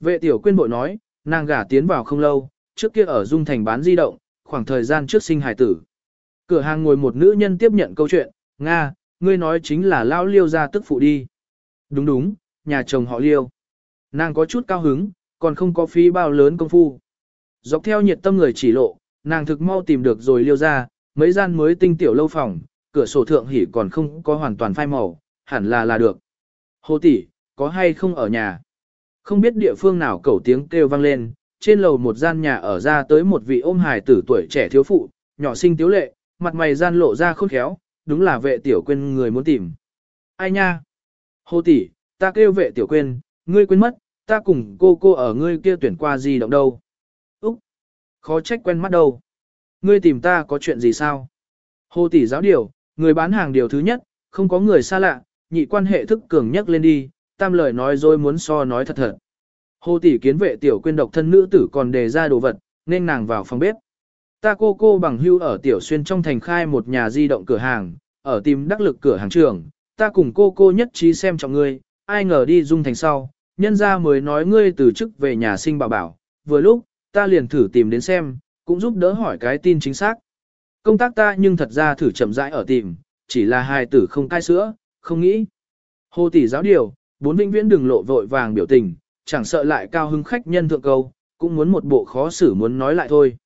Vệ tiểu quyên bội nói, nàng gả tiến vào không lâu, trước kia ở Dung Thành bán di động, khoảng thời gian trước sinh hài tử. Cửa hàng ngồi một nữ nhân tiếp nhận câu chuyện, Nga, ngươi nói chính là lao liêu ra tức phụ đi. Đúng đúng, nhà chồng họ liêu. Nàng có chút cao hứng, còn không có phí bao lớn công phu. Dọc theo nhiệt tâm người chỉ lộ, nàng thực mau tìm được rồi liêu ra, mấy gian mới tinh tiểu lâu phòng, cửa sổ thượng hỉ còn không có hoàn toàn phai màu, hẳn là là được. Hồ tỷ, có hay không ở nhà? Không biết địa phương nào cẩu tiếng kêu vang lên, trên lầu một gian nhà ở ra tới một vị ôm hài tử tuổi trẻ thiếu phụ, nhỏ sinh tiếu lệ, mặt mày gian lộ ra khôn khéo, đúng là vệ tiểu quên người muốn tìm. Ai nha? Hồ tỷ, ta kêu vệ tiểu quên, ngươi quên mất, ta cùng cô cô ở ngươi kia tuyển qua gì động đâu. Úc! Khó trách quen mắt đâu. Ngươi tìm ta có chuyện gì sao? Hồ tỷ giáo điều, người bán hàng điều thứ nhất, không có người xa lạ, nhị quan hệ thức cường nhất lên đi, tam lời nói rồi muốn so nói thật thật. Hồ tỷ kiến vệ tiểu quyên độc thân nữ tử còn đề ra đồ vật, nên nàng vào phòng bếp. Ta cô cô bằng hưu ở tiểu xuyên trong thành khai một nhà di động cửa hàng, ở tìm đắc lực cửa hàng trưởng, ta cùng cô cô nhất trí xem trọng ngươi, ai ngờ đi dung thành sau, nhân ra mới nói ngươi từ chức về nhà sinh bảo bảo, vừa lúc, ta liền thử tìm đến xem, cũng giúp đỡ hỏi cái tin chính xác. Công tác ta nhưng thật ra thử chậm rãi ở tìm, chỉ là hai tử không cai sữa, không nghĩ. Hồ tỷ giáo điều, bốn vĩnh viễn đừng lộ vội vàng biểu tình, chẳng sợ lại cao hứng khách nhân thượng câu, cũng muốn một bộ khó xử muốn nói lại thôi.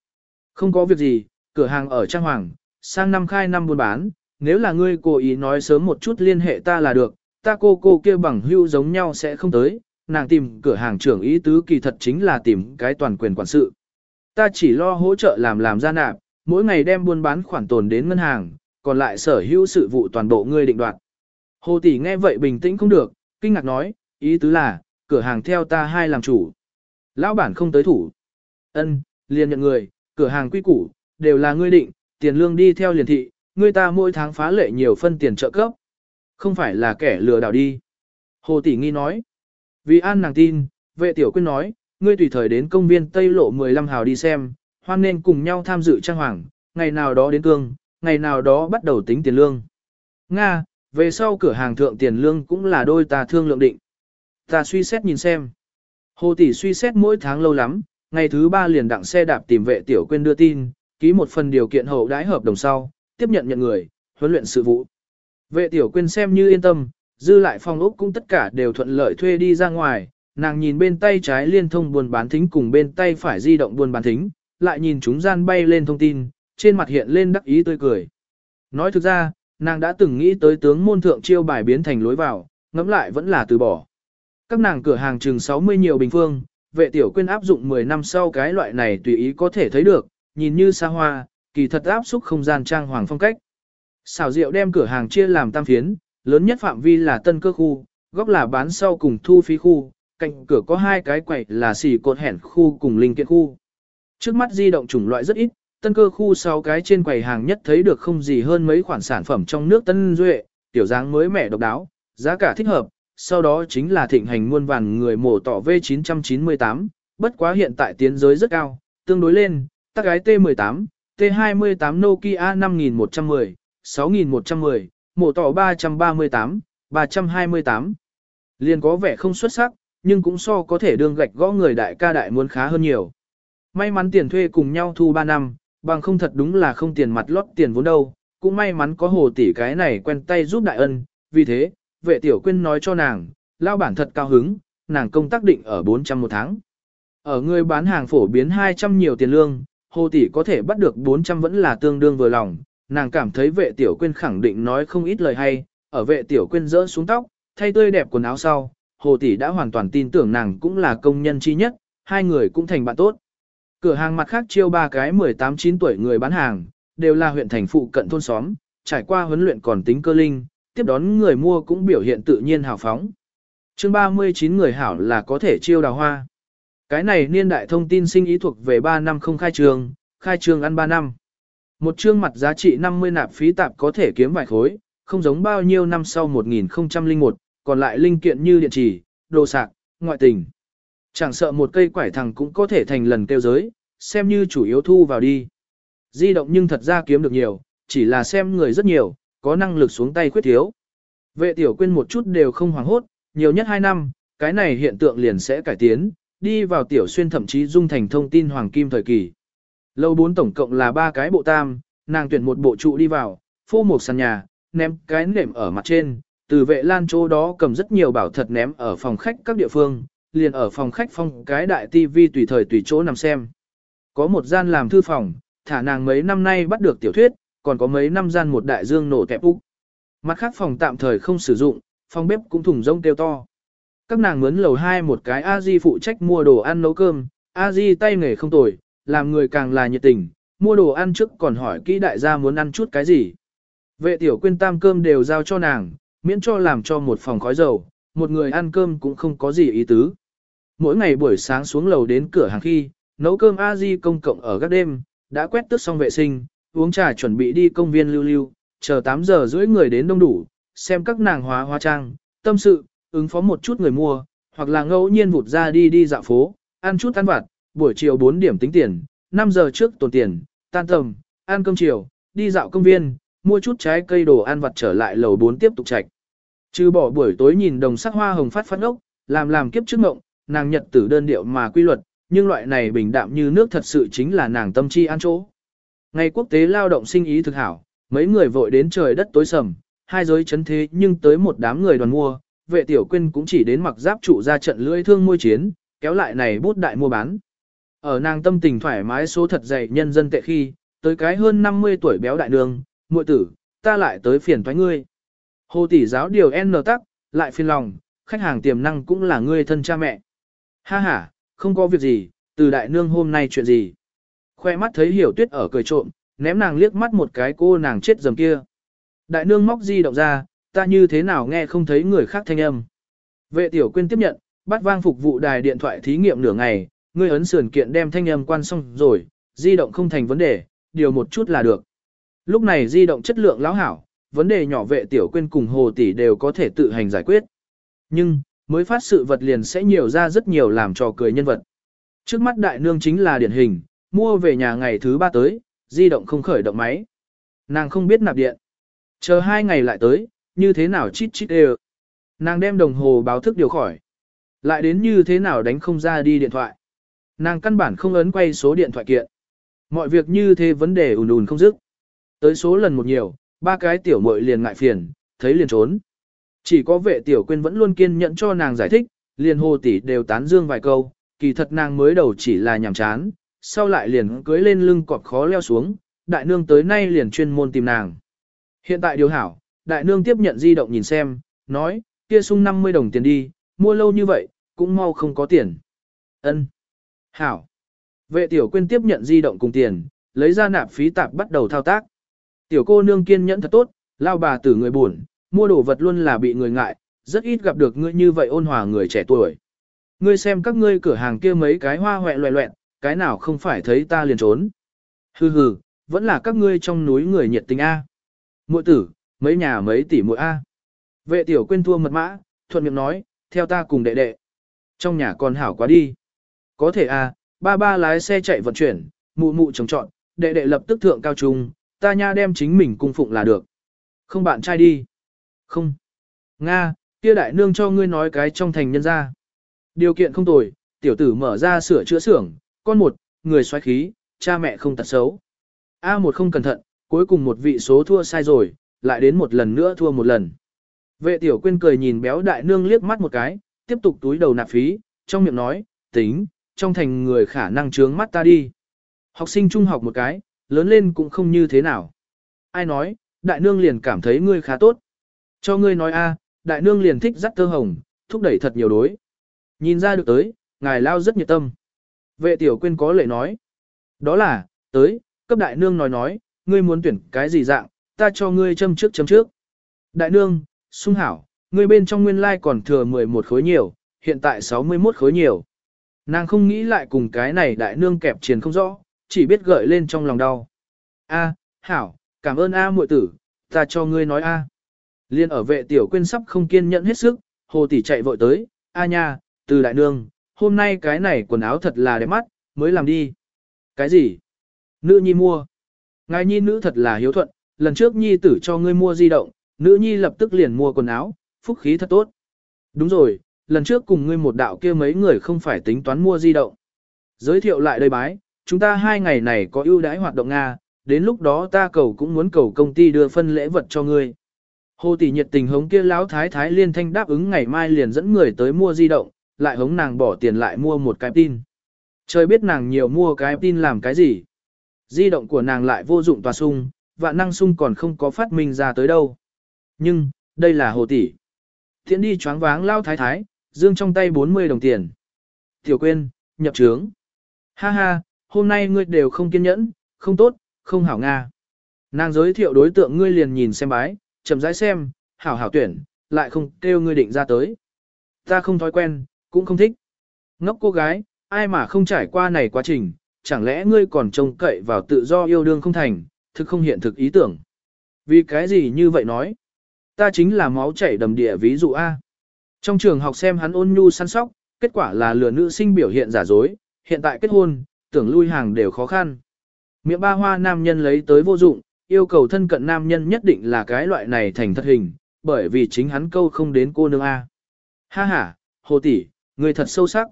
Không có việc gì, cửa hàng ở Trang Hoàng, sang năm khai năm buôn bán, nếu là ngươi cố ý nói sớm một chút liên hệ ta là được, ta cô cô kia bằng hưu giống nhau sẽ không tới, nàng tìm cửa hàng trưởng ý tứ kỳ thật chính là tìm cái toàn quyền quản sự. Ta chỉ lo hỗ trợ làm làm ra nạp, mỗi ngày đem buôn bán khoản tồn đến ngân hàng, còn lại sở hữu sự vụ toàn bộ ngươi định đoạt. Hồ tỷ nghe vậy bình tĩnh không được, kinh ngạc nói, ý tứ là, cửa hàng theo ta hai làm chủ. Lão bản không tới thủ. Ân, liền nhận người, cửa hàng quy củ, đều là ngươi định, tiền lương đi theo liền thị, ngươi ta mỗi tháng phá lệ nhiều phân tiền trợ cấp. Không phải là kẻ lừa đảo đi. Hồ tỷ nghi nói. Vì an nàng tin, vệ tiểu quyên nói, ngươi tùy thời đến công viên Tây Lộ 15 hào đi xem, hoan nên cùng nhau tham dự trang hoàng, ngày nào đó đến cương, ngày nào đó bắt đầu tính tiền lương. Nga, về sau cửa hàng thượng tiền lương cũng là đôi ta thương lượng định. Ta suy xét nhìn xem. Hồ tỷ suy xét mỗi tháng lâu lắm, ngày thứ ba liền đặng xe đạp tìm vệ tiểu quên đưa tin, ký một phần điều kiện hậu đãi hợp đồng sau, tiếp nhận nhận người, huấn luyện sự vụ. Vệ tiểu quên xem như yên tâm, dư lại phòng ốc cũng tất cả đều thuận lợi thuê đi ra ngoài, nàng nhìn bên tay trái liên thông buôn bán thính cùng bên tay phải di động buôn bán thính, lại nhìn chúng gian bay lên thông tin, trên mặt hiện lên đắc ý tươi cười. Nói thực ra, nàng đã từng nghĩ tới tướng môn thượng chiêu bài biến thành lối vào, ngẫm lại vẫn là từ bỏ. Các nàng cửa hàng chừng 60 nhiều bình phương, vệ tiểu quyên áp dụng 10 năm sau cái loại này tùy ý có thể thấy được, nhìn như xa hoa, kỳ thật áp xúc không gian trang hoàng phong cách. Xảo Diệu đem cửa hàng chia làm tam phiến, lớn nhất phạm vi là tân cơ khu, góc là bán sau cùng thu phí khu, cạnh cửa có hai cái quầy là xỉ cột hẻn khu cùng linh kiện khu. Trước mắt di động chủng loại rất ít, tân cơ khu 6 cái trên quầy hàng nhất thấy được không gì hơn mấy khoản sản phẩm trong nước tân duệ, tiểu dáng mới mẻ độc đáo, giá cả thích hợp, sau đó chính là thịnh hành muôn vàn người mổ tỏ V998, bất quá hiện tại tiến giới rất cao, tương đối lên, tắc gái T18, T28 Nokia 5110, 6110, mổ tỏ 338, 328. Liền có vẻ không xuất sắc, nhưng cũng so có thể đương gạch gõ người đại ca đại muốn khá hơn nhiều. May mắn tiền thuê cùng nhau thu 3 năm, bằng không thật đúng là không tiền mặt lót tiền vốn đâu, cũng may mắn có hồ tỷ cái này quen tay giúp đại ân, vì thế, vệ tiểu quyên nói cho nàng, lao bản thật cao hứng, nàng công tác định ở 400 một tháng. Ở người bán hàng phổ biến 200 nhiều tiền lương, hồ tỷ có thể bắt được 400 vẫn là tương đương vừa lòng, nàng cảm thấy vệ tiểu quyên khẳng định nói không ít lời hay, ở vệ tiểu quyên rỡ xuống tóc, thay tươi đẹp quần áo sau, hồ tỷ đã hoàn toàn tin tưởng nàng cũng là công nhân chi nhất, hai người cũng thành bạn tốt. Cửa hàng mặt khác chiêu ba cái 18-9 tuổi người bán hàng, đều là huyện thành phụ cận thôn xóm, trải qua huấn luyện còn tính cơ linh, tiếp đón người mua cũng biểu hiện tự nhiên hào phóng. chương 39 người hảo là có thể chiêu đào hoa. Cái này niên đại thông tin sinh ý thuộc về 3 năm không khai trường, khai trường ăn 3 năm. Một chương mặt giá trị 50 nạp phí tạp có thể kiếm vài khối, không giống bao nhiêu năm sau 1001, còn lại linh kiện như điện chỉ, đồ sạc, ngoại tình. Chẳng sợ một cây quải thằng cũng có thể thành lần kêu giới, xem như chủ yếu thu vào đi. Di động nhưng thật ra kiếm được nhiều, chỉ là xem người rất nhiều, có năng lực xuống tay khuyết thiếu. Vệ tiểu quyên một chút đều không hoảng hốt, nhiều nhất 2 năm, cái này hiện tượng liền sẽ cải tiến, đi vào tiểu xuyên thậm chí dung thành thông tin hoàng kim thời kỳ. Lầu 4 tổng cộng là ba cái bộ tam, nàng tuyển một bộ trụ đi vào, phô một sàn nhà, ném cái nệm ở mặt trên, từ vệ lan chỗ đó cầm rất nhiều bảo thật ném ở phòng khách các địa phương, liền ở phòng khách phong cái đại tivi tùy thời tùy chỗ nằm xem. Có một gian làm thư phòng, thả nàng mấy năm nay bắt được tiểu thuyết, còn có mấy năm gian một đại dương nổ kẹp úc. Mặt khác phòng tạm thời không sử dụng, phòng bếp cũng thùng rông tiêu to. Các nàng mướn lầu hai một cái a di phụ trách mua đồ ăn nấu cơm, a di tay nghề không tồi, làm người càng là nhiệt tình, mua đồ ăn trước còn hỏi kỹ đại gia muốn ăn chút cái gì. Vệ tiểu quyên tam cơm đều giao cho nàng, miễn cho làm cho một phòng khói dầu, một người ăn cơm cũng không có gì ý tứ. Mỗi ngày buổi sáng xuống lầu đến cửa hàng khi, nấu cơm a di công cộng ở các đêm, đã quét tước xong vệ sinh, uống trà chuẩn bị đi công viên lưu lưu, chờ 8 giờ rưỡi người đến đông đủ, xem các nàng hóa hóa trang, tâm sự, ứng phó một chút người mua, hoặc là ngẫu nhiên vụt ra đi đi dạo phố, ăn chút ăn vặt, buổi chiều 4 điểm tính tiền, 5 giờ trước tồn tiền, tan tầm, ăn cơm chiều, đi dạo công viên, mua chút trái cây đồ ăn vặt trở lại lầu 4 tiếp tục chạy. Trừ bỏ buổi tối nhìn đồng sắc hoa hồng phát phát ốc, làm làm kiếp trước mộng, nàng nhật tử đơn điệu mà quy luật, nhưng loại này bình đạm như nước thật sự chính là nàng tâm chi an chỗ. Ngày quốc tế lao động sinh ý thực hảo, mấy người vội đến trời đất tối sầm, hai giới chấn thế nhưng tới một đám người đoàn mua, vệ tiểu quyên cũng chỉ đến mặc giáp trụ ra trận lưỡi thương môi chiến, kéo lại này bút đại mua bán. Ở nàng tâm tình thoải mái số thật dày nhân dân tệ khi, tới cái hơn 50 tuổi béo đại nương, muội tử, ta lại tới phiền thoái ngươi. Hồ tỷ giáo điều N tắc, lại phiền lòng, khách hàng tiềm năng cũng là ngươi thân cha mẹ. Ha ha, không có việc gì, từ đại nương hôm nay chuyện gì. Khoe mắt thấy hiểu tuyết ở cười trộm, ném nàng liếc mắt một cái cô nàng chết dầm kia. Đại nương móc di động ra, ta như thế nào nghe không thấy người khác thanh âm. Vệ tiểu quyên tiếp nhận, bắt vang phục vụ đài điện thoại thí nghiệm nửa ngày, ngươi ấn sườn kiện đem thanh âm quan xong rồi, di động không thành vấn đề, điều một chút là được. Lúc này di động chất lượng lão hảo, vấn đề nhỏ vệ tiểu quyên cùng hồ tỷ đều có thể tự hành giải quyết. Nhưng, mới phát sự vật liền sẽ nhiều ra rất nhiều làm trò cười nhân vật. Trước mắt đại nương chính là điển hình, mua về nhà ngày thứ ba tới, di động không khởi động máy. Nàng không biết nạp điện. Chờ hai ngày lại tới, như thế nào chít chít đều. Nàng đem đồng hồ báo thức điều khỏi. Lại đến như thế nào đánh không ra đi điện thoại. Nàng căn bản không ấn quay số điện thoại kiện. Mọi việc như thế vấn đề ùn ùn không dứt. Tới số lần một nhiều, ba cái tiểu muội liền ngại phiền, thấy liền trốn. Chỉ có vệ tiểu quên vẫn luôn kiên nhẫn cho nàng giải thích, liền hồ tỷ đều tán dương vài câu, kỳ thật nàng mới đầu chỉ là nhảm chán, sau lại liền cưới lên lưng cọp khó leo xuống, đại nương tới nay liền chuyên môn tìm nàng. Hiện tại điều hảo, đại nương tiếp nhận di động nhìn xem, nói, kia sung 50 đồng tiền đi, mua lâu như vậy, cũng mau không có tiền. Ân. Hảo. Vệ tiểu quyên tiếp nhận di động cùng tiền, lấy ra nạp phí tạp bắt đầu thao tác. Tiểu cô nương kiên nhẫn thật tốt, lao bà tử người buồn, mua đồ vật luôn là bị người ngại, rất ít gặp được ngươi như vậy ôn hòa người trẻ tuổi. Ngươi xem các ngươi cửa hàng kia mấy cái hoa hoẹ loẹ loẹn, cái nào không phải thấy ta liền trốn. Hừ hừ, vẫn là các ngươi trong núi người nhiệt tình A. Muội tử, mấy nhà mấy tỷ muội A. Vệ tiểu quên thua mật mã, thuận miệng nói, theo ta cùng đệ đệ. Trong nhà còn hảo quá đi. Có thể A, ba ba lái xe chạy vận chuyển, mụ mụ trồng trọn, đệ đệ lập tức thượng cao trung, ta nha đem chính mình cung phụng là được. Không bạn trai đi. Không. Nga, kia đại nương cho ngươi nói cái trong thành nhân ra. Điều kiện không tồi, tiểu tử mở ra sửa chữa xưởng, con một, người xoáy khí, cha mẹ không tật xấu. A một không cẩn thận, cuối cùng một vị số thua sai rồi, lại đến một lần nữa thua một lần. Vệ tiểu quyên cười nhìn béo đại nương liếc mắt một cái, tiếp tục túi đầu nạp phí, trong miệng nói, tính, trong thành người khả năng trướng mắt ta đi. Học sinh trung học một cái, lớn lên cũng không như thế nào. Ai nói, đại nương liền cảm thấy ngươi khá tốt. Cho ngươi nói a, à, đại nương liền thích dắt tơ hồng, thúc đẩy thật nhiều đối. Nhìn ra được tới, ngài lao rất nhiệt tâm. Vệ tiểu quyên có lệ nói. Đó là, tới, cấp đại nương nói nói, ngươi muốn tuyển cái gì dạng, ta cho ngươi châm trước châm trước. Đại nương, sung hảo, ngươi bên trong nguyên lai còn thừa 11 khối nhiều, hiện tại 61 khối nhiều. Nàng không nghĩ lại cùng cái này đại nương kẹp chiến không rõ, chỉ biết gợi lên trong lòng đau. A, hảo, cảm ơn A muội tử, ta cho ngươi nói A. Liên ở vệ tiểu quên sắp không kiên nhẫn hết sức, hồ tỷ chạy vội tới, A nha, từ đại nương, hôm nay cái này quần áo thật là đẹp mắt, mới làm đi. Cái gì? Nữ nhi mua. Ngài nhi nữ thật là hiếu thuận, lần trước nhi tử cho ngươi mua di động, nữ nhi lập tức liền mua quần áo, phúc khí thật tốt. Đúng rồi, lần trước cùng ngươi một đạo kia mấy người không phải tính toán mua di động. Giới thiệu lại đây bái, chúng ta hai ngày này có ưu đãi hoạt động Nga, đến lúc đó ta cầu cũng muốn cầu công ty đưa phân lễ vật cho ngươi. Hồ tỷ nhiệt tình hống kia lão thái thái liên thanh đáp ứng ngày mai liền dẫn người tới mua di động, lại hống nàng bỏ tiền lại mua một cái tin. Trời biết nàng nhiều mua cái tin làm cái gì. Di động của nàng lại vô dụng tòa sung, và năng sung còn không có phát minh ra tới đâu. Nhưng, đây là hồ tỷ. Thiện đi choáng váng lao thái thái, dương trong tay 40 đồng tiền. Tiểu quên, nhập trướng. Ha ha, hôm nay ngươi đều không kiên nhẫn, không tốt, không hảo Nga. Nàng giới thiệu đối tượng ngươi liền nhìn xem bái, chậm rãi xem, hảo hảo tuyển, lại không kêu ngươi định ra tới. Ta không thói quen, cũng không thích. Ngốc cô gái, ai mà không trải qua này quá trình, chẳng lẽ ngươi còn trông cậy vào tự do yêu đương không thành, thực không hiện thực ý tưởng. Vì cái gì như vậy nói? Ta chính là máu chảy đầm địa ví dụ A. Trong trường học xem hắn ôn nhu săn sóc, kết quả là lừa nữ sinh biểu hiện giả dối, hiện tại kết hôn, tưởng lui hàng đều khó khăn. Miệng ba hoa nam nhân lấy tới vô dụng, yêu cầu thân cận nam nhân nhất định là cái loại này thành thật hình, bởi vì chính hắn câu không đến cô nương A. Ha ha, hồ tỷ, người thật sâu sắc.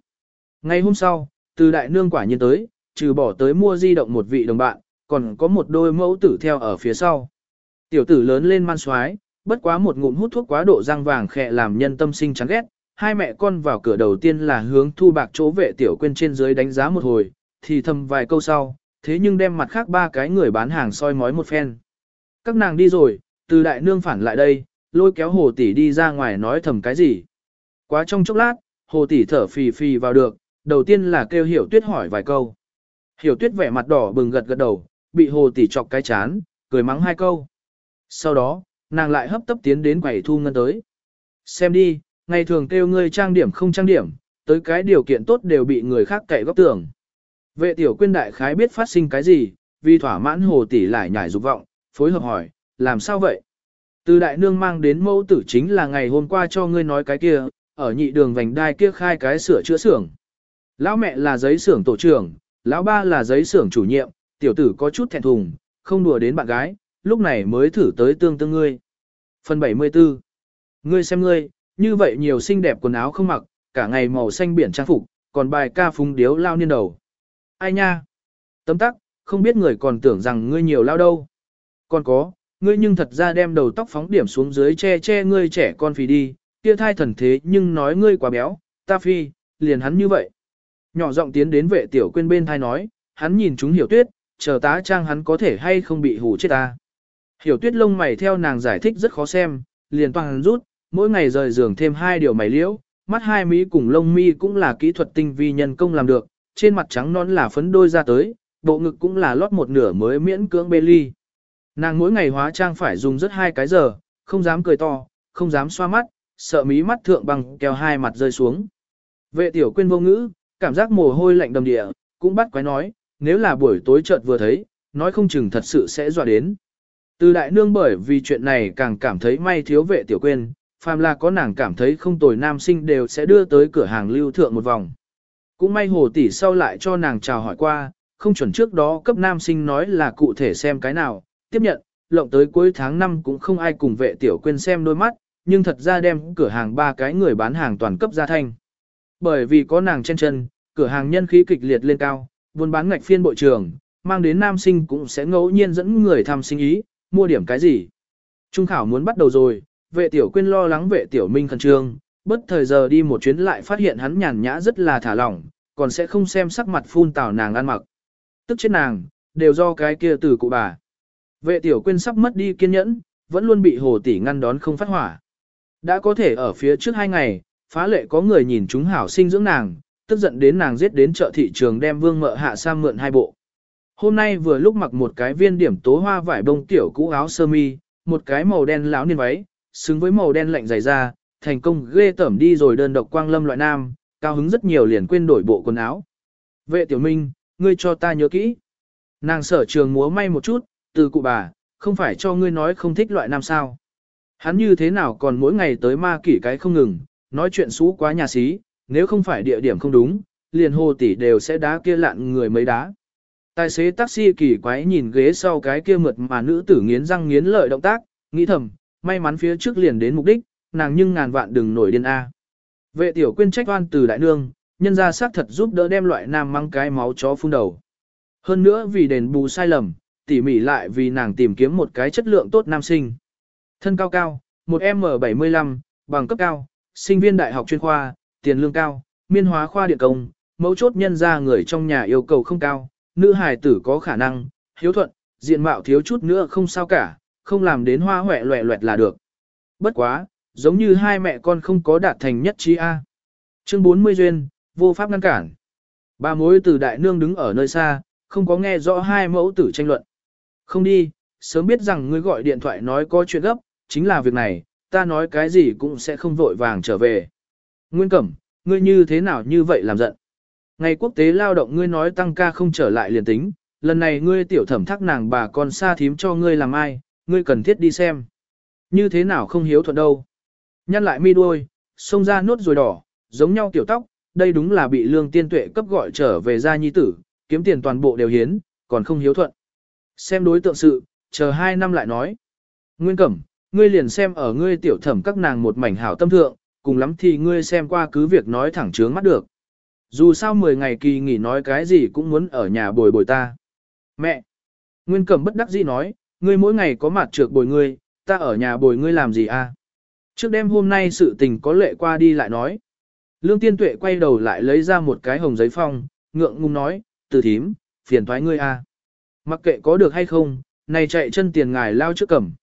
Ngày hôm sau, từ đại nương quả nhiên tới, trừ bỏ tới mua di động một vị đồng bạn, còn có một đôi mẫu tử theo ở phía sau. Tiểu tử lớn lên man xoái, bất quá một ngụm hút thuốc quá độ răng vàng khẽ làm nhân tâm sinh chán ghét. Hai mẹ con vào cửa đầu tiên là hướng thu bạc chỗ vệ tiểu quên trên dưới đánh giá một hồi, thì thầm vài câu sau, thế nhưng đem mặt khác ba cái người bán hàng soi mói một phen. Các nàng đi rồi, từ đại nương phản lại đây, lôi kéo hồ tỷ đi ra ngoài nói thầm cái gì. Quá trong chốc lát, hồ tỷ thở phì phì vào được, đầu tiên là kêu hiểu tuyết hỏi vài câu. Hiểu tuyết vẻ mặt đỏ bừng gật gật đầu, bị hồ tỷ chọc cái chán, cười mắng hai câu. Sau đó, nàng lại hấp tấp tiến đến quầy thu ngân tới. Xem đi, ngày thường kêu ngươi trang điểm không trang điểm, tới cái điều kiện tốt đều bị người khác cậy góc tường. Vệ tiểu quyên đại khái biết phát sinh cái gì, vì thỏa mãn hồ tỷ lại nhảy dục vọng, phối hợp hỏi, làm sao vậy? Từ đại nương mang đến mẫu tử chính là ngày hôm qua cho ngươi nói cái kia, ở nhị đường vành đai kia khai cái sửa chữa xưởng. Lão mẹ là giấy xưởng tổ trưởng, lão ba là giấy xưởng chủ nhiệm, tiểu tử có chút thẹn thùng, không đùa đến bạn gái, lúc này mới thử tới tương tương ngươi. Phần 74 Ngươi xem ngươi, như vậy nhiều xinh đẹp quần áo không mặc, cả ngày màu xanh biển trang phục, còn bài ca phúng điếu lao niên đầu. Ai nha? Tấm tắc, không biết người còn tưởng rằng ngươi nhiều lao đâu. Còn có, ngươi nhưng thật ra đem đầu tóc phóng điểm xuống dưới che che ngươi trẻ con phì đi, kia thai thần thế nhưng nói ngươi quá béo, ta phi, liền hắn như vậy. Nhỏ giọng tiến đến vệ tiểu quên bên thai nói, hắn nhìn chúng hiểu tuyết, chờ tá trang hắn có thể hay không bị hù chết ta. Hiểu tuyết lông mày theo nàng giải thích rất khó xem, liền toàn rút, mỗi ngày rời giường thêm hai điều mày liễu, mắt hai mí cùng lông mi cũng là kỹ thuật tinh vi nhân công làm được, trên mặt trắng non là phấn đôi ra tới, bộ ngực cũng là lót một nửa mới miễn cưỡng bê ly. Nàng mỗi ngày hóa trang phải dùng rất hai cái giờ, không dám cười to, không dám xoa mắt, sợ mí mắt thượng bằng keo hai mặt rơi xuống. Vệ tiểu quyên vô ngữ, cảm giác mồ hôi lạnh đầm địa, cũng bắt quái nói, nếu là buổi tối chợt vừa thấy, nói không chừng thật sự sẽ dọa đến. Từ đại nương bởi vì chuyện này càng cảm thấy may thiếu vệ tiểu quyên, phàm là có nàng cảm thấy không tồi nam sinh đều sẽ đưa tới cửa hàng lưu thượng một vòng. Cũng may hồ tỷ sau lại cho nàng chào hỏi qua, không chuẩn trước đó cấp nam sinh nói là cụ thể xem cái nào, tiếp nhận, lộng tới cuối tháng 5 cũng không ai cùng vệ tiểu quyên xem đôi mắt, nhưng thật ra đem cửa hàng ba cái người bán hàng toàn cấp ra thanh. Bởi vì có nàng trên chân, cửa hàng nhân khí kịch liệt lên cao, buôn bán ngạch phiên bội trường, mang đến nam sinh cũng sẽ ngẫu nhiên dẫn người tham sinh ý, mua điểm cái gì. Trung khảo muốn bắt đầu rồi, vệ tiểu quyên lo lắng vệ tiểu minh khẩn trương, bất thời giờ đi một chuyến lại phát hiện hắn nhàn nhã rất là thả lỏng, còn sẽ không xem sắc mặt phun tào nàng ăn mặc. Tức chết nàng, đều do cái kia từ cụ bà. Vệ tiểu quyên sắp mất đi kiên nhẫn, vẫn luôn bị hồ tỷ ngăn đón không phát hỏa. Đã có thể ở phía trước hai ngày, phá lệ có người nhìn chúng hảo sinh dưỡng nàng, tức giận đến nàng giết đến chợ thị trường đem vương mợ hạ sang mượn hai bộ. Hôm nay vừa lúc mặc một cái viên điểm tố hoa vải bông tiểu cũ áo sơ mi, một cái màu đen láo niên váy, xứng với màu đen lạnh dày da, thành công ghê tẩm đi rồi đơn độc quang lâm loại nam, cao hứng rất nhiều liền quên đổi bộ quần áo. Vệ tiểu minh, ngươi cho ta nhớ kỹ. Nàng sở trường múa may một chút, từ cụ bà, không phải cho ngươi nói không thích loại nam sao. Hắn như thế nào còn mỗi ngày tới ma kỷ cái không ngừng, nói chuyện xú quá nhà xí, nếu không phải địa điểm không đúng, liền hồ tỷ đều sẽ đá kia lạn người mấy đá. Tài xế taxi kỳ quái nhìn ghế sau cái kia mượt mà nữ tử nghiến răng nghiến lợi động tác, nghĩ thầm, may mắn phía trước liền đến mục đích, nàng nhưng ngàn vạn đừng nổi điên A. Vệ tiểu quyên trách oan từ đại nương, nhân ra xác thật giúp đỡ đem loại nam mang cái máu chó phun đầu. Hơn nữa vì đền bù sai lầm, tỉ mỉ lại vì nàng tìm kiếm một cái chất lượng tốt nam sinh. Thân cao cao, một M75, bằng cấp cao, sinh viên đại học chuyên khoa, tiền lương cao, miên hóa khoa điện công, mẫu chốt nhân ra người trong nhà yêu cầu không cao, nữ hài tử có khả năng, hiếu thuận, diện mạo thiếu chút nữa không sao cả, không làm đến hoa hoẹ loẹ loẹt là được. Bất quá, giống như hai mẹ con không có đạt thành nhất trí A. Chương 40 duyên, vô pháp ngăn cản. Ba mối từ đại nương đứng ở nơi xa, không có nghe rõ hai mẫu tử tranh luận. Không đi, sớm biết rằng ngươi gọi điện thoại nói có chuyện gấp, chính là việc này, ta nói cái gì cũng sẽ không vội vàng trở về. Nguyên Cẩm, ngươi như thế nào như vậy làm giận? Ngày quốc tế lao động ngươi nói tăng ca không trở lại liền tính, lần này ngươi tiểu thẩm thác nàng bà con xa thím cho ngươi làm ai, ngươi cần thiết đi xem. Như thế nào không hiếu thuận đâu. Nhăn lại mi đuôi, xông ra nốt rồi đỏ, giống nhau tiểu tóc, đây đúng là bị lương tiên tuệ cấp gọi trở về gia nhi tử, kiếm tiền toàn bộ đều hiến, còn không hiếu thuận. Xem đối tượng sự, chờ hai năm lại nói. Nguyên Cẩm, ngươi liền xem ở ngươi tiểu thẩm các nàng một mảnh hảo tâm thượng, cùng lắm thì ngươi xem qua cứ việc nói thẳng trướng mắt được. Dù sao 10 ngày kỳ nghỉ nói cái gì cũng muốn ở nhà bồi bồi ta. Mẹ! Nguyên Cẩm bất đắc dĩ nói, ngươi mỗi ngày có mặt trược bồi ngươi, ta ở nhà bồi ngươi làm gì à? Trước đêm hôm nay sự tình có lệ qua đi lại nói. Lương Tiên Tuệ quay đầu lại lấy ra một cái hồng giấy phong, ngượng ngùng nói, từ thím, phiền thoái ngươi à. Mặc kệ có được hay không, này chạy chân tiền ngài lao trước cầm.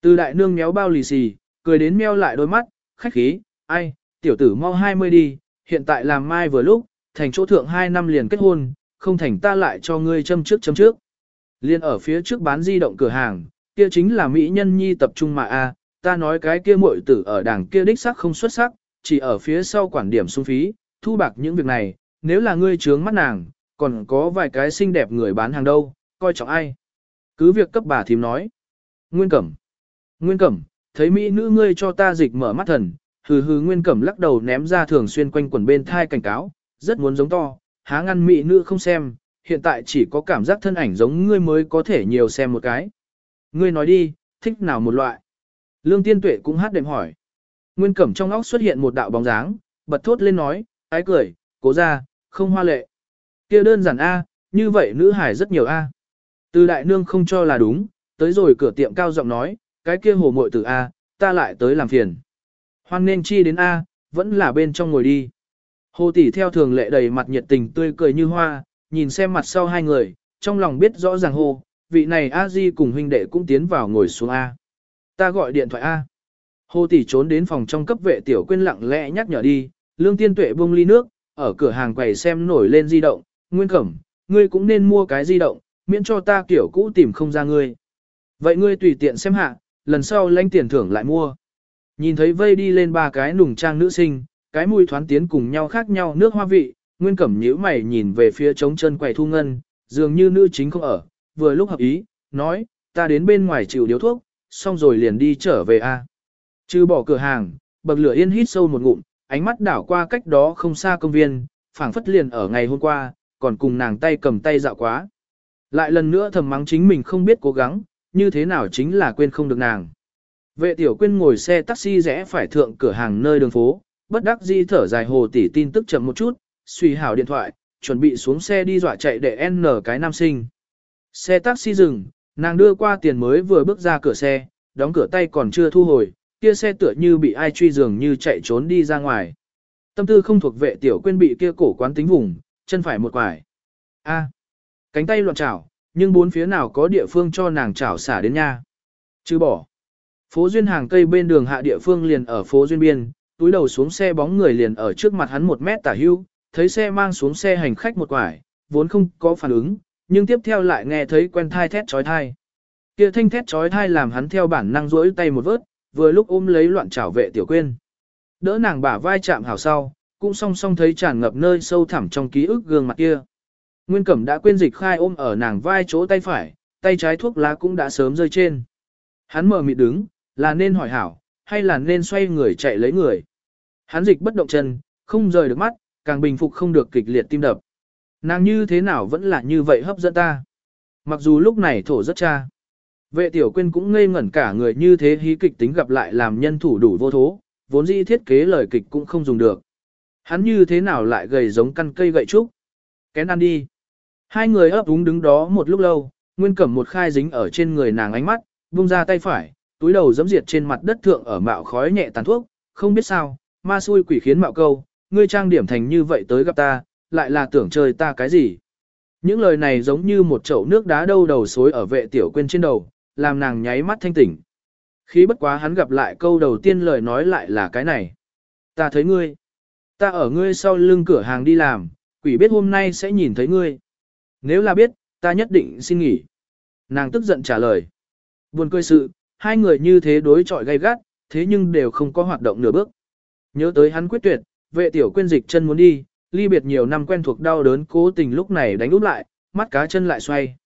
Từ đại nương méo bao lì xì, cười đến meo lại đôi mắt, khách khí, ai, tiểu tử mau 20 đi, hiện tại làm mai vừa lúc, thành chỗ thượng 2 năm liền kết hôn, không thành ta lại cho ngươi châm trước châm trước. Liên ở phía trước bán di động cửa hàng, kia chính là Mỹ nhân nhi tập trung mà a ta nói cái kia muội tử ở đảng kia đích sắc không xuất sắc, chỉ ở phía sau quản điểm xung phí, thu bạc những việc này, nếu là ngươi trướng mắt nàng, còn có vài cái xinh đẹp người bán hàng đâu, coi trọng ai. Cứ việc cấp bà thím nói. Nguyên Cẩm. Nguyên Cẩm, thấy Mỹ nữ ngươi cho ta dịch mở mắt thần, hừ hừ Nguyên Cẩm lắc đầu ném ra thường xuyên quanh quần bên thai cảnh cáo, rất muốn giống to, há ngăn Mỹ nữ không xem, hiện tại chỉ có cảm giác thân ảnh giống ngươi mới có thể nhiều xem một cái. Ngươi nói đi, thích nào một loại. Lương Tiên Tuệ cũng hát đệm hỏi. Nguyên Cẩm trong óc xuất hiện một đạo bóng dáng, bật thốt lên nói, ái cười, cố ra, không hoa lệ. kia đơn giản A, như vậy nữ hải rất nhiều A. Từ đại nương không cho là đúng, tới rồi cửa tiệm cao giọng nói, cái kia hồ muội tử A, ta lại tới làm phiền. Hoan nên chi đến A, vẫn là bên trong ngồi đi. Hồ tỷ theo thường lệ đầy mặt nhiệt tình tươi cười như hoa, nhìn xem mặt sau hai người, trong lòng biết rõ ràng hồ, vị này A Di cùng huynh đệ cũng tiến vào ngồi xuống A. Ta gọi điện thoại A. Hồ tỷ trốn đến phòng trong cấp vệ tiểu quên lặng lẽ nhắc nhở đi, lương tiên tuệ buông ly nước, ở cửa hàng quầy xem nổi lên di động, nguyên cẩm, ngươi cũng nên mua cái di động, miễn cho ta kiểu cũ tìm không ra ngươi. Vậy ngươi tùy tiện xem hạ, lần sau lãnh tiền thưởng lại mua. Nhìn thấy vây đi lên ba cái nùng trang nữ sinh, cái mùi thoán tiến cùng nhau khác nhau nước hoa vị, nguyên cẩm nhíu mày nhìn về phía trống chân quầy thu ngân, dường như nữ chính không ở, vừa lúc hợp ý, nói, ta đến bên ngoài chịu điếu thuốc, xong rồi liền đi trở về a. Trừ bỏ cửa hàng, bậc lửa yên hít sâu một ngụm, ánh mắt đảo qua cách đó không xa công viên, phảng phất liền ở ngày hôm qua, còn cùng nàng tay cầm tay dạo quá. Lại lần nữa thầm mắng chính mình không biết cố gắng, như thế nào chính là quên không được nàng. Vệ tiểu quyên ngồi xe taxi rẽ phải thượng cửa hàng nơi đường phố, bất đắc dĩ thở dài hồ tỉ tin tức chậm một chút, suy hảo điện thoại, chuẩn bị xuống xe đi dọa chạy để n cái nam sinh. Xe taxi dừng, nàng đưa qua tiền mới vừa bước ra cửa xe, đóng cửa tay còn chưa thu hồi, kia xe tựa như bị ai truy dường như chạy trốn đi ra ngoài. Tâm tư không thuộc vệ tiểu quên bị kia cổ quán tính vùng, chân phải một quải. A. cánh tay loạn chảo, nhưng bốn phía nào có địa phương cho nàng chảo xả đến nha. Chứ bỏ. Phố duyên hàng cây bên đường hạ địa phương liền ở phố duyên biên, túi đầu xuống xe bóng người liền ở trước mặt hắn một mét tả hưu, thấy xe mang xuống xe hành khách một quải, vốn không có phản ứng, nhưng tiếp theo lại nghe thấy quen thai thét trói thai. Kia thanh thét trói thai làm hắn theo bản năng rỗi tay một vớt, vừa lúc ôm lấy loạn trảo vệ tiểu quên. Đỡ nàng bả vai chạm hảo sau, cũng song song thấy tràn ngập nơi sâu thẳm trong ký ức gương mặt kia. Nguyên Cẩm đã quên dịch khai ôm ở nàng vai chỗ tay phải, tay trái thuốc lá cũng đã sớm rơi trên. Hắn mở mịt đứng, là nên hỏi hảo, hay là nên xoay người chạy lấy người. Hắn dịch bất động chân, không rời được mắt, càng bình phục không được kịch liệt tim đập. Nàng như thế nào vẫn là như vậy hấp dẫn ta. Mặc dù lúc này thổ rất cha. Vệ tiểu quyên cũng ngây ngẩn cả người như thế hí kịch tính gặp lại làm nhân thủ đủ vô thố, vốn dĩ thiết kế lời kịch cũng không dùng được. Hắn như thế nào lại gầy giống căn cây gậy trúc? Kén ăn đi. Hai người ấp úng đứng đó một lúc lâu, Nguyên Cẩm một khai dính ở trên người nàng ánh mắt, buông ra tay phải, túi đầu dẫm diệt trên mặt đất thượng ở mạo khói nhẹ tàn thuốc, không biết sao, ma xui quỷ khiến mạo câu, ngươi trang điểm thành như vậy tới gặp ta, lại là tưởng chơi ta cái gì. Những lời này giống như một chậu nước đá đâu đầu xối ở vệ tiểu quên trên đầu, làm nàng nháy mắt thanh tỉnh. Khi bất quá hắn gặp lại câu đầu tiên lời nói lại là cái này. Ta thấy ngươi. Ta ở ngươi sau lưng cửa hàng đi làm, quỷ biết hôm nay sẽ nhìn thấy ngươi. Nếu là biết, ta nhất định xin nghỉ. Nàng tức giận trả lời. Buồn cười sự, hai người như thế đối chọi gay gắt, thế nhưng đều không có hoạt động nửa bước. Nhớ tới hắn quyết tuyệt, vệ tiểu quên dịch chân muốn đi, ly biệt nhiều năm quen thuộc đau đớn cố tình lúc này đánh úp lại, mắt cá chân lại xoay.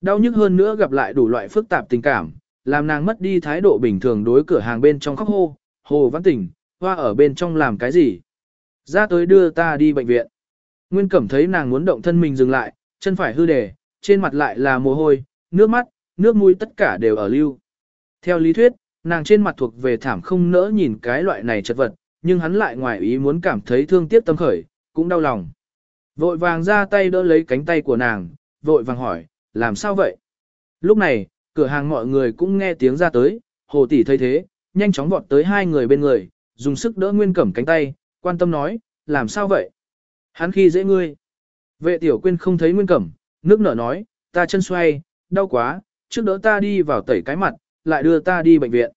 Đau nhức hơn nữa gặp lại đủ loại phức tạp tình cảm, làm nàng mất đi thái độ bình thường đối cửa hàng bên trong khóc hô, hồ văn tỉnh, hoa ở bên trong làm cái gì. Ra tới đưa ta đi bệnh viện. Nguyên Cẩm thấy nàng muốn động thân mình dừng lại, chân phải hư đề, trên mặt lại là mồ hôi, nước mắt, nước mũi tất cả đều ở lưu. Theo lý thuyết, nàng trên mặt thuộc về thảm không nỡ nhìn cái loại này chật vật, nhưng hắn lại ngoài ý muốn cảm thấy thương tiếc tâm khởi, cũng đau lòng. Vội vàng ra tay đỡ lấy cánh tay của nàng, vội vàng hỏi, làm sao vậy? Lúc này, cửa hàng mọi người cũng nghe tiếng ra tới, hồ tỷ thấy thế, nhanh chóng vọt tới hai người bên người, dùng sức đỡ nguyên cẩm cánh tay, quan tâm nói, làm sao vậy? Hắn khi dễ ngươi. Vệ tiểu quyên không thấy nguyên cẩm, nước nở nói, ta chân xoay, đau quá, trước đỡ ta đi vào tẩy cái mặt, lại đưa ta đi bệnh viện.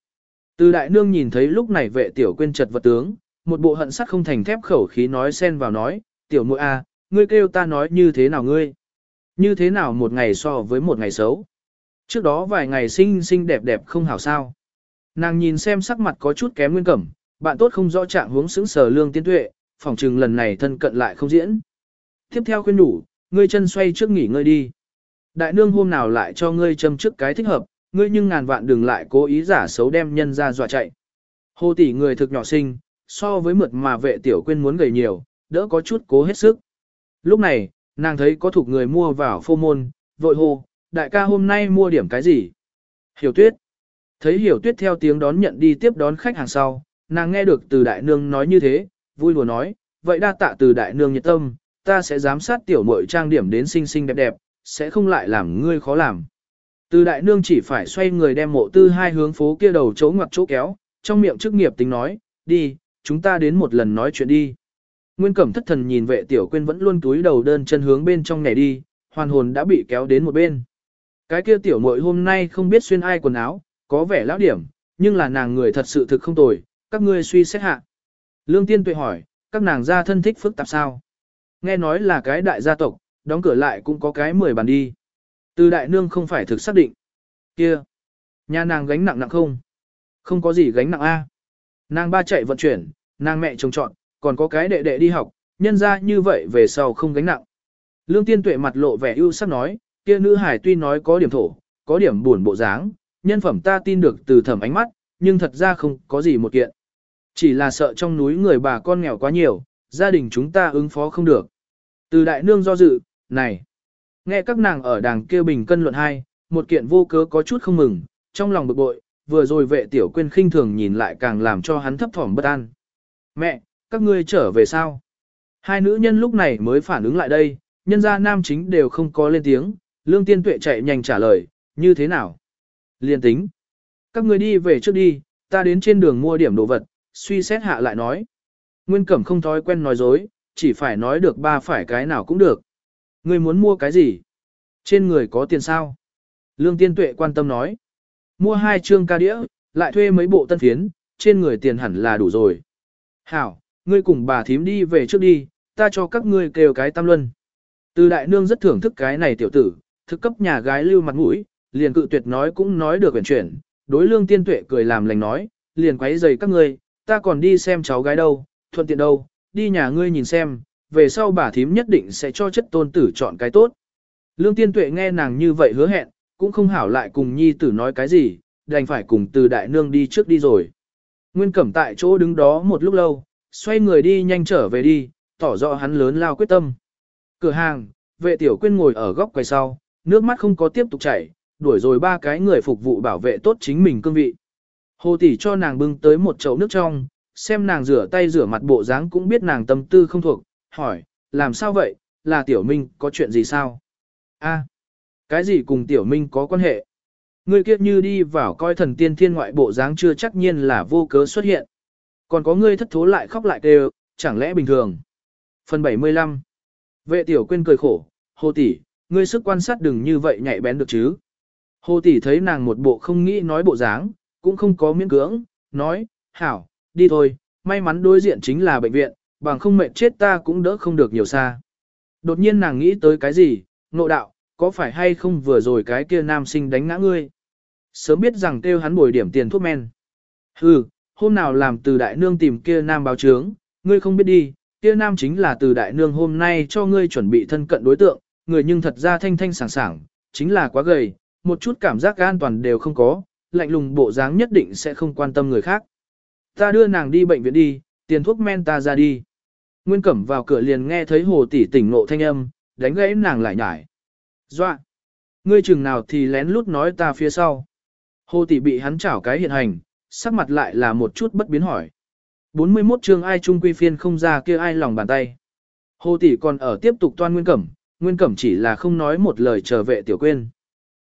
Từ đại nương nhìn thấy lúc này vệ tiểu quyên chật vật tướng, một bộ hận sắt không thành thép khẩu khí nói xen vào nói, tiểu muội a, ngươi kêu ta nói như thế nào ngươi? Như thế nào một ngày so với một ngày xấu? Trước đó vài ngày xinh xinh đẹp đẹp không hảo sao. Nàng nhìn xem sắc mặt có chút kém nguyên cẩm, bạn tốt không rõ trạng hướng xứng sờ lương tiên tuệ, phỏng chừng lần này thân cận lại không diễn. Tiếp theo khuyên đủ, ngươi chân xoay trước nghỉ ngơi đi. Đại nương hôm nào lại cho ngươi châm trước cái thích hợp, ngươi nhưng ngàn vạn đừng lại cố ý giả xấu đem nhân ra dọa chạy. Hồ tỷ người thực nhỏ sinh, so với mượt mà vệ tiểu quên muốn gầy nhiều, đỡ có chút cố hết sức. Lúc này, nàng thấy có thuộc người mua vào phô môn, vội hô, đại ca hôm nay mua điểm cái gì? Hiểu tuyết. Thấy hiểu tuyết theo tiếng đón nhận đi tiếp đón khách hàng sau, nàng nghe được từ đại nương nói như thế, vui lùa nói, vậy đa tạ từ đại nương nhiệt tâm, ta sẽ giám sát tiểu muội trang điểm đến xinh xinh đẹp đẹp, sẽ không lại làm ngươi khó làm. Từ đại nương chỉ phải xoay người đem mộ tư hai hướng phố kia đầu chỗ ngoặt chỗ kéo, trong miệng chức nghiệp tính nói, đi, chúng ta đến một lần nói chuyện đi. Nguyên cẩm thất thần nhìn vệ tiểu quên vẫn luôn túi đầu đơn chân hướng bên trong này đi, hoàn hồn đã bị kéo đến một bên. Cái kia tiểu muội hôm nay không biết xuyên ai quần áo, có vẻ lão điểm, nhưng là nàng người thật sự thực không tồi, các ngươi suy xét hạ. Lương tiên tuệ hỏi, các nàng gia thân thích phức tạp sao? Nghe nói là cái đại gia tộc, đóng cửa lại cũng có cái mười bàn đi. Từ đại nương không phải thực xác định. Kia, nhà nàng gánh nặng nặng không? Không có gì gánh nặng a. Nàng ba chạy vận chuyển, nàng mẹ trông chọn, còn có cái đệ đệ đi học, nhân ra như vậy về sau không gánh nặng. Lương tiên tuệ mặt lộ vẻ ưu sắc nói, kia nữ hải tuy nói có điểm thổ, có điểm buồn bộ dáng, nhân phẩm ta tin được từ thẩm ánh mắt, nhưng thật ra không có gì một kiện. Chỉ là sợ trong núi người bà con nghèo quá nhiều, gia đình chúng ta ứng phó không được. Từ đại nương do dự, này, nghe các nàng ở đàng kia bình cân luận hai, một kiện vô cớ có chút không mừng, trong lòng bực bội, vừa rồi vệ tiểu quên khinh thường nhìn lại càng làm cho hắn thấp thỏm bất an. Mẹ, các ngươi trở về sao? Hai nữ nhân lúc này mới phản ứng lại đây, nhân gia nam chính đều không có lên tiếng, lương tiên tuệ chạy nhanh trả lời, như thế nào? Liên tính. Các ngươi đi về trước đi, ta đến trên đường mua điểm đồ vật, suy xét hạ lại nói. Nguyên Cẩm không thói quen nói dối, chỉ phải nói được ba phải cái nào cũng được. Ngươi muốn mua cái gì? Trên người có tiền sao? Lương Tiên Tuệ quan tâm nói. Mua hai chương ca đĩa, lại thuê mấy bộ tân phiến, trên người tiền hẳn là đủ rồi. Hảo, ngươi cùng bà thím đi về trước đi, ta cho các ngươi kêu cái tam luân. Từ đại nương rất thưởng thức cái này tiểu tử, thực cấp nhà gái lưu mặt mũi, liền cự tuyệt nói cũng nói được quyển chuyển, đối lương tiên tuệ cười làm lành nói, liền quấy giày các ngươi, ta còn đi xem cháu gái đâu, thuận tiện đâu, đi nhà ngươi nhìn xem, về sau bà thím nhất định sẽ cho chất tôn tử chọn cái tốt. Lương tiên tuệ nghe nàng như vậy hứa hẹn, cũng không hảo lại cùng nhi tử nói cái gì, đành phải cùng từ đại nương đi trước đi rồi. Nguyên cẩm tại chỗ đứng đó một lúc lâu, xoay người đi nhanh trở về đi, tỏ rõ hắn lớn lao quyết tâm. Cửa hàng, vệ tiểu quyên ngồi ở góc quầy sau, nước mắt không có tiếp tục chảy, đuổi rồi ba cái người phục vụ bảo vệ tốt chính mình cương vị. Hồ tỷ cho nàng bưng tới một chậu nước trong, xem nàng rửa tay rửa mặt bộ dáng cũng biết nàng tâm tư không thuộc, hỏi, làm sao vậy, là tiểu minh có chuyện gì sao? a cái gì cùng tiểu minh có quan hệ? Người kia như đi vào coi thần tiên thiên ngoại bộ dáng chưa chắc nhiên là vô cớ xuất hiện. Còn có ngươi thất thố lại khóc lại kêu, chẳng lẽ bình thường? Phần 75 Vệ tiểu quên cười khổ, hồ tỷ, ngươi sức quan sát đừng như vậy nhạy bén được chứ. Hồ tỷ thấy nàng một bộ không nghĩ nói bộ dáng, cũng không có miễn cưỡng, nói, hảo, đi thôi, may mắn đối diện chính là bệnh viện, bằng không mệt chết ta cũng đỡ không được nhiều xa. Đột nhiên nàng nghĩ tới cái gì, nộ đạo, có phải hay không vừa rồi cái kia nam sinh đánh ngã ngươi. Sớm biết rằng kêu hắn bồi điểm tiền thuốc men. Hừ, hôm nào làm từ đại nương tìm kia nam báo trướng, ngươi không biết đi, kia nam chính là từ đại nương hôm nay cho ngươi chuẩn bị thân cận đối tượng, người nhưng thật ra thanh thanh sảng sảng, chính là quá gầy, một chút cảm giác an toàn đều không có, lạnh lùng bộ dáng nhất định sẽ không quan tâm người khác. Ta đưa nàng đi bệnh viện đi, tiền thuốc men ta ra đi. Nguyên Cẩm vào cửa liền nghe thấy hồ tỷ tỉnh ngộ thanh âm, đánh gãy nàng lại nhải. Doa! Ngươi chừng nào thì lén lút nói ta phía sau. Hồ tỷ bị hắn chảo cái hiện hành, sắc mặt lại là một chút bất biến hỏi. 41 chương ai trung quy phiên không ra kia ai lòng bàn tay. Hồ tỷ còn ở tiếp tục toan Nguyên Cẩm, Nguyên Cẩm chỉ là không nói một lời trở vệ tiểu quên.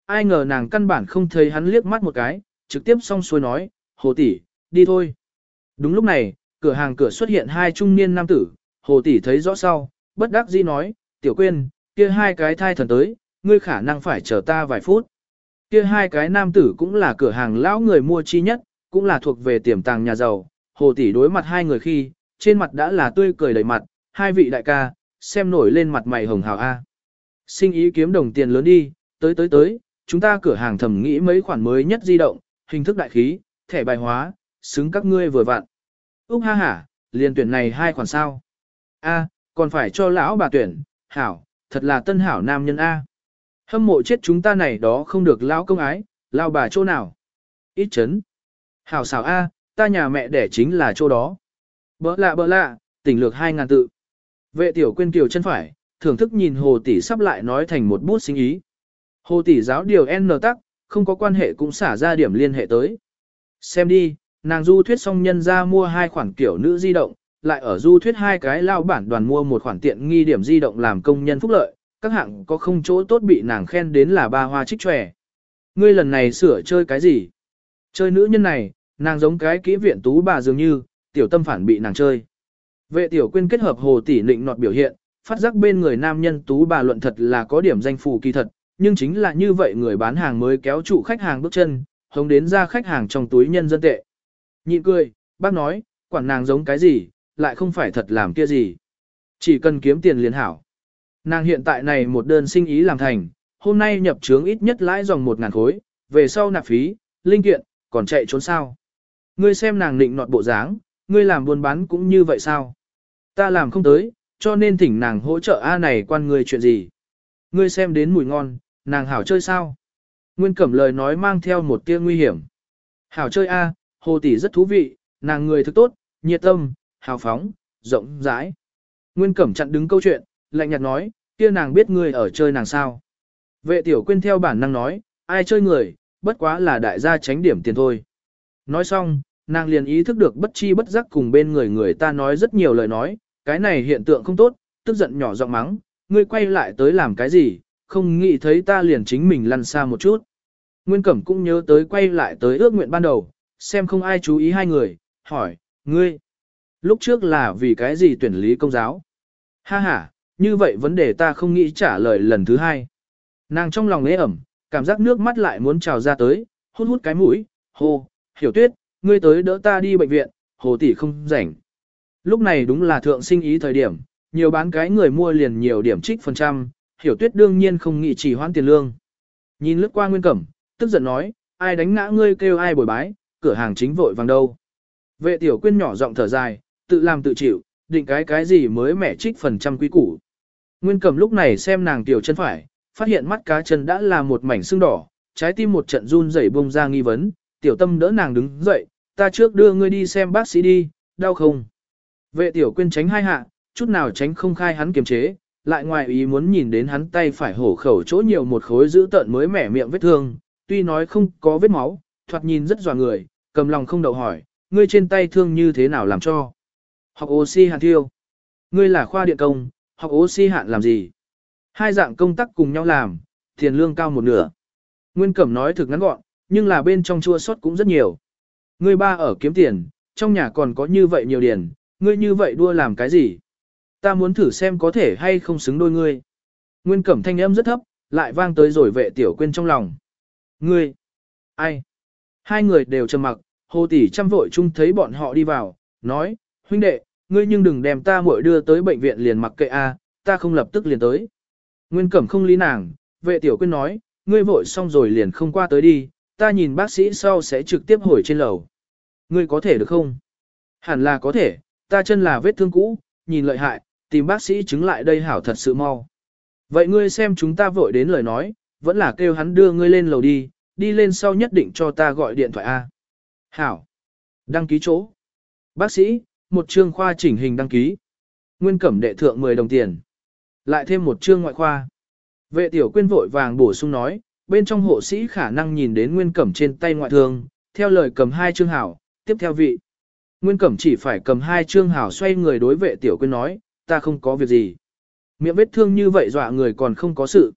Ai ngờ nàng căn bản không thấy hắn liếc mắt một cái, trực tiếp xong xuôi nói, Hồ tỷ, đi thôi. Đúng lúc này, cửa hàng cửa xuất hiện hai trung niên nam tử, Hồ tỷ thấy rõ sau, bất đắc dĩ nói, tiểu quên, kia hai cái thai thần tới, ngươi khả năng phải chờ ta vài phút. Kia hai cái nam tử cũng là cửa hàng lão người mua chi nhất, cũng là thuộc về tiềm tàng nhà giàu. Hồ tỷ đối mặt hai người khi, trên mặt đã là tươi cười đầy mặt, hai vị đại ca, xem nổi lên mặt mày hồng hào A. Sinh ý kiếm đồng tiền lớn đi, tới tới tới, chúng ta cửa hàng thẩm nghĩ mấy khoản mới nhất di động, hình thức đại khí, thẻ bài hóa, xứng các ngươi vừa vặn. Úc ha hả, liền tuyển này hai khoản sao. A, còn phải cho lão bà tuyển, hảo, thật là tân hảo nam nhân A. Hâm mộ chết chúng ta này đó không được lao công ái, lao bà chỗ nào. Ít chấn. Hảo xảo A, ta nhà mẹ đẻ chính là chỗ đó. Bỡ lạ bỡ lạ, tỉnh lược hai ngàn tự. Vệ tiểu quên kiều chân phải, thưởng thức nhìn hồ tỷ sắp lại nói thành một bút sinh ý. Hồ tỷ giáo điều N tắc, không có quan hệ cũng xả ra điểm liên hệ tới. Xem đi, nàng du thuyết xong nhân ra mua hai khoản kiểu nữ di động, lại ở du thuyết hai cái lao bản đoàn mua một khoản tiện nghi điểm di động làm công nhân phúc lợi, các hạng có không chỗ tốt bị nàng khen đến là ba hoa trích tròe. Ngươi lần này sửa chơi cái gì? Chơi nữ nhân này, nàng giống cái kỹ viện tú bà dường như, tiểu tâm phản bị nàng chơi. Vệ tiểu quyên kết hợp hồ tỷ nịnh nọt biểu hiện, phát giác bên người nam nhân tú bà luận thật là có điểm danh phù kỳ thật, nhưng chính là như vậy người bán hàng mới kéo trụ khách hàng bước chân, hống đến ra khách hàng trong túi nhân dân tệ. Nhịn cười, bác nói, quản nàng giống cái gì, lại không phải thật làm kia gì. Chỉ cần kiếm tiền liền hảo. Nàng hiện tại này một đơn sinh ý làm thành, hôm nay nhập trướng ít nhất lãi dòng một ngàn khối, về sau nạp phí, linh kiện, còn chạy trốn sao. Ngươi xem nàng định nọt bộ dáng, ngươi làm buôn bán cũng như vậy sao? Ta làm không tới, cho nên thỉnh nàng hỗ trợ A này quan ngươi chuyện gì? Ngươi xem đến mùi ngon, nàng hảo chơi sao? Nguyên Cẩm lời nói mang theo một tia nguy hiểm. Hảo chơi A, hồ tỷ rất thú vị, nàng người thức tốt, nhiệt tâm, hào phóng, rộng rãi. Nguyên Cẩm chặn đứng câu chuyện, lạnh nhạt nói, kia nàng biết ngươi ở chơi nàng sao. Vệ tiểu quên theo bản năng nói, ai chơi người, bất quá là đại gia tránh điểm tiền thôi. Nói xong, nàng liền ý thức được bất chi bất giác cùng bên người người ta nói rất nhiều lời nói, cái này hiện tượng không tốt, tức giận nhỏ giọng mắng, ngươi quay lại tới làm cái gì, không nghĩ thấy ta liền chính mình lăn xa một chút. Nguyên Cẩm cũng nhớ tới quay lại tới ước nguyện ban đầu, xem không ai chú ý hai người, hỏi, ngươi, lúc trước là vì cái gì tuyển lý công giáo? Ha ha, như vậy vấn đề ta không nghĩ trả lời lần thứ hai. Nàng trong lòng ế ẩm, cảm giác nước mắt lại muốn trào ra tới, hút hút cái mũi, hô, hiểu tuyết, ngươi tới đỡ ta đi bệnh viện, hồ tỷ không rảnh. Lúc này đúng là thượng sinh ý thời điểm, nhiều bán cái người mua liền nhiều điểm trích phần trăm, hiểu tuyết đương nhiên không nghĩ chỉ hoãn tiền lương. Nhìn lướt qua nguyên cẩm, tức giận nói, ai đánh ngã ngươi kêu ai bồi bái, cửa hàng chính vội vàng đâu. Vệ tiểu quyên nhỏ giọng thở dài, tự làm tự chịu, định cái cái gì mới mẻ trích phần trăm quý củ. Nguyên Cẩm lúc này xem nàng tiểu chân phải, phát hiện mắt cá chân đã là một mảnh sưng đỏ, trái tim một trận run rẩy bông ra nghi vấn, tiểu tâm đỡ nàng đứng dậy, ta trước đưa ngươi đi xem bác sĩ đi, đau không? Vệ tiểu quyên tránh hai hạ, chút nào tránh không khai hắn kiềm chế, lại ngoài ý muốn nhìn đến hắn tay phải hổ khẩu chỗ nhiều một khối giữ tợn mới mẻ miệng vết thương, tuy nói không có vết máu, thoạt nhìn rất dò người, cầm lòng không đậu hỏi, ngươi trên tay thương như thế nào làm cho? Học oxy hàn thiêu. Ngươi là khoa điện công, học oxy hạn làm gì? Hai dạng công tác cùng nhau làm, tiền lương cao một nửa. Nguyên Cẩm nói thực ngắn gọn, nhưng là bên trong chua sót cũng rất nhiều. Ngươi ba ở kiếm tiền, trong nhà còn có như vậy nhiều tiền, ngươi như vậy đua làm cái gì? Ta muốn thử xem có thể hay không xứng đôi ngươi. Nguyên Cẩm thanh âm rất thấp, lại vang tới rồi vệ tiểu quên trong lòng. Ngươi! Ai? Hai người đều trầm mặc, hồ tỷ chăm vội chung thấy bọn họ đi vào, nói, huynh đệ, ngươi nhưng đừng đem ta muội đưa tới bệnh viện liền mặc kệ a, ta không lập tức liền tới. Nguyên Cẩm không lý nàng, vệ tiểu quyên nói, ngươi vội xong rồi liền không qua tới đi, ta nhìn bác sĩ sau sẽ trực tiếp hồi trên lầu. Ngươi có thể được không? Hẳn là có thể, ta chân là vết thương cũ, nhìn lợi hại, tìm bác sĩ chứng lại đây hảo thật sự mau. Vậy ngươi xem chúng ta vội đến lời nói, vẫn là kêu hắn đưa ngươi lên lầu đi, đi lên sau nhất định cho ta gọi điện thoại A. Hảo. Đăng ký chỗ. Bác sĩ, một chương khoa chỉnh hình đăng ký. Nguyên cẩm đệ thượng 10 đồng tiền. Lại thêm một chương ngoại khoa. Vệ tiểu quyên vội vàng bổ sung nói, bên trong hộ sĩ khả năng nhìn đến nguyên cẩm trên tay ngoại thương, theo lời cầm hai chương hảo, tiếp theo vị. Nguyên cẩm chỉ phải cầm hai chương hảo xoay người đối vệ tiểu quyên nói, ta không có việc gì. Miệng vết thương như vậy dọa người còn không có sự.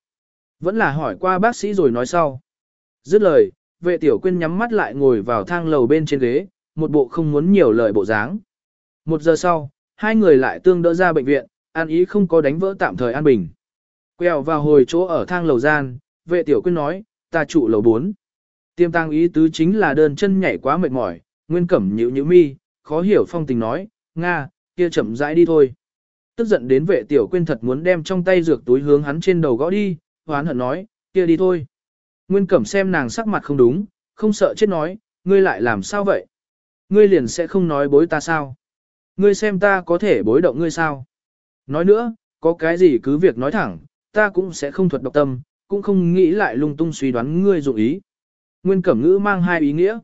Vẫn là hỏi qua bác sĩ rồi nói sau. Dứt lời, vệ tiểu quyên nhắm mắt lại ngồi vào thang lầu bên trên ghế, một bộ không muốn nhiều lời bộ dáng. Một giờ sau, hai người lại tương đỡ ra bệnh viện, an ý không có đánh vỡ tạm thời an bình. Quẹo vào hồi chỗ ở thang lầu gian, vệ tiểu quyên nói, ta trụ lầu 4. Tiêm tăng ý tứ chính là đơn chân nhảy quá mệt mỏi, nguyên cẩm nhữ nhữ mi, khó hiểu phong tình nói, Nga, kia chậm rãi đi thôi. Tức giận đến vệ tiểu quyên thật muốn đem trong tay dược túi hướng hắn trên đầu gõ đi, hoán hận nói, kia đi thôi. Nguyên cẩm xem nàng sắc mặt không đúng, không sợ chết nói, ngươi lại làm sao vậy? Ngươi liền sẽ không nói bối ta sao? Ngươi xem ta có thể bối động ngươi sao? Nói nữa, có cái gì cứ việc nói thẳng, ta cũng sẽ không thuật độc tâm, cũng không nghĩ lại lung tung suy đoán ngươi dụng ý. Nguyên cẩm ngữ mang hai ý nghĩa.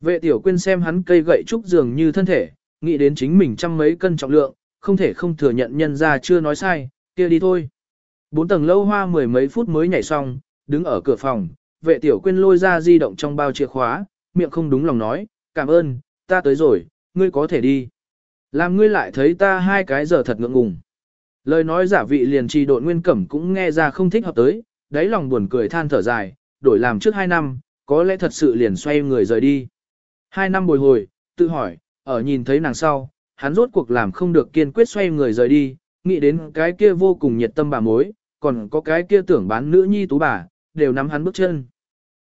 Vệ tiểu quyên xem hắn cây gậy trúc dường như thân thể, nghĩ đến chính mình trăm mấy cân trọng lượng, không thể không thừa nhận nhân ra chưa nói sai, kia đi thôi. Bốn tầng lâu hoa mười mấy phút mới nhảy xong, đứng ở cửa phòng, vệ tiểu quyên lôi ra di động trong bao chìa khóa, miệng không đúng lòng nói, cảm ơn, ta tới rồi, ngươi có thể đi. Làm ngươi lại thấy ta hai cái giờ thật ngượng ngùng. Lời nói giả vị liền trì độn nguyên cẩm cũng nghe ra không thích hợp tới, đáy lòng buồn cười than thở dài, đổi làm trước hai năm, có lẽ thật sự liền xoay người rời đi. Hai năm bồi hồi, tự hỏi, ở nhìn thấy nàng sau, hắn rốt cuộc làm không được kiên quyết xoay người rời đi, nghĩ đến cái kia vô cùng nhiệt tâm bà mối, còn có cái kia tưởng bán nữ nhi tú bà, đều nắm hắn bước chân.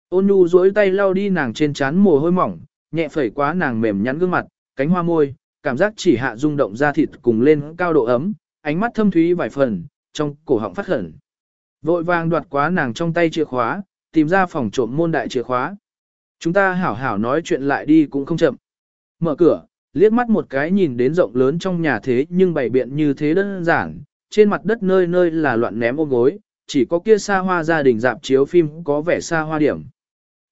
Ôn nhu duỗi tay lau đi nàng trên trán mồ hôi mỏng, nhẹ phẩy quá nàng mềm nhắn gương mặt, cánh hoa môi, cảm giác chỉ hạ rung động da thịt cùng lên cao độ ấm, ánh mắt thâm thúy vài phần, trong cổ họng phát khẩn. Vội vàng đoạt quá nàng trong tay chìa khóa, tìm ra phòng trộm môn đại chìa khóa. Chúng ta hảo hảo nói chuyện lại đi cũng không chậm. Mở cửa, liếc mắt một cái nhìn đến rộng lớn trong nhà thế nhưng bày biện như thế đơn giản, trên mặt đất nơi nơi là loạn ném ôm gối, chỉ có kia xa hoa gia đình dạp chiếu phim có vẻ xa hoa điểm.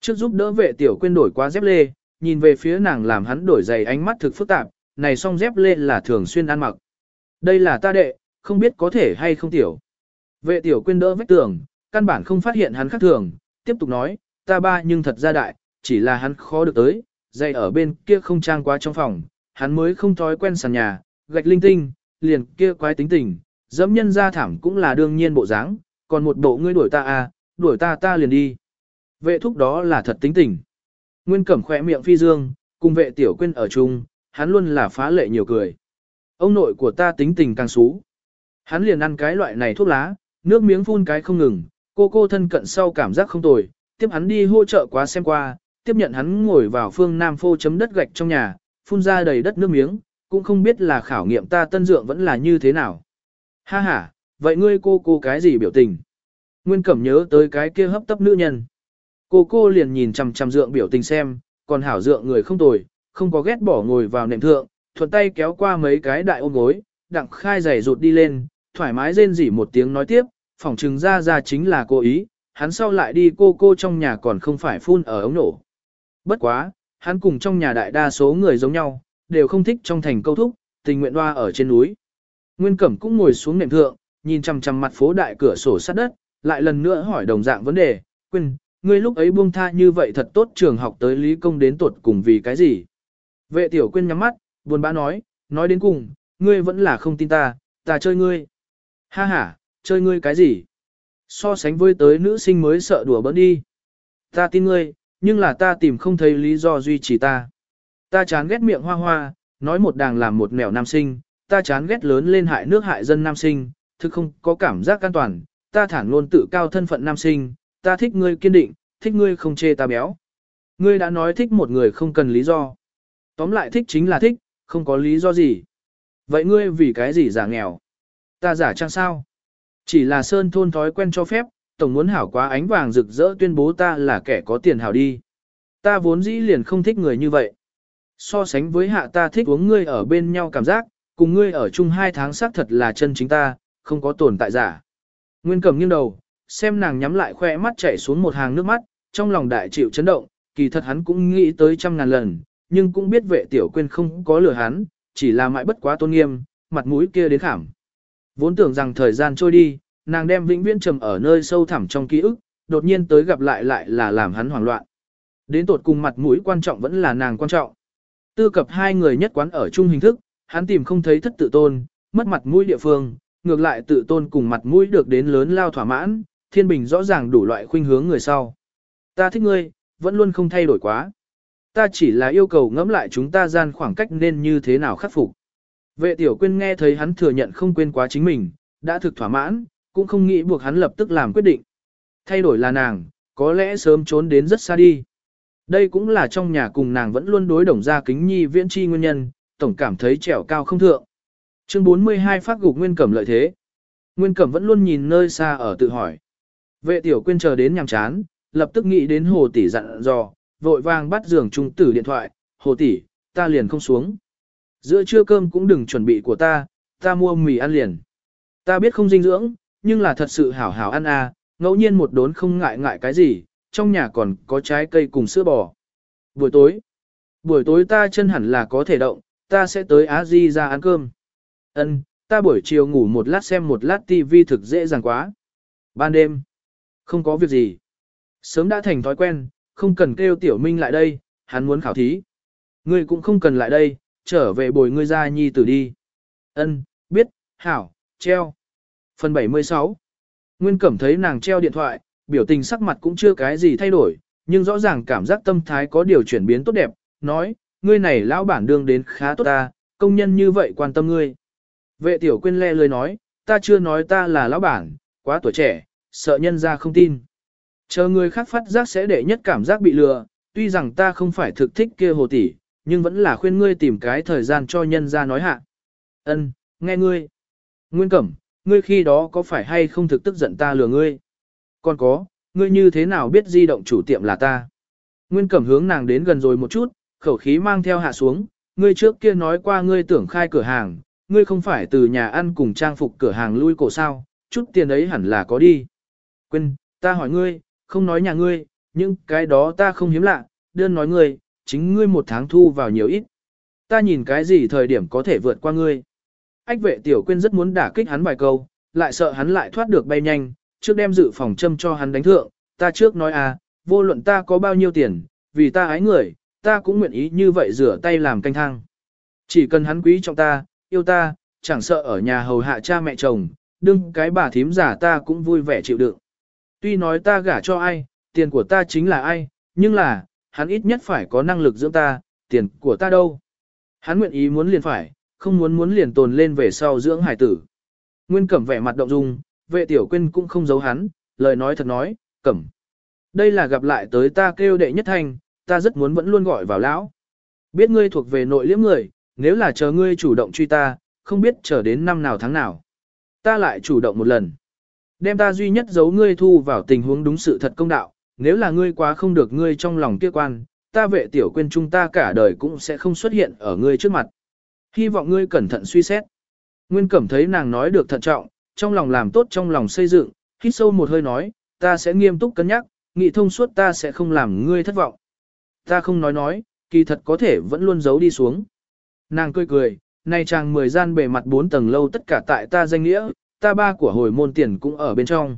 Trước giúp đỡ vệ tiểu quên đổi qua dép lê, nhìn về phía nàng làm hắn đổi giày ánh mắt thực phức tạp, này song dép lê là thường xuyên ăn mặc. Đây là ta đệ, không biết có thể hay không tiểu. Vệ tiểu quên đỡ vách tường, căn bản không phát hiện hắn khác thường, tiếp tục nói, ta ba nhưng thật ra đại, chỉ là hắn khó được tới, dây ở bên kia không trang quá trong phòng, hắn mới không thói quen sàn nhà, gạch linh tinh, liền kia quái tính tình, dẫm nhân ra thảm cũng là đương nhiên bộ dáng, còn một bộ ngươi đuổi ta à, đuổi ta ta liền đi. Vệ thúc đó là thật tính tình. Nguyên cẩm khỏe miệng phi dương, cùng vệ tiểu quên ở chung, hắn luôn là phá lệ nhiều cười. Ông nội của ta tính tình càng xú. Hắn liền ăn cái loại này thuốc lá, nước miếng phun cái không ngừng, cô cô thân cận sau cảm giác không tồi, tiếp hắn đi hỗ trợ quá xem qua, tiếp nhận hắn ngồi vào phương Nam phô chấm đất gạch trong nhà, phun ra đầy đất nước miếng, cũng không biết là khảo nghiệm ta tân dượng vẫn là như thế nào. Ha ha, vậy ngươi cô cô cái gì biểu tình? Nguyên Cẩm nhớ tới cái kia hấp tấp nữ nhân. Cô cô liền nhìn chằm chằm dượng biểu tình xem, còn hảo dượng người không tồi, không có ghét bỏ ngồi vào nệm thượng, thuận tay kéo qua mấy cái đại ôm gối, đặng khai giày rụt đi lên, thoải mái rên rỉ một tiếng nói tiếp, phỏng chừng ra ra chính là cô ý, hắn sau lại đi cô cô trong nhà còn không phải phun ở ống nổ. Bất quá, hắn cùng trong nhà đại đa số người giống nhau, đều không thích trong thành câu thúc, tình nguyện hoa ở trên núi. Nguyên Cẩm cũng ngồi xuống nệm thượng, nhìn chằm chằm mặt phố đại cửa sổ sát đất, lại lần nữa hỏi đồng dạng vấn đề, quên, ngươi lúc ấy buông tha như vậy thật tốt trường học tới lý công đến tuột cùng vì cái gì? Vệ tiểu quyên nhắm mắt, buồn bã nói, nói đến cùng, ngươi vẫn là không tin ta, ta chơi ngươi. Ha ha, chơi ngươi cái gì? So sánh với tới nữ sinh mới sợ đùa bỡn đi. Ta tin ngươi, nhưng là ta tìm không thấy lý do duy trì ta. Ta chán ghét miệng hoa hoa, nói một đàng làm một mèo nam sinh, ta chán ghét lớn lên hại nước hại dân nam sinh, thực không có cảm giác an toàn, ta thản luôn tự cao thân phận nam sinh, ta thích ngươi kiên định, thích ngươi không chê ta béo. Ngươi đã nói thích một người không cần lý do. Tóm lại thích chính là thích, không có lý do gì. Vậy ngươi vì cái gì giả nghèo? Ta giả trang sao? Chỉ là sơn thôn thói quen cho phép, tổng muốn hảo quá ánh vàng rực rỡ tuyên bố ta là kẻ có tiền hảo đi. Ta vốn dĩ liền không thích người như vậy. So sánh với hạ ta thích uống ngươi ở bên nhau cảm giác, cùng ngươi ở chung hai tháng xác thật là chân chính ta, không có tồn tại giả. Nguyên cầm nghiêng đầu, xem nàng nhắm lại khoe mắt chảy xuống một hàng nước mắt, trong lòng đại chịu chấn động, kỳ thật hắn cũng nghĩ tới trăm ngàn lần, nhưng cũng biết vệ tiểu quên không có lừa hắn, chỉ là mãi bất quá tôn nghiêm, mặt mũi kia đến khảm. Vốn tưởng rằng thời gian trôi đi, nàng đem vĩnh viễn trầm ở nơi sâu thẳm trong ký ức, đột nhiên tới gặp lại lại là làm hắn hoảng loạn. Đến tột cùng mặt mũi quan trọng vẫn là nàng quan trọng. Tư cập hai người nhất quán ở chung hình thức, hắn tìm không thấy thất tự tôn, mất mặt mũi địa phương, ngược lại tự tôn cùng mặt mũi được đến lớn lao thỏa mãn, thiên bình rõ ràng đủ loại khuynh hướng người sau. Ta thích ngươi, vẫn luôn không thay đổi quá. Ta chỉ là yêu cầu ngẫm lại chúng ta gian khoảng cách nên như thế nào khắc phục. Vệ tiểu quyên nghe thấy hắn thừa nhận không quên quá chính mình, đã thực thỏa mãn, cũng không nghĩ buộc hắn lập tức làm quyết định. Thay đổi là nàng, có lẽ sớm trốn đến rất xa đi. Đây cũng là trong nhà cùng nàng vẫn luôn đối đồng gia kính nhi viễn chi nguyên nhân, tổng cảm thấy trèo cao không thượng. Chương 42 phát gục Nguyên Cẩm lợi thế. Nguyên Cẩm vẫn luôn nhìn nơi xa ở tự hỏi. Vệ tiểu quyên chờ đến nhằm chán, lập tức nghĩ đến hồ tỷ dặn dò, vội vàng bắt giường trung tử điện thoại, hồ tỷ, ta liền không xuống. Giữa trưa cơm cũng đừng chuẩn bị của ta, ta mua mì ăn liền. Ta biết không dinh dưỡng, nhưng là thật sự hảo hảo ăn à, ngẫu nhiên một đốn không ngại ngại cái gì, trong nhà còn có trái cây cùng sữa bò. Buổi tối, buổi tối ta chân hẳn là có thể động, ta sẽ tới Á Di ra ăn cơm. Ân, ta buổi chiều ngủ một lát xem một lát tivi thực dễ dàng quá. Ban đêm, không có việc gì. Sớm đã thành thói quen, không cần kêu Tiểu Minh lại đây, hắn muốn khảo thí. Ngươi cũng không cần lại đây, trở về bồi ngươi ra nhi tử đi. Ân, biết, hảo, treo. Phần 76 Nguyên Cẩm thấy nàng treo điện thoại, biểu tình sắc mặt cũng chưa cái gì thay đổi, nhưng rõ ràng cảm giác tâm thái có điều chuyển biến tốt đẹp, nói, ngươi này lão bản đương đến khá tốt ta, công nhân như vậy quan tâm ngươi. Vệ tiểu quên le lời nói, ta chưa nói ta là lão bản, quá tuổi trẻ, sợ nhân ra không tin. Chờ người khác phát giác sẽ để nhất cảm giác bị lừa, tuy rằng ta không phải thực thích kia hồ tỷ, nhưng vẫn là khuyên ngươi tìm cái thời gian cho nhân ra nói hạ. Ân, nghe ngươi. Nguyên Cẩm, ngươi khi đó có phải hay không thực tức giận ta lừa ngươi? Còn có, ngươi như thế nào biết di động chủ tiệm là ta? Nguyên Cẩm hướng nàng đến gần rồi một chút, khẩu khí mang theo hạ xuống, ngươi trước kia nói qua ngươi tưởng khai cửa hàng, ngươi không phải từ nhà ăn cùng trang phục cửa hàng lui cổ sao, chút tiền ấy hẳn là có đi. Quên, ta hỏi ngươi, không nói nhà ngươi, nhưng cái đó ta không hiếm lạ, đơn nói ngươi, chính ngươi một tháng thu vào nhiều ít. Ta nhìn cái gì thời điểm có thể vượt qua ngươi. Ách vệ tiểu quyên rất muốn đả kích hắn vài câu, lại sợ hắn lại thoát được bay nhanh, trước đem dự phòng châm cho hắn đánh thượng, ta trước nói à, vô luận ta có bao nhiêu tiền, vì ta ái người, ta cũng nguyện ý như vậy rửa tay làm canh thang. Chỉ cần hắn quý trọng ta, yêu ta, chẳng sợ ở nhà hầu hạ cha mẹ chồng, đương cái bà thím giả ta cũng vui vẻ chịu đựng. Tuy nói ta gả cho ai, tiền của ta chính là ai, nhưng là, hắn ít nhất phải có năng lực dưỡng ta, tiền của ta đâu. Hắn nguyện ý muốn liền phải, không muốn muốn liền tồn lên về sau dưỡng hải tử. Nguyên Cẩm vẻ mặt động dung, vệ tiểu quyên cũng không giấu hắn, lời nói thật nói, Cẩm. Đây là gặp lại tới ta kêu đệ nhất thành, ta rất muốn vẫn luôn gọi vào lão. Biết ngươi thuộc về nội liễm người, nếu là chờ ngươi chủ động truy ta, không biết chờ đến năm nào tháng nào. Ta lại chủ động một lần. Đem ta duy nhất giấu ngươi thu vào tình huống đúng sự thật công đạo, nếu là ngươi quá không được ngươi trong lòng kia quan, ta vệ tiểu quên chúng ta cả đời cũng sẽ không xuất hiện ở ngươi trước mặt. Hy vọng ngươi cẩn thận suy xét. Nguyên Cẩm thấy nàng nói được thận trọng, trong lòng làm tốt trong lòng xây dựng, hít sâu một hơi nói, ta sẽ nghiêm túc cân nhắc, nghị thông suốt ta sẽ không làm ngươi thất vọng. Ta không nói nói, kỳ thật có thể vẫn luôn giấu đi xuống. Nàng cười cười, nay chàng mười gian bề mặt bốn tầng lâu tất cả tại ta danh nghĩa, ta ba của hồi môn tiền cũng ở bên trong.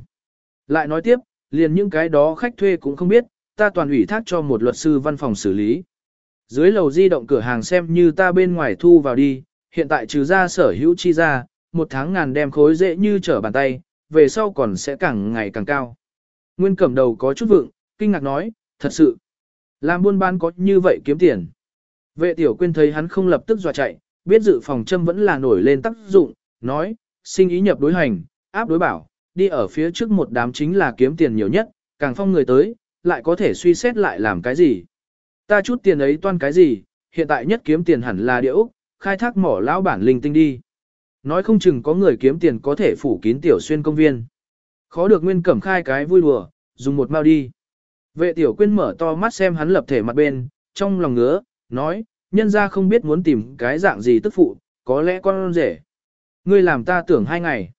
Lại nói tiếp, liền những cái đó khách thuê cũng không biết, ta toàn ủy thác cho một luật sư văn phòng xử lý. Dưới lầu di động cửa hàng xem như ta bên ngoài thu vào đi, hiện tại trừ ra sở hữu chi ra, một tháng ngàn đem khối dễ như trở bàn tay, về sau còn sẽ càng ngày càng cao. Nguyên cẩm đầu có chút vượng, kinh ngạc nói, thật sự, làm buôn bán có như vậy kiếm tiền. Vệ tiểu quyên thấy hắn không lập tức dọa chạy, biết dự phòng châm vẫn là nổi lên tác dụng, nói, sinh ý nhập đối hành, áp đối bảo, đi ở phía trước một đám chính là kiếm tiền nhiều nhất, càng phong người tới, lại có thể suy xét lại làm cái gì. Ta chút tiền ấy toan cái gì, hiện tại nhất kiếm tiền hẳn là địa Úc, khai thác mỏ lão bản linh tinh đi. Nói không chừng có người kiếm tiền có thể phủ kín tiểu xuyên công viên. Khó được nguyên cẩm khai cái vui đùa, dùng một mao đi. Vệ tiểu quyên mở to mắt xem hắn lập thể mặt bên, trong lòng ngứa, nói, nhân ra không biết muốn tìm cái dạng gì tức phụ, có lẽ con rể. Ngươi làm ta tưởng hai ngày.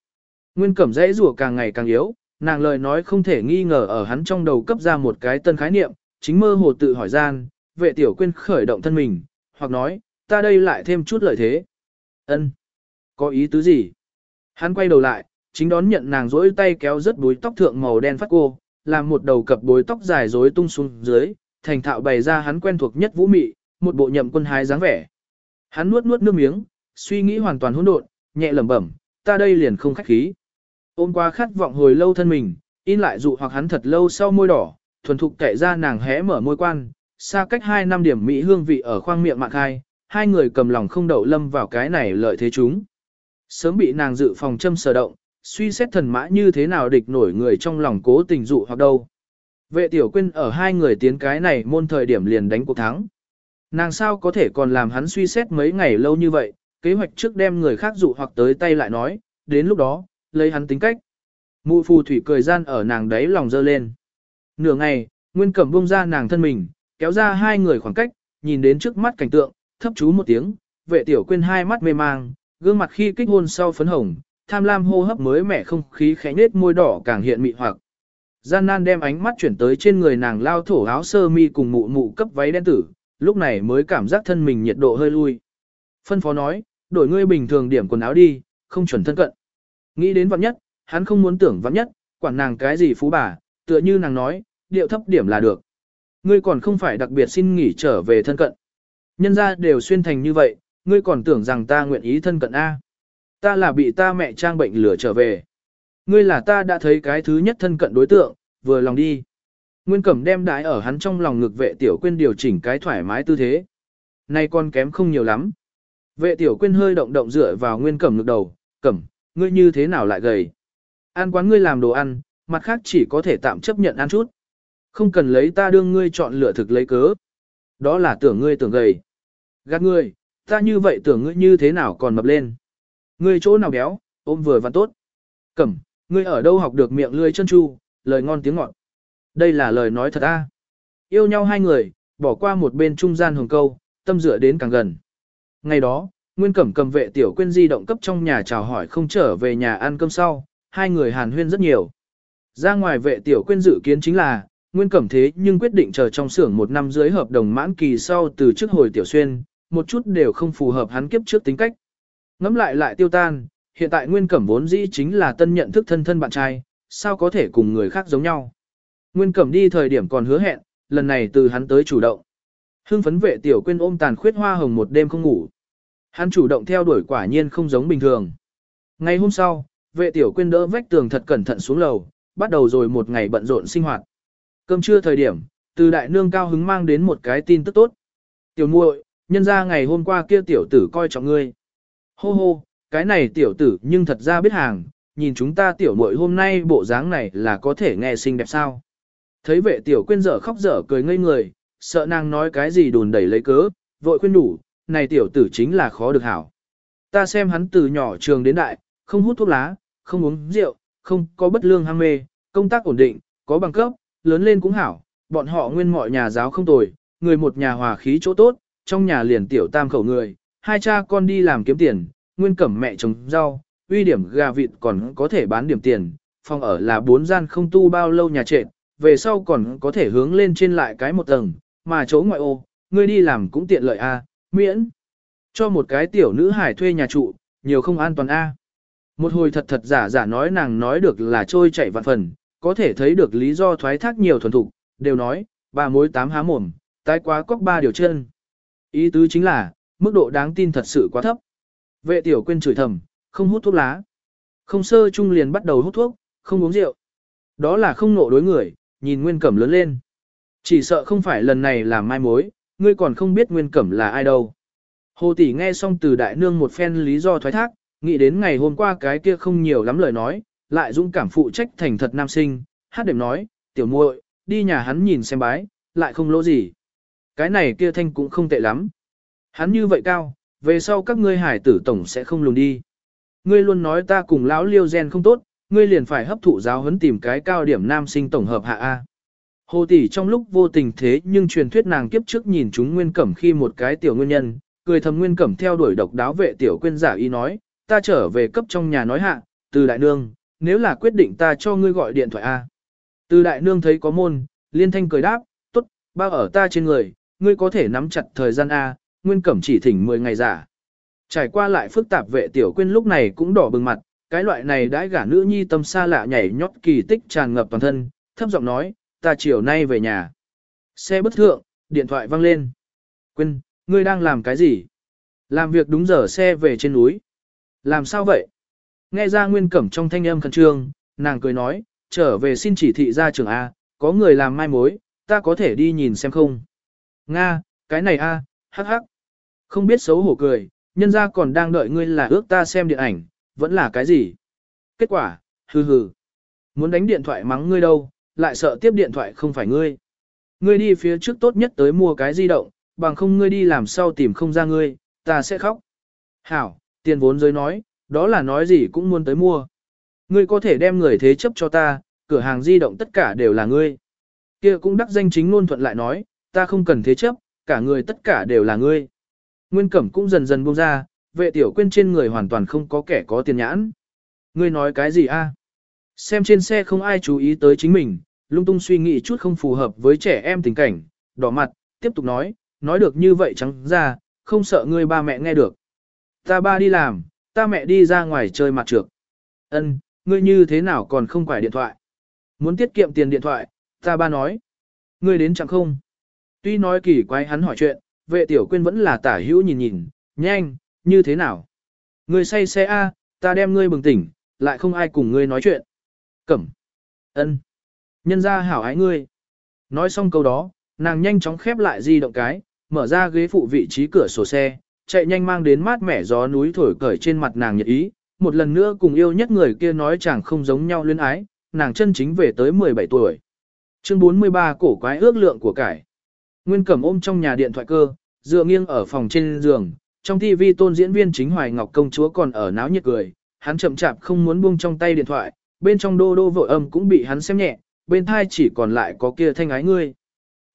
Nguyên cẩm dãy rủa càng ngày càng yếu, nàng lời nói không thể nghi ngờ ở hắn trong đầu cấp ra một cái tân khái niệm, chính mơ hồ tự hỏi gian, vệ tiểu quyên khởi động thân mình, hoặc nói, ta đây lại thêm chút lợi thế. ân Có ý tứ gì? Hắn quay đầu lại, chính đón nhận nàng rỗi tay kéo rất búi tóc thượng màu đen phát cô, làm một đầu cặp bối tóc dài rối tung xuống dưới, thành thạo bày ra hắn quen thuộc nhất vũ mị, một bộ nhậm quân hái dáng vẻ. Hắn nuốt nuốt nước miếng, suy nghĩ hoàn toàn hỗn độn, nhẹ lẩm bẩm, ta đây liền không khách khí. Ôm qua khát vọng hồi lâu thân mình, in lại dụ hoặc hắn thật lâu sau môi đỏ, thuần thục kệ ra nàng hé mở môi quan, xa cách hai năm điểm mỹ hương vị ở khoang miệng mạng khai, hai người cầm lòng không đậu lâm vào cái này lợi thế chúng. Sớm bị nàng dự phòng châm sở động, suy xét thần mã như thế nào địch nổi người trong lòng cố tình dụ hoặc đâu. Vệ tiểu quyên ở hai người tiến cái này môn thời điểm liền đánh cuộc thắng. Nàng sao có thể còn làm hắn suy xét mấy ngày lâu như vậy, kế hoạch trước đem người khác dụ hoặc tới tay lại nói, đến lúc đó, lấy hắn tính cách. Mụ phù thủy cười gian ở nàng đấy lòng dơ lên. Nửa ngày, Nguyên Cẩm bông ra nàng thân mình, kéo ra hai người khoảng cách, nhìn đến trước mắt cảnh tượng, thấp chú một tiếng, vệ tiểu quên hai mắt mê mang, gương mặt khi kích hôn sau phấn hồng, tham lam hô hấp mới mẻ không khí khẽ nết môi đỏ càng hiện mị hoặc. Gian nan đem ánh mắt chuyển tới trên người nàng lao thổ áo sơ mi cùng mụ mụ cấp váy đen tử, lúc này mới cảm giác thân mình nhiệt độ hơi lui. Phân phó nói, đổi ngươi bình thường điểm quần áo đi, không chuẩn thân cận. Nghĩ đến vạn nhất, hắn không muốn tưởng vạn nhất, quản nàng cái gì phú bà, tựa như nàng nói, điệu thấp điểm là được. Ngươi còn không phải đặc biệt xin nghỉ trở về thân cận. Nhân ra đều xuyên thành như vậy, ngươi còn tưởng rằng ta nguyện ý thân cận A. Ta là bị ta mẹ trang bệnh lửa trở về. Ngươi là ta đã thấy cái thứ nhất thân cận đối tượng, vừa lòng đi. Nguyên Cẩm đem đái ở hắn trong lòng ngực vệ tiểu quên điều chỉnh cái thoải mái tư thế. Nay con kém không nhiều lắm. Vệ tiểu quên hơi động động dựa vào Nguyên Cẩm ngực đầu, Cẩm, ngươi như thế nào lại gầy? Ăn quán ngươi làm đồ ăn, mặt khác chỉ có thể tạm chấp nhận ăn chút. Không cần lấy ta đương ngươi chọn lựa thực lấy cớ. Đó là tưởng ngươi tưởng gầy. Gạt ngươi, ta như vậy tưởng ngươi như thế nào còn mập lên. Ngươi chỗ nào béo, ôm vừa và tốt. Cẩm, ngươi ở đâu học được miệng lươi chân chu, lời ngon tiếng ngọt. Đây là lời nói thật a. Yêu nhau hai người, bỏ qua một bên trung gian hồng câu, tâm dựa đến càng gần. Ngày đó, Nguyên Cẩm cầm vệ tiểu quên di động cấp trong nhà chào hỏi không trở về nhà ăn cơm sau, hai người hàn huyên rất nhiều. Ra ngoài vệ tiểu quên dự kiến chính là, Nguyên Cẩm thế nhưng quyết định chờ trong xưởng một năm dưới hợp đồng mãn kỳ sau từ trước hồi tiểu xuyên, một chút đều không phù hợp hắn kiếp trước tính cách. Ngắm lại lại tiêu tan, hiện tại Nguyên Cẩm vốn dĩ chính là tân nhận thức thân thân bạn trai, sao có thể cùng người khác giống nhau. Nguyên Cẩm đi thời điểm còn hứa hẹn, lần này từ hắn tới chủ động. Hưng phấn vệ tiểu quên ôm tàn khuyết hoa hồng một đêm không ngủ. Hắn chủ động theo đuổi quả nhiên không giống bình thường. Ngày hôm sau, vệ tiểu quên đỡ vách tường thật cẩn thận xuống lầu, bắt đầu rồi một ngày bận rộn sinh hoạt. Cơm trưa thời điểm, từ đại nương cao hứng mang đến một cái tin tức tốt. Tiểu muội, nhân ra ngày hôm qua kia tiểu tử coi trọng ngươi. Hô hô, cái này tiểu tử nhưng thật ra biết hàng, nhìn chúng ta tiểu muội hôm nay bộ dáng này là có thể nghe xinh đẹp sao. Thấy vệ tiểu quên dở khóc dở cười ngây người, sợ nàng nói cái gì đùn đẩy lấy cớ, vội khuyên đủ, này tiểu tử chính là khó được hảo. Ta xem hắn từ nhỏ trường đến đại, không hút thuốc lá, không uống rượu, không có bất lương ham mê, công tác ổn định, có bằng cấp, lớn lên cũng hảo, bọn họ nguyên mọi nhà giáo không tồi, người một nhà hòa khí chỗ tốt, trong nhà liền tiểu tam khẩu người, hai cha con đi làm kiếm tiền, nguyên cẩm mẹ trồng rau, uy điểm gà vịt còn có thể bán điểm tiền, phòng ở là bốn gian không tu bao lâu nhà trệt, về sau còn có thể hướng lên trên lại cái một tầng, mà chỗ ngoại ô, ngươi đi làm cũng tiện lợi a, miễn cho một cái tiểu nữ hải thuê nhà trụ, nhiều không an toàn a. Một hồi thật thật giả giả nói nàng nói được là trôi chạy vạn phần, có thể thấy được lý do thoái thác nhiều thuần thục, đều nói, bà mối tám há mồm, tái quá cóc ba điều chân. Ý tứ chính là, mức độ đáng tin thật sự quá thấp. Vệ tiểu quên chửi thầm, không hút thuốc lá. Không sơ trung liền bắt đầu hút thuốc, không uống rượu. Đó là không nộ đối người, nhìn Nguyên Cẩm lớn lên. Chỉ sợ không phải lần này làm mai mối, ngươi còn không biết Nguyên Cẩm là ai đâu. Hồ tỷ nghe xong từ đại nương một phen lý do thoái thác, nghĩ đến ngày hôm qua cái kia không nhiều lắm lời nói, lại dũng cảm phụ trách thành thật nam sinh, hát đệm nói, tiểu muội, đi nhà hắn nhìn xem bái, lại không lỗ gì. Cái này kia thanh cũng không tệ lắm. Hắn như vậy cao, về sau các ngươi hải tử tổng sẽ không lùn đi. Ngươi luôn nói ta cùng lão liêu gen không tốt, ngươi liền phải hấp thụ giáo huấn tìm cái cao điểm nam sinh tổng hợp hạ A. Hồ tỷ trong lúc vô tình thế nhưng truyền thuyết nàng kiếp trước nhìn chúng nguyên cẩm khi một cái tiểu nguyên nhân, cười thầm nguyên cẩm theo đuổi độc đáo vệ tiểu quên giả y nói, ta trở về cấp trong nhà nói hạ, từ đại nương, nếu là quyết định ta cho ngươi gọi điện thoại A. Từ đại nương thấy có môn, liên thanh cười đáp, tốt, bao ở ta trên người, ngươi có thể nắm chặt thời gian A, nguyên cẩm chỉ thỉnh 10 ngày giả. Trải qua lại phức tạp vệ tiểu quên lúc này cũng đỏ bừng mặt, cái loại này đãi gả nữ nhi tâm xa lạ nhảy nhót kỳ tích tràn ngập toàn thân, thấp giọng nói, ta chiều nay về nhà. Xe bất thượng, điện thoại vang lên. Quên, ngươi đang làm cái gì? Làm việc đúng giờ xe về trên núi. Làm sao vậy? Nghe ra nguyên cẩm trong thanh âm khẩn trương, nàng cười nói, trở về xin chỉ thị ra trường A, có người làm mai mối, ta có thể đi nhìn xem không? Nga, cái này A, hắc hắc. Không biết xấu hổ cười, nhân ra còn đang đợi ngươi là ước ta xem điện ảnh, vẫn là cái gì? Kết quả, hừ hừ. Muốn đánh điện thoại mắng ngươi đâu, lại sợ tiếp điện thoại không phải ngươi. Ngươi đi phía trước tốt nhất tới mua cái di động, bằng không ngươi đi làm sau tìm không ra ngươi, ta sẽ khóc. Hảo, tiền vốn giới nói, đó là nói gì cũng muốn tới mua. Ngươi có thể đem người thế chấp cho ta, cửa hàng di động tất cả đều là ngươi. Kia cũng đắc danh chính ngôn thuận lại nói, ta không cần thế chấp, cả người tất cả đều là ngươi. Nguyên Cẩm cũng dần dần buông ra, vệ tiểu quên trên người hoàn toàn không có kẻ có tiền nhãn. Ngươi nói cái gì a? Xem trên xe không ai chú ý tới chính mình, lung tung suy nghĩ chút không phù hợp với trẻ em tình cảnh, đỏ mặt, tiếp tục nói, nói được như vậy trắng ra, không sợ ngươi ba mẹ nghe được. Ta ba đi làm, ta mẹ đi ra ngoài chơi mặt trược. Ân, ngươi như thế nào còn không quải điện thoại? Muốn tiết kiệm tiền điện thoại, ta ba nói. Ngươi đến chẳng không? Tuy nói kỳ quái hắn hỏi chuyện, vệ tiểu quyên vẫn là tả hữu nhìn nhìn, nhanh, như thế nào? Ngươi say xe A, ta đem ngươi bừng tỉnh, lại không ai cùng ngươi nói chuyện. Cẩm. ân, Nhân ra hảo ái ngươi. Nói xong câu đó, nàng nhanh chóng khép lại di động cái, mở ra ghế phụ vị trí cửa sổ xe, chạy nhanh mang đến mát mẻ gió núi thổi cởi trên mặt nàng nhiệt ý, một lần nữa cùng yêu nhất người kia nói chẳng không giống nhau luyến ái, nàng chân chính về tới 17 tuổi. Chương 43 cổ quái ước lượng của cải. Nguyên Cẩm ôm trong nhà điện thoại cơ, dựa nghiêng ở phòng trên giường, trong TV tôn diễn viên chính Hoài Ngọc công chúa còn ở náo nhiệt cười, hắn chậm chạp không muốn buông trong tay điện thoại, bên trong đô đô vội âm cũng bị hắn xem nhẹ, bên thai chỉ còn lại có kia thanh ái ngươi.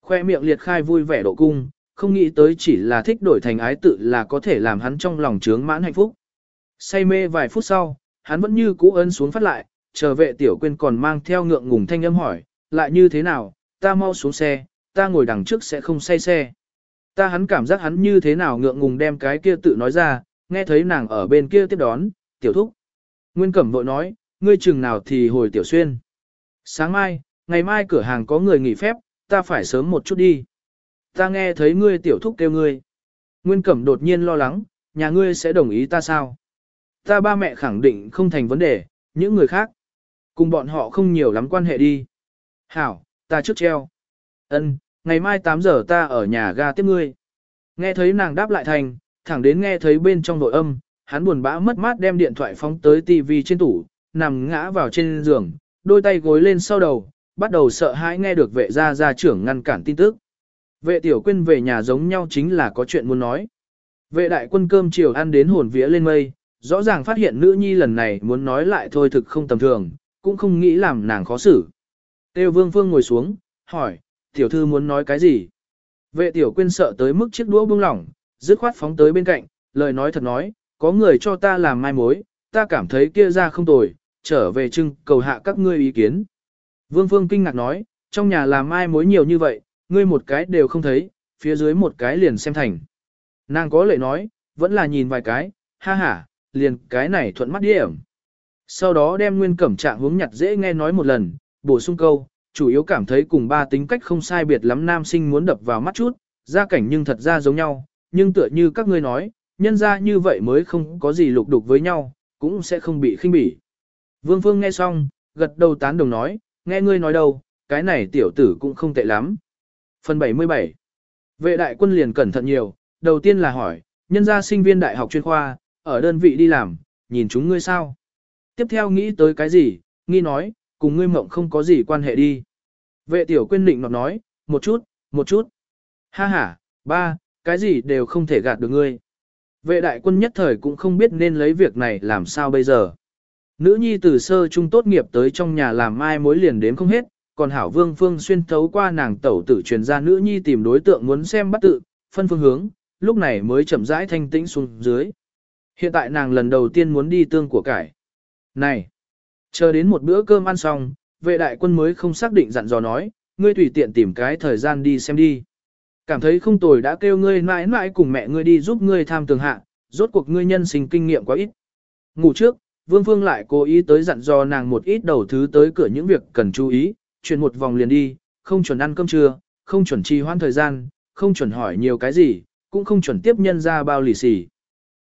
Khoe miệng liệt khai vui vẻ độ cung, không nghĩ tới chỉ là thích đổi thành ái tự là có thể làm hắn trong lòng trướng mãn hạnh phúc. Say mê vài phút sau, hắn vẫn như cũ ân xuống phát lại, chờ vệ tiểu quên còn mang theo ngượng ngùng thanh âm hỏi, lại như thế nào, ta mau xuống xe, ta ngồi đằng trước sẽ không say xe. Ta hắn cảm giác hắn như thế nào ngượng ngùng đem cái kia tự nói ra, nghe thấy nàng ở bên kia tiếp đón, tiểu thúc. Nguyên Cẩm vội nói, ngươi chừng nào thì hồi tiểu xuyên. Sáng mai, ngày mai cửa hàng có người nghỉ phép, ta phải sớm một chút đi. Ta nghe thấy ngươi tiểu thúc kêu ngươi. Nguyên Cẩm đột nhiên lo lắng, nhà ngươi sẽ đồng ý ta sao? Ta ba mẹ khẳng định không thành vấn đề, những người khác. Cùng bọn họ không nhiều lắm quan hệ đi. Hảo, ta trước treo. Ân, ngày mai 8 giờ ta ở nhà ga tiếp ngươi. Nghe thấy nàng đáp lại thành, thẳng đến nghe thấy bên trong nội âm, hắn buồn bã mất mát đem điện thoại phóng tới tivi trên tủ, nằm ngã vào trên giường, đôi tay gối lên sau đầu, bắt đầu sợ hãi nghe được vệ gia gia trưởng ngăn cản tin tức. Vệ tiểu quyên về nhà giống nhau chính là có chuyện muốn nói. Vệ đại quân cơm chiều ăn đến hồn vía lên mây, rõ ràng phát hiện nữ nhi lần này muốn nói lại thôi thực không tầm thường, cũng không nghĩ làm nàng khó xử. Têu vương phương ngồi xuống, hỏi, tiểu thư muốn nói cái gì? Vệ tiểu quyên sợ tới mức chiếc đũa buông lỏng, dứt khoát phóng tới bên cạnh, lời nói thật nói, có người cho ta làm mai mối, ta cảm thấy kia ra không tồi, trở về trưng cầu hạ các ngươi ý kiến. Vương Phương kinh ngạc nói, trong nhà làm mai mối nhiều như vậy, ngươi một cái đều không thấy, phía dưới một cái liền xem thành. Nàng có lệ nói, vẫn là nhìn vài cái, ha ha, liền cái này thuận mắt điểm. Sau đó đem nguyên cẩm trạng hướng nhặt dễ nghe nói một lần, bổ sung câu, chủ yếu cảm thấy cùng ba tính cách không sai biệt lắm nam sinh muốn đập vào mắt chút, gia cảnh nhưng thật ra giống nhau, nhưng tựa như các ngươi nói, nhân ra như vậy mới không có gì lục đục với nhau, cũng sẽ không bị khinh bỉ. Vương Phương nghe xong, gật đầu tán đồng nói, nghe ngươi nói đâu, cái này tiểu tử cũng không tệ lắm. Phần 77 Vệ đại quân liền cẩn thận nhiều, đầu tiên là hỏi, nhân gia sinh viên đại học chuyên khoa, ở đơn vị đi làm, nhìn chúng ngươi sao? Tiếp theo nghĩ tới cái gì, nghi nói, cùng ngươi mộng không có gì quan hệ đi. Vệ tiểu quyên định nọt nói, một chút, một chút. Ha ha, ba, cái gì đều không thể gạt được ngươi. Vệ đại quân nhất thời cũng không biết nên lấy việc này làm sao bây giờ. Nữ nhi từ sơ trung tốt nghiệp tới trong nhà làm mai mối liền đếm không hết, còn hảo vương phương xuyên thấu qua nàng tẩu tử truyền ra nữ nhi tìm đối tượng muốn xem bắt tự, phân phương hướng, lúc này mới chậm rãi thanh tĩnh xuống dưới. Hiện tại nàng lần đầu tiên muốn đi tương của cải. Này! Chờ đến một bữa cơm ăn xong, vệ đại quân mới không xác định dặn dò nói, ngươi tùy tiện tìm cái thời gian đi xem đi. Cảm thấy không tồi đã kêu ngươi mãi mãi cùng mẹ ngươi đi giúp ngươi tham tường hạ, rốt cuộc ngươi nhân sinh kinh nghiệm quá ít. Ngủ trước, Vương Phương lại cố ý tới dặn dò nàng một ít đầu thứ tới cửa những việc cần chú ý, chuyển một vòng liền đi, không chuẩn ăn cơm trưa, không chuẩn trì hoãn thời gian, không chuẩn hỏi nhiều cái gì, cũng không chuẩn tiếp nhân ra bao lì xì.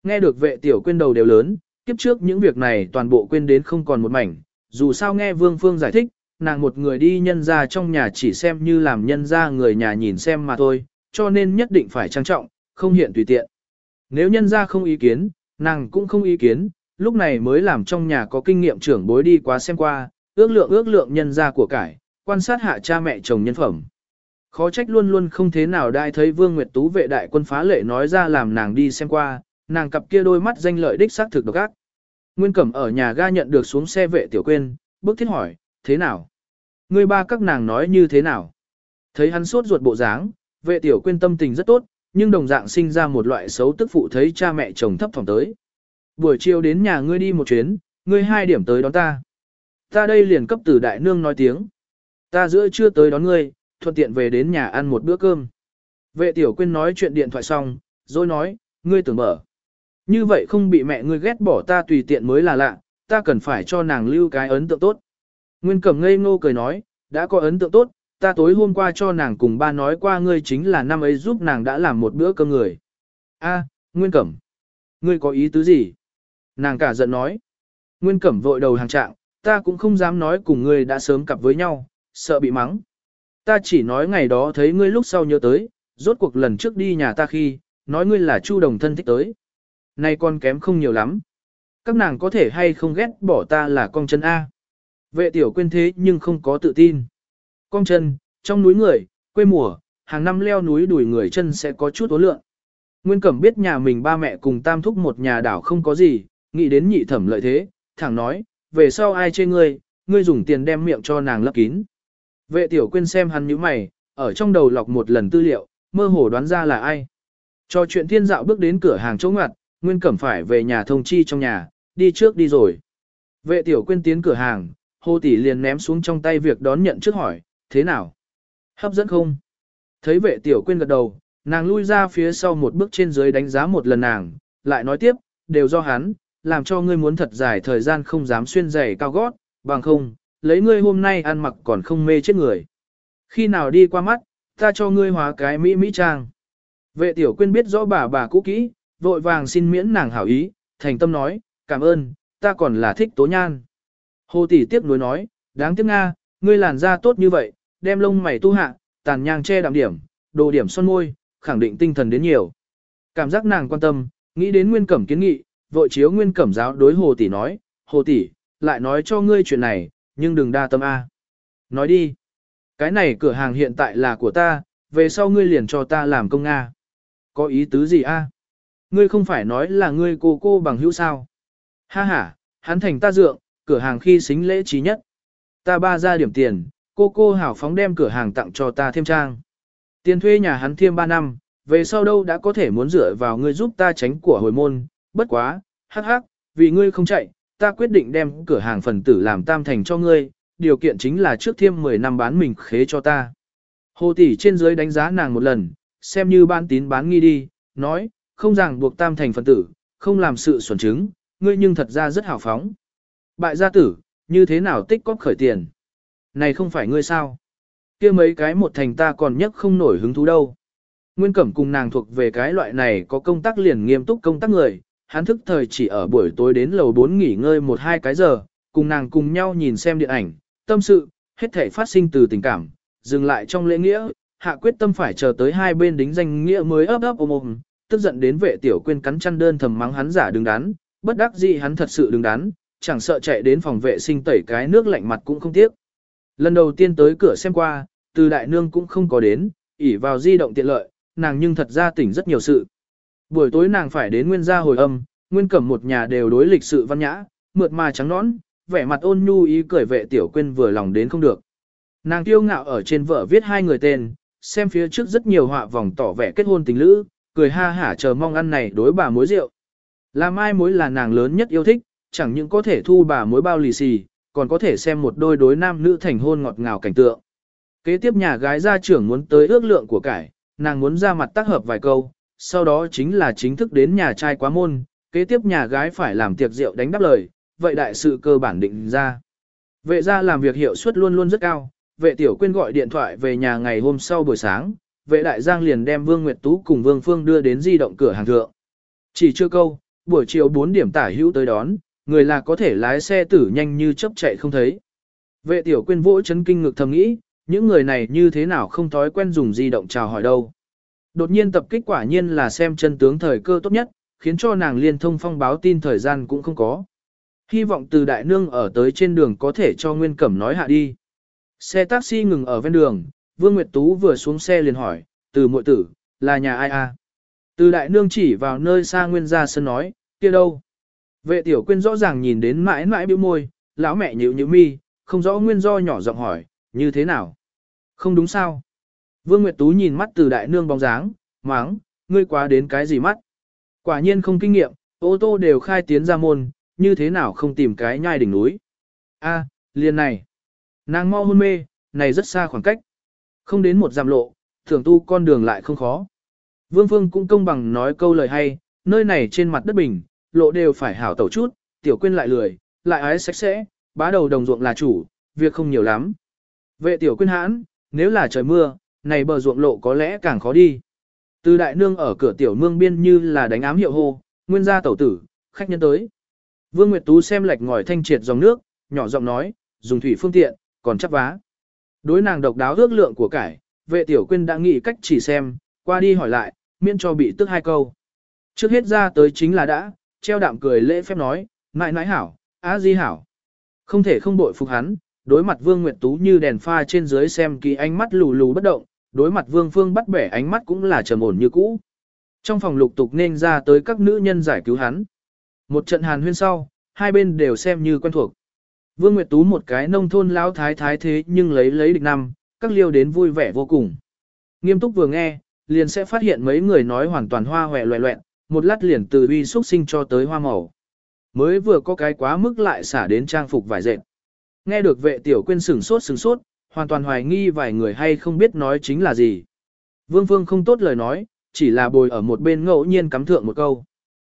Nghe được vệ tiểu quên đầu đều lớn, kiếp trước những việc này toàn bộ quên đến không còn một mảnh, dù sao nghe Vương Phương giải thích, nàng một người đi nhân ra trong nhà chỉ xem như làm nhân ra người nhà nhìn xem mà thôi, cho nên nhất định phải trang trọng, không hiện tùy tiện. Nếu nhân ra không ý kiến, nàng cũng không ý kiến, lúc này mới làm trong nhà có kinh nghiệm trưởng bối đi quá xem qua, ước lượng ước lượng nhân ra của cải, quan sát hạ cha mẹ chồng nhân phẩm. Khó trách luôn luôn không thế nào đai thấy Vương Nguyệt Tú vệ đại quân phá lệ nói ra làm nàng đi xem qua, nàng cặp kia đôi mắt danh lợi đích xác thực độc ác. Nguyên Cẩm ở nhà ga nhận được xuống xe vệ tiểu quên, bước thiết hỏi, thế nào? Người ba các nàng nói như thế nào? Thấy hắn sốt ruột bộ dáng, vệ tiểu quên tâm tình rất tốt, nhưng đồng dạng sinh ra một loại xấu tức phụ thấy cha mẹ chồng thấp phòng tới. Buổi chiều đến nhà ngươi đi một chuyến, ngươi hai điểm tới đón ta. Ta đây liền cấp từ đại nương nói tiếng. Ta giữa trưa tới đón ngươi, thuận tiện về đến nhà ăn một bữa cơm. Vệ tiểu quyên nói chuyện điện thoại xong, rồi nói, ngươi tưởng mở. Như vậy không bị mẹ ngươi ghét bỏ ta tùy tiện mới là lạ, ta cần phải cho nàng lưu cái ấn tượng tốt. Nguyên cẩm ngây ngô cười nói, đã có ấn tượng tốt, ta tối hôm qua cho nàng cùng ba nói qua ngươi chính là năm ấy giúp nàng đã làm một bữa cơm người. A, Nguyên cẩm, ngươi có ý tứ gì? Nàng cả giận nói. Nguyên cẩm vội đầu hàng trạng, ta cũng không dám nói cùng ngươi đã sớm cặp với nhau, sợ bị mắng. Ta chỉ nói ngày đó thấy ngươi lúc sau nhớ tới, rốt cuộc lần trước đi nhà ta khi, nói ngươi là chu đồng thân thích tới. Nay con kém không nhiều lắm. Các nàng có thể hay không ghét bỏ ta là con chân A. Vệ tiểu quên thế nhưng không có tự tin. Con chân, trong núi người, quê mùa, hàng năm leo núi đuổi người chân sẽ có chút ố lượng. Nguyên Cẩm biết nhà mình ba mẹ cùng tam thúc một nhà đảo không có gì, nghĩ đến nhị thẩm lợi thế, thẳng nói, về sau ai chê ngươi, ngươi dùng tiền đem miệng cho nàng lấp kín. Vệ tiểu quên xem hắn như mày, ở trong đầu lọc một lần tư liệu, mơ hồ đoán ra là ai. Cho chuyện thiên dạo bước đến cửa hàng chỗ ngoặt, Nguyên Cẩm phải về nhà thông chi trong nhà, đi trước đi rồi. Vệ tiểu quên tiến cửa hàng, hô tỷ liền ném xuống trong tay việc đón nhận trước hỏi, thế nào? Hấp dẫn không? Thấy vệ tiểu quên gật đầu, nàng lui ra phía sau một bước trên dưới đánh giá một lần nàng, lại nói tiếp, đều do hắn, làm cho ngươi muốn thật dài thời gian không dám xuyên giày cao gót, bằng không, lấy ngươi hôm nay ăn mặc còn không mê chết người. Khi nào đi qua mắt, ta cho ngươi hóa cái mỹ mỹ trang. Vệ tiểu quyên biết rõ bà bà cũ kỹ, vội vàng xin miễn nàng hảo ý, thành tâm nói, cảm ơn, ta còn là thích tố nhan. Hồ tỷ tiếc nuối nói, đáng tiếc Nga, ngươi làn da tốt như vậy, đem lông mày tu hạ, tàn nhang che đạm điểm, đồ điểm son môi, khẳng định tinh thần đến nhiều. Cảm giác nàng quan tâm, nghĩ đến nguyên cẩm kiến nghị, vội chiếu nguyên cẩm giáo đối hồ tỷ nói, hồ tỷ, lại nói cho ngươi chuyện này, nhưng đừng đa tâm A. Nói đi. Cái này cửa hàng hiện tại là của ta, về sau ngươi liền cho ta làm công Nga. Có ý tứ gì A? Ngươi không phải nói là ngươi cô cô bằng hữu sao? Ha ha, hắn thành ta dượng, cửa hàng khi xính lễ trí nhất. Ta ba ra điểm tiền, cô cô hảo phóng đem cửa hàng tặng cho ta thêm trang. Tiền thuê nhà hắn thêm 3 năm, về sau đâu đã có thể muốn dựa vào ngươi giúp ta tránh của hồi môn, bất quá, hắc hắc, vì ngươi không chạy, ta quyết định đem cửa hàng phần tử làm tam thành cho ngươi, điều kiện chính là trước thêm 10 năm bán mình khế cho ta. Hồ tỷ trên dưới đánh giá nàng một lần, xem như ban tín bán nghi đi, nói, không ràng buộc tam thành phần tử, không làm sự xuẩn chứng, ngươi nhưng thật ra rất hào phóng. Bại gia tử, như thế nào tích cóp khởi tiền? Này không phải ngươi sao? kia mấy cái một thành ta còn nhất không nổi hứng thú đâu. Nguyên Cẩm cùng nàng thuộc về cái loại này có công tác liền nghiêm túc công tác người, hắn thức thời chỉ ở buổi tối đến lầu 4 nghỉ ngơi một hai cái giờ, cùng nàng cùng nhau nhìn xem điện ảnh, tâm sự, hết thể phát sinh từ tình cảm, dừng lại trong lễ nghĩa, hạ quyết tâm phải chờ tới hai bên đính danh nghĩa mới ấp ấp ôm ôm, tức giận đến vệ tiểu quên cắn chăn đơn thầm mắng hắn giả đứng đắn, bất đắc dĩ hắn thật sự đứng đắn, chẳng sợ chạy đến phòng vệ sinh tẩy cái nước lạnh mặt cũng không tiếc. Lần đầu tiên tới cửa xem qua, từ đại nương cũng không có đến, ỉ vào di động tiện lợi, nàng nhưng thật ra tỉnh rất nhiều sự. Buổi tối nàng phải đến nguyên gia hồi âm, nguyên cẩm một nhà đều đối lịch sự văn nhã, mượt mà trắng nõn, vẻ mặt ôn nhu ý cười vệ tiểu quên vừa lòng đến không được. Nàng tiêu ngạo ở trên vợ viết hai người tên, xem phía trước rất nhiều họa vòng tỏ vẻ kết hôn tình lữ, cười ha hả chờ mong ăn này đối bà mối rượu. Làm ai mối là nàng lớn nhất yêu thích, chẳng những có thể thu bà mối bao lì xì, còn có thể xem một đôi đối nam nữ thành hôn ngọt ngào cảnh tượng. Kế tiếp nhà gái gia trưởng muốn tới ước lượng của cải, nàng muốn ra mặt tác hợp vài câu, sau đó chính là chính thức đến nhà trai quá môn, kế tiếp nhà gái phải làm tiệc rượu đánh đáp lời, vậy đại sự cơ bản định ra. Vệ gia làm việc hiệu suất luôn luôn rất cao, vệ tiểu quyên gọi điện thoại về nhà ngày hôm sau buổi sáng, vệ đại giang liền đem Vương Nguyệt Tú cùng Vương Phương đưa đến di động cửa hàng thượng. Chỉ chưa câu, buổi chiều 4 điểm tả hữu tới đón, người là có thể lái xe tử nhanh như chớp chạy không thấy. Vệ tiểu quyên vỗ chấn kinh ngực thầm nghĩ, những người này như thế nào không thói quen dùng di động chào hỏi đâu. Đột nhiên tập kích quả nhiên là xem chân tướng thời cơ tốt nhất, khiến cho nàng liên thông phong báo tin thời gian cũng không có. Hy vọng từ đại nương ở tới trên đường có thể cho Nguyên Cẩm nói hạ đi. Xe taxi ngừng ở ven đường, Vương Nguyệt Tú vừa xuống xe liền hỏi, từ muội tử, là nhà ai a? Từ đại nương chỉ vào nơi xa Nguyên gia sân nói, kia đâu? Vệ tiểu quyên rõ ràng nhìn đến mãi mãi bĩu môi, lão mẹ nhíu nhíu mi, không rõ nguyên do nhỏ giọng hỏi, như thế nào? Không đúng sao? Vương Nguyệt Tú nhìn mắt từ đại nương bóng dáng, máng, ngươi quá đến cái gì mắt? Quả nhiên không kinh nghiệm, ô tô đều khai tiến ra môn, như thế nào không tìm cái nhai đỉnh núi? A, liền này. Nàng mau hôn mê, này rất xa khoảng cách. Không đến một giảm lộ, thường tu con đường lại không khó. Vương Phương cũng công bằng nói câu lời hay, nơi này trên mặt đất bình, lộ đều phải hảo tẩu chút, tiểu quên lại lười, lại ái sạch sẽ, bá đầu đồng ruộng là chủ, việc không nhiều lắm. Vệ tiểu quên hãn, nếu là trời mưa, này bờ ruộng lộ có lẽ càng khó đi. Từ đại nương ở cửa tiểu mương biên như là đánh ám hiệu hô, nguyên gia tẩu tử, khách nhân tới. Vương Nguyệt Tú xem lệch ngòi thanh triệt dòng nước, nhỏ giọng nói, dùng thủy phương tiện, còn chắp vá. Đối nàng độc đáo ước lượng của cải, vệ tiểu quyên đã nghĩ cách chỉ xem, qua đi hỏi lại, miễn cho bị tức hai câu. Trước hết ra tới chính là đã, treo đạm cười lễ phép nói, mãi nãi hảo, á di hảo. Không thể không bội phục hắn, đối mặt Vương Nguyệt Tú như đèn pha trên dưới xem kỳ ánh mắt lù lù bất động, đối mặt Vương Phương bắt bẻ ánh mắt cũng là trầm ổn như cũ. Trong phòng lục tục nên ra tới các nữ nhân giải cứu hắn. Một trận hàn huyên sau, hai bên đều xem như quen thuộc. Vương Nguyệt Tú một cái nông thôn lão thái thái thế nhưng lấy lấy địch năm, các liêu đến vui vẻ vô cùng. Nghiêm túc vừa nghe, liền sẽ phát hiện mấy người nói hoàn toàn hoa hòe loẹ loẹn, một lát liền từ uy xuất sinh cho tới hoa màu. Mới vừa có cái quá mức lại xả đến trang phục vải dệt. Nghe được vệ tiểu quyên sửng sốt sửng sốt, hoàn toàn hoài nghi vài người hay không biết nói chính là gì. Vương Phương không tốt lời nói, chỉ là bồi ở một bên ngẫu nhiên cắm thượng một câu.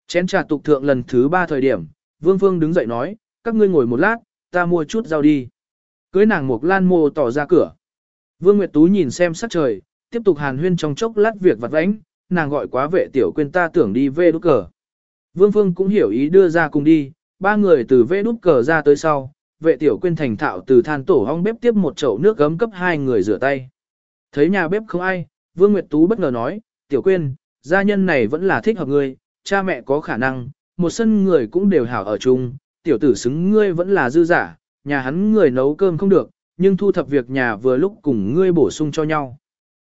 Chén trà tục thượng lần thứ ba thời điểm, Vương Phương đứng dậy nói, các ngươi ngồi một lát, ta mua chút rau đi. Cưới nàng một lan mô tỏ ra cửa. Vương Nguyệt Tú nhìn xem sắc trời, tiếp tục hàn huyên trong chốc lát việc vặt vãnh, nàng gọi quá vệ tiểu quên ta tưởng đi về đút cờ. Vương Phương cũng hiểu ý đưa ra cùng đi, ba người từ về đút cờ ra tới sau, vệ tiểu Quyên thành thạo từ than tổ hong bếp tiếp một chậu nước gấm cấp hai người rửa tay. Thấy nhà bếp không ai, Vương Nguyệt Tú bất ngờ nói, tiểu Quyên, gia nhân này vẫn là thích hợp ngươi, cha mẹ có khả năng, một sân người cũng đều hảo ở chung, tiểu tử xứng ngươi vẫn là dư giả, nhà hắn người nấu cơm không được, nhưng thu thập việc nhà vừa lúc cùng ngươi bổ sung cho nhau.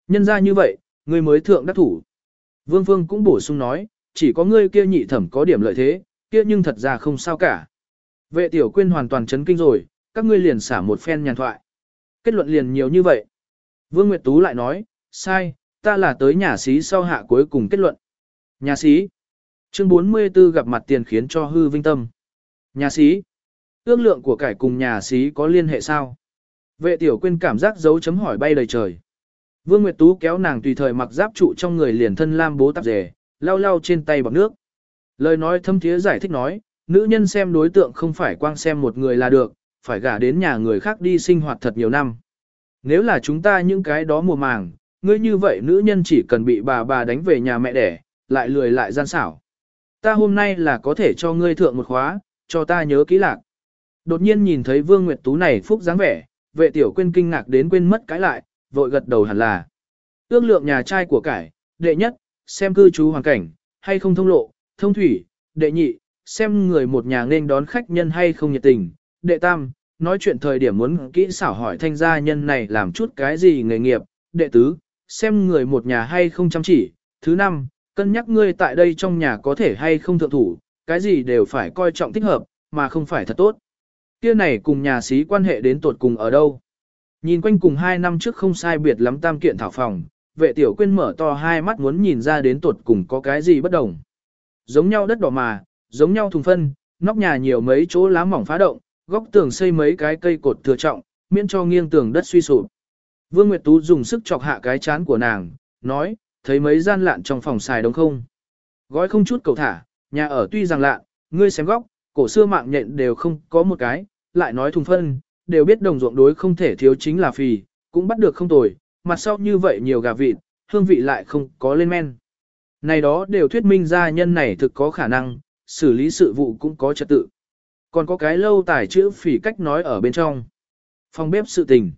Nhân ra như vậy, ngươi mới thượng đắc thủ. Vương Phương cũng bổ sung nói, chỉ có ngươi kia nhị thẩm có điểm lợi thế, kia nhưng thật ra không sao cả. Vệ tiểu quyên hoàn toàn chấn kinh rồi, các ngươi liền xả một phen nhàn thoại. Kết luận liền nhiều như vậy. Vương Nguyệt Tú lại nói, sai, ta là tới nhà xí sau hạ cuối cùng kết luận. Nhà xí. Chương 44 gặp mặt tiền khiến cho hư vinh tâm. Nhà xí. Ước lượng của cải cùng nhà xí có liên hệ sao? Vệ tiểu quyên cảm giác dấu chấm hỏi bay đầy trời. Vương Nguyệt Tú kéo nàng tùy thời mặc giáp trụ trong người liền thân lam bố tạp rể, lau lau trên tay bọc nước. Lời nói thâm thiế giải thích nói, nữ nhân xem đối tượng không phải quang xem một người là được, phải gả đến nhà người khác đi sinh hoạt thật nhiều năm. Nếu là chúng ta những cái đó mùa màng, ngươi như vậy nữ nhân chỉ cần bị bà bà đánh về nhà mẹ đẻ, lại lười lại gian xảo. Ta hôm nay là có thể cho ngươi thượng một khóa, cho ta nhớ kỹ lạc. Đột nhiên nhìn thấy Vương Nguyệt Tú này phúc dáng vẻ, vệ tiểu quên kinh ngạc đến quên mất cái lại, vội gật đầu hẳn là. Ước lượng nhà trai của cải, đệ nhất, xem cư trú hoàn cảnh, hay không thông lộ, thông thủy, đệ nhị, xem người một nhà nên đón khách nhân hay không nhiệt tình, đệ tam, nói chuyện thời điểm muốn kỹ xảo hỏi thanh gia nhân này làm chút cái gì nghề nghiệp, đệ tứ, xem người một nhà hay không chăm chỉ, thứ năm, cân nhắc ngươi tại đây trong nhà có thể hay không thượng thủ, cái gì đều phải coi trọng thích hợp, mà không phải thật tốt. Kia này cùng nhà sĩ quan hệ đến tột cùng ở đâu? Nhìn quanh cùng hai năm trước không sai biệt lắm tam kiện thảo phòng, vệ tiểu quyên mở to hai mắt muốn nhìn ra đến tột cùng có cái gì bất đồng. Giống nhau đất đỏ mà, giống nhau thùng phân, nóc nhà nhiều mấy chỗ lá mỏng phá động, góc tường xây mấy cái cây cột thừa trọng, miễn cho nghiêng tường đất suy sụp. Vương Nguyệt Tú dùng sức chọc hạ cái chán của nàng, nói, thấy mấy gian lạn trong phòng xài đúng không? Gói không chút cầu thả, nhà ở tuy rằng lạ, ngươi xem góc, cổ xưa mạng nhện đều không có một cái, lại nói thùng phân, đều biết đồng ruộng đối không thể thiếu chính là phì, cũng bắt được không tồi, mặt sau như vậy nhiều gà vịt, hương vị lại không có lên men. Này đó đều thuyết minh ra nhân này thực có khả năng, xử lý sự vụ cũng có trật tự. Còn có cái lâu tải chữ phỉ cách nói ở bên trong. Phòng bếp sự tình.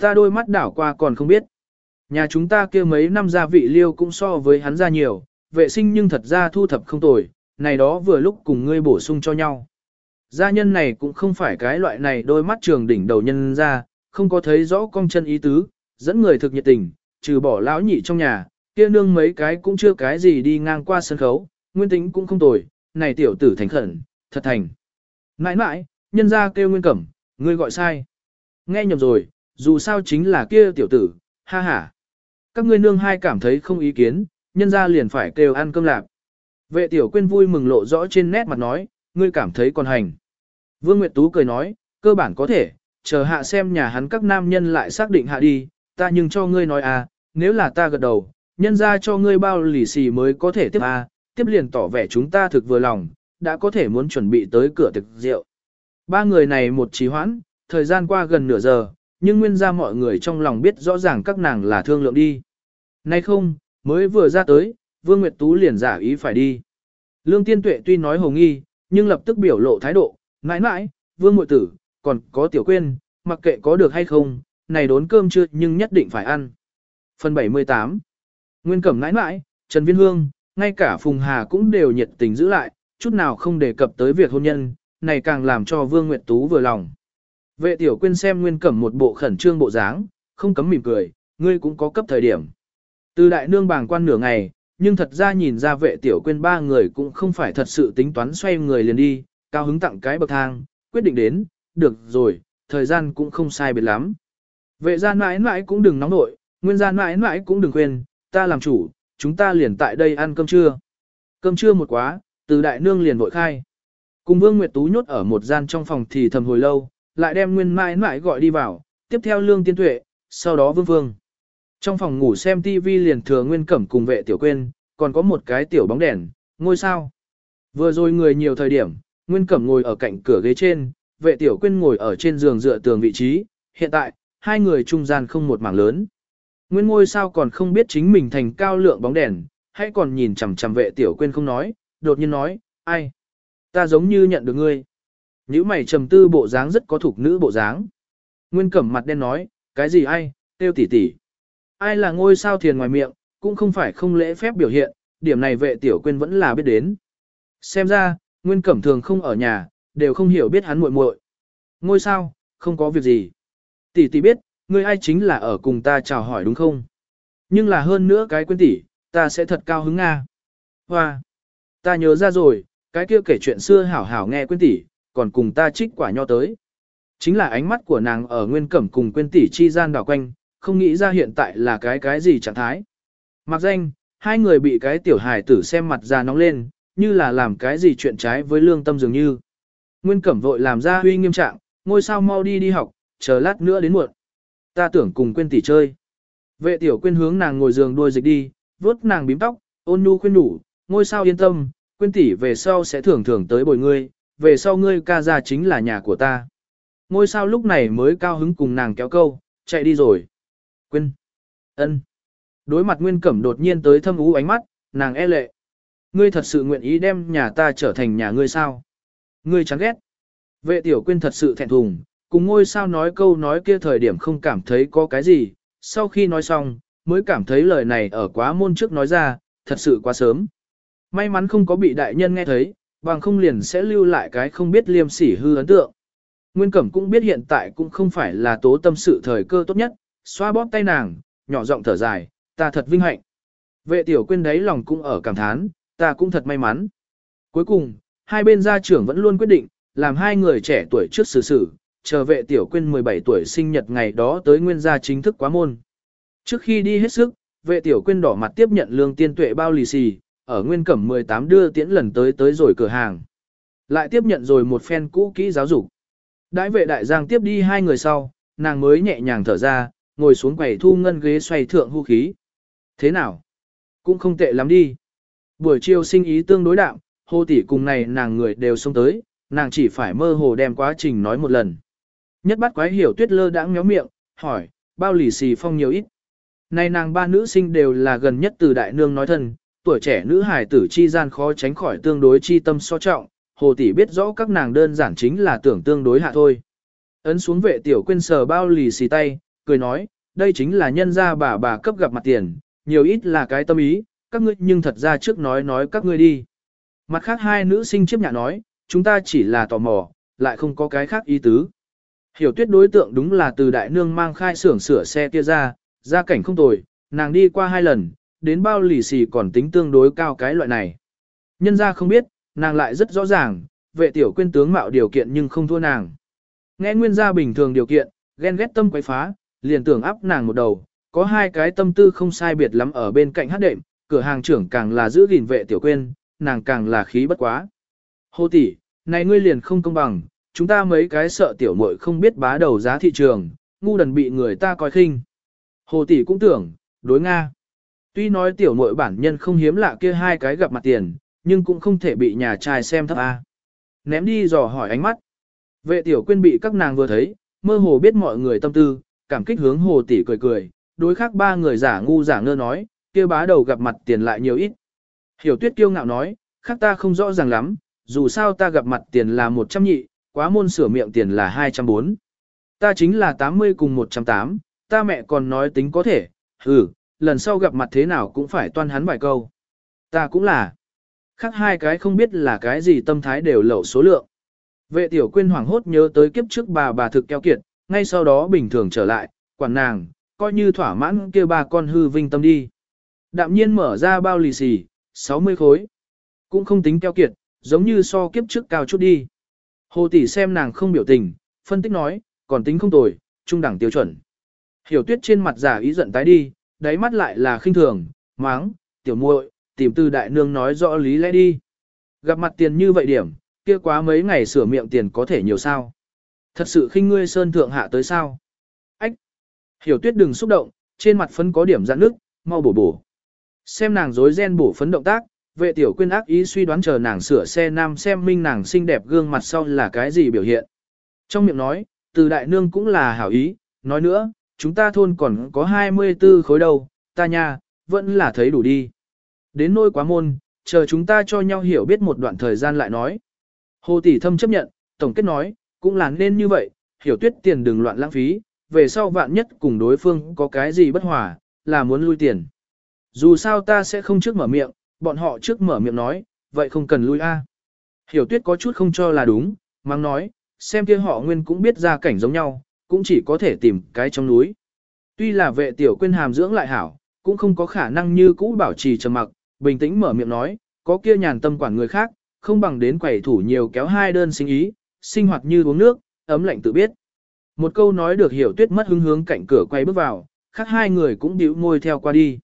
Ta đôi mắt đảo qua còn không biết. Nhà chúng ta kia mấy năm gia vị liêu cũng so với hắn ra nhiều, vệ sinh nhưng thật ra thu thập không tồi, này đó vừa lúc cùng ngươi bổ sung cho nhau. Gia nhân này cũng không phải cái loại này đôi mắt trường đỉnh đầu nhân ra, không có thấy rõ cong chân ý tứ, dẫn người thực nhiệt tình, trừ bỏ lão nhị trong nhà, kia nương mấy cái cũng chưa cái gì đi ngang qua sân khấu, nguyên tính cũng không tồi, này tiểu tử thành khẩn, thật thành. Nãi nãi, nhân ra kêu nguyên cẩm, ngươi gọi sai. Nghe nhầm rồi, dù sao chính là kia tiểu tử, ha ha. Các ngươi nương hai cảm thấy không ý kiến, nhân ra liền phải kêu ăn cơm lạp. Vệ tiểu quên vui mừng lộ rõ trên nét mặt nói, ngươi cảm thấy còn hành. Vương Nguyệt Tú cười nói, cơ bản có thể, chờ hạ xem nhà hắn các nam nhân lại xác định hạ đi, ta nhưng cho ngươi nói à, nếu là ta gật đầu, nhân ra cho ngươi bao lì xì mới có thể tiếp à, tiếp liền tỏ vẻ chúng ta thực vừa lòng, đã có thể muốn chuẩn bị tới cửa thực rượu. Ba người này một trí hoãn, thời gian qua gần nửa giờ, nhưng nguyên ra mọi người trong lòng biết rõ ràng các nàng là thương lượng đi. Nay không, mới vừa ra tới, Vương Nguyệt Tú liền giả ý phải đi. Lương Tiên Tuệ tuy nói hồ nghi, nhưng lập tức biểu lộ thái độ, mãi mãi, Vương Mội Tử, còn có Tiểu Quyên, mặc kệ có được hay không, này đốn cơm chưa nhưng nhất định phải ăn. Phần 78 Nguyên Cẩm mãi mãi, Trần Viên Hương, ngay cả Phùng Hà cũng đều nhiệt tình giữ lại, chút nào không đề cập tới việc hôn nhân, này càng làm cho Vương Nguyệt Tú vừa lòng. Vệ Tiểu Quyên xem Nguyên Cẩm một bộ khẩn trương bộ dáng, không cấm mỉm cười, ngươi cũng có cấp thời điểm. Từ đại nương bàng quan nửa ngày, nhưng thật ra nhìn ra vệ tiểu Quyên ba người cũng không phải thật sự tính toán xoay người liền đi, cao hứng tặng cái bậc thang, quyết định đến, được rồi, thời gian cũng không sai biệt lắm. Vệ gian mãi mãi cũng đừng nóng nội, nguyên gian mãi mãi cũng đừng quên, ta làm chủ, chúng ta liền tại đây ăn cơm trưa. Cơm trưa một quá, từ đại nương liền vội khai. Cùng Vương Nguyệt Tú nhốt ở một gian trong phòng thì thầm hồi lâu, lại đem nguyên mãi mãi gọi đi vào, tiếp theo lương tiên tuệ, sau đó Vương Vương. Trong phòng ngủ xem TV liền thừa nguyên cẩm cùng vệ tiểu quên, còn có một cái tiểu bóng đèn, ngôi sao. Vừa rồi người nhiều thời điểm, nguyên cẩm ngồi ở cạnh cửa ghế trên, vệ tiểu quên ngồi ở trên giường dựa tường vị trí, hiện tại, hai người trung gian không một mảng lớn. Nguyên ngôi sao còn không biết chính mình thành cao lượng bóng đèn, hay còn nhìn chằm chằm vệ tiểu quên không nói, đột nhiên nói, ai? Ta giống như nhận được ngươi. Những mày trầm tư bộ dáng rất có thuộc nữ bộ dáng. Nguyên cẩm mặt đen nói, cái gì ai, tiêu tỷ tỷ ai là ngôi sao thiền ngoài miệng, cũng không phải không lễ phép biểu hiện, điểm này vệ tiểu quên vẫn là biết đến. Xem ra, Nguyên Cẩm thường không ở nhà, đều không hiểu biết hắn muội muội. Ngôi sao, không có việc gì. Tỷ tỷ biết, ngươi ai chính là ở cùng ta chào hỏi đúng không? Nhưng là hơn nữa cái quên tỷ, ta sẽ thật cao hứng Nga. Hoa! Ta nhớ ra rồi, cái kia kể chuyện xưa hảo hảo nghe quên tỷ, còn cùng ta trích quả nho tới. Chính là ánh mắt của nàng ở Nguyên Cẩm cùng quên tỷ chi gian đảo quanh, không nghĩ ra hiện tại là cái cái gì trạng thái. Mặc danh, hai người bị cái tiểu hài tử xem mặt ra nóng lên, như là làm cái gì chuyện trái với lương tâm dường như. Nguyên Cẩm vội làm ra huy nghiêm trạng, ngôi sao mau đi đi học, chờ lát nữa đến muộn. Ta tưởng cùng quên tỷ chơi. Vệ tiểu quên hướng nàng ngồi giường đuôi dịch đi, vuốt nàng bím tóc, ôn nhu khuyên đủ, ngôi sao yên tâm, quên tỷ về sau sẽ thường thường tới bồi ngươi, về sau ngươi ca ra chính là nhà của ta. Ngôi sao lúc này mới cao hứng cùng nàng kéo câu, chạy đi rồi. Quên. ân, Đối mặt Nguyên Cẩm đột nhiên tới thâm ú ánh mắt, nàng e lệ. Ngươi thật sự nguyện ý đem nhà ta trở thành nhà ngươi sao? Ngươi chán ghét. Vệ tiểu quyên thật sự thẹn thùng, cùng ngôi sao nói câu nói kia thời điểm không cảm thấy có cái gì, sau khi nói xong, mới cảm thấy lời này ở quá môn trước nói ra, thật sự quá sớm. May mắn không có bị đại nhân nghe thấy, bằng không liền sẽ lưu lại cái không biết liêm sỉ hư ấn tượng. Nguyên Cẩm cũng biết hiện tại cũng không phải là tố tâm sự thời cơ tốt nhất, xoa bóp tay nàng, nhỏ giọng thở dài, ta thật vinh hạnh. Vệ tiểu quyên đấy lòng cũng ở cảm thán, ta cũng thật may mắn. Cuối cùng, hai bên gia trưởng vẫn luôn quyết định, làm hai người trẻ tuổi trước xử xử, chờ vệ tiểu quyên 17 tuổi sinh nhật ngày đó tới nguyên gia chính thức quá môn. Trước khi đi hết sức, vệ tiểu quyên đỏ mặt tiếp nhận lương tiên tuệ bao lì xì, ở nguyên cẩm 18 đưa tiễn lần tới tới rồi cửa hàng. Lại tiếp nhận rồi một phen cũ kỹ giáo dục. Đãi vệ đại giang tiếp đi hai người sau, nàng mới nhẹ nhàng thở ra, ngồi xuống quầy thu ngân ghế xoay thượng hưu khí. Thế nào? Cũng không tệ lắm đi. Buổi chiều sinh ý tương đối đạm, hô tỷ cùng này nàng người đều xông tới, nàng chỉ phải mơ hồ đem quá trình nói một lần. Nhất bắt quái hiểu tuyết lơ đã méo miệng, hỏi, bao lì xì phong nhiều ít. Này nàng ba nữ sinh đều là gần nhất từ đại nương nói thân, tuổi trẻ nữ hài tử chi gian khó tránh khỏi tương đối chi tâm so trọng, hồ tỷ biết rõ các nàng đơn giản chính là tưởng tương đối hạ thôi. Ấn xuống vệ tiểu quên sờ bao lì xì tay, cười nói, đây chính là nhân gia bà bà cấp gặp mặt tiền, nhiều ít là cái tâm ý, các ngươi nhưng thật ra trước nói nói các ngươi đi. Mặt khác hai nữ sinh chiếp nhạ nói, chúng ta chỉ là tò mò, lại không có cái khác ý tứ. Hiểu tuyết đối tượng đúng là từ đại nương mang khai xưởng sửa xe kia ra, gia cảnh không tồi, nàng đi qua hai lần, đến bao lì xì còn tính tương đối cao cái loại này. Nhân ra không biết, nàng lại rất rõ ràng, vệ tiểu quyên tướng mạo điều kiện nhưng không thua nàng. Nghe nguyên gia bình thường điều kiện, ghen ghét tâm quấy phá, liền tưởng áp nàng một đầu, có hai cái tâm tư không sai biệt lắm ở bên cạnh hát đệm, cửa hàng trưởng càng là giữ gìn vệ tiểu quyên, nàng càng là khí bất quá. Hồ tỷ, này ngươi liền không công bằng, chúng ta mấy cái sợ tiểu muội không biết bá đầu giá thị trường, ngu đần bị người ta coi khinh. Hồ tỷ cũng tưởng, đối Nga. Tuy nói tiểu muội bản nhân không hiếm lạ kia hai cái gặp mặt tiền, nhưng cũng không thể bị nhà trai xem thấp A. Ném đi dò hỏi ánh mắt. Vệ tiểu quyên bị các nàng vừa thấy, mơ hồ biết mọi người tâm tư, cảm kích hướng hồ tỷ cười cười, đối khác ba người giả ngu giả ngơ nói, kia bá đầu gặp mặt tiền lại nhiều ít. Hiểu tuyết kiêu ngạo nói, khác ta không rõ ràng lắm, dù sao ta gặp mặt tiền là 100 nhị, quá môn sửa miệng tiền là 204. Ta chính là 80 cùng 108, ta mẹ còn nói tính có thể, ừ, lần sau gặp mặt thế nào cũng phải toan hắn vài câu. Ta cũng là. Khác hai cái không biết là cái gì tâm thái đều lẩu số lượng. Vệ tiểu quyên hoảng hốt nhớ tới kiếp trước bà bà thực keo kiệt, ngay sau đó bình thường trở lại, quản nàng, coi như thỏa mãn kia ba con hư vinh tâm đi. Đạm nhiên mở ra bao lì xì, 60 khối. Cũng không tính keo kiệt, giống như so kiếp trước cao chút đi. Hồ tỷ xem nàng không biểu tình, phân tích nói, còn tính không tồi, trung đẳng tiêu chuẩn. Hiểu tuyết trên mặt giả ý giận tái đi, đáy mắt lại là khinh thường, máng, tiểu muội, tìm từ đại nương nói rõ lý lẽ đi. Gặp mặt tiền như vậy điểm, kia quá mấy ngày sửa miệng tiền có thể nhiều sao. Thật sự khinh ngươi sơn thượng hạ tới sao. Ách! Hiểu tuyết đừng xúc động, trên mặt phấn có điểm giãn nước, mau bổ bổ. Xem nàng dối ren bổ phấn động tác, vệ tiểu quyên ác ý suy đoán chờ nàng sửa xe nam xem minh nàng xinh đẹp gương mặt sau là cái gì biểu hiện. Trong miệng nói, từ đại nương cũng là hảo ý, nói nữa, chúng ta thôn còn có 24 khối đầu, ta nha, vẫn là thấy đủ đi. Đến nôi quá môn, chờ chúng ta cho nhau hiểu biết một đoạn thời gian lại nói. Hồ tỷ thâm chấp nhận, tổng kết nói, cũng là nên như vậy, hiểu tuyết tiền đừng loạn lãng phí, về sau vạn nhất cùng đối phương có cái gì bất hòa, là muốn lui tiền. Dù sao ta sẽ không trước mở miệng, bọn họ trước mở miệng nói, vậy không cần lui a. Hiểu tuyết có chút không cho là đúng, mang nói, xem kia họ nguyên cũng biết ra cảnh giống nhau, cũng chỉ có thể tìm cái trong núi. Tuy là vệ tiểu quên hàm dưỡng lại hảo, cũng không có khả năng như cũ bảo trì trầm mặc, bình tĩnh mở miệng nói, có kia nhàn tâm quản người khác, không bằng đến quẩy thủ nhiều kéo hai đơn sinh ý, sinh hoạt như uống nước, ấm lạnh tự biết. Một câu nói được hiểu tuyết mất hứng hướng cạnh cửa quay bước vào, khác hai người cũng điếu môi theo qua đi.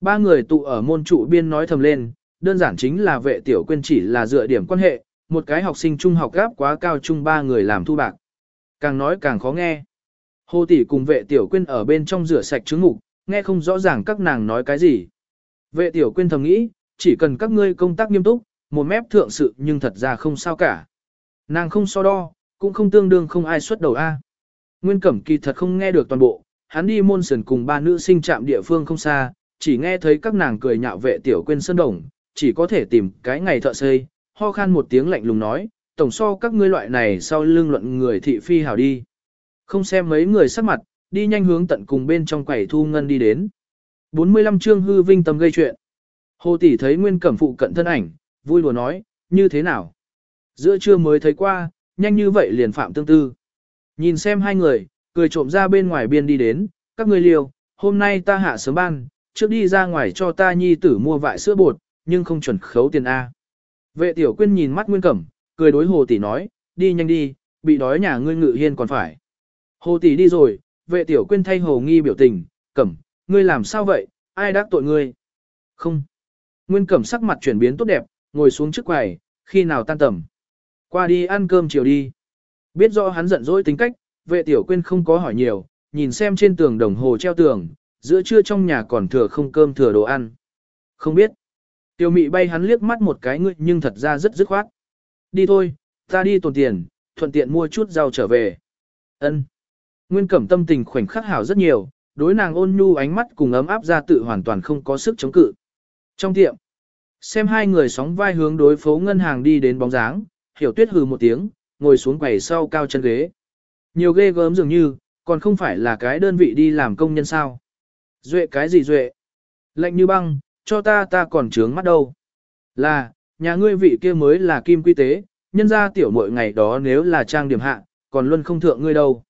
Ba người tụ ở môn trụ biên nói thầm lên, đơn giản chính là vệ tiểu quên chỉ là dựa điểm quan hệ, một cái học sinh trung học gáp quá cao trung ba người làm thu bạc. Càng nói càng khó nghe. Hồ tỷ cùng vệ tiểu quên ở bên trong rửa sạch trứng ngục, nghe không rõ ràng các nàng nói cái gì. Vệ tiểu quên thầm nghĩ, chỉ cần các ngươi công tác nghiêm túc, một mép thượng sự nhưng thật ra không sao cả. Nàng không so đo, cũng không tương đương không ai xuất đầu A. Nguyên Cẩm kỳ thật không nghe được toàn bộ, hắn đi môn sườn cùng ba nữ sinh chạm địa phương không xa, chỉ nghe thấy các nàng cười nhạo vệ tiểu quên sơn đồng, chỉ có thể tìm cái ngày thợ xây, ho khan một tiếng lạnh lùng nói, tổng so các ngươi loại này sau lưng luận người thị phi hảo đi. Không xem mấy người sắc mặt, đi nhanh hướng tận cùng bên trong quầy thu ngân đi đến. 45 chương hư vinh tâm gây chuyện. Hồ tỷ thấy Nguyên Cẩm phụ cận thân ảnh, vui lùa nói, như thế nào? Giữa trưa mới thấy qua, nhanh như vậy liền phạm tương tư. Nhìn xem hai người, cười trộm ra bên ngoài biên đi đến, các ngươi liều, hôm nay ta hạ sớm ban, trước đi ra ngoài cho ta nhi tử mua vại sữa bột, nhưng không chuẩn khấu tiền A. Vệ tiểu quyên nhìn mắt Nguyên Cẩm, cười đối hồ tỷ nói, đi nhanh đi, bị đói nhà ngươi ngự hiên còn phải. Hồ tỷ đi rồi, vệ tiểu quyên thay hồ nghi biểu tình, Cẩm, ngươi làm sao vậy, ai đắc tội ngươi? Không. Nguyên Cẩm sắc mặt chuyển biến tốt đẹp, ngồi xuống trước quầy, khi nào tan tầm. Qua đi ăn cơm chiều đi. Biết rõ hắn giận dỗi tính cách, vệ tiểu quyên không có hỏi nhiều, nhìn xem trên tường đồng hồ treo tường, giữa trưa trong nhà còn thừa không cơm thừa đồ ăn. Không biết. Tiểu mị bay hắn liếc mắt một cái ngươi nhưng thật ra rất dứt khoát. Đi thôi, ta đi tồn tiền, thuận tiện mua chút rau trở về. Ân. Nguyên cẩm tâm tình khoảnh khắc hảo rất nhiều, đối nàng ôn nhu ánh mắt cùng ấm áp ra tự hoàn toàn không có sức chống cự. Trong tiệm, xem hai người sóng vai hướng đối phố ngân hàng đi đến bóng dáng, hiểu tuyết hừ một tiếng, ngồi xuống quầy sau cao chân ghế. Nhiều ghê gớm dường như, còn không phải là cái đơn vị đi làm công nhân sao. Duệ cái gì duệ? Lạnh như băng, cho ta ta còn trướng mắt đâu. Là, nhà ngươi vị kia mới là kim quy tế, nhân ra tiểu muội ngày đó nếu là trang điểm hạ, còn luôn không thượng ngươi đâu.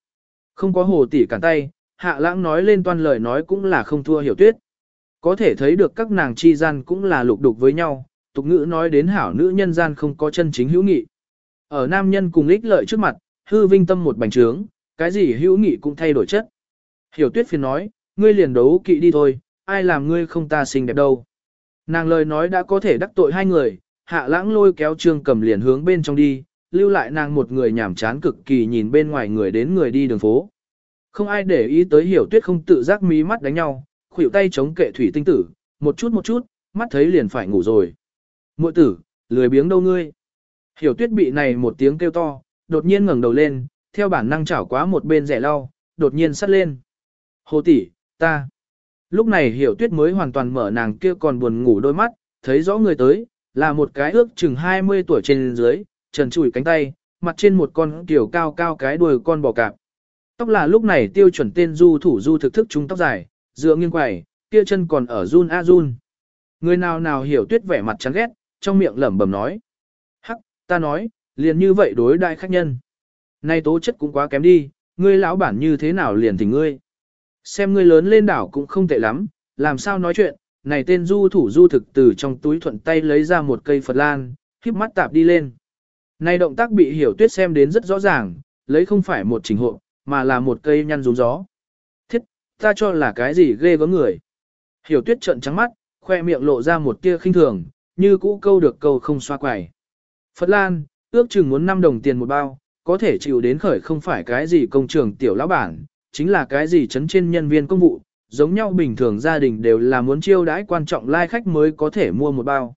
Không có hồ tỷ cản tay, hạ lãng nói lên toàn lời nói cũng là không thua hiểu tuyết. Có thể thấy được các nàng chi gian cũng là lục đục với nhau, tục ngữ nói đến hảo nữ nhân gian không có chân chính hữu nghị. Ở nam nhân cùng ích lợi trước mặt, hư vinh tâm một bành trướng, cái gì hữu nghị cũng thay đổi chất. Hiểu tuyết phiền nói, ngươi liền đấu kỵ đi thôi, ai làm ngươi không ta xinh đẹp đâu. Nàng lời nói đã có thể đắc tội hai người, hạ lãng lôi kéo trương cầm liền hướng bên trong đi, lưu lại nàng một người nhảm chán cực kỳ nhìn bên ngoài người đến người đi đường phố. Không ai để ý tới hiểu tuyết không tự giác mí mắt đánh nhau, khuỷu tay chống kệ thủy tinh tử, một chút một chút, mắt thấy liền phải ngủ rồi. Muội tử, lười biếng đâu ngươi. Hiểu tuyết bị này một tiếng kêu to, đột nhiên ngẩng đầu lên, theo bản năng chảo quá một bên rẻ lau, đột nhiên sắt lên. Hồ tỷ, ta. Lúc này hiểu tuyết mới hoàn toàn mở nàng kia còn buồn ngủ đôi mắt, thấy rõ người tới, là một cái ước chừng 20 tuổi trên dưới, trần trụi cánh tay, mặt trên một con kiểu cao cao cái đuôi con bò cạp. Tóc là lúc này tiêu chuẩn tên du thủ du thực thức chúng tóc dài, dựa nghiêng quẩy, kia chân còn ở run a run. Người nào nào hiểu tuyết vẻ mặt chán ghét, trong miệng lẩm bẩm nói. Hắc, ta nói, liền như vậy đối đại khách nhân. Nay tố chất cũng quá kém đi, ngươi lão bản như thế nào liền thì ngươi. Xem ngươi lớn lên đảo cũng không tệ lắm, làm sao nói chuyện, này tên du thủ du thực từ trong túi thuận tay lấy ra một cây Phật Lan, khiếp mắt tạp đi lên. Này động tác bị hiểu tuyết xem đến rất rõ ràng, lấy không phải một trình hộ, mà là một cây nhăn rúng gió. Thiết, ta cho là cái gì ghê gớm người. Hiểu tuyết trợn trắng mắt, khoe miệng lộ ra một tia khinh thường, như cũ câu được câu không xoa quải. Phật Lan, ước chừng muốn 5 đồng tiền một bao, có thể chịu đến khởi không phải cái gì công trường tiểu lão bản, chính là cái gì chấn trên nhân viên công vụ, giống nhau bình thường gia đình đều là muốn chiêu đãi quan trọng lai like khách mới có thể mua một bao.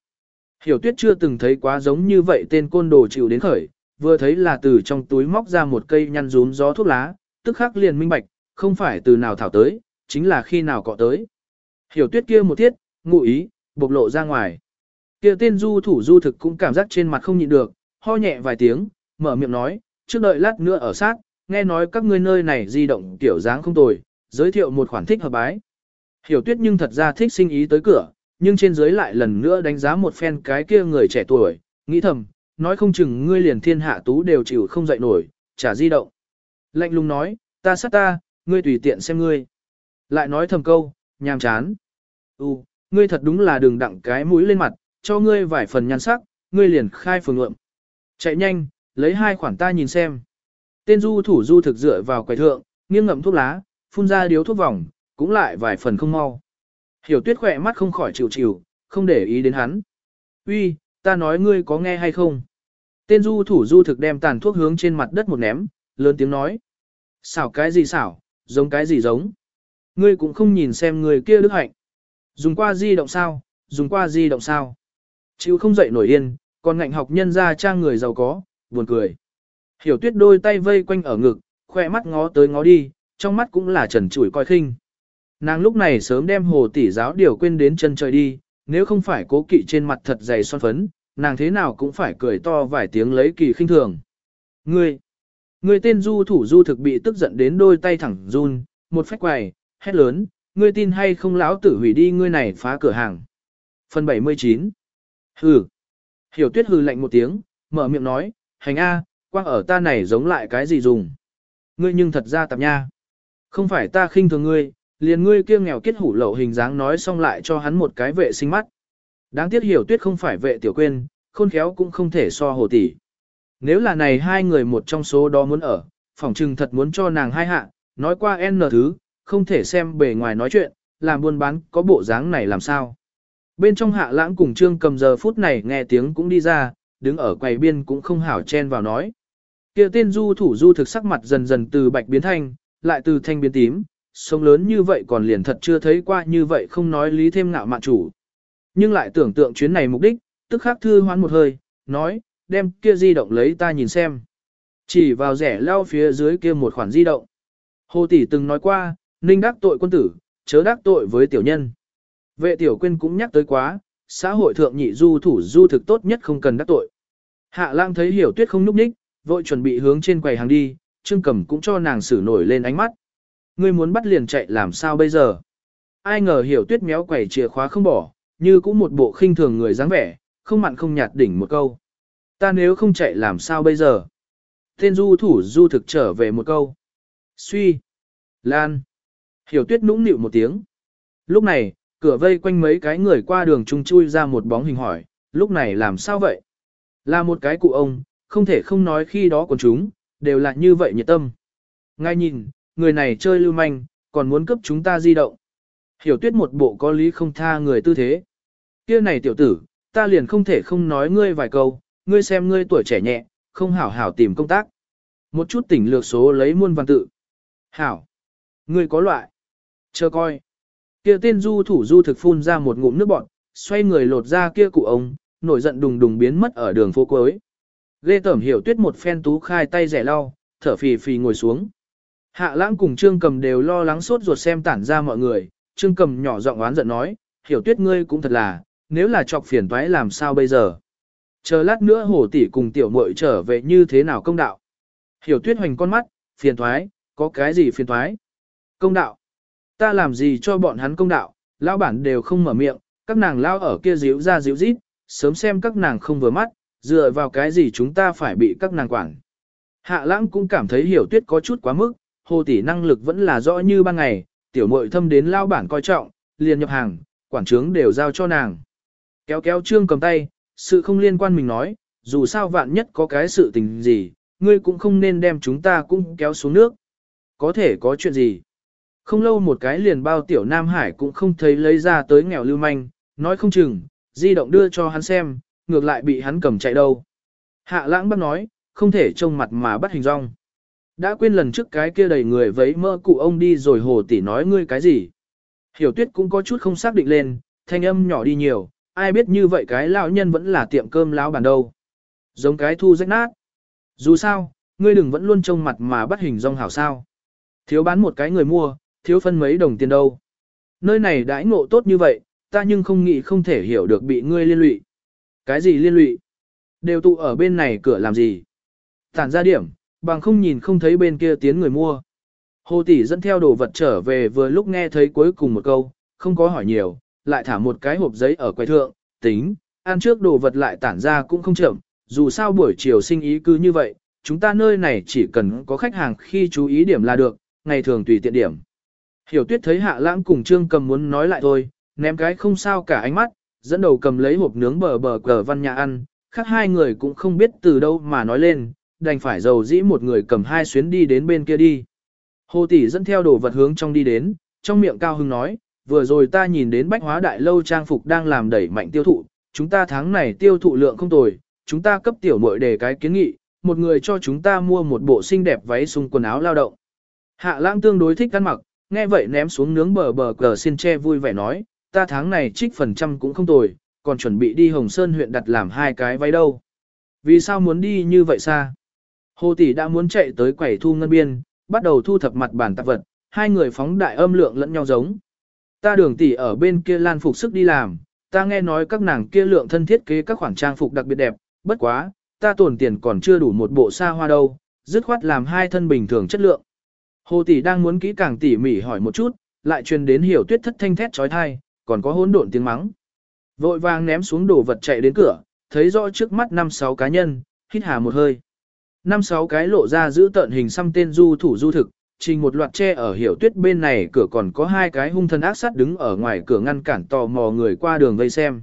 Hiểu tuyết chưa từng thấy quá giống như vậy tên côn đồ chịu đến khởi, vừa thấy là từ trong túi móc ra một cây nhăn rún gió thuốc lá, tức khắc liền minh bạch, không phải từ nào thảo tới, chính là khi nào cọ tới. Hiểu tuyết kia một tiết, ngụ ý, bộc lộ ra ngoài. Kia tên du thủ du thực cũng cảm giác trên mặt không nhịn được, ho nhẹ vài tiếng, mở miệng nói, trước đợi lát nữa ở sát, nghe nói các ngươi nơi này di động tiểu dáng không tồi, giới thiệu một khoản thích hợp bái. Hiểu tuyết nhưng thật ra thích sinh ý tới cửa, nhưng trên dưới lại lần nữa đánh giá một phen cái kia người trẻ tuổi, nghĩ thầm, nói không chừng ngươi liền thiên hạ tú đều chịu không dậy nổi, trả di động. Lạnh lùng nói, ta sát ta, ngươi tùy tiện xem ngươi. Lại nói thầm câu, nhàm chán. Ừ, ngươi thật đúng là đừng đặng cái mũi lên mặt, cho ngươi vài phần nhan sắc, ngươi liền khai phường ngượm. Chạy nhanh, lấy hai khoản ta nhìn xem. Tên du thủ du thực dựa vào quầy thượng, nghiêng ngậm thuốc lá, phun ra điếu thuốc vòng, cũng lại vài phần không mau. Hiểu tuyết khỏe mắt không khỏi chịu chịu, không để ý đến hắn. Uy, ta nói ngươi có nghe hay không? Tên du thủ du thực đem tàn thuốc hướng trên mặt đất một ném, lớn tiếng nói. Xảo cái gì xảo, giống cái gì giống. Ngươi cũng không nhìn xem người kia đức hạnh. Dùng qua di động sao, dùng qua di động sao. Chịu không dậy nổi yên, còn ngạnh học nhân ra trang người giàu có, buồn cười. Hiểu tuyết đôi tay vây quanh ở ngực, khoe mắt ngó tới ngó đi, trong mắt cũng là trần trụi coi khinh. Nàng lúc này sớm đem hồ tỷ giáo điều quên đến chân trời đi, nếu không phải cố kỵ trên mặt thật dày son phấn, nàng thế nào cũng phải cười to vài tiếng lấy kỳ khinh thường. Ngươi, ngươi tên du thủ du thực bị tức giận đến đôi tay thẳng run, một phách quài, hét lớn, ngươi tin hay không lão tử hủy đi ngươi này phá cửa hàng. Phần 79 Hừ. Hiểu tuyết hừ lạnh một tiếng, mở miệng nói, hành A, quang ở ta này giống lại cái gì dùng. Ngươi nhưng thật ra tạp nha. Không phải ta khinh thường ngươi, liền ngươi kia nghèo kết hủ lậu hình dáng nói xong lại cho hắn một cái vệ sinh mắt. Đáng tiếc hiểu tuyết không phải vệ tiểu quên, khôn khéo cũng không thể so hồ tỷ. Nếu là này hai người một trong số đó muốn ở, phỏng trừng thật muốn cho nàng hai hạ, nói qua n thứ, không thể xem bề ngoài nói chuyện, làm buôn bán có bộ dáng này làm sao. Bên trong hạ lãng cùng trương cầm giờ phút này nghe tiếng cũng đi ra, đứng ở quầy biên cũng không hảo chen vào nói kia tên du thủ du thực sắc mặt dần dần từ bạch biến thanh, lại từ thanh biến tím, sông lớn như vậy còn liền thật chưa thấy qua như vậy không nói lý thêm ngạo mạn chủ. Nhưng lại tưởng tượng chuyến này mục đích, tức khắc thư hoán một hơi, nói, đem kia di động lấy ta nhìn xem. Chỉ vào rẻ lao phía dưới kia một khoản di động. Hồ tỷ từng nói qua, ninh đắc tội quân tử, chớ đắc tội với tiểu nhân. Vệ tiểu quyên cũng nhắc tới quá, xã hội thượng nhị du thủ du thực tốt nhất không cần đắc tội. Hạ lang thấy hiểu tuyết không núp ních, vội chuẩn bị hướng trên quầy hàng đi, trương cẩm cũng cho nàng xử nổi lên ánh mắt. Ngươi muốn bắt liền chạy làm sao bây giờ? Ai ngờ hiểu tuyết méo quầy chìa khóa không bỏ, như cũng một bộ khinh thường người dáng vẻ, không mặn không nhạt đỉnh một câu. Ta nếu không chạy làm sao bây giờ? Tên du thủ du thực trở về một câu. Suy. Lan. Hiểu tuyết nũng nịu một tiếng. Lúc này, cửa vây quanh mấy cái người qua đường chung chui ra một bóng hình hỏi, lúc này làm sao vậy? Là một cái cụ ông, không thể không nói khi đó của chúng, đều là như vậy nhiệt tâm. Ngay nhìn, người này chơi lưu manh, còn muốn cấp chúng ta di động. Hiểu tuyết một bộ có lý không tha người tư thế. kia này tiểu tử, ta liền không thể không nói ngươi vài câu, ngươi xem ngươi tuổi trẻ nhẹ, không hảo hảo tìm công tác. Một chút tỉnh lược số lấy muôn văn tự. Hảo. Ngươi có loại. Chờ coi. Kia tên du thủ du thực phun ra một ngụm nước bọt, xoay người lột ra kia cụ ông, nổi giận đùng đùng biến mất ở đường phố cuối. Ghê tởm hiểu tuyết một phen tú khai tay rẻ lau, thở phì phì ngồi xuống. Hạ lãng cùng trương cầm đều lo lắng sốt ruột xem tản ra mọi người, trương cầm nhỏ giọng oán giận nói, hiểu tuyết ngươi cũng thật là, nếu là chọc phiền toái làm sao bây giờ. Chờ lát nữa hồ tỷ cùng tiểu muội trở về như thế nào công đạo. Hiểu tuyết hoành con mắt, phiền toái, có cái gì phiền toái? Công đạo. Ta làm gì cho bọn hắn công đạo, lão bản đều không mở miệng, các nàng lao ở kia díu ra díu rít, sớm xem các nàng không vừa mắt, dựa vào cái gì chúng ta phải bị các nàng quản. Hạ lãng cũng cảm thấy hiểu tuyết có chút quá mức, hồ tỷ năng lực vẫn là rõ như ban ngày, tiểu muội thâm đến lao bản coi trọng, liền nhập hàng, quản trướng đều giao cho nàng. Kéo kéo trương cầm tay, sự không liên quan mình nói, dù sao vạn nhất có cái sự tình gì, ngươi cũng không nên đem chúng ta cũng kéo xuống nước. Có thể có chuyện gì? Không lâu một cái liền bao tiểu Nam Hải cũng không thấy lấy ra tới nghèo lưu manh, nói không chừng, di động đưa cho hắn xem, ngược lại bị hắn cầm chạy đâu. Hạ lãng bác nói, không thể trông mặt mà bắt hình rong. Đã quên lần trước cái kia đầy người vấy mơ cụ ông đi rồi hồ tỷ nói ngươi cái gì. Hiểu tuyết cũng có chút không xác định lên, thanh âm nhỏ đi nhiều, ai biết như vậy cái lão nhân vẫn là tiệm cơm lão bản đâu. Giống cái thu rách nát. Dù sao, ngươi đừng vẫn luôn trông mặt mà bắt hình rong hảo sao. Thiếu bán một cái người mua, thiếu phân mấy đồng tiền đâu. Nơi này đãi ngộ tốt như vậy, ta nhưng không nghĩ không thể hiểu được bị ngươi liên lụy. Cái gì liên lụy? Đều tụ ở bên này cửa làm gì? Tản ra điểm, bằng không nhìn không thấy bên kia tiến người mua. Hồ tỷ dẫn theo đồ vật trở về vừa lúc nghe thấy cuối cùng một câu, không có hỏi nhiều, lại thả một cái hộp giấy ở quầy thượng, tính, ăn trước đồ vật lại tản ra cũng không chậm, dù sao buổi chiều sinh ý cứ như vậy, chúng ta nơi này chỉ cần có khách hàng khi chú ý điểm là được, ngày thường tùy tiện điểm. Hiểu tuyết thấy hạ lãng cùng trương cầm muốn nói lại thôi, ném cái không sao cả ánh mắt, dẫn đầu cầm lấy hộp nướng bờ bờ cờ văn nhà ăn, khác hai người cũng không biết từ đâu mà nói lên, đành phải dầu dĩ một người cầm hai xuyến đi đến bên kia đi. Hồ tỷ dẫn theo đồ vật hướng trong đi đến, trong miệng cao hưng nói, vừa rồi ta nhìn đến bách hóa đại lâu trang phục đang làm đẩy mạnh tiêu thụ, chúng ta tháng này tiêu thụ lượng không tồi, chúng ta cấp tiểu muội để cái kiến nghị, một người cho chúng ta mua một bộ xinh đẹp váy xung quần áo lao động. Hạ lãng tương đối thích ăn mặc, nghe vậy ném xuống nướng bờ bờ cờ xin che vui vẻ nói, ta tháng này trích phần trăm cũng không tồi, còn chuẩn bị đi Hồng Sơn huyện đặt làm hai cái váy đâu. Vì sao muốn đi như vậy xa? Hồ tỷ đã muốn chạy tới quầy thu ngân biên, bắt đầu thu thập mặt bản tạp vật, hai người phóng đại âm lượng lẫn nhau giống, Ta đường tỷ ở bên kia lan phục sức đi làm, ta nghe nói các nàng kia lượng thân thiết kế các khoản trang phục đặc biệt đẹp, bất quá, ta tổn tiền còn chưa đủ một bộ xa hoa đâu, dứt khoát làm hai thân bình thường chất lượng. Hồ tỷ đang muốn kỹ càng tỉ mỉ hỏi một chút, lại truyền đến hiểu tuyết thất thanh thét trói thai, còn có hỗn độn tiếng mắng. Vội vàng ném xuống đồ vật chạy đến cửa, thấy rõ trước mắt năm sáu cá nhân, hít hà một hơi. Năm sáu cái lộ ra giữ tận hình xăm tên du thủ du thực, trình một loạt tre ở hiểu tuyết bên này cửa còn có hai cái hung thân ác sát đứng ở ngoài cửa ngăn cản tò mò người qua đường vây xem.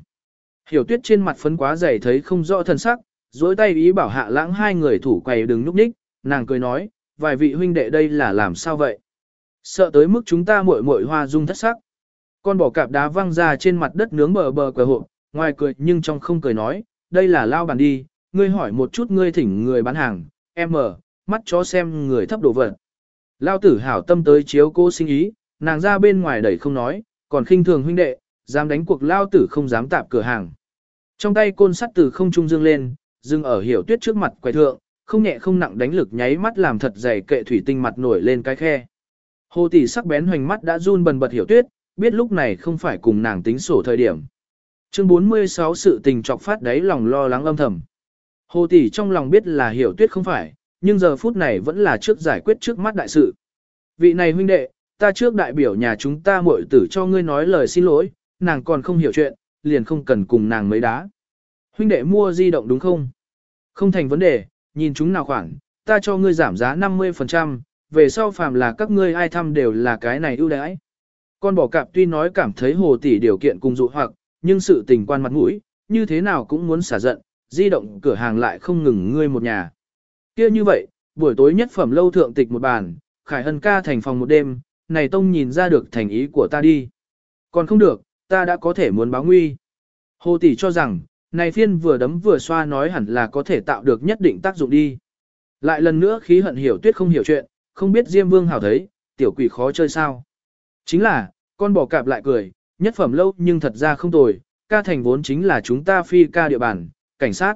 Hiểu tuyết trên mặt phấn quá dày thấy không rõ thân sắc, dối tay ý bảo hạ lãng hai người thủ quầy đứng núp ních, nàng cười nói, vài vị huynh đệ đây là làm sao vậy? Sợ tới mức chúng ta muội muội hoa dung thất sắc. Con bỏ cạp đá văng ra trên mặt đất nướng bờ bờ quờ hộ, ngoài cười nhưng trong không cười nói, đây là lao bàn đi, ngươi hỏi một chút ngươi thỉnh người bán hàng, em mở, mắt chó xem người thấp đồ vật. Lao tử hảo tâm tới chiếu cô sinh ý, nàng ra bên ngoài đẩy không nói, còn khinh thường huynh đệ, dám đánh cuộc lao tử không dám tạp cửa hàng. Trong tay côn sắt từ không trung dương lên, dừng ở hiểu tuyết trước mặt quầy thượng, không nhẹ không nặng đánh lực nháy mắt làm thật dày kệ thủy tinh mặt nổi lên cái khe. Hồ tỷ sắc bén hoành mắt đã run bần bật hiểu tuyết, biết lúc này không phải cùng nàng tính sổ thời điểm. Chương 46 sự tình trọc phát đáy lòng lo lắng âm thầm. Hồ tỷ trong lòng biết là hiểu tuyết không phải, nhưng giờ phút này vẫn là trước giải quyết trước mắt đại sự. Vị này huynh đệ, ta trước đại biểu nhà chúng ta muội tử cho ngươi nói lời xin lỗi, nàng còn không hiểu chuyện, liền không cần cùng nàng mấy đá. Huynh đệ mua di động đúng không? Không thành vấn đề, nhìn chúng nào khoảng ta cho ngươi giảm giá 50%, về sau phàm là các ngươi ai thăm đều là cái này ưu đãi. Con bò cạp tuy nói cảm thấy hồ tỷ điều kiện cùng dụ hoặc, nhưng sự tình quan mặt mũi, như thế nào cũng muốn xả giận, di động cửa hàng lại không ngừng ngươi một nhà. kia như vậy, buổi tối nhất phẩm lâu thượng tịch một bàn, khải hân ca thành phòng một đêm, này tông nhìn ra được thành ý của ta đi. Còn không được, ta đã có thể muốn báo nguy. Hồ tỷ cho rằng, này phiên vừa đấm vừa xoa nói hẳn là có thể tạo được nhất định tác dụng đi. Lại lần nữa khí hận hiểu tuyết không hiểu chuyện, không biết Diêm Vương hảo thấy, tiểu quỷ khó chơi sao. Chính là, con bò cạp lại cười, nhất phẩm lâu nhưng thật ra không tồi, ca thành vốn chính là chúng ta phi ca địa bàn, cảnh sát.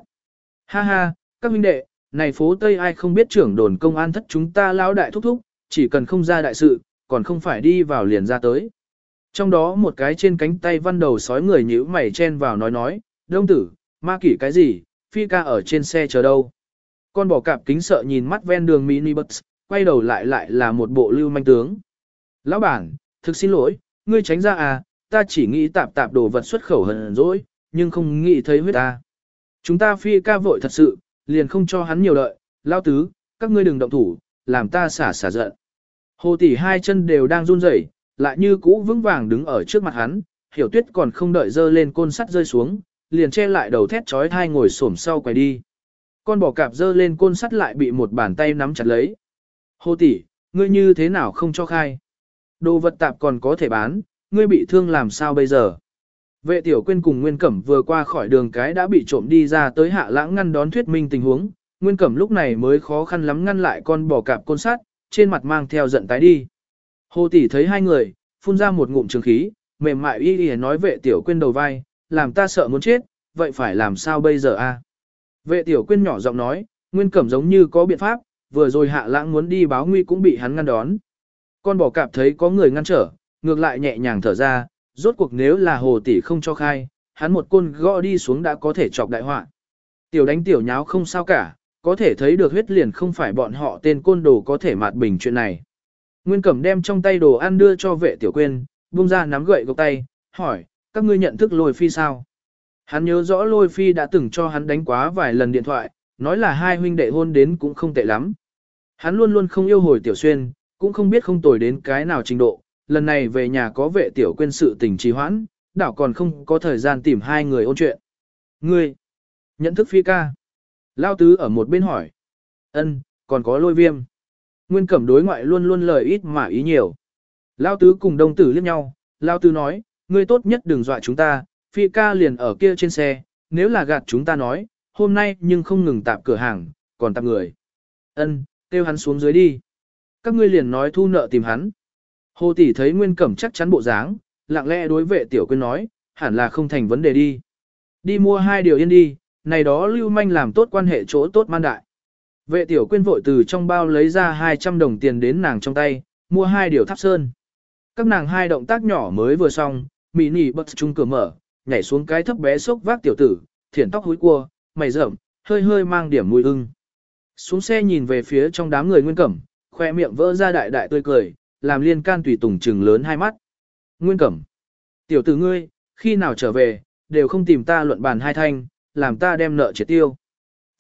Ha ha, các huynh đệ, này phố Tây ai không biết trưởng đồn công an thất chúng ta lão đại thúc thúc, chỉ cần không ra đại sự, còn không phải đi vào liền ra tới. Trong đó một cái trên cánh tay văn đầu sói người nhíu mày chen vào nói nói, đông tử, ma kỷ cái gì, phi ca ở trên xe chờ đâu. Con bò cạp kính sợ nhìn mắt ven đường minibus, quay đầu lại lại là một bộ lưu manh tướng. Lão bản, thực xin lỗi, ngươi tránh ra à, ta chỉ nghĩ tạp tạp đồ vật xuất khẩu hờn dỗi, nhưng không nghĩ thấy huyết ta. Chúng ta phi ca vội thật sự, liền không cho hắn nhiều lợi, lao tứ, các ngươi đừng động thủ, làm ta xả xả giận. Hồ tỷ hai chân đều đang run rẩy, lại như cũ vững vàng đứng ở trước mặt hắn, hiểu tuyết còn không đợi dơ lên côn sắt rơi xuống, liền che lại đầu thét chói thai ngồi xổm sau quay đi. Con bò cạp dơ lên côn sắt lại bị một bàn tay nắm chặt lấy. Hồ tỷ, ngươi như thế nào không cho khai? Đồ vật tạp còn có thể bán, ngươi bị thương làm sao bây giờ? Vệ tiểu quyên cùng Nguyên Cẩm vừa qua khỏi đường cái đã bị trộm đi ra tới hạ lãng ngăn đón thuyết minh tình huống. Nguyên Cẩm lúc này mới khó khăn lắm ngăn lại con bò cạp côn sát trên mặt mang theo giận tái đi. Hồ tỷ thấy hai người, phun ra một ngụm trường khí, mềm mại y y nói vệ tiểu quyên đầu vai, làm ta sợ muốn chết, vậy phải làm sao bây giờ a? Vệ tiểu quyên nhỏ giọng nói, Nguyên Cẩm giống như có biện pháp, vừa rồi hạ lãng muốn đi báo nguy cũng bị hắn ngăn đón. Con bò cạp thấy có người ngăn trở, ngược lại nhẹ nhàng thở ra, rốt cuộc nếu là hồ tỷ không cho khai, hắn một côn gõ đi xuống đã có thể chọc đại họa. Tiểu đánh tiểu nháo không sao cả, có thể thấy được huyết liền không phải bọn họ tên côn đồ có thể mạt bình chuyện này. Nguyên Cẩm đem trong tay đồ ăn đưa cho vệ tiểu quên, buông ra nắm gậy gộc tay, hỏi, các ngươi nhận thức lôi phi sao? Hắn nhớ rõ lôi phi đã từng cho hắn đánh quá vài lần điện thoại, nói là hai huynh đệ hôn đến cũng không tệ lắm. Hắn luôn luôn không yêu hồi tiểu xuyên, cũng không biết không tồi đến cái nào trình độ, lần này về nhà có vệ tiểu quên sự tình trì hoãn, đảo còn không có thời gian tìm hai người ôn chuyện. Ngươi, nhận thức phi ca. Lao tứ ở một bên hỏi. ân còn có lôi viêm. Nguyên cẩm đối ngoại luôn luôn lời ít mà ý nhiều. Lao tứ cùng đông tử liếc nhau, Lao tứ nói, ngươi tốt nhất đừng dọa chúng ta, phi ca liền ở kia trên xe, nếu là gạt chúng ta nói, hôm nay nhưng không ngừng tạp cửa hàng, còn tạp người. Ân, kêu hắn xuống dưới đi. Các ngươi liền nói thu nợ tìm hắn. Hồ tỷ thấy Nguyên Cẩm chắc chắn bộ dáng, lặng lẽ đối vệ tiểu quyên nói, hẳn là không thành vấn đề đi. Đi mua hai điều yên đi, này đó lưu manh làm tốt quan hệ chỗ tốt man đại. Vệ tiểu quyên vội từ trong bao lấy ra 200 đồng tiền đến nàng trong tay, mua hai điều tháp sơn. Các nàng hai động tác nhỏ mới vừa xong, mỹ nỉ bật chung cửa mở, nhảy xuống cái thấp bé sốc vác tiểu tử, thiển tóc húi cua, mày rậm, hơi hơi mang điểm mùi ưng. Xuống xe nhìn về phía trong đám người nguyên cẩm, khoe miệng vỡ ra đại đại tươi cười, làm liên can tùy tùng trừng lớn hai mắt. Nguyên cẩm, tiểu tử ngươi, khi nào trở về, đều không tìm ta luận bàn hai thanh, làm ta đem nợ triệt tiêu.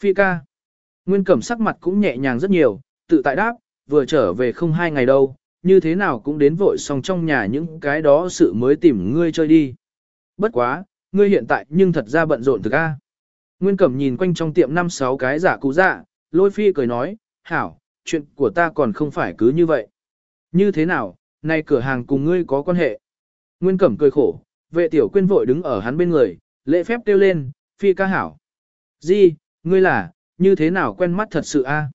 Phi ca, nguyên cẩm sắc mặt cũng nhẹ nhàng rất nhiều, tự tại đáp, vừa trở về không hai ngày đâu, như thế nào cũng đến vội xong trong nhà những cái đó sự mới tìm ngươi chơi đi. Bất quá, ngươi hiện tại nhưng thật ra bận rộn thực a. Nguyên Cẩm nhìn quanh trong tiệm năm sáu cái giả cũ dạ, lôi phi cười nói, hảo, chuyện của ta còn không phải cứ như vậy. Như thế nào, nay cửa hàng cùng ngươi có quan hệ. Nguyên Cẩm cười khổ, vệ tiểu quyên vội đứng ở hắn bên người, lễ phép kêu lên, phi ca hảo. Di, ngươi là, như thế nào quen mắt thật sự a?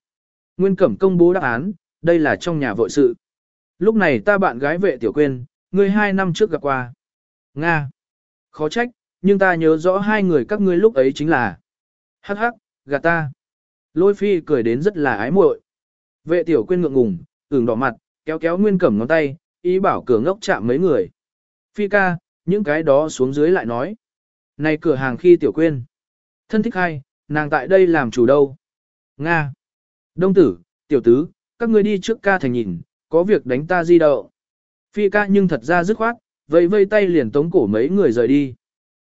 Nguyên Cẩm công bố đáp án, đây là trong nhà vội sự. Lúc này ta bạn gái vệ tiểu quyên, ngươi hai năm trước gặp qua. Nga. Khó trách, nhưng ta nhớ rõ hai người các ngươi lúc ấy chính là. Hắc hắc, gạt ta. Lôi phi cười đến rất là ái muội. Vệ tiểu quyên ngượng ngùng, ửng đỏ mặt, kéo kéo nguyên cẩm ngón tay, ý bảo cửa ngốc chạm mấy người. Phi ca, những cái đó xuống dưới lại nói. Này cửa hàng khi tiểu quyên. Thân thích hai, nàng tại đây làm chủ đâu. Nga. Đông tử, tiểu tứ, các ngươi đi trước ca thành nhìn, có việc đánh ta di đậu. Phi ca nhưng thật ra dứt khoát, vây vây tay liền tống cổ mấy người rời đi.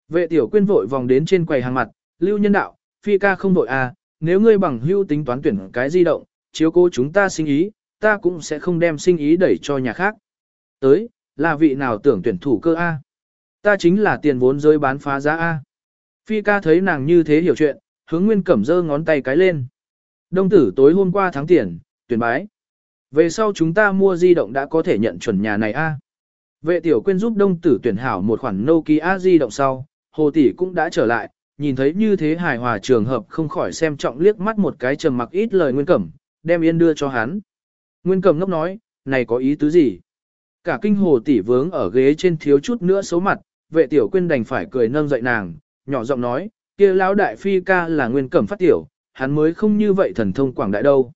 Vệ tiểu quyên vội vòng đến trên quầy hàng mặt, lưu nhân đạo, phi ca không vội à, nếu ngươi bằng hưu tính toán tuyển cái di động, chiếu cố chúng ta sinh ý, ta cũng sẽ không đem sinh ý đẩy cho nhà khác. Tới, là vị nào tưởng tuyển thủ cơ A. Ta chính là tiền vốn rơi bán phá giá A. Phi ca thấy nàng như thế hiểu chuyện, hướng nguyên cẩm dơ ngón tay cái lên. Đông tử tối hôm qua thắng tiền, tuyển bái. Về sau chúng ta mua di động đã có thể nhận chuẩn nhà này A. Vệ tiểu quyên giúp đông tử tuyển hảo một khoản Nokia di động sau, hồ tỷ cũng đã trở lại, nhìn thấy như thế hài hòa trường hợp không khỏi xem trọng liếc mắt một cái trầm mặc ít lời nguyên cẩm, đem yên đưa cho hắn. Nguyên cẩm ngốc nói, này có ý tứ gì? Cả kinh hồ tỷ vướng ở ghế trên thiếu chút nữa xấu mặt, vệ tiểu quyên đành phải cười nâng dậy nàng, nhỏ giọng nói, kia lão đại phi ca là nguyên cẩm phát tiểu, hắn mới không như vậy thần thông quảng đại đâu.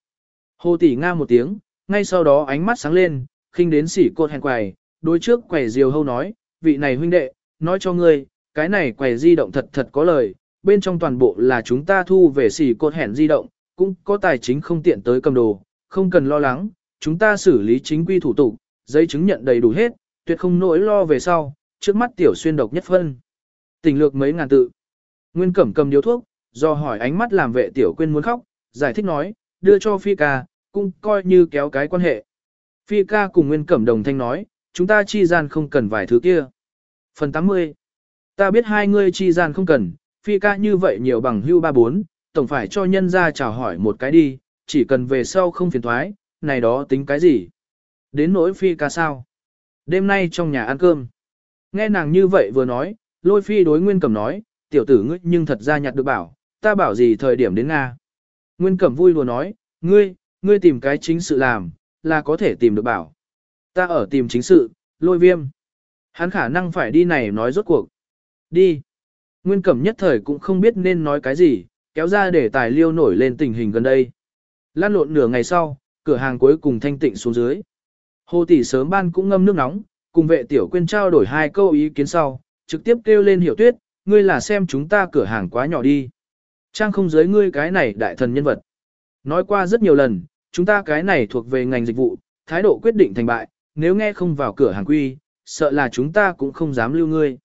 Hồ tỷ nga một tiếng, ngay sau đó ánh mắt sáng lên, khinh đến xỉ cột hèn quầy, đối trước quầy diều hâu nói, vị này huynh đệ, nói cho ngươi, cái này quầy di động thật thật có lời, bên trong toàn bộ là chúng ta thu về xỉ cột hèn di động, cũng có tài chính không tiện tới cầm đồ, không cần lo lắng, chúng ta xử lý chính quy thủ tục, giấy chứng nhận đầy đủ hết, tuyệt không nỗi lo về sau, trước mắt tiểu xuyên độc nhất phân. Tình lược mấy ngàn tự. Nguyên Cẩm cầm điếu thuốc, do hỏi ánh mắt làm vệ tiểu quên muốn khóc, giải thích nói, đưa cho Phi ca, cũng coi như kéo cái quan hệ. Phi ca cùng Nguyên Cẩm đồng thanh nói, chúng ta chi gian không cần vài thứ kia. Phần 80. Ta biết hai ngươi chi gian không cần, Phi ca như vậy nhiều bằng hưu ba bốn, tổng phải cho nhân ra chào hỏi một cái đi, chỉ cần về sau không phiền thoái, này đó tính cái gì. Đến nỗi Phi ca sao? Đêm nay trong nhà ăn cơm. Nghe nàng như vậy vừa nói, lôi Phi đối Nguyên Cẩm nói, tiểu tử ngươi nhưng thật ra nhặt được bảo, ta bảo gì thời điểm đến Nga. Nguyên Cẩm vui vừa nói, ngươi, ngươi tìm cái chính sự làm, là có thể tìm được bảo. Ta ở tìm chính sự, lôi viêm. Hắn khả năng phải đi này nói rốt cuộc. Đi. Nguyên Cẩm nhất thời cũng không biết nên nói cái gì, kéo ra để tài liêu nổi lên tình hình gần đây. Lan lộn nửa ngày sau, cửa hàng cuối cùng thanh tịnh xuống dưới. Hồ tỷ sớm ban cũng ngâm nước nóng, cùng vệ tiểu quên trao đổi hai câu ý kiến sau, trực tiếp kêu lên hiểu tuyết, ngươi là xem chúng ta cửa hàng quá nhỏ đi. Trang không giới ngươi cái này đại thần nhân vật. Nói qua rất nhiều lần, chúng ta cái này thuộc về ngành dịch vụ, thái độ quyết định thành bại, nếu nghe không vào cửa hàng quy, sợ là chúng ta cũng không dám lưu ngươi.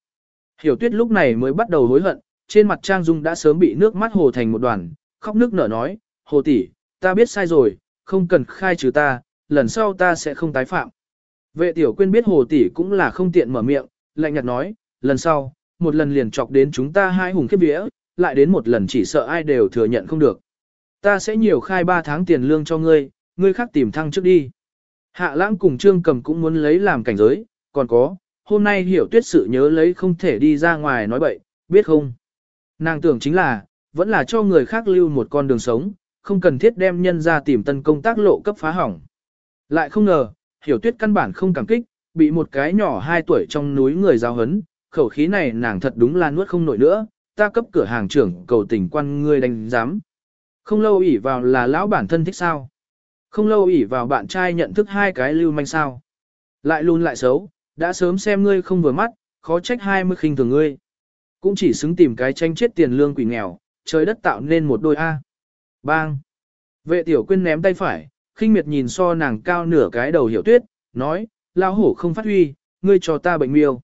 Hiểu tuyết lúc này mới bắt đầu hối hận, trên mặt Trang Dung đã sớm bị nước mắt hồ thành một đoàn, khóc nước nở nói, hồ tỷ, ta biết sai rồi, không cần khai trừ ta, lần sau ta sẽ không tái phạm. Vệ tiểu quyên biết hồ tỷ cũng là không tiện mở miệng, lạnh nhạt nói, lần sau, một lần liền chọc đến chúng ta hai hùng khiếp vía, lại đến một lần chỉ sợ ai đều thừa nhận không được. Ta sẽ nhiều khai ba tháng tiền lương cho ngươi, ngươi khác tìm thăng trước đi. Hạ lãng cùng trương cầm cũng muốn lấy làm cảnh giới, còn có, hôm nay hiểu tuyết sự nhớ lấy không thể đi ra ngoài nói bậy, biết không? Nàng tưởng chính là, vẫn là cho người khác lưu một con đường sống, không cần thiết đem nhân ra tìm tân công tác lộ cấp phá hỏng. Lại không ngờ, hiểu tuyết căn bản không cảm kích, bị một cái nhỏ 2 tuổi trong núi người giao hấn, khẩu khí này nàng thật đúng là nuốt không nổi nữa, ta cấp cửa hàng trưởng cầu tình quan ngươi đánh giám. Không lâu ỉ vào là lão bản thân thích sao. Không lâu ỉ vào bạn trai nhận thức hai cái lưu manh sao. Lại luôn lại xấu, đã sớm xem ngươi không vừa mắt, khó trách hai mươi khinh thường ngươi. Cũng chỉ xứng tìm cái tranh chết tiền lương quỷ nghèo, trời đất tạo nên một đôi A. Bang! Vệ tiểu quyên ném tay phải, khinh miệt nhìn so nàng cao nửa cái đầu hiểu tuyết, nói, lao hổ không phát huy, ngươi cho ta bệnh miêu.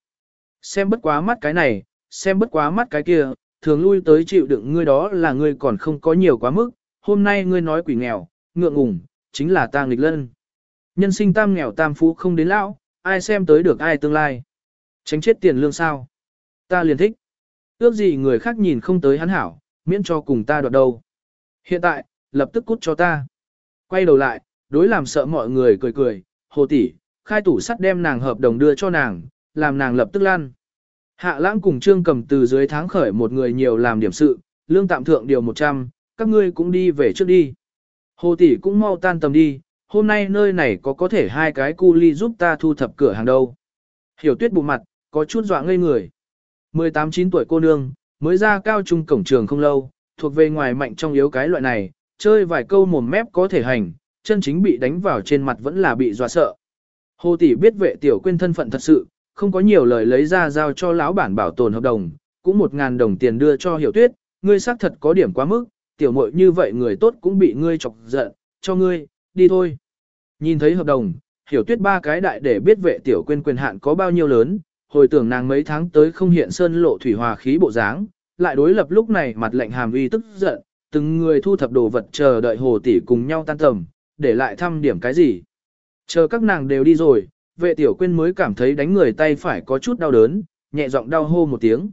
Xem bất quá mắt cái này, xem bất quá mắt cái kia, thường lui tới chịu đựng ngươi đó là ngươi còn không có nhiều quá mức, hôm nay ngươi nói quỷ nghèo, ngượng ngùng, chính là ta nghịch lân. Nhân sinh tam nghèo tam phú không đến lão, ai xem tới được ai tương lai. Tránh chết tiền lương sao. Ta liền thích. Ước gì người khác nhìn không tới hắn hảo, miễn cho cùng ta đoạt đâu. Hiện tại, lập tức cút cho ta. Quay đầu lại, đối làm sợ mọi người cười cười, hồ tỷ, khai tủ sắt đem nàng hợp đồng đưa cho nàng, làm nàng lập tức lăn. Hạ lãng cùng trương cầm từ dưới tháng khởi một người nhiều làm điểm sự, lương tạm thượng điều 100, các ngươi cũng đi về trước đi. Hồ tỷ cũng mau tan tầm đi, hôm nay nơi này có có thể hai cái cu ly giúp ta thu thập cửa hàng đâu. Hiểu tuyết bụng mặt, có chút dọa ngây người. 18-9 tuổi cô nương, mới ra cao trung cổng trường không lâu, thuộc về ngoài mạnh trong yếu cái loại này, chơi vài câu mồm mép có thể hành, chân chính bị đánh vào trên mặt vẫn là bị dọa sợ. Hồ tỷ biết vệ tiểu quên thân phận thật sự, không có nhiều lời lấy ra giao cho lão bản bảo tồn hợp đồng, cũng một ngàn đồng tiền đưa cho hiểu tuyết, ngươi xác thật có điểm quá mức, tiểu muội như vậy người tốt cũng bị ngươi chọc giận, cho ngươi, đi thôi. Nhìn thấy hợp đồng, hiểu tuyết ba cái đại để biết vệ tiểu quên quyền hạn có bao nhiêu lớn, hồi tưởng nàng mấy tháng tới không hiện sơn lộ thủy hòa khí bộ dáng, lại đối lập lúc này mặt lạnh hàm uy tức giận, từng người thu thập đồ vật chờ đợi hồ tỷ cùng nhau tan tầm, để lại thăm điểm cái gì. Chờ các nàng đều đi rồi, vệ tiểu quên mới cảm thấy đánh người tay phải có chút đau đớn, nhẹ giọng đau hô một tiếng.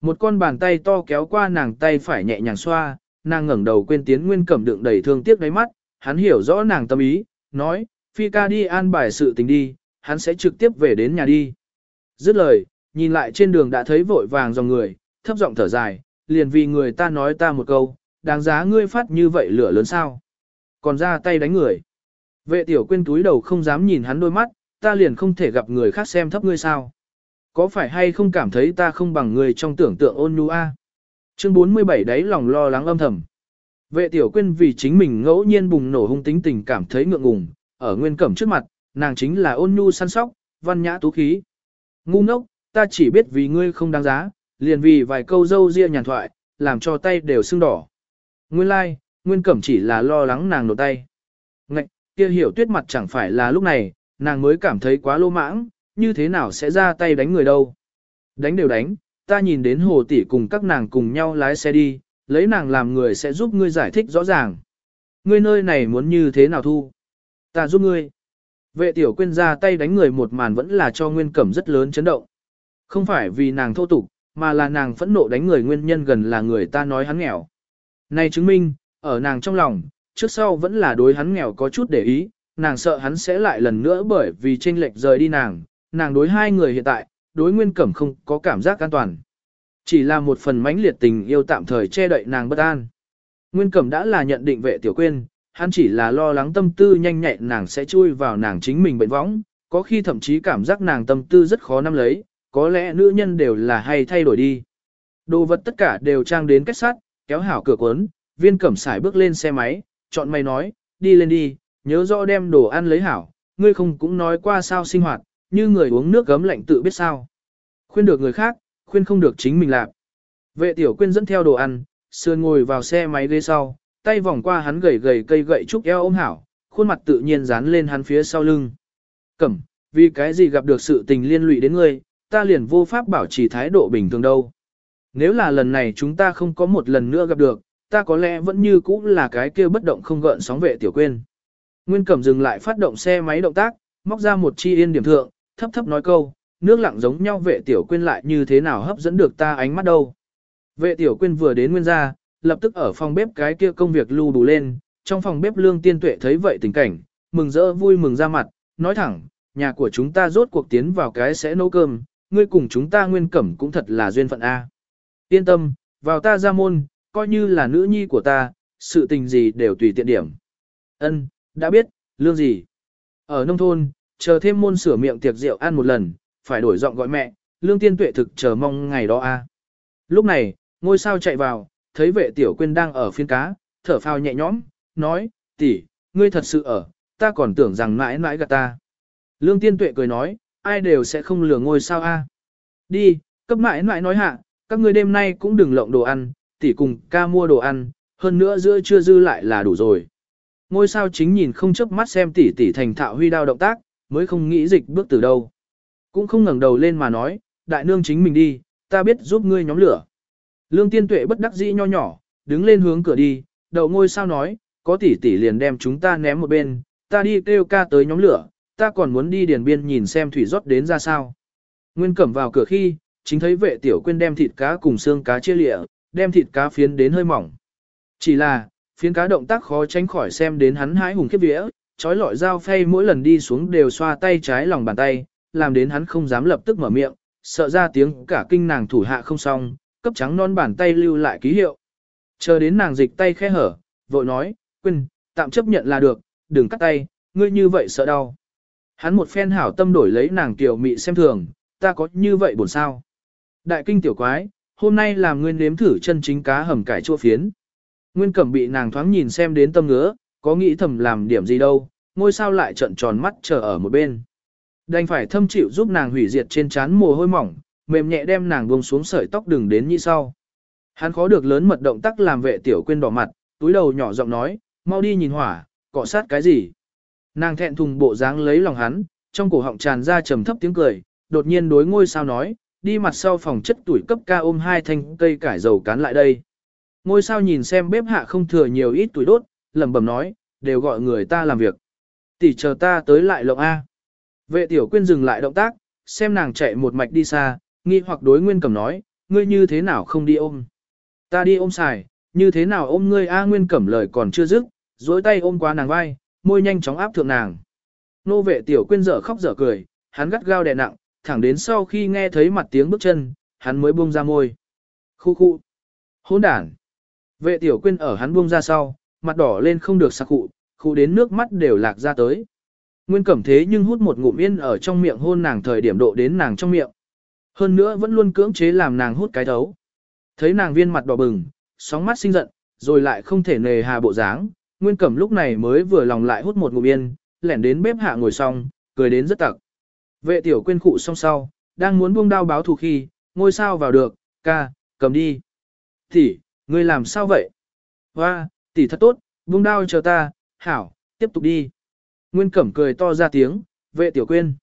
Một con bàn tay to kéo qua nàng tay phải nhẹ nhàng xoa, nàng ngẩng đầu quên tiến nguyên cẩm đựng đầy thương tiếc đáy mắt, hắn hiểu rõ nàng tâm ý, nói, phi ca đi an bài sự tình đi, hắn sẽ trực tiếp về đến nhà đi. Dứt lời, nhìn lại trên đường đã thấy vội vàng dòng người, thấp giọng thở dài, liền vì người ta nói ta một câu, đáng giá ngươi phát như vậy lửa lớn sao. Còn ra tay đánh người. Vệ tiểu quên túi đầu không dám nhìn hắn đôi mắt, ta liền không thể gặp người khác xem thấp ngươi sao. Có phải hay không cảm thấy ta không bằng người trong tưởng tượng ôn nhu a? Chương 47 đấy lòng lo lắng âm thầm. Vệ tiểu quên vì chính mình ngẫu nhiên bùng nổ hung tính tình cảm thấy ngượng ngùng, ở nguyên cẩm trước mặt, nàng chính là ôn nhu săn sóc, văn nhã tú khí. Ngu ngốc, ta chỉ biết vì ngươi không đáng giá, liền vì vài câu dâu ria nhàn thoại, làm cho tay đều sưng đỏ. Nguyên lai, like, nguyên cẩm chỉ là lo lắng nàng nổ tay. Ngạch, kia hiểu tuyết mặt chẳng phải là lúc này, nàng mới cảm thấy quá lô mãng, như thế nào sẽ ra tay đánh người đâu. Đánh đều đánh, ta nhìn đến hồ tỷ cùng các nàng cùng nhau lái xe đi, lấy nàng làm người sẽ giúp ngươi giải thích rõ ràng. Ngươi nơi này muốn như thế nào thu? Ta giúp ngươi. Vệ tiểu quên ra tay đánh người một màn vẫn là cho nguyên cẩm rất lớn chấn động. Không phải vì nàng thô tục, mà là nàng phẫn nộ đánh người nguyên nhân gần là người ta nói hắn nghèo. Này chứng minh, ở nàng trong lòng, trước sau vẫn là đối hắn nghèo có chút để ý, nàng sợ hắn sẽ lại lần nữa bởi vì tranh lệch rời đi nàng, nàng đối hai người hiện tại, đối nguyên cẩm không có cảm giác an toàn. Chỉ là một phần mãnh liệt tình yêu tạm thời che đậy nàng bất an. Nguyên cẩm đã là nhận định vệ tiểu quên, hắn chỉ là lo lắng tâm tư nhanh nhạy nàng sẽ chui vào nàng chính mình bệnh võng, có khi thậm chí cảm giác nàng tâm tư rất khó nắm lấy, có lẽ nữ nhân đều là hay thay đổi đi. Đồ vật tất cả đều trang đến kết sắt, kéo hảo cửa cuốn, viên cẩm sải bước lên xe máy, chọn mày nói, đi lên đi, nhớ rõ đem đồ ăn lấy hảo, ngươi không cũng nói qua sao sinh hoạt, như người uống nước gấm lạnh tự biết sao. Khuyên được người khác, khuyên không được chính mình làm. Vệ tiểu quyên dẫn theo đồ ăn, sườn ngồi vào xe máy ghế sau, tay vòng qua hắn gầy gầy cây gậy trúc eo ôm hảo, khuôn mặt tự nhiên dán lên hắn phía sau lưng. Cẩm, vì cái gì gặp được sự tình liên lụy đến ngươi, ta liền vô pháp bảo trì thái độ bình thường đâu. Nếu là lần này chúng ta không có một lần nữa gặp được, ta có lẽ vẫn như cũ là cái kia bất động không gợn sóng vệ tiểu quên. Nguyên Cẩm dừng lại phát động xe máy động tác, móc ra một chi yên điểm thượng, thấp thấp nói câu, nước lặng giống nhau vệ tiểu quên lại như thế nào hấp dẫn được ta ánh mắt đâu. Vệ tiểu quên vừa đến nguyên gia, lập tức ở phòng bếp cái kia công việc lưu đủ lên, trong phòng bếp lương tiên tuệ thấy vậy tình cảnh, mừng rỡ vui mừng ra mặt, nói thẳng, nhà của chúng ta rốt cuộc tiến vào cái sẽ nấu cơm, ngươi cùng chúng ta nguyên cẩm cũng thật là duyên phận A. Yên tâm, vào ta ra môn, coi như là nữ nhi của ta, sự tình gì đều tùy tiện điểm. Ân, đã biết, lương gì? Ở nông thôn, chờ thêm môn sửa miệng tiệc rượu ăn một lần, phải đổi giọng gọi mẹ, lương tiên tuệ thực chờ mong ngày đó a. Lúc này, ngôi sao chạy vào, thấy vệ tiểu quyên đang ở phiên cá, thở phào nhẹ nhõm, nói, tỷ, ngươi thật sự ở, ta còn tưởng rằng mãi mãi gạt ta. Lương Tiên Tuệ cười nói, ai đều sẽ không lừa ngôi sao a. Đi, cấp mãi mãi nói hạ, các ngươi đêm nay cũng đừng lộng đồ ăn, tỷ cùng ca mua đồ ăn, hơn nữa giữa trưa dư lại là đủ rồi. Ngôi sao chính nhìn không chớp mắt xem tỷ tỷ thành thạo huy đao động tác, mới không nghĩ dịch bước từ đâu. Cũng không ngẩng đầu lên mà nói, đại nương chính mình đi, ta biết giúp ngươi nhóm lửa. Lương tiên tuệ bất đắc dĩ nho nhỏ, đứng lên hướng cửa đi, đầu ngôi sao nói, có tỷ tỷ liền đem chúng ta ném một bên, ta đi kêu ca tới nhóm lửa, ta còn muốn đi điền biên nhìn xem thủy rót đến ra sao. Nguyên cẩm vào cửa khi, chính thấy vệ tiểu quên đem thịt cá cùng xương cá chia lịa, đem thịt cá phiến đến hơi mỏng. Chỉ là, phiến cá động tác khó tránh khỏi xem đến hắn hái hùng khiếp vía, trói lọi dao phay mỗi lần đi xuống đều xoa tay trái lòng bàn tay, làm đến hắn không dám lập tức mở miệng, sợ ra tiếng cả kinh nàng thủ hạ không xong, cấp trắng non bàn tay lưu lại ký hiệu. Chờ đến nàng dịch tay khe hở, vội nói, quên, tạm chấp nhận là được, đừng cắt tay, ngươi như vậy sợ đau. Hắn một phen hảo tâm đổi lấy nàng tiểu mị xem thường, ta có như vậy buồn sao. Đại kinh tiểu quái, hôm nay làm ngươi nếm thử chân chính cá hầm cải chua phiến. Nguyên cẩm bị nàng thoáng nhìn xem đến tâm ngứa, có nghĩ thầm làm điểm gì đâu, ngôi sao lại trận tròn mắt chờ ở một bên. Đành phải thâm chịu giúp nàng hủy diệt trên chán mồ hôi mỏng, mềm nhẹ đem nàng buông xuống sợi tóc đừng đến như sau. Hắn khó được lớn mật động tác làm vệ tiểu quên đỏ mặt, túi đầu nhỏ giọng nói, mau đi nhìn hỏa, cọ sát cái gì. Nàng thẹn thùng bộ dáng lấy lòng hắn, trong cổ họng tràn ra trầm thấp tiếng cười, đột nhiên đối ngôi sao nói, đi mặt sau phòng chất tuổi cấp ca ôm hai thanh cây cải dầu cán lại đây. Ngôi sao nhìn xem bếp hạ không thừa nhiều ít tuổi đốt, lẩm bẩm nói, đều gọi người ta làm việc. Tỷ chờ ta tới lại lộng A. Vệ tiểu quyên dừng lại động tác, xem nàng chạy một mạch đi xa, nghi hoặc đối nguyên cẩm nói, ngươi như thế nào không đi ôm. Ta đi ôm xài, như thế nào ôm ngươi A nguyên cẩm lời còn chưa dứt, dối tay ôm qua nàng vai, môi nhanh chóng áp thượng nàng. Nô vệ tiểu quyên dở khóc dở cười, hắn gắt gao đè nặng, thẳng đến sau khi nghe thấy mặt tiếng bước chân, hắn mới buông ra môi. Khu khu. Hỗn đản. Vệ tiểu quyên ở hắn buông ra sau, mặt đỏ lên không được sặc cụ, khụ đến nước mắt đều lạc ra tới. Nguyên cẩm thế nhưng hút một ngụm yên ở trong miệng hôn nàng thời điểm độ đến nàng trong miệng. Hơn nữa vẫn luôn cưỡng chế làm nàng hút cái thấu. Thấy nàng viên mặt đỏ bừng, sóng mắt sinh giận, rồi lại không thể nề hà bộ dáng. Nguyên cẩm lúc này mới vừa lòng lại hút một ngụm yên, lẻn đến bếp hạ ngồi xong, cười đến rất tặc. Vệ tiểu quên khụ xong sau, đang muốn buông đao báo thù khi, ngôi sao vào được, ca, cầm đi. Tỷ, ngươi làm sao vậy? Hoa, tỷ thật tốt, buông đao chờ ta, hảo, tiếp tục đi. Nguyên Cẩm cười to ra tiếng, vệ tiểu quên.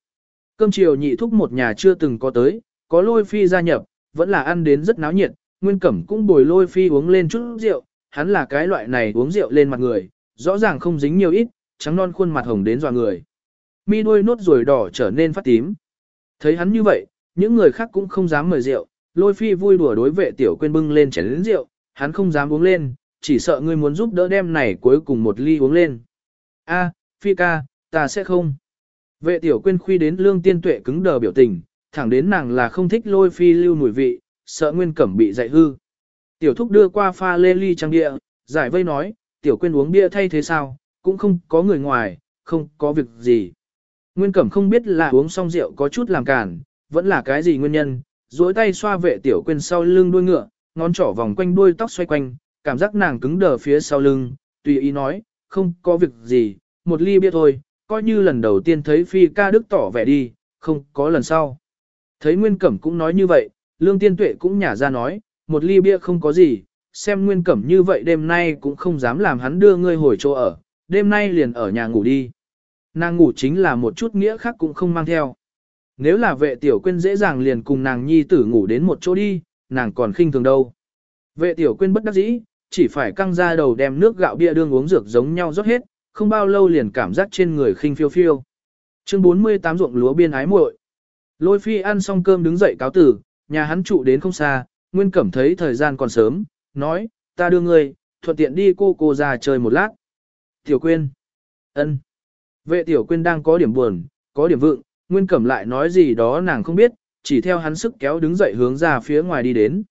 Cơm chiều nhị thúc một nhà chưa từng có tới, có lôi phi gia nhập, vẫn là ăn đến rất náo nhiệt, Nguyên Cẩm cũng bồi lôi phi uống lên chút rượu, hắn là cái loại này uống rượu lên mặt người, rõ ràng không dính nhiều ít, trắng non khuôn mặt hồng đến dò người. Mi đuôi nốt ruồi đỏ trở nên phát tím. Thấy hắn như vậy, những người khác cũng không dám mời rượu, lôi phi vui đùa đối vệ tiểu quên bưng lên chén rượu, hắn không dám uống lên, chỉ sợ ngươi muốn giúp đỡ đem này cuối cùng một ly uống lên. A, phi ca, ta sẽ không. Vệ tiểu quên khuy đến lương tiên tuệ cứng đờ biểu tình, thẳng đến nàng là không thích lôi phi lưu mùi vị, sợ nguyên cẩm bị dạy hư. Tiểu thúc đưa qua pha lê ly trang địa, giải vây nói, tiểu quên uống bia thay thế sao, cũng không có người ngoài, không có việc gì. Nguyên cẩm không biết là uống xong rượu có chút làm cản, vẫn là cái gì nguyên nhân, duỗi tay xoa vệ tiểu quên sau lưng đuôi ngựa, ngón trỏ vòng quanh đuôi tóc xoay quanh, cảm giác nàng cứng đờ phía sau lưng, tùy ý nói, không có việc gì, một ly bia thôi, coi như lần đầu tiên thấy phi ca đức tỏ vẻ đi, không có lần sau. Thấy Nguyên Cẩm cũng nói như vậy, Lương Tiên Tuệ cũng nhả ra nói, một ly bia không có gì, xem Nguyên Cẩm như vậy đêm nay cũng không dám làm hắn đưa ngươi hồi chỗ ở, đêm nay liền ở nhà ngủ đi. Nàng ngủ chính là một chút nghĩa khác cũng không mang theo. Nếu là vệ tiểu quên dễ dàng liền cùng nàng nhi tử ngủ đến một chỗ đi, nàng còn khinh thường đâu. Vệ tiểu quên bất đắc dĩ, chỉ phải căng ra đầu đem nước gạo bia đương uống dược giống nhau rót hết, không bao lâu liền cảm giác trên người khinh phiêu phiêu. Chương 48 ruộng lúa biên ái muội. Lôi phi ăn xong cơm đứng dậy cáo tử, nhà hắn trụ đến không xa, Nguyên Cẩm thấy thời gian còn sớm, nói, ta đưa ngươi, thuận tiện đi cô cô ra chơi một lát. Tiểu Quyên. ân. Vệ Tiểu Quyên đang có điểm buồn, có điểm vượng, Nguyên Cẩm lại nói gì đó nàng không biết, chỉ theo hắn sức kéo đứng dậy hướng ra phía ngoài đi đến.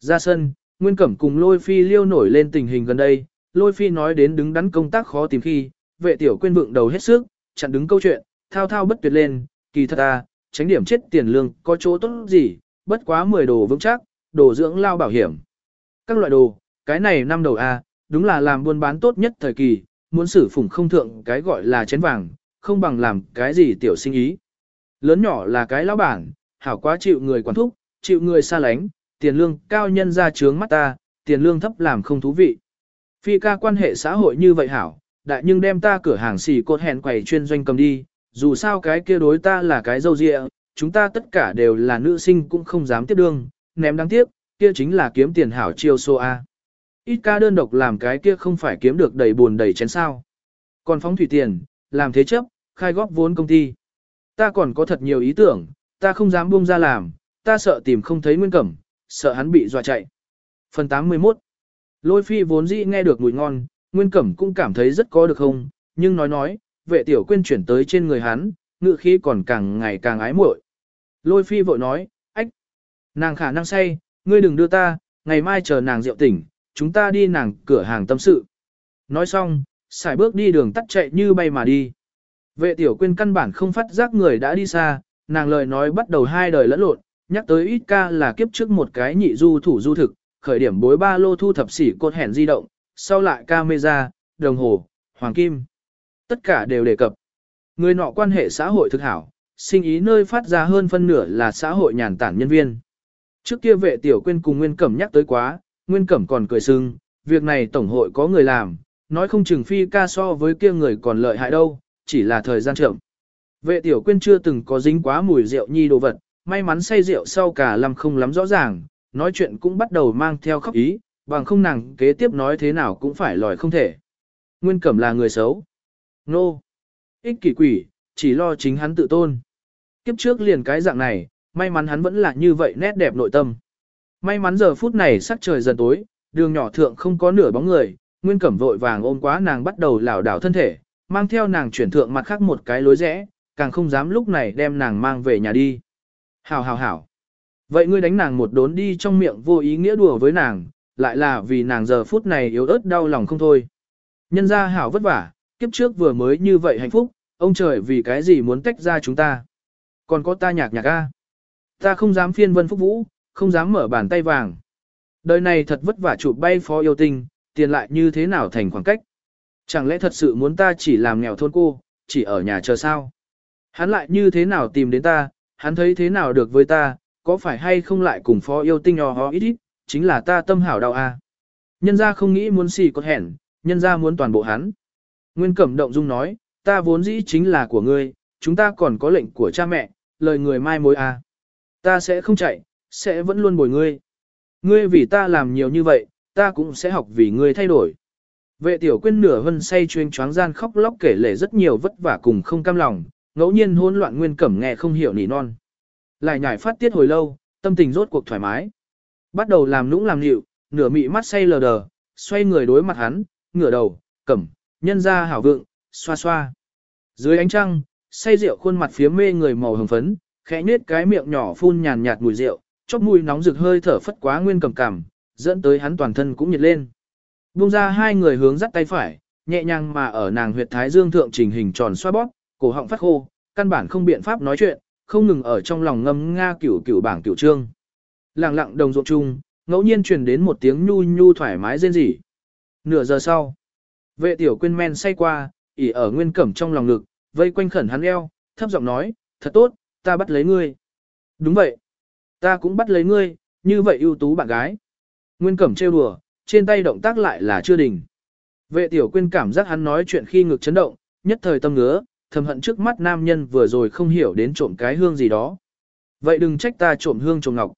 Ra sân, Nguyên Cẩm cùng Lôi Phi liêu nổi lên tình hình gần đây, Lôi Phi nói đến đứng đắn công tác khó tìm khi, vệ tiểu Quyên vượng đầu hết sức, chặn đứng câu chuyện, thao thao bất tuyệt lên, kỳ thật à, tránh điểm chết tiền lương, có chỗ tốt gì, bất quá 10 đồ vững chắc, đồ dưỡng lao bảo hiểm. Các loại đồ, cái này năm đầu a, đúng là làm buôn bán tốt nhất thời kỳ, muốn xử phủng không thượng cái gọi là chén vàng, không bằng làm cái gì tiểu sinh ý. Lớn nhỏ là cái lão bản, hảo quá chịu người quản thúc, chịu người xa lánh, tiền lương cao nhân ra trướng mắt ta, tiền lương thấp làm không thú vị. Phi ca quan hệ xã hội như vậy hảo, đại nhưng đem ta cửa hàng xì cột hẹn quầy chuyên doanh cầm đi, dù sao cái kia đối ta là cái dâu dịa, chúng ta tất cả đều là nữ sinh cũng không dám tiếp đương, ném đáng tiếc, kia chính là kiếm tiền hảo chiêu xô A. Ít ca đơn độc làm cái kia không phải kiếm được đầy buồn đầy chén sao. Còn phóng thủy tiền, làm thế chấp, khai góp vốn công ty. Ta còn có thật nhiều ý tưởng, ta không dám buông ra làm, ta sợ tìm không thấy nguyên cẩm, sợ hắn bị dọa chạy. Phần 81 Lôi phi vốn dĩ nghe được mùi ngon, nguyên cẩm cũng cảm thấy rất có được không, nhưng nói nói, vệ tiểu Quyên chuyển tới trên người hắn, ngự khí còn càng ngày càng ái muội. Lôi phi vội nói, ách, nàng khả năng say, ngươi đừng đưa ta, ngày mai chờ nàng rượu tỉnh, chúng ta đi nàng cửa hàng tâm sự. Nói xong, xài bước đi đường tắt chạy như bay mà đi. Vệ tiểu Quyên căn bản không phát giác người đã đi xa, nàng lời nói bắt đầu hai đời lẫn lộn, nhắc tới ít ca là kiếp trước một cái nhị du thủ du thực, khởi điểm bối ba lô thu thập sỉ cột hẻn di động, sau lại camera, đồng hồ, hoàng kim. Tất cả đều đề cập. Người nọ quan hệ xã hội thực hảo, sinh ý nơi phát ra hơn phân nửa là xã hội nhàn tản nhân viên. Trước kia vệ tiểu quên cùng Nguyên Cẩm nhắc tới quá, Nguyên Cẩm còn cười sưng, việc này tổng hội có người làm, nói không chừng phi ca so với kia người còn lợi hại đâu, chỉ là thời gian chậm. Vệ tiểu quên chưa từng có dính quá mùi rượu nhi đồ vật, may mắn say rượu sau cả làm không lắm rõ ràng, nói chuyện cũng bắt đầu mang theo khóc ý, bằng không nàng kế tiếp nói thế nào cũng phải lòi không thể. Nguyên Cẩm là người xấu. Nô. No. Ích kỷ quỷ, chỉ lo chính hắn tự tôn. Kiếp trước liền cái dạng này, may mắn hắn vẫn là như vậy nét đẹp nội tâm. May mắn giờ phút này sắc trời dần tối, đường nhỏ thượng không có nửa bóng người, Nguyên Cẩm vội vàng ôm quá nàng bắt đầu lảo đảo thân thể, mang theo nàng chuyển thượng mặt khác một cái lối rẽ, càng không dám lúc này đem nàng mang về nhà đi. Hảo hảo hảo. Vậy ngươi đánh nàng một đốn đi trong miệng vô ý nghĩa đùa với nàng, lại là vì nàng giờ phút này yếu ớt đau lòng không thôi. Nhân ra hảo vất vả, kiếp trước vừa mới như vậy hạnh phúc, ông trời vì cái gì muốn tách ra chúng ta. Còn có ta nhạc nhạc a, Ta không dám phiên vân phúc vũ, không dám mở bàn tay vàng. Đời này thật vất vả chụp bay phó yêu tình, tiền lại như thế nào thành khoảng cách. Chẳng lẽ thật sự muốn ta chỉ làm nghèo thôn cô, chỉ ở nhà chờ sao? Hắn lại như thế nào tìm đến ta, hắn thấy thế nào được với ta, có phải hay không lại cùng phó yêu tinh nhỏ ho ít ít, chính là ta tâm hảo đau a. Nhân ra không nghĩ muốn xì có hẹn, nhân ra muốn toàn bộ hắn. Nguyên Cẩm động dung nói, ta vốn dĩ chính là của ngươi, chúng ta còn có lệnh của cha mẹ, lời người mai mối à? Ta sẽ không chạy, sẽ vẫn luôn bồi ngươi. Ngươi vì ta làm nhiều như vậy, ta cũng sẽ học vì ngươi thay đổi. Vệ tiểu quyên nửa hân say chuyên choáng gian khóc lóc kể lể rất nhiều vất vả cùng không cam lòng, ngẫu nhiên hỗn loạn nguyên cẩm nghe không hiểu nỉ non. Lại nhảy phát tiết hồi lâu, tâm tình rốt cuộc thoải mái. Bắt đầu làm nũng làm nịu, nửa mị mắt say lờ đờ, xoay người đối mặt hắn, ngửa đầu, cẩm, nhân ra hảo vượng, xoa xoa. Dưới ánh trăng, say rượu khuôn mặt phía mê người màu hồng phấn, khẽ nết cái miệng nhỏ phun nhàn nhạt mùi rượu, chóp mùi nóng rực hơi thở phất quá nguyên cầm cảm, dẫn tới hắn toàn thân cũng nhiệt lên. Bung ra hai người hướng dắt tay phải, nhẹ nhàng mà ở nàng huyệt thái dương thượng trình hình tròn xoa bóp, cổ họng phát khô, căn bản không biện pháp nói chuyện, không ngừng ở trong lòng ngâm nga cửu cửu bảng cửu trương. Lặng lặng đồng ruộng chung, ngẫu nhiên truyền đến một tiếng nhu nhu thoải mái rên rỉ. Nửa giờ sau, vệ tiểu Quyên men say qua, ỉ ở nguyên cẩm trong lòng ngực, vây quanh khẩn hắn eo, thấp giọng nói, thật tốt, ta bắt lấy ngươi. Đúng vậy, ta cũng bắt lấy ngươi, như vậy ưu tú bạn gái. Nguyên cẩm trêu đùa, trên tay động tác lại là chưa đỉnh. Vệ tiểu Quyên cảm giác hắn nói chuyện khi ngực chấn động, nhất thời tâm ngứa, thầm hận trước mắt nam nhân vừa rồi không hiểu đến trộm cái hương gì đó. Vậy đừng trách ta trộm hương trộm ngọc.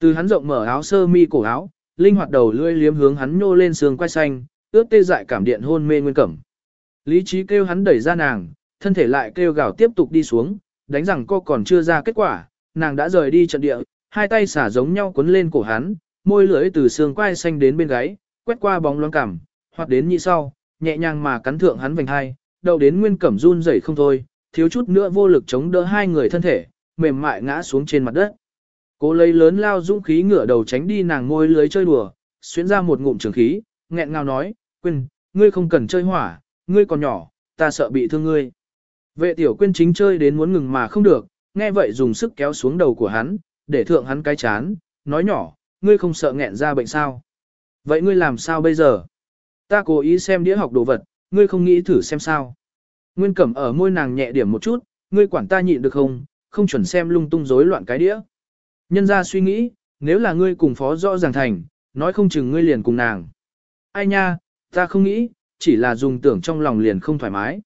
Từ hắn rộng mở áo sơ mi cổ áo, linh hoạt đầu lưỡi liếm hướng hắn nhô lên sườn quai xanh, ướt tê dại cảm điện hôn mê nguyên cẩm. Lý trí kêu hắn đẩy ra nàng, thân thể lại kêu gào tiếp tục đi xuống, đánh rằng cô còn chưa ra kết quả, nàng đã rời đi trận địa, hai tay xả giống nhau cuốn lên cổ hắn, môi lưỡi từ xương quai xanh đến bên gáy, quét qua bóng loáng cảm, hoặc đến nhị sau, nhẹ nhàng mà cắn thượng hắn vành hai, đầu đến nguyên cẩm run rẩy không thôi, thiếu chút nữa vô lực chống đỡ hai người thân thể, mềm mại ngã xuống trên mặt đất. Cố lấy lớn lao dũng khí ngửa đầu tránh đi nàng môi lưới chơi đùa, xuyến ra một ngụm trường khí, nghẹn ngào nói, quên, ngươi không cần chơi hỏa, ngươi còn nhỏ, ta sợ bị thương ngươi. Vệ tiểu quyên chính chơi đến muốn ngừng mà không được, nghe vậy dùng sức kéo xuống đầu của hắn, để thượng hắn cái chán, nói nhỏ, ngươi không sợ nghẹn ra bệnh sao. Vậy ngươi làm sao bây giờ? Ta cố ý xem đĩa học đồ vật, ngươi không nghĩ thử xem sao. Nguyên Cẩm ở môi nàng nhẹ điểm một chút, ngươi quản ta nhịn được không, không chuẩn xem lung tung rối loạn cái đĩa. Nhân ra suy nghĩ, nếu là ngươi cùng phó rõ ràng thành, nói không chừng ngươi liền cùng nàng. Ai nha, ta không nghĩ, chỉ là dùng tưởng trong lòng liền không thoải mái.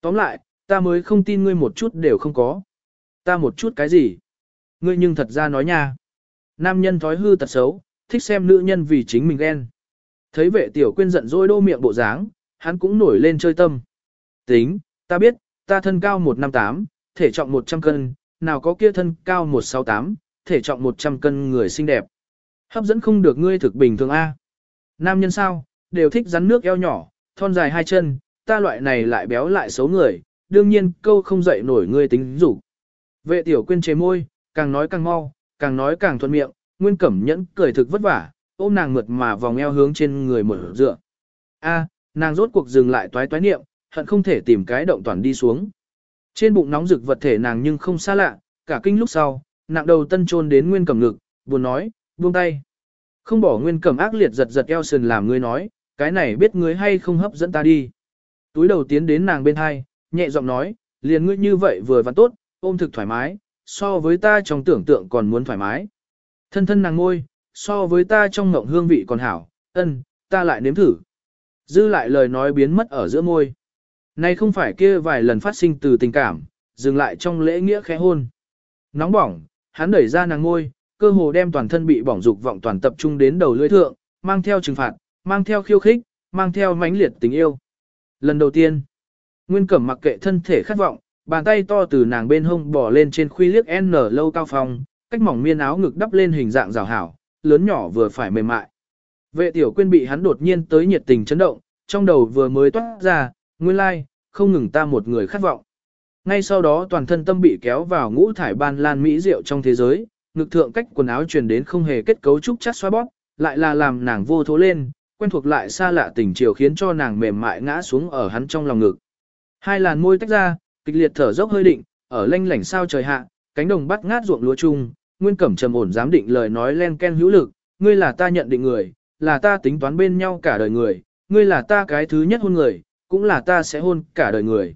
Tóm lại, ta mới không tin ngươi một chút đều không có. Ta một chút cái gì? Ngươi nhưng thật ra nói nha. Nam nhân thói hư tật xấu, thích xem nữ nhân vì chính mình ghen. Thấy vệ tiểu quyên giận dỗi đô miệng bộ dáng, hắn cũng nổi lên chơi tâm. Tính, ta biết, ta thân cao 158, thể trọng 100 cân, nào có kia thân cao 168, thể trọng 100 cân người xinh đẹp. Hấp dẫn không được ngươi thực bình thường A. Nam nhân sao, đều thích rắn nước eo nhỏ, thon dài hai chân, ta loại này lại béo lại xấu người, đương nhiên câu không dậy nổi ngươi tính rủ. Vệ tiểu quyên chế môi, càng nói càng mau, càng nói càng thuận miệng, nguyên cẩm nhẫn cười thực vất vả, ôm nàng mượt mà vòng eo hướng trên người mở dựa. A, nàng rốt cuộc dừng lại toái toái niệm, hận không thể tìm cái động toàn đi xuống. Trên bụng nóng rực vật thể nàng nhưng không xa lạ, cả kinh lúc sau, nặng đầu tân trôn đến nguyên cẩm ngực, buồn nói, buông tay. Không bỏ nguyên cẩm ác liệt giật giật eo sườn làm ngươi nói, cái này biết ngươi hay không hấp dẫn ta đi. Túi đầu tiến đến nàng bên hai, nhẹ giọng nói, liền ngươi như vậy vừa và tốt, ôm thực thoải mái, so với ta trong tưởng tượng còn muốn thoải mái. Thân thân nàng ngôi, so với ta trong ngộng hương vị còn hảo, ân, ta lại nếm thử. Dư lại lời nói biến mất ở giữa môi. Này không phải kia vài lần phát sinh từ tình cảm, dừng lại trong lễ nghĩa khẽ hôn. Nóng bỏng, hắn đẩy ra nàng ngôi, cơ hồ đem toàn thân bị bỏng dục vọng toàn tập trung đến đầu lưỡi thượng, mang theo trừng phạt, mang theo khiêu khích, mang theo mãnh liệt tình yêu. Lần đầu tiên, Nguyên Cẩm mặc kệ thân thể khát vọng, bàn tay to từ nàng bên hông bỏ lên trên khuy liếc N lâu cao phòng, cách mỏng miên áo ngực đắp lên hình dạng rào hảo, lớn nhỏ vừa phải mềm mại. Vệ tiểu quyên bị hắn đột nhiên tới nhiệt tình chấn động, trong đầu vừa mới toát ra, nguyên lai, like, không ngừng ta một người khát vọng. Ngay sau đó toàn thân tâm bị kéo vào ngũ thải ban lan mỹ rượu trong thế giới, ngực thượng cách quần áo truyền đến không hề kết cấu trúc chắc xoa bóp, lại là làm nàng vô thố lên, quen thuộc lại xa lạ tình chiều khiến cho nàng mềm mại ngã xuống ở hắn trong lòng ngực. Hai làn môi tách ra, kịch liệt thở dốc hơi định, ở lanh lảnh sao trời hạ, cánh đồng bắt ngát ruộng lúa chung, Nguyên Cẩm trầm ổn dám định lời nói len ken hữu lực, ngươi là ta nhận định người, là ta tính toán bên nhau cả đời người, ngươi là ta cái thứ nhất hôn người, cũng là ta sẽ hôn cả đời người.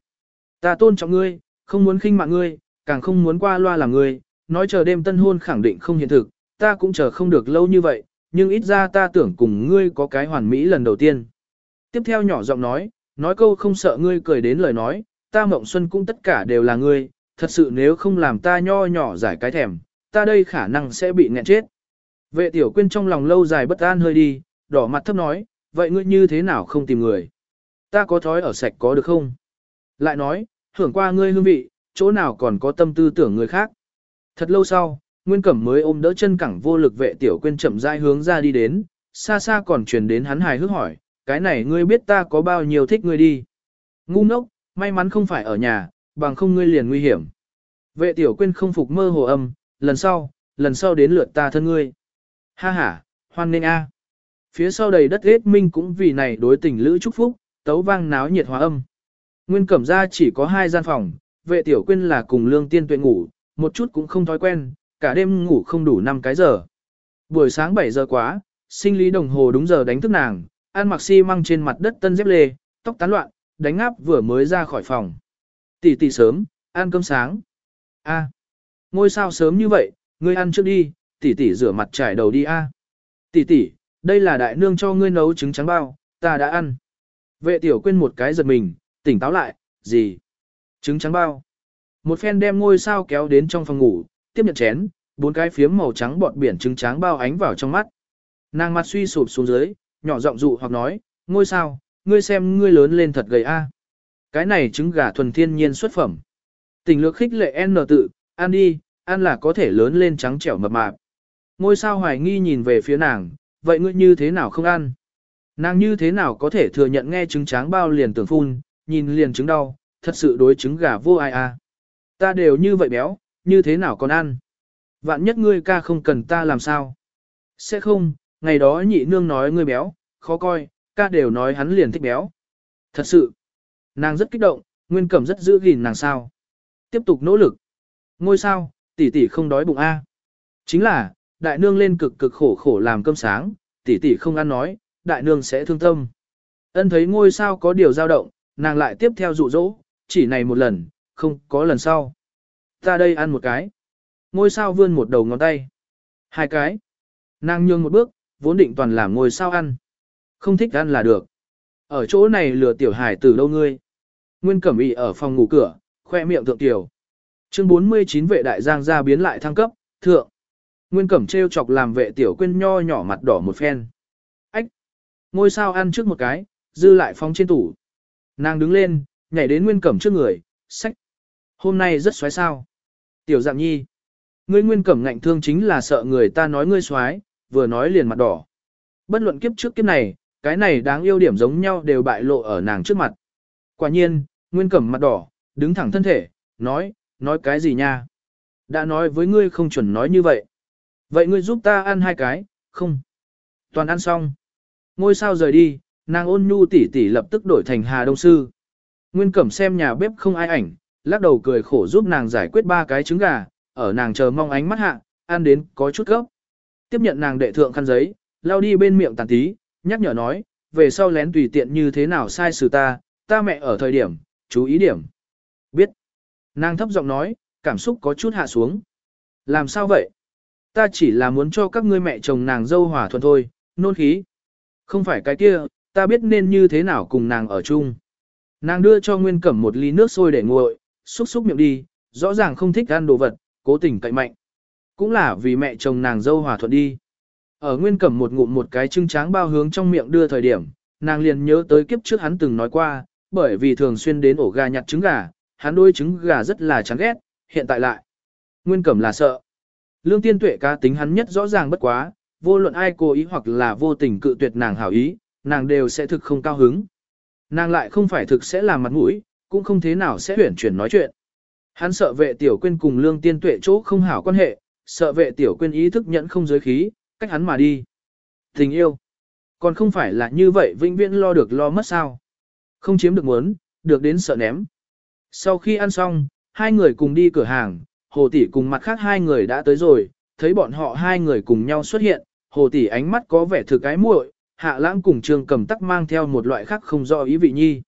Ta tôn trọng ngươi, không muốn khinh mạng ngươi, càng không muốn qua loa làm ngươi, nói chờ đêm tân hôn khẳng định không hiện thực, ta cũng chờ không được lâu như vậy, nhưng ít ra ta tưởng cùng ngươi có cái hoàn mỹ lần đầu tiên. Tiếp theo nhỏ giọng nói, nói câu không sợ ngươi cười đến lời nói, ta mộng xuân cũng tất cả đều là ngươi, thật sự nếu không làm ta nho nhỏ giải cái thèm, ta đây khả năng sẽ bị nghẹn chết. Vệ tiểu quyên trong lòng lâu dài bất an hơi đi, đỏ mặt thấp nói, vậy ngươi như thế nào không tìm người? Ta có thói ở sạch có được không? Lại nói, hưởng qua ngươi hương vị, chỗ nào còn có tâm tư tưởng người khác. Thật lâu sau, Nguyên Cẩm mới ôm đỡ chân cẳng vô lực vệ tiểu quyên chậm rãi hướng ra đi đến, xa xa còn truyền đến hắn hài hước hỏi, cái này ngươi biết ta có bao nhiêu thích ngươi đi. Ngu ngốc, may mắn không phải ở nhà, bằng không ngươi liền nguy hiểm. Vệ tiểu quyên không phục mơ hồ âm, lần sau, lần sau đến lượt ta thân ngươi. Ha ha, hoan nghênh a. Phía sau đầy đất ghét minh cũng vì này đối tình lữ chúc phúc, tấu vang náo nhiệt hòa âm. Nguyên cẩm gia chỉ có hai gian phòng, vệ tiểu quyên là cùng lương tiên tuệ ngủ, một chút cũng không thói quen, cả đêm ngủ không đủ 5 cái giờ. Buổi sáng 7 giờ quá, sinh lý đồng hồ đúng giờ đánh thức nàng, ăn mặc xi si măng trên mặt đất tân dép lê, tóc tán loạn, đánh áp vừa mới ra khỏi phòng. Tỷ tỷ sớm, ăn cơm sáng. A, ngôi sao sớm như vậy, ngươi ăn trước đi, tỷ tỷ rửa mặt trải đầu đi a. Tỷ tỷ, đây là đại nương cho ngươi nấu trứng trắng bao, ta đã ăn. Vệ tiểu quên một cái giật mình, tỉnh táo lại, gì? Trứng trắng bao. Một phen đem ngôi sao kéo đến trong phòng ngủ, tiếp nhận chén, bốn cái phiếm màu trắng bọt biển trứng trắng bao ánh vào trong mắt. Nàng mặt suy sụp xuống dưới, nhỏ giọng dụ hoặc nói, ngôi sao, ngươi xem ngươi lớn lên thật gầy a. Cái này trứng gà thuần thiên nhiên xuất phẩm. Tình lược khích lệ N tự, ăn đi, ăn là có thể lớn lên trắng trẻo mập mạp. Ngôi sao hoài nghi nhìn về phía nàng, vậy ngươi như thế nào không ăn? Nàng như thế nào có thể thừa nhận nghe trứng tráng bao liền tưởng phun, nhìn liền trứng đau, thật sự đối trứng gà vô ai a. Ta đều như vậy béo, như thế nào còn ăn? Vạn nhất ngươi ca không cần ta làm sao? Sẽ không, ngày đó nhị nương nói ngươi béo, khó coi, ca đều nói hắn liền thích béo. Thật sự, nàng rất kích động, nguyên cẩm rất giữ gìn nàng sao. Tiếp tục nỗ lực. Ngôi sao, tỷ tỷ không đói bụng A. Chính là, đại nương lên cực cực khổ khổ làm cơm sáng, tỷ tỷ không ăn nói, đại nương sẽ thương tâm. Ân thấy ngôi sao có điều dao động, nàng lại tiếp theo dụ dỗ, chỉ này một lần, không có lần sau. Ta đây ăn một cái. Ngôi sao vươn một đầu ngón tay. Hai cái. Nàng nhường một bước, vốn định toàn làm ngôi sao ăn. Không thích ăn là được. Ở chỗ này lừa tiểu hải từ đâu ngươi. Nguyên cẩm y ở phòng ngủ cửa, khoe miệng thượng tiểu. Chương 49 vệ đại giang ra biến lại thăng cấp, thượng. Nguyên cẩm treo chọc làm vệ tiểu quên nho nhỏ mặt đỏ một phen. Ách! Ngôi sao ăn trước một cái, dư lại phóng trên tủ. Nàng đứng lên, nhảy đến nguyên cẩm trước người, sách. Hôm nay rất xoáy sao. Tiểu dạng nhi. Ngươi nguyên cẩm ngạnh thương chính là sợ người ta nói ngươi xoái, vừa nói liền mặt đỏ. Bất luận kiếp trước kiếp này, cái này đáng yêu điểm giống nhau đều bại lộ ở nàng trước mặt. Quả nhiên, nguyên cẩm mặt đỏ, đứng thẳng thân thể, nói, nói cái gì nha? Đã nói với ngươi không chuẩn nói như vậy. Vậy ngươi giúp ta ăn hai cái, không? Toàn ăn xong. Ngôi sao rời đi, nàng ôn nhu tỉ tỉ lập tức đổi thành Hà Đông Sư. Nguyên Cẩm xem nhà bếp không ai ảnh, lắc đầu cười khổ giúp nàng giải quyết ba cái trứng gà, ở nàng chờ mong ánh mắt hạ, ăn đến có chút gấp. Tiếp nhận nàng đệ thượng khăn giấy, lao đi bên miệng tàn tí, nhắc nhở nói, về sau lén tùy tiện như thế nào sai xử ta, ta mẹ ở thời điểm, chú ý điểm. Biết. Nàng thấp giọng nói, cảm xúc có chút hạ xuống. Làm sao vậy? Ta chỉ là muốn cho các ngươi mẹ chồng nàng dâu hòa thuận thôi, nôn khí. Không phải cái kia, ta biết nên như thế nào cùng nàng ở chung. Nàng đưa cho Nguyên Cẩm một ly nước sôi để nguội, xúc xúc miệng đi, rõ ràng không thích ăn đồ vật, cố tình cậy mạnh. Cũng là vì mẹ chồng nàng dâu hòa thuận đi. Ở Nguyên Cẩm một ngụm một cái trưng tráng bao hướng trong miệng đưa thời điểm, nàng liền nhớ tới kiếp trước hắn từng nói qua, bởi vì thường xuyên đến ổ gà nhặt trứng gà, hắn đôi trứng gà rất là chán ghét, hiện tại lại. Nguyên Cẩm là sợ. Lương tiên tuệ cá tính hắn nhất rõ ràng bất quá, vô luận ai cố ý hoặc là vô tình cự tuyệt nàng hảo ý, nàng đều sẽ thực không cao hứng. Nàng lại không phải thực sẽ làm mặt mũi, cũng không thế nào sẽ huyển chuyển nói chuyện. Hắn sợ vệ tiểu quên cùng lương tiên tuệ chỗ không hảo quan hệ, sợ vệ tiểu quên ý thức nhẫn không giới khí, cách hắn mà đi. Tình yêu. Còn không phải là như vậy vĩnh viễn lo được lo mất sao. Không chiếm được muốn, được đến sợ ném. Sau khi ăn xong, hai người cùng đi cửa hàng, hồ tỷ cùng mặt khác hai người đã tới rồi, thấy bọn họ hai người cùng nhau xuất hiện, hồ tỷ ánh mắt có vẻ thực cái muội, hạ lãng cùng trường cầm tắc mang theo một loại khác không rõ ý vị nhi.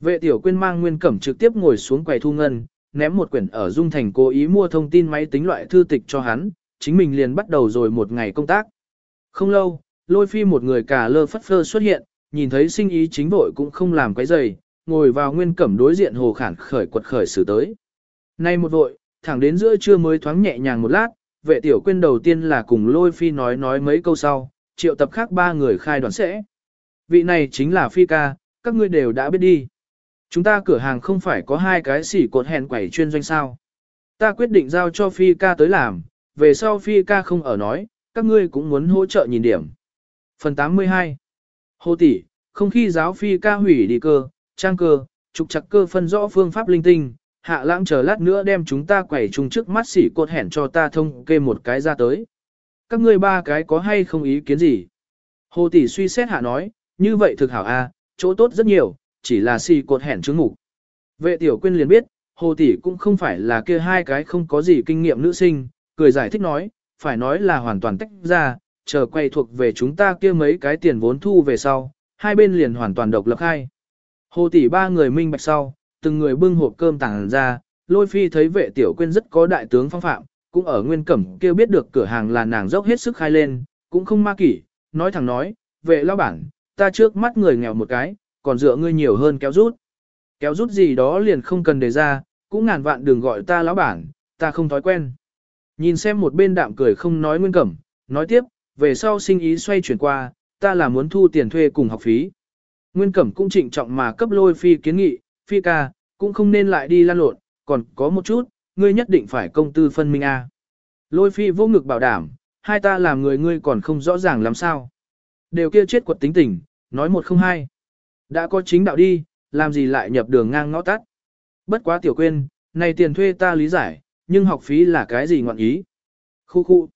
Vệ tiểu quyên mang nguyên cẩm trực tiếp ngồi xuống quầy thu ngân, ném một quyển ở Dung Thành cố ý mua thông tin máy tính loại thư tịch cho hắn, chính mình liền bắt đầu rồi một ngày công tác. Không lâu, lôi phi một người cả lơ phất phơ xuất hiện, nhìn thấy sinh ý chính vội cũng không làm cái giày, ngồi vào nguyên cẩm đối diện hồ khản khởi quật khởi xử tới. Nay một vội, thẳng đến giữa trưa mới thoáng nhẹ nhàng một lát, vệ tiểu quyên đầu tiên là cùng lôi phi nói nói mấy câu sau, triệu tập khác ba người khai đoàn sẽ. Vị này chính là phi ca, các ngươi đều đã biết đi. Chúng ta cửa hàng không phải có hai cái xỉ cột hèn quẩy chuyên doanh sao. Ta quyết định giao cho phi ca tới làm, về sau phi ca không ở nói, các ngươi cũng muốn hỗ trợ nhìn điểm. Phần 82 Hồ tỷ, không khi giáo phi ca hủy đi cơ, trang cơ, trục chặt cơ phân rõ phương pháp linh tinh, hạ lãng chờ lát nữa đem chúng ta quẩy chung trước mắt xỉ cột hẻn cho ta thông kê một cái ra tới. Các ngươi ba cái có hay không ý kiến gì? Hồ tỷ suy xét hạ nói, như vậy thực hảo a, chỗ tốt rất nhiều, chỉ là xì cột hẻn chứng mục. Vệ tiểu quyên liền biết, hồ tỷ cũng không phải là kia hai cái không có gì kinh nghiệm nữ sinh, cười giải thích nói, phải nói là hoàn toàn tách ra, chờ quay thuộc về chúng ta kia mấy cái tiền vốn thu về sau, hai bên liền hoàn toàn độc lập hai. Hồ tỷ ba người minh bạch sau, từng người bưng hộp cơm tàng ra, lôi phi thấy vệ tiểu quyên rất có đại tướng phong phạm, cũng ở nguyên cẩm kêu biết được cửa hàng là nàng dốc hết sức khai lên, cũng không ma kỷ, nói thẳng nói, vệ lao bản, ta trước mắt người nghèo một cái, còn dựa ngươi nhiều hơn kéo rút. Kéo rút gì đó liền không cần đề ra, cũng ngàn vạn đừng gọi ta lão bản, ta không thói quen. Nhìn xem một bên đạm cười không nói nguyên cẩm, nói tiếp, về sau sinh ý xoay chuyển qua, ta là muốn thu tiền thuê cùng học phí. Nguyên cẩm cũng trịnh trọng mà cấp lôi phi kiến nghị, phi ca, cũng không nên lại đi lan lộn, còn có một chút, ngươi nhất định phải công tư phân minh A. Lôi phi vô ngực bảo đảm, hai ta làm người ngươi còn không rõ ràng làm sao. Đều kia chết quật tính tình, nói một không hai. Đã có chính đạo đi, làm gì lại nhập đường ngang ngõ tắt. Bất quá tiểu quên, này tiền thuê ta lý giải, nhưng học phí là cái gì ngọn ý. Khu khu.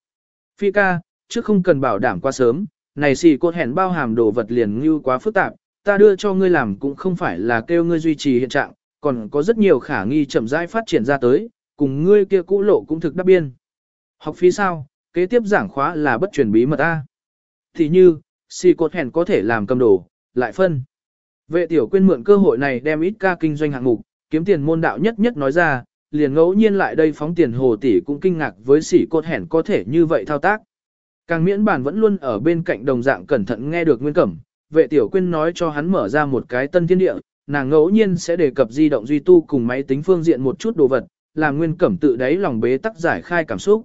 Phi ca, trước không cần bảo đảm quá sớm, này xì cột hẹn bao hàm đồ vật liền như quá phức tạp, ta đưa cho ngươi làm cũng không phải là kêu ngươi duy trì hiện trạng, còn có rất nhiều khả nghi chậm rãi phát triển ra tới, cùng ngươi kia cũ lộ cũng thực đắc biên. Học phí sao, kế tiếp giảng khóa là bất truyền bí mật A. Thì như, xì cột hẹn có thể làm cầm đồ, lại phân. Vệ tiểu Quyên mượn cơ hội này đem ít ca kinh doanh hạng mục, kiếm tiền môn đạo nhất nhất nói ra, liền ngẫu nhiên lại đây phóng tiền hồ tỷ cũng kinh ngạc với sỉ cốt hẻn có thể như vậy thao tác. Càng miễn bản vẫn luôn ở bên cạnh đồng dạng cẩn thận nghe được Nguyên Cẩm, vệ tiểu quyên nói cho hắn mở ra một cái tân thiên địa, nàng ngẫu nhiên sẽ đề cập di động duy tu cùng máy tính phương diện một chút đồ vật, làm Nguyên Cẩm tự đáy lòng bế tắc giải khai cảm xúc.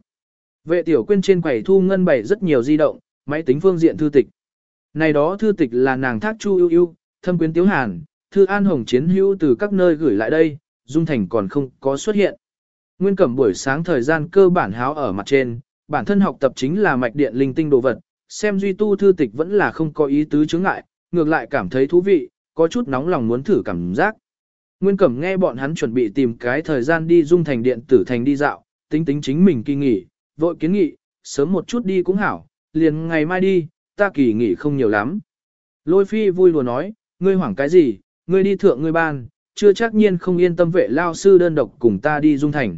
Vệ tiểu quyên trên quầy thu ngân bày rất nhiều di động, máy tính phương diện thư tịch. Này đó thư tịch là nàng thác chu ưu ưu, thâm quyến tiếu hàn, thư an hồng chiến hữu từ các nơi gửi lại đây, Dung Thành còn không có xuất hiện. Nguyên Cẩm buổi sáng thời gian cơ bản háo ở mặt trên, bản thân học tập chính là mạch điện linh tinh đồ vật, xem duy tu thư tịch vẫn là không có ý tứ chứng ngại, ngược lại cảm thấy thú vị, có chút nóng lòng muốn thử cảm giác. Nguyên Cẩm nghe bọn hắn chuẩn bị tìm cái thời gian đi Dung Thành điện tử thành đi dạo, tính tính chính mình kỳ nghỉ, vội kiến nghị, sớm một chút đi cũng hảo, liền ngày mai đi, ta kỳ nghỉ không nhiều lắm. Lôi phi vui lùa nói, ngươi hoảng cái gì, ngươi đi thượng ngươi ban, chưa chắc nhiên không yên tâm vệ lao sư đơn độc cùng ta đi dung thành.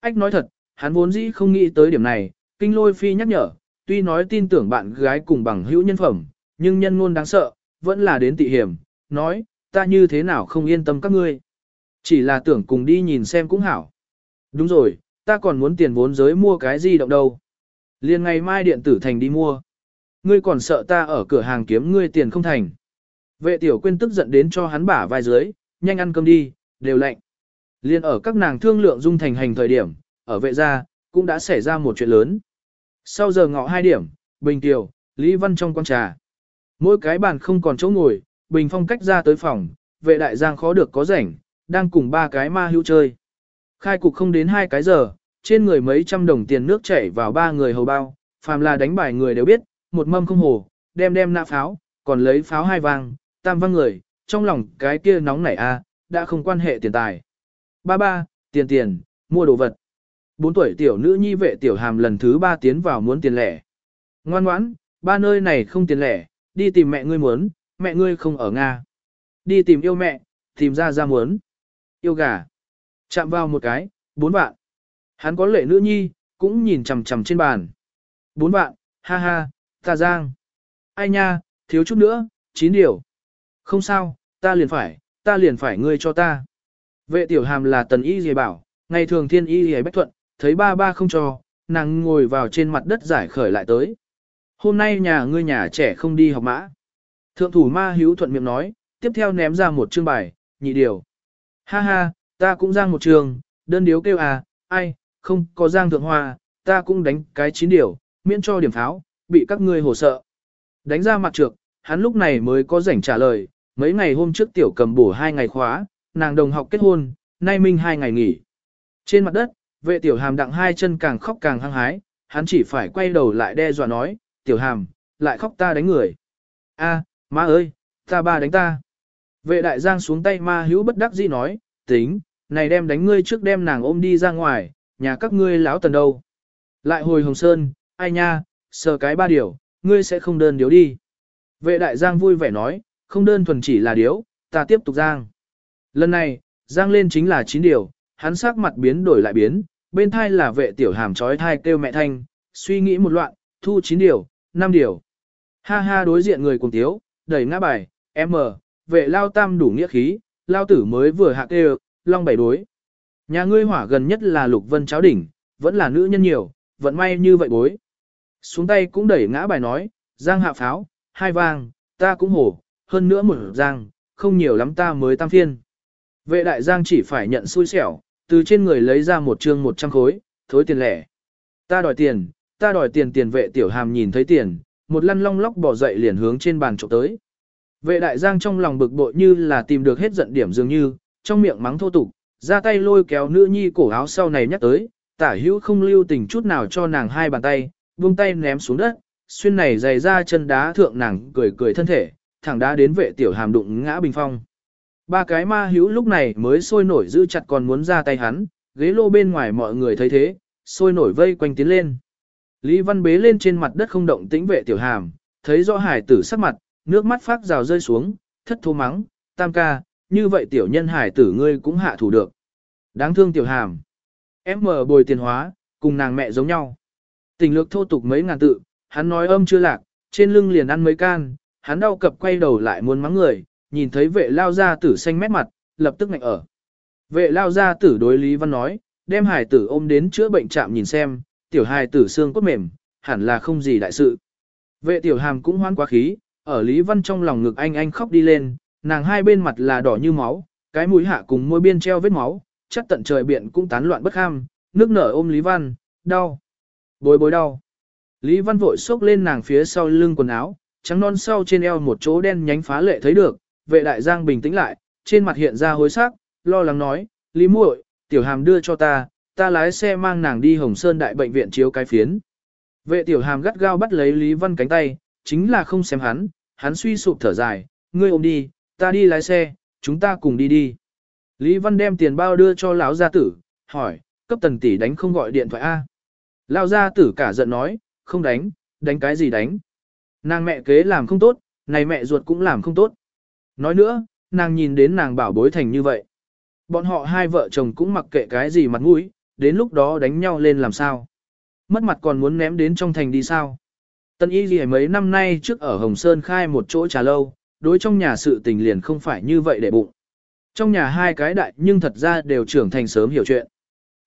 Ách nói thật, hắn vốn dĩ không nghĩ tới điểm này, kinh lôi phi nhắc nhở, tuy nói tin tưởng bạn gái cùng bằng hữu nhân phẩm, nhưng nhân ngôn đáng sợ, vẫn là đến tị hiểm, nói, ta như thế nào không yên tâm các ngươi. Chỉ là tưởng cùng đi nhìn xem cũng hảo. Đúng rồi, ta còn muốn tiền vốn giới mua cái gì động đâu. Liên ngày mai điện tử thành đi mua. Ngươi còn sợ ta ở cửa hàng kiếm ngươi tiền không thành. Vệ tiểu quyên tức giận đến cho hắn bả vai dưới, nhanh ăn cơm đi, đều lạnh. Liên ở các nàng thương lượng dung thành hành thời điểm, ở vệ gia, cũng đã xảy ra một chuyện lớn. Sau giờ ngọ hai điểm, Bình Tiểu, Lý Văn trong quán trà. Mỗi cái bàn không còn chỗ ngồi, Bình Phong cách ra tới phòng, vệ đại giang khó được có rảnh, đang cùng ba cái ma hưu chơi. Khai cục không đến hai cái giờ, trên người mấy trăm đồng tiền nước chảy vào ba người hầu bao, phàm là đánh bài người đều biết, một mâm không hồ, đem đem nạ pháo, còn lấy pháo hai vang, tam văng người, trong lòng cái kia nóng nảy a, đã không quan hệ tiền tài. Ba ba, tiền tiền, mua đồ vật. Bốn tuổi tiểu nữ nhi vệ tiểu hàm lần thứ ba tiến vào muốn tiền lẻ. Ngoan ngoãn, ba nơi này không tiền lẻ, đi tìm mẹ ngươi muốn, mẹ ngươi không ở Nga. Đi tìm yêu mẹ, tìm ra ra muốn. Yêu gà. Chạm vào một cái, bốn vạn. Hắn có lệ nữ nhi, cũng nhìn chằm chằm trên bàn. Bốn vạn, ha ha, ta giang. Ai nha, thiếu chút nữa, chín điều. Không sao, ta liền phải, ta liền phải ngươi cho ta. Vệ tiểu hàm là tần y dì bảo, ngày thường thiên y dì bách thuận, thấy ba ba không cho, nàng ngồi vào trên mặt đất giải khởi lại tới. Hôm nay nhà ngươi nhà trẻ không đi học mã. Thượng thủ ma hiếu thuận miệng nói, tiếp theo ném ra một chương bài, nhị điều. Ha ha, ta cũng giang một trường, đơn điếu kêu à, ai, không có giang thượng hoa, ta cũng đánh cái chín điều, miễn cho điểm pháo, bị các ngươi hồ sợ. Đánh ra mặt trược, hắn lúc này mới có rảnh trả lời, mấy ngày hôm trước tiểu cầm bổ hai ngày khóa, nàng đồng học kết hôn, nay minh hai ngày nghỉ. Trên mặt đất, vệ tiểu hàm đặng hai chân càng khóc càng hăng hái, hắn chỉ phải quay đầu lại đe dọa nói, tiểu hàm, lại khóc ta đánh người. a má ơi, ta ba đánh ta. Vệ đại giang xuống tay ma hữu bất đắc dĩ nói, tính, này đem đánh ngươi trước đem nàng ôm đi ra ngoài, nhà các ngươi láo tần đâu. Lại hồi hồng sơn, ai nha, sờ cái ba điều, ngươi sẽ không đơn điếu đi. Vệ đại giang vui vẻ nói, không đơn thuần chỉ là điếu, ta tiếp tục giang. Lần này, giang lên chính là chín điều, hắn sắc mặt biến đổi lại biến, bên thai là vệ tiểu hàm trói thai kêu mẹ thanh, suy nghĩ một loạn, thu chín điều, năm điều. Ha ha đối diện người cùng tiếu, đẩy ngã bài, M, vệ lao tam đủ nghĩa khí, lao tử mới vừa hạ kêu, long bảy đối. Nhà ngươi hỏa gần nhất là lục vân cháo đỉnh, vẫn là nữ nhân nhiều, vẫn may như vậy bối. Xuống tay cũng đẩy ngã bài nói, giang hạ pháo, hai vang, ta cũng hổ, hơn nữa một giang, không nhiều lắm ta mới tam phiên. Vệ đại giang chỉ phải nhận xui xẻo, từ trên người lấy ra một chương một trăm khối, thối tiền lẻ. Ta đòi tiền, ta đòi tiền tiền vệ tiểu hàm nhìn thấy tiền, một lăn long lóc bỏ dậy liền hướng trên bàn trộm tới. Vệ đại giang trong lòng bực bội như là tìm được hết giận điểm dường như, trong miệng mắng thô tục, ra tay lôi kéo nữ nhi cổ áo sau này nhắc tới, tả hữu không lưu tình chút nào cho nàng hai bàn tay, buông tay ném xuống đất, xuyên này giày ra chân đá thượng nàng cười cười thân thể, thẳng đá đến vệ tiểu hàm đụng ngã bình phong. Ba cái ma hữu lúc này mới sôi nổi giữ chặt còn muốn ra tay hắn, ghế lô bên ngoài mọi người thấy thế, sôi nổi vây quanh tiến lên. Lý Văn bế lên trên mặt đất không động tĩnh vệ tiểu hàm, thấy rõ hải tử sắc mặt, nước mắt phát rào rơi xuống, thất thố mắng, tam ca, như vậy tiểu nhân hải tử ngươi cũng hạ thủ được. Đáng thương tiểu hàm. Em mở bồi tiền hóa, cùng nàng mẹ giống nhau. Tình lược thô tục mấy ngàn tự, hắn nói âm chưa lạc, trên lưng liền ăn mấy can, hắn đau cập quay đầu lại muốn mắng người, nhìn thấy vệ lao gia tử xanh mét mặt, lập tức ngạnh ở. Vệ lao gia tử đối Lý Văn nói, đem hải tử ôm đến chữa bệnh trạm nhìn xem, tiểu hài tử xương cốt mềm, hẳn là không gì đại sự. Vệ tiểu hàm cũng hoan quá khí, ở Lý Văn trong lòng ngực anh anh khóc đi lên, nàng hai bên mặt là đỏ như máu, cái mũi hạ cùng môi biên treo vết máu, chắc tận trời biển cũng tán loạn bất ham, nước nở ôm Lý Văn, đau, bối bối đau. Lý Văn vội xốc lên nàng phía sau lưng quần áo, trắng non sau trên eo một chỗ đen nhánh phá lệ thấy được, vệ đại giang bình tĩnh lại, trên mặt hiện ra hối sắc, lo lắng nói, Lý muội, tiểu hàm đưa cho ta, ta lái xe mang nàng đi Hồng Sơn đại bệnh viện chiếu cái phiến. Vệ tiểu hàm gắt gao bắt lấy Lý Văn cánh tay, chính là không xem hắn, hắn suy sụp thở dài, ngươi ôm đi, ta đi lái xe, chúng ta cùng đi đi. Lý Văn đem tiền bao đưa cho lão gia tử, hỏi, cấp tần tỷ đánh không gọi điện thoại A. Lão gia tử cả giận nói, không đánh, đánh cái gì đánh. Nàng mẹ kế làm không tốt, này mẹ ruột cũng làm không tốt. Nói nữa, nàng nhìn đến nàng bảo bối thành như vậy. Bọn họ hai vợ chồng cũng mặc kệ cái gì mặt mũi, đến lúc đó đánh nhau lên làm sao. Mất mặt còn muốn ném đến trong thành đi sao. Tân y gì mấy năm nay trước ở Hồng Sơn khai một chỗ trà lâu, đối trong nhà sự tình liền không phải như vậy để bụng. Trong nhà hai cái đại nhưng thật ra đều trưởng thành sớm hiểu chuyện.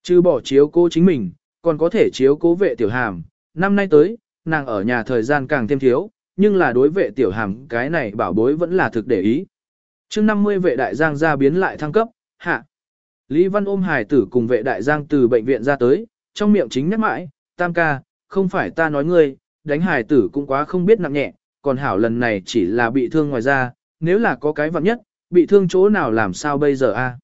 Chứ bỏ chiếu cố chính mình, còn có thể chiếu cố vệ tiểu hàm. Năm nay tới, nàng ở nhà thời gian càng thêm thiếu, nhưng là đối vệ tiểu hàm cái này bảo bối vẫn là thực để ý. chương 50 vệ đại giang ra biến lại thăng cấp, hạ. Lý Văn ôm hải tử cùng vệ đại giang từ bệnh viện ra tới, trong miệng chính nhắc mãi, tam ca, không phải ta nói ngươi, đánh hải tử cũng quá không biết nặng nhẹ, còn hảo lần này chỉ là bị thương ngoài ra, nếu là có cái vặn nhất, bị thương chỗ nào làm sao bây giờ a?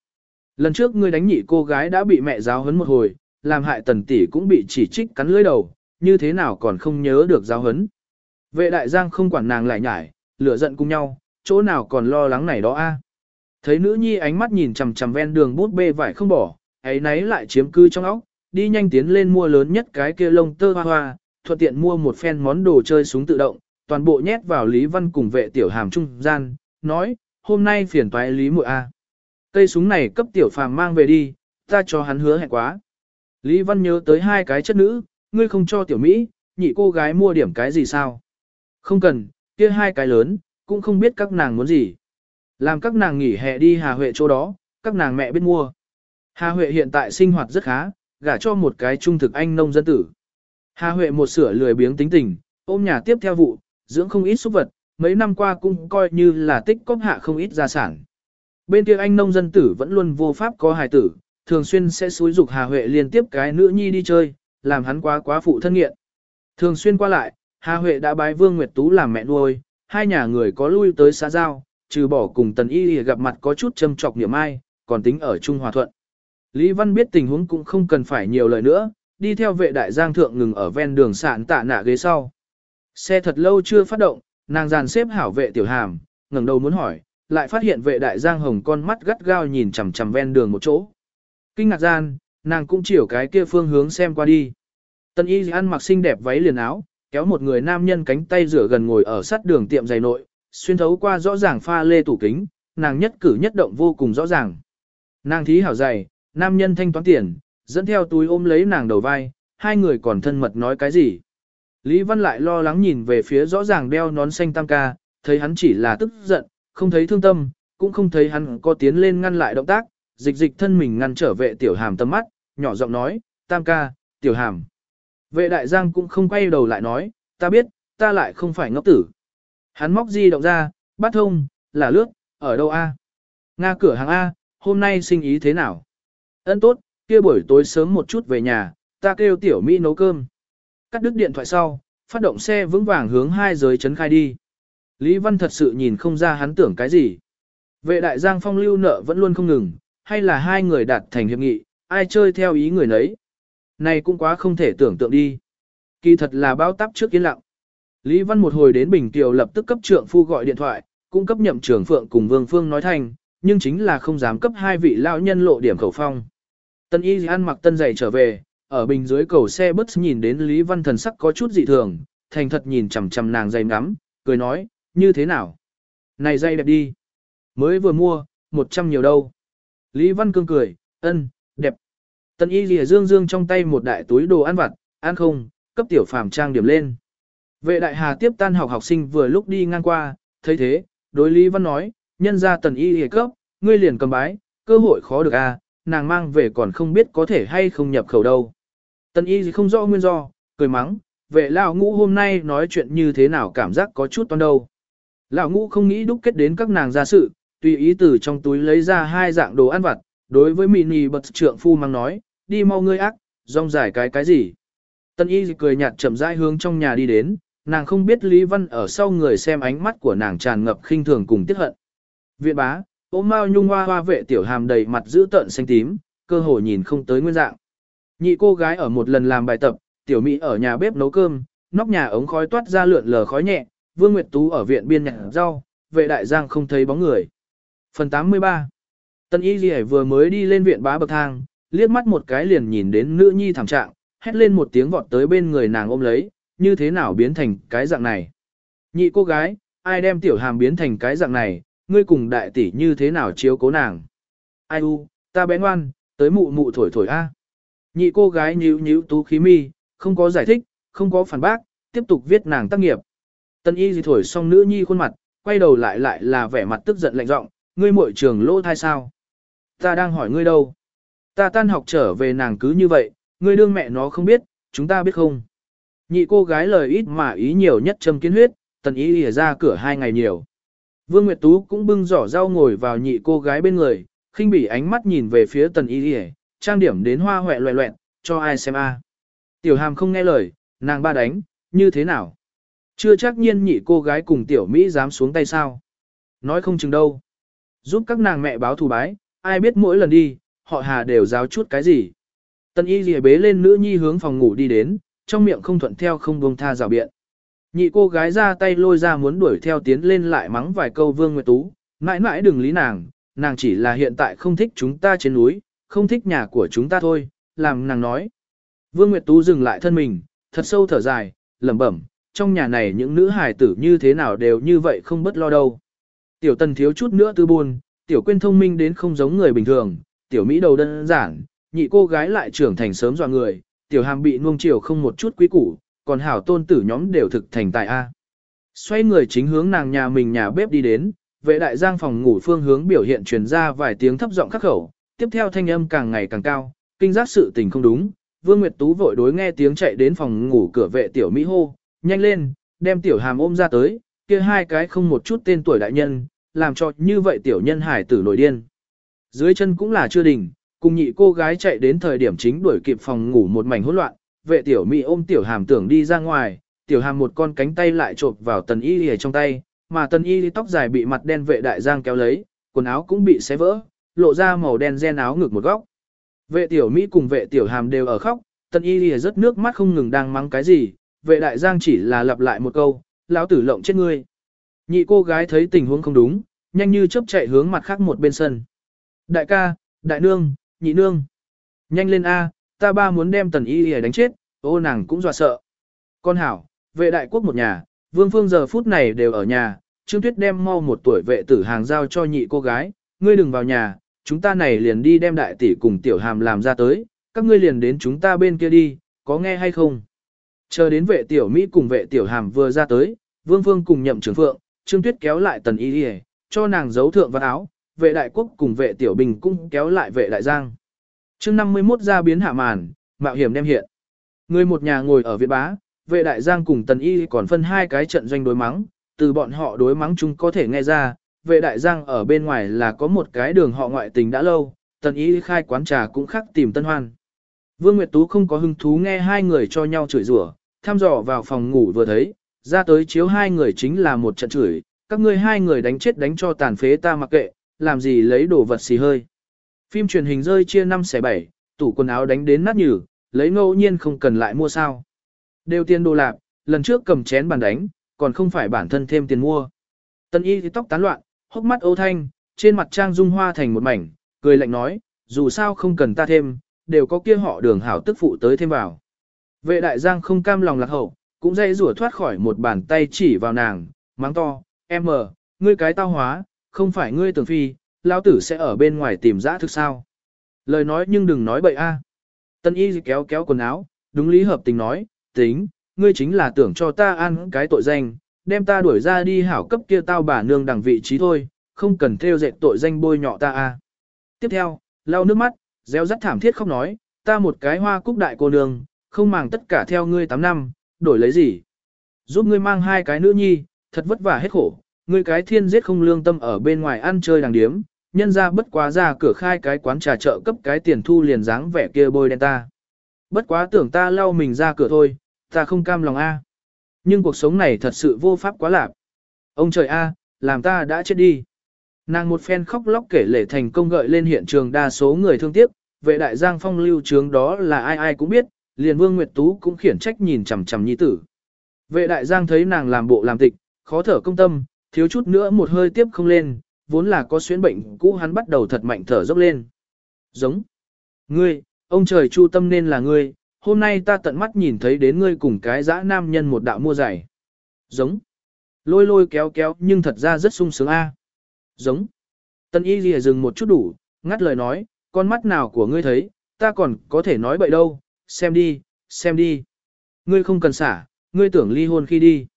Lần trước ngươi đánh nhị cô gái đã bị mẹ giáo huấn một hồi, làm hại tần tỷ cũng bị chỉ trích cắn lưỡi đầu, như thế nào còn không nhớ được giáo hấn? Vệ đại giang không quản nàng lại nhải, lửa giận cùng nhau, chỗ nào còn lo lắng này đó a? Thấy nữ nhi ánh mắt nhìn chằm chằm ven đường bút bê vải không bỏ, ấy nấy lại chiếm cư trong óc, đi nhanh tiến lên mua lớn nhất cái kia lông tơ hoa hoa, thuận tiện mua một phen món đồ chơi súng tự động, toàn bộ nhét vào Lý Văn cùng vệ tiểu hàm trung gian, nói, hôm nay phiền toái Lý muội a. Cây súng này cấp tiểu phàm mang về đi, ta cho hắn hứa hẹn quá. Lý Văn nhớ tới hai cái chất nữ, ngươi không cho tiểu Mỹ, nhị cô gái mua điểm cái gì sao? Không cần, kia hai cái lớn, cũng không biết các nàng muốn gì. Làm các nàng nghỉ hè đi Hà Huệ chỗ đó, các nàng mẹ biết mua. Hà Huệ hiện tại sinh hoạt rất khá, gả cho một cái trung thực anh nông dân tử. Hà Huệ một sửa lười biếng tính tình, ôm nhà tiếp theo vụ, dưỡng không ít súc vật, mấy năm qua cũng coi như là tích cóp hạ không ít gia sản. Bên kia anh nông dân tử vẫn luôn vô pháp có hài tử, thường xuyên sẽ xúi dục Hà Huệ liên tiếp cái nữ nhi đi chơi, làm hắn quá quá phụ thân nghiện. Thường xuyên qua lại, Hà Huệ đã bái Vương Nguyệt Tú làm mẹ nuôi, hai nhà người có lui tới xã giao, trừ bỏ cùng Tần Y gặp mặt có chút châm trọc niệm ai, còn tính ở Trung Hòa Thuận. Lý Văn biết tình huống cũng không cần phải nhiều lời nữa, đi theo vệ đại giang thượng ngừng ở ven đường sạn tạ nạ ghế sau. Xe thật lâu chưa phát động, nàng dàn xếp hảo vệ tiểu hàm, ngẩng đầu muốn hỏi, lại phát hiện vệ đại giang hồng con mắt gắt gao nhìn chằm chằm ven đường một chỗ. Kinh ngạc gian, nàng cũng chiều cái kia phương hướng xem qua đi. Tân y ăn mặc xinh đẹp váy liền áo, kéo một người nam nhân cánh tay rửa gần ngồi ở sát đường tiệm giày nội, xuyên thấu qua rõ ràng pha lê tủ kính, nàng nhất cử nhất động vô cùng rõ ràng. Nàng thí hảo giày, nam nhân thanh toán tiền, dẫn theo túi ôm lấy nàng đầu vai, hai người còn thân mật nói cái gì. Lý Văn lại lo lắng nhìn về phía rõ ràng đeo nón xanh tam ca, thấy hắn chỉ là tức giận, không thấy thương tâm, cũng không thấy hắn có tiến lên ngăn lại động tác, dịch dịch thân mình ngăn trở vệ tiểu hàm tâm mắt, nhỏ giọng nói, tam ca, tiểu hàm. Vệ đại giang cũng không quay đầu lại nói, ta biết, ta lại không phải ngốc tử. Hắn móc di động ra, bắt thông, là lướt, ở đâu a? Nga cửa hàng A, hôm nay sinh ý thế nào? Ấn tốt, kia buổi tối sớm một chút về nhà, ta kêu tiểu Mỹ nấu cơm. Cắt đứt điện thoại sau, phát động xe vững vàng hướng hai giới chấn khai đi. Lý Văn thật sự nhìn không ra hắn tưởng cái gì. Vệ đại giang phong lưu nợ vẫn luôn không ngừng, hay là hai người đạt thành hiệp nghị, ai chơi theo ý người nấy. Này cũng quá không thể tưởng tượng đi. Kỳ thật là bao tắp trước yên lặng. Lý Văn một hồi đến Bình Kiều lập tức cấp trưởng phu gọi điện thoại, cung cấp nhậm trưởng phượng cùng Vương Phương nói thành, nhưng chính là không dám cấp hai vị lão nhân lộ điểm khẩu phong. Tân y ăn mặc tân giày trở về, ở bình dưới cầu xe bus nhìn đến Lý Văn thần sắc có chút dị thường, thành thật nhìn chằm chằm nàng giày ngắm, cười nói, như thế nào? Này dây đẹp đi. Mới vừa mua, một trăm nhiều đâu. Lý Văn cương cười, ân, đẹp. Tần y lìa dương dương trong tay một đại túi đồ ăn vặt, ăn không, cấp tiểu phàm trang điểm lên. Vệ đại hà tiếp tan học học sinh vừa lúc đi ngang qua, thấy thế, đối Lý Văn nói, nhân ra tần y lìa cấp, ngươi liền cầm bái, cơ hội khó được à, nàng mang về còn không biết có thể hay không nhập khẩu đâu. Tần y gì không rõ nguyên do, cười mắng, vệ lão ngũ hôm nay nói chuyện như thế nào cảm giác có chút toan đâu. Lão ngũ không nghĩ đúc kết đến các nàng ra sự, tùy ý từ trong túi lấy ra hai dạng đồ ăn vặt, đối với mini bật trượng phu mang nói, đi mau ngươi ác, rong giải cái cái gì. Tân y cười nhạt chậm rãi hướng trong nhà đi đến, nàng không biết Lý Văn ở sau người xem ánh mắt của nàng tràn ngập khinh thường cùng tiếc hận. Viện bá, ôm mao nhung hoa hoa vệ tiểu hàm đầy mặt giữ tợn xanh tím, cơ hồ nhìn không tới nguyên dạng. Nhị cô gái ở một lần làm bài tập, tiểu mỹ ở nhà bếp nấu cơm, nóc nhà ống khói toát ra lượn lờ khói nhẹ, Vương Nguyệt Tú ở viện biên nhặt rau, vệ đại giang không thấy bóng người. Phần 83 Tân Y Ghi vừa mới đi lên viện bá bậc thang, liếc mắt một cái liền nhìn đến nữ nhi thảm trạng, hét lên một tiếng vọt tới bên người nàng ôm lấy, như thế nào biến thành cái dạng này. Nhị cô gái, ai đem tiểu hàm biến thành cái dạng này, ngươi cùng đại tỷ như thế nào chiếu cố nàng. Ai u, ta bé ngoan, tới mụ mụ thổi thổi a. Nhị cô gái nhíu nhíu tú khí mi, không có giải thích, không có phản bác, tiếp tục viết nàng tác nghiệp. Tân y gì thổi xong nữ nhi khuôn mặt, quay đầu lại lại là vẻ mặt tức giận lạnh giọng, ngươi muội trường lỗ thai sao? Ta đang hỏi ngươi đâu? Ta tan học trở về nàng cứ như vậy, ngươi đương mẹ nó không biết, chúng ta biết không? Nhị cô gái lời ít mà ý nhiều nhất châm kiến huyết, tần ý ỉa ra cửa hai ngày nhiều. Vương Nguyệt Tú cũng bưng giỏ rau ngồi vào nhị cô gái bên người, khinh bỉ ánh mắt nhìn về phía tần ý ỉa, trang điểm đến hoa hoẹ loẹ loẹn, cho ai xem a. Tiểu hàm không nghe lời, nàng ba đánh, như thế nào? Chưa chắc nhiên nhị cô gái cùng tiểu Mỹ dám xuống tay sao? Nói không chừng đâu. Giúp các nàng mẹ báo thù bái, ai biết mỗi lần đi, họ hà đều giáo chút cái gì. Tân y lìa bế lên nữ nhi hướng phòng ngủ đi đến, trong miệng không thuận theo không buông tha rào biện. Nhị cô gái ra tay lôi ra muốn đuổi theo tiến lên lại mắng vài câu Vương Nguyệt Tú, mãi mãi đừng lý nàng, nàng chỉ là hiện tại không thích chúng ta trên núi, không thích nhà của chúng ta thôi, làm nàng nói. Vương Nguyệt Tú dừng lại thân mình, thật sâu thở dài, lẩm bẩm, trong nhà này những nữ hài tử như thế nào đều như vậy không bất lo đâu. Tiểu tần thiếu chút nữa tư buồn, tiểu quên thông minh đến không giống người bình thường, tiểu Mỹ đầu đơn giản, nhị cô gái lại trưởng thành sớm dọa người, tiểu hàm bị nuông chiều không một chút quý củ, còn hảo tôn tử nhóm đều thực thành tài A. Xoay người chính hướng nàng nhà mình nhà bếp đi đến, vệ đại giang phòng ngủ phương hướng biểu hiện truyền ra vài tiếng thấp giọng khắc khẩu, tiếp theo thanh âm càng ngày càng cao, kinh giác sự tình không đúng. Vương Nguyệt Tú vội đối nghe tiếng chạy đến phòng ngủ cửa vệ tiểu Mỹ hô, nhanh lên, đem tiểu hàm ôm ra tới, kia hai cái không một chút tên tuổi đại nhân, làm cho như vậy tiểu nhân hải tử nổi điên. Dưới chân cũng là chưa đỉnh, cùng nhị cô gái chạy đến thời điểm chính đuổi kịp phòng ngủ một mảnh hỗn loạn, vệ tiểu mỹ ôm tiểu hàm tưởng đi ra ngoài, tiểu hàm một con cánh tay lại chộp vào tần y lìa trong tay, mà tần y tóc dài bị mặt đen vệ đại giang kéo lấy, quần áo cũng bị xé vỡ, lộ ra màu đen ren áo ngực một góc. Vệ tiểu mỹ cùng vệ tiểu hàm đều ở khóc, tần y rất nước mắt không ngừng đang mắng cái gì, vệ đại giang chỉ là lặp lại một câu, lão tử lộng chết ngươi. Nhị cô gái thấy tình huống không đúng, nhanh như chớp chạy hướng mặt khác một bên sân. Đại ca, đại nương, nhị nương. Nhanh lên A, ta ba muốn đem tần y y đánh chết, ô nàng cũng dọa sợ. Con hảo, vệ đại quốc một nhà, vương phương giờ phút này đều ở nhà, Trương Tuyết đem mau một tuổi vệ tử hàng giao cho nhị cô gái, ngươi đừng vào nhà, chúng ta này liền đi đem đại tỷ cùng tiểu hàm làm ra tới, các ngươi liền đến chúng ta bên kia đi, có nghe hay không? Chờ đến vệ tiểu Mỹ cùng vệ tiểu hàm vừa ra tới, vương phương cùng nhậm trưởng phượng, Trương Tuyết kéo lại tần y y, cho nàng giấu thượng văn áo, vệ đại quốc cùng vệ tiểu bình cũng kéo lại vệ đại giang. chương 51 ra biến hạ màn, mạo hiểm đem hiện. Người một nhà ngồi ở viện bá, vệ đại giang cùng tần y còn phân hai cái trận doanh đối mắng, từ bọn họ đối mắng chúng có thể nghe ra, vệ đại giang ở bên ngoài là có một cái đường họ ngoại tình đã lâu, tần y khai quán trà cũng khắc tìm tân hoan. Vương Nguyệt Tú không có hứng thú nghe hai người cho nhau chửi rủa, thăm dò vào phòng ngủ vừa thấy, ra tới chiếu hai người chính là một trận chửi, các ngươi hai người đánh chết đánh cho tàn phế ta mặc kệ, làm gì lấy đồ vật xì hơi. Phim truyền hình rơi chia 5 xẻ 7, tủ quần áo đánh đến nát nhừ, lấy ngẫu nhiên không cần lại mua sao. Đều tiền đồ lạc, lần trước cầm chén bàn đánh, còn không phải bản thân thêm tiền mua. Tân y thì tóc tán loạn, hốc mắt âu thanh, trên mặt trang dung hoa thành một mảnh, cười lạnh nói, dù sao không cần ta thêm, đều có kia họ đường hảo tức phụ tới thêm vào. Vệ đại giang không cam lòng lạc hậu, cũng dây rủa thoát khỏi một bàn tay chỉ vào nàng, mắng to, em mờ, ngươi cái tao hóa, không phải ngươi tưởng phi, lão tử sẽ ở bên ngoài tìm dã thức sao. Lời nói nhưng đừng nói bậy a. Tân y kéo kéo quần áo, đúng lý hợp tình nói, tính, ngươi chính là tưởng cho ta ăn cái tội danh, đem ta đuổi ra đi hảo cấp kia tao bà nương đằng vị trí thôi, không cần theo dệt tội danh bôi nhọ ta a. Tiếp theo, lau nước mắt, Gieo rắt thảm thiết khóc nói, ta một cái hoa cúc đại cô nương, không màng tất cả theo ngươi 8 năm, đổi lấy gì. Giúp ngươi mang hai cái nữ nhi, thật vất vả hết khổ, ngươi cái thiên giết không lương tâm ở bên ngoài ăn chơi đàng điếm, nhân ra bất quá ra cửa khai cái quán trà chợ cấp cái tiền thu liền dáng vẻ kia bôi đen ta. Bất quá tưởng ta lau mình ra cửa thôi, ta không cam lòng a. Nhưng cuộc sống này thật sự vô pháp quá lạp. Ông trời a, làm ta đã chết đi. Nàng một phen khóc lóc kể lể thành công gợi lên hiện trường đa số người thương tiếc, vệ đại giang phong lưu trướng đó là ai ai cũng biết, liền vương Nguyệt Tú cũng khiển trách nhìn chằm chằm nhi tử. Vệ đại giang thấy nàng làm bộ làm tịch, khó thở công tâm, thiếu chút nữa một hơi tiếp không lên, vốn là có xuyến bệnh cũ hắn bắt đầu thật mạnh thở dốc lên. Giống. Ngươi, ông trời chu tâm nên là ngươi, hôm nay ta tận mắt nhìn thấy đến ngươi cùng cái dã nam nhân một đạo mua giày. Giống. Lôi lôi kéo kéo nhưng thật ra rất sung sướng a. Giống. Tân y lìa dừng một chút đủ, ngắt lời nói, con mắt nào của ngươi thấy, ta còn có thể nói bậy đâu, xem đi, xem đi. Ngươi không cần xả, ngươi tưởng ly hôn khi đi.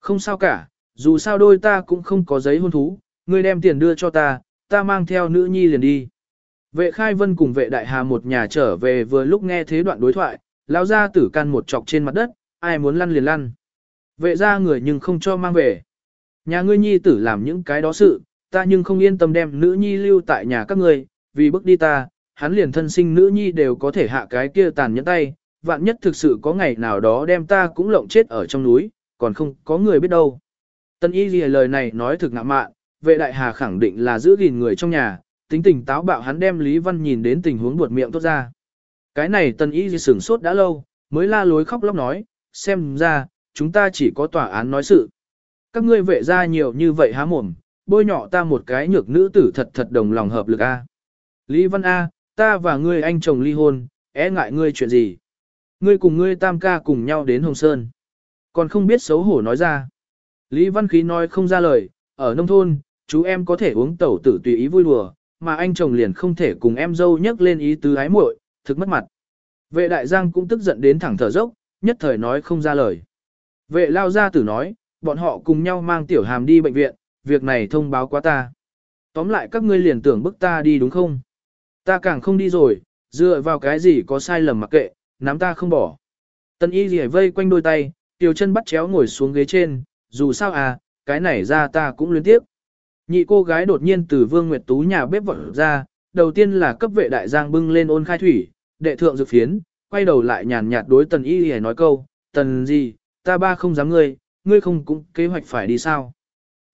Không sao cả, dù sao đôi ta cũng không có giấy hôn thú, ngươi đem tiền đưa cho ta, ta mang theo nữ nhi liền đi. Vệ khai vân cùng vệ đại hà một nhà trở về vừa lúc nghe thế đoạn đối thoại, lao ra tử căn một chọc trên mặt đất, ai muốn lăn liền lăn. Vệ ra người nhưng không cho mang về. Nhà ngươi nhi tử làm những cái đó sự, ta nhưng không yên tâm đem nữ nhi lưu tại nhà các ngươi, vì bước đi ta, hắn liền thân sinh nữ nhi đều có thể hạ cái kia tàn nhẫn tay, vạn nhất thực sự có ngày nào đó đem ta cũng lộng chết ở trong núi, còn không có người biết đâu. Tân y ghi lời này nói thực ngạ mạn, vệ đại hà khẳng định là giữ gìn người trong nhà, tính tình táo bạo hắn đem Lý Văn nhìn đến tình huống buột miệng tốt ra. Cái này tân y ghi sửng sốt đã lâu, mới la lối khóc lóc nói, xem ra, chúng ta chỉ có tòa án nói sự. Các ngươi vệ ra nhiều như vậy há mồm, bôi nhọ ta một cái nhược nữ tử thật thật đồng lòng hợp lực A. Lý Văn A, ta và ngươi anh chồng ly hôn, é ngại ngươi chuyện gì? Ngươi cùng ngươi tam ca cùng nhau đến Hồng Sơn. Còn không biết xấu hổ nói ra. Lý Văn Khí nói không ra lời, ở nông thôn, chú em có thể uống tẩu tử tùy ý vui đùa, mà anh chồng liền không thể cùng em dâu nhắc lên ý tứ ái muội, thực mất mặt. Vệ đại giang cũng tức giận đến thẳng thở dốc, nhất thời nói không ra lời. Vệ lao gia tử nói, bọn họ cùng nhau mang tiểu hàm đi bệnh viện, việc này thông báo quá ta. Tóm lại các ngươi liền tưởng bức ta đi đúng không? Ta càng không đi rồi, dựa vào cái gì có sai lầm mặc kệ, nắm ta không bỏ. Tân y rỉa vây quanh đôi tay, tiểu chân bắt chéo ngồi xuống ghế trên, dù sao à, cái này ra ta cũng luyến tiếp. Nhị cô gái đột nhiên từ Vương Nguyệt Tú nhà bếp vọt ra, đầu tiên là cấp vệ đại giang bưng lên ôn khai thủy, đệ thượng dược phiến, quay đầu lại nhàn nhạt đối tần y hề nói câu, tần gì, ta ba không dám ngươi, ngươi không cũng kế hoạch phải đi sao.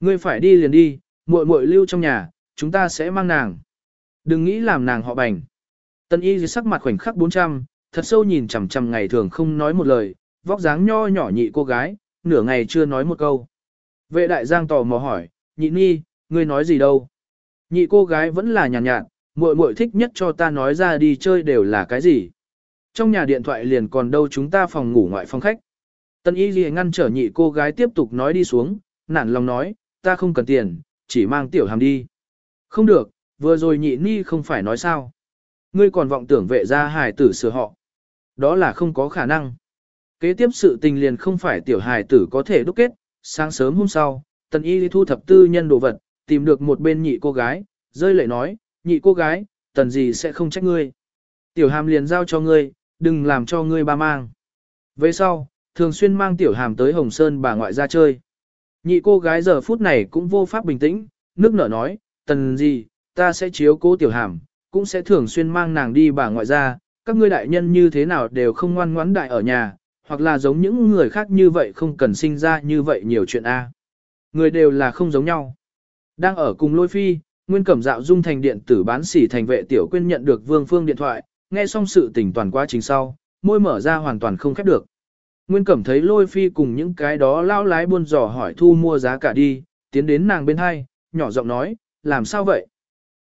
Ngươi phải đi liền đi, muội muội lưu trong nhà, chúng ta sẽ mang nàng. Đừng nghĩ làm nàng họ bành. Tần y dưới sắc mặt khoảnh khắc 400, thật sâu nhìn chằm chằm ngày thường không nói một lời, vóc dáng nho nhỏ nhị cô gái, nửa ngày chưa nói một câu. Vệ đại giang tò mò hỏi, nhị nhi, ngươi nói gì đâu? Nhị cô gái vẫn là nhàn nhạt, nhạt, muội muội thích nhất cho ta nói ra đi chơi đều là cái gì? Trong nhà điện thoại liền còn đâu chúng ta phòng ngủ ngoại phòng khách. Tân y gì ngăn trở nhị cô gái tiếp tục nói đi xuống, nản lòng nói, ta không cần tiền, chỉ mang tiểu hàm đi. Không được, vừa rồi nhị ni không phải nói sao. Ngươi còn vọng tưởng vệ ra hài tử sửa họ. Đó là không có khả năng. Kế tiếp sự tình liền không phải tiểu hài tử có thể đúc kết, sáng sớm hôm sau, tần y thu thập tư nhân đồ vật, tìm được một bên nhị cô gái, rơi lệ nói, nhị cô gái, tần gì sẽ không trách ngươi. Tiểu hàm liền giao cho ngươi, đừng làm cho ngươi ba mang. Về sau, thường xuyên mang tiểu hàm tới Hồng Sơn bà ngoại ra chơi. Nhị cô gái giờ phút này cũng vô pháp bình tĩnh, nước nở nói, tần gì, ta sẽ chiếu cố tiểu hàm, cũng sẽ thường xuyên mang nàng đi bà ngoại ra, các ngươi đại nhân như thế nào đều không ngoan ngoãn đại ở nhà, hoặc là giống những người khác như vậy không cần sinh ra như vậy nhiều chuyện A. Người đều là không giống nhau. Đang ở cùng lôi phi, Nguyên Cẩm dạo dung thành điện tử bán sỉ thành vệ tiểu quyên nhận được Vương Phương điện thoại, nghe xong sự tình toàn quá trình sau, môi mở ra hoàn toàn không khép được. Nguyên Cẩm thấy lôi phi cùng những cái đó lao lái buôn dò hỏi thu mua giá cả đi, tiến đến nàng bên hai, nhỏ giọng nói, làm sao vậy?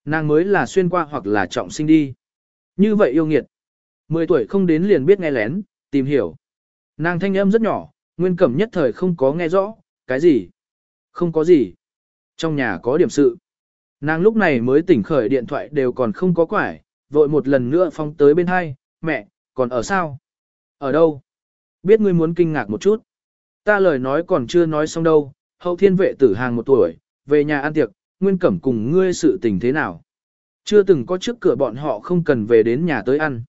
Nàng mới là xuyên qua hoặc là trọng sinh đi. Như vậy yêu nghiệt. Mười tuổi không đến liền biết nghe lén, tìm hiểu. Nàng thanh âm rất nhỏ, Nguyên Cẩm nhất thời không có nghe rõ, cái gì? Không có gì. Trong nhà có điểm sự. Nàng lúc này mới tỉnh khởi điện thoại đều còn không có quải, vội một lần nữa phong tới bên hai, mẹ, còn ở sao? Ở đâu? Biết ngươi muốn kinh ngạc một chút. Ta lời nói còn chưa nói xong đâu, hậu thiên vệ tử hàng một tuổi, về nhà ăn tiệc, nguyên cẩm cùng ngươi sự tình thế nào? Chưa từng có trước cửa bọn họ không cần về đến nhà tới ăn.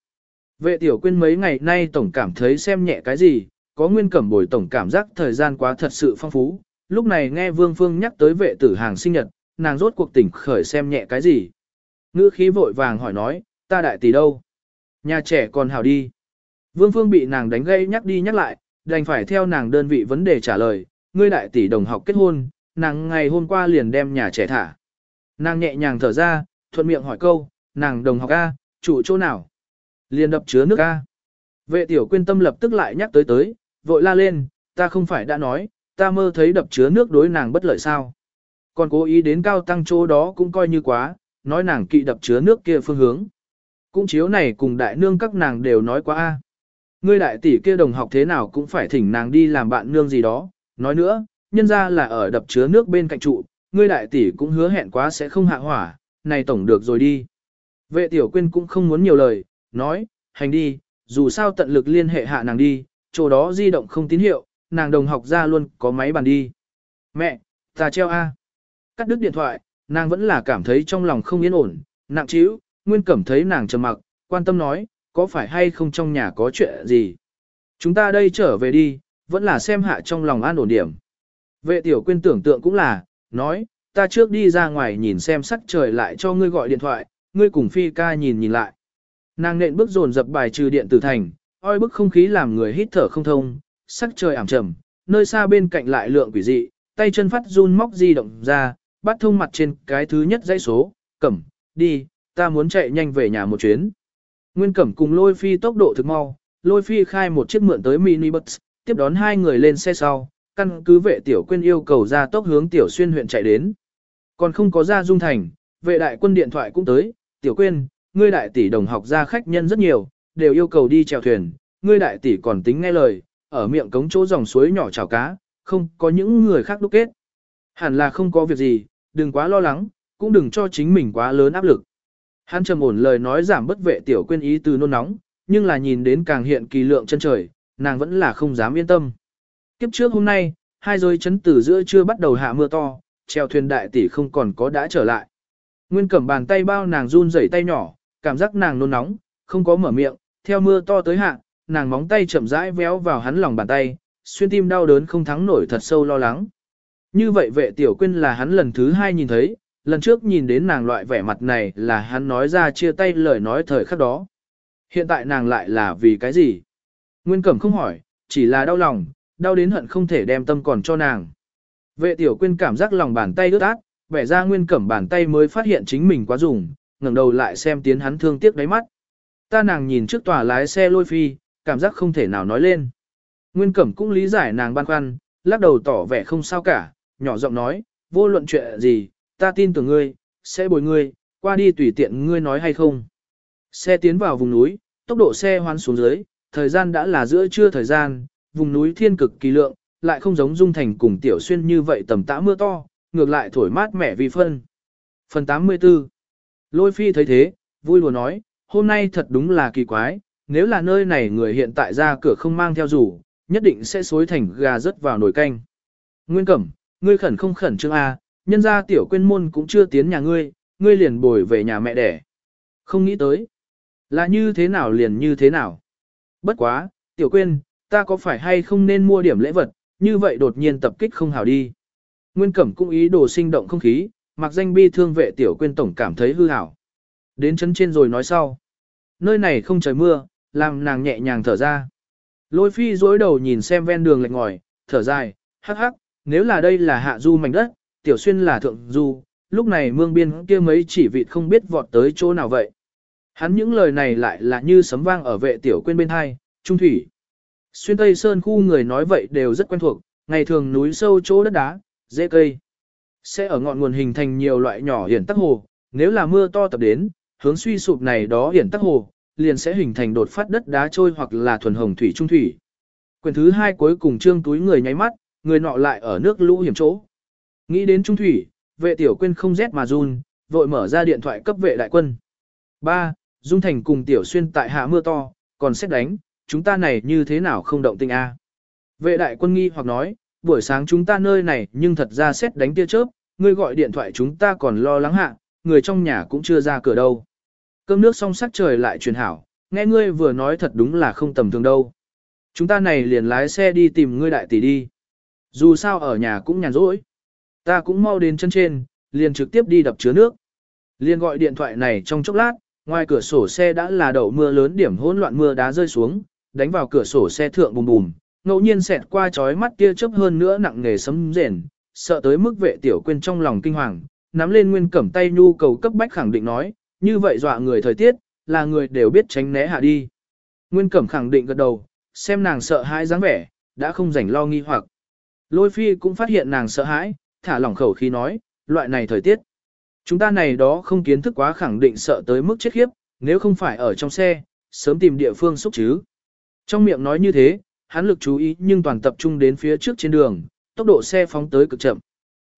Vệ tiểu quyên mấy ngày nay tổng cảm thấy xem nhẹ cái gì, có nguyên cẩm bồi tổng cảm giác thời gian quá thật sự phong phú. Lúc này nghe Vương Phương nhắc tới vệ tử hàng sinh nhật, nàng rốt cuộc tỉnh khởi xem nhẹ cái gì. Ngữ khí vội vàng hỏi nói, ta đại tỷ đâu? Nhà trẻ còn hào đi. Vương Phương bị nàng đánh gây nhắc đi nhắc lại, đành phải theo nàng đơn vị vấn đề trả lời, ngươi đại tỷ đồng học kết hôn, nàng ngày hôm qua liền đem nhà trẻ thả. Nàng nhẹ nhàng thở ra, thuận miệng hỏi câu, nàng đồng học A, chủ chỗ nào? Liền đập chứa nước A. Vệ tiểu quyên tâm lập tức lại nhắc tới tới, vội la lên, ta không phải đã nói, ta mơ thấy đập chứa nước đối nàng bất lợi sao. Còn cố ý đến cao tăng chỗ đó cũng coi như quá, nói nàng kỵ đập chứa nước kia phương hướng. Cũng chiếu này cùng đại nương các nàng đều nói quá a. Ngươi đại tỷ kia đồng học thế nào cũng phải thỉnh nàng đi làm bạn nương gì đó, nói nữa, nhân ra là ở đập chứa nước bên cạnh trụ, ngươi đại tỷ cũng hứa hẹn quá sẽ không hạ hỏa, này tổng được rồi đi. Vệ tiểu quyên cũng không muốn nhiều lời, nói, hành đi, dù sao tận lực liên hệ hạ nàng đi, chỗ đó di động không tín hiệu, nàng đồng học ra luôn có máy bàn đi. Mẹ, ta treo A. Cắt đứt điện thoại, nàng vẫn là cảm thấy trong lòng không yên ổn, nặng trĩu, nguyên cẩm thấy nàng trầm mặc, quan tâm nói, có phải hay không trong nhà có chuyện gì. Chúng ta đây trở về đi, vẫn là xem hạ trong lòng an ổn điểm. Vệ tiểu quyên tưởng tượng cũng là, nói, ta trước đi ra ngoài nhìn xem sắc trời lại cho ngươi gọi điện thoại, ngươi cùng phi ca nhìn nhìn lại. Nàng nện bước dồn dập bài trừ điện tử thành, oi bức không khí làm người hít thở không thông, sắc trời ảm trầm, nơi xa bên cạnh lại lượng quỷ dị, tay chân phát run móc di động ra, bắt thông mặt trên cái thứ nhất dãy số, cẩm, đi, ta muốn chạy nhanh về nhà một chuyến. Nguyên cẩm cùng lôi phi tốc độ thực mau, lôi phi khai một chiếc mượn tới mini bus, tiếp đón hai người lên xe sau, căn cứ vệ tiểu quyên yêu cầu ra tốc hướng tiểu xuyên huyện chạy đến. Còn không có ra dung thành, vệ đại quân điện thoại cũng tới, tiểu quyên, ngươi đại tỷ đồng học ra khách nhân rất nhiều, đều yêu cầu đi chèo thuyền, ngươi đại tỷ còn tính nghe lời, ở miệng cống chỗ dòng suối nhỏ chào cá, không có những người khác đúc kết. Hẳn là không có việc gì, đừng quá lo lắng, cũng đừng cho chính mình quá lớn áp lực. Hắn trầm ổn lời nói giảm bất vệ tiểu quên ý từ nôn nóng, nhưng là nhìn đến càng hiện kỳ lượng chân trời, nàng vẫn là không dám yên tâm. Kiếp trước hôm nay, hai giới chấn tử giữa chưa bắt đầu hạ mưa to, treo thuyền đại tỷ không còn có đã trở lại. Nguyên cẩm bàn tay bao nàng run rẩy tay nhỏ, cảm giác nàng nôn nóng, không có mở miệng, theo mưa to tới hạ, nàng móng tay chậm rãi véo vào hắn lòng bàn tay, xuyên tim đau đớn không thắng nổi thật sâu lo lắng. Như vậy vệ tiểu quyên là hắn lần thứ hai nhìn thấy, lần trước nhìn đến nàng loại vẻ mặt này là hắn nói ra chia tay lời nói thời khắc đó. Hiện tại nàng lại là vì cái gì? Nguyên Cẩm không hỏi, chỉ là đau lòng, đau đến hận không thể đem tâm còn cho nàng. Vệ tiểu quyên cảm giác lòng bàn tay ướt át, vẻ ra Nguyên Cẩm bàn tay mới phát hiện chính mình quá dùng, ngẩng đầu lại xem tiến hắn thương tiếc đáy mắt. Ta nàng nhìn trước tòa lái xe lôi phi, cảm giác không thể nào nói lên. Nguyên Cẩm cũng lý giải nàng băn khoăn, lắc đầu tỏ vẻ không sao cả, nhỏ giọng nói, vô luận chuyện gì, ta tin tưởng ngươi, sẽ bồi ngươi, qua đi tùy tiện ngươi nói hay không. Xe tiến vào vùng núi, tốc độ xe hoán xuống dưới, thời gian đã là giữa trưa thời gian, vùng núi thiên cực kỳ lượng, lại không giống dung thành cùng tiểu xuyên như vậy tầm tã mưa to, ngược lại thổi mát mẻ vì phân. Phần 84 Lôi phi thấy thế, vui lùa nói, hôm nay thật đúng là kỳ quái, nếu là nơi này người hiện tại ra cửa không mang theo rủ, nhất định sẽ xối thành gà rớt vào nồi canh. Nguyên Cẩm, ngươi khẩn không khẩn trương A, nhân ra tiểu quên môn cũng chưa tiến nhà ngươi, ngươi liền bồi về nhà mẹ đẻ. Không nghĩ tới. Là như thế nào liền như thế nào. Bất quá, tiểu quên, ta có phải hay không nên mua điểm lễ vật, như vậy đột nhiên tập kích không hào đi. Nguyên Cẩm cũng ý đồ sinh động không khí, mặc danh bi thương vệ tiểu quên tổng cảm thấy hư hảo. Đến chân trên rồi nói sau. Nơi này không trời mưa, làm nàng nhẹ nhàng thở ra. Lôi phi dối đầu nhìn xem ven đường lệch ngòi, thở dài, hắc hắc, nếu là đây là hạ du mảnh đất, tiểu xuyên là thượng du, lúc này mương biên kia mấy chỉ vịt không biết vọt tới chỗ nào vậy. Hắn những lời này lại là như sấm vang ở vệ tiểu quên bên hai, trung thủy. Xuyên Tây Sơn khu người nói vậy đều rất quen thuộc, ngày thường núi sâu chỗ đất đá, dễ cây. Sẽ ở ngọn nguồn hình thành nhiều loại nhỏ hiển tắc hồ, nếu là mưa to tập đến, hướng suy sụp này đó hiển tắc hồ, liền sẽ hình thành đột phát đất đá trôi hoặc là thuần hồng thủy trung thủy. Quyền thứ hai cuối cùng trương túi người nháy mắt, người nọ lại ở nước lũ hiểm chỗ. Nghĩ đến trung thủy, vệ tiểu quên không rét mà run, vội mở ra điện thoại cấp vệ đại quân. 3. Dung Thành cùng tiểu xuyên tại hạ mưa to, còn xét đánh, chúng ta này như thế nào không động tinh a? Vệ đại quân nghi hoặc nói, buổi sáng chúng ta nơi này nhưng thật ra xét đánh tia chớp, ngươi gọi điện thoại chúng ta còn lo lắng hạ, người trong nhà cũng chưa ra cửa đâu. Cơm nước xong sắc trời lại truyền hảo, nghe ngươi vừa nói thật đúng là không tầm thường đâu. Chúng ta này liền lái xe đi tìm ngươi đại tỷ đi. Dù sao ở nhà cũng nhàn rỗi. Ta cũng mau đến chân trên, liền trực tiếp đi đập chứa nước. Liền gọi điện thoại này trong chốc lát, ngoài cửa sổ xe đã là đậu mưa lớn điểm hỗn loạn mưa đá rơi xuống, đánh vào cửa sổ xe thượng bùm bùm, ngẫu nhiên xẹt qua chói mắt tia chớp hơn nữa nặng nghề sấm rền, sợ tới mức vệ tiểu quên trong lòng kinh hoàng, nắm lên nguyên cẩm tay nhu cầu cấp bách khẳng định nói, như vậy dọa người thời tiết, là người đều biết tránh né hạ đi. Nguyên cẩm khẳng định gật đầu, xem nàng sợ hãi dáng vẻ, đã không rảnh lo nghi hoặc. Lôi phi cũng phát hiện nàng sợ hãi, thả lỏng khẩu khí nói, loại này thời tiết. Chúng ta này đó không kiến thức quá khẳng định sợ tới mức chết khiếp, nếu không phải ở trong xe, sớm tìm địa phương xúc chứ. Trong miệng nói như thế, hắn lực chú ý nhưng toàn tập trung đến phía trước trên đường, tốc độ xe phóng tới cực chậm.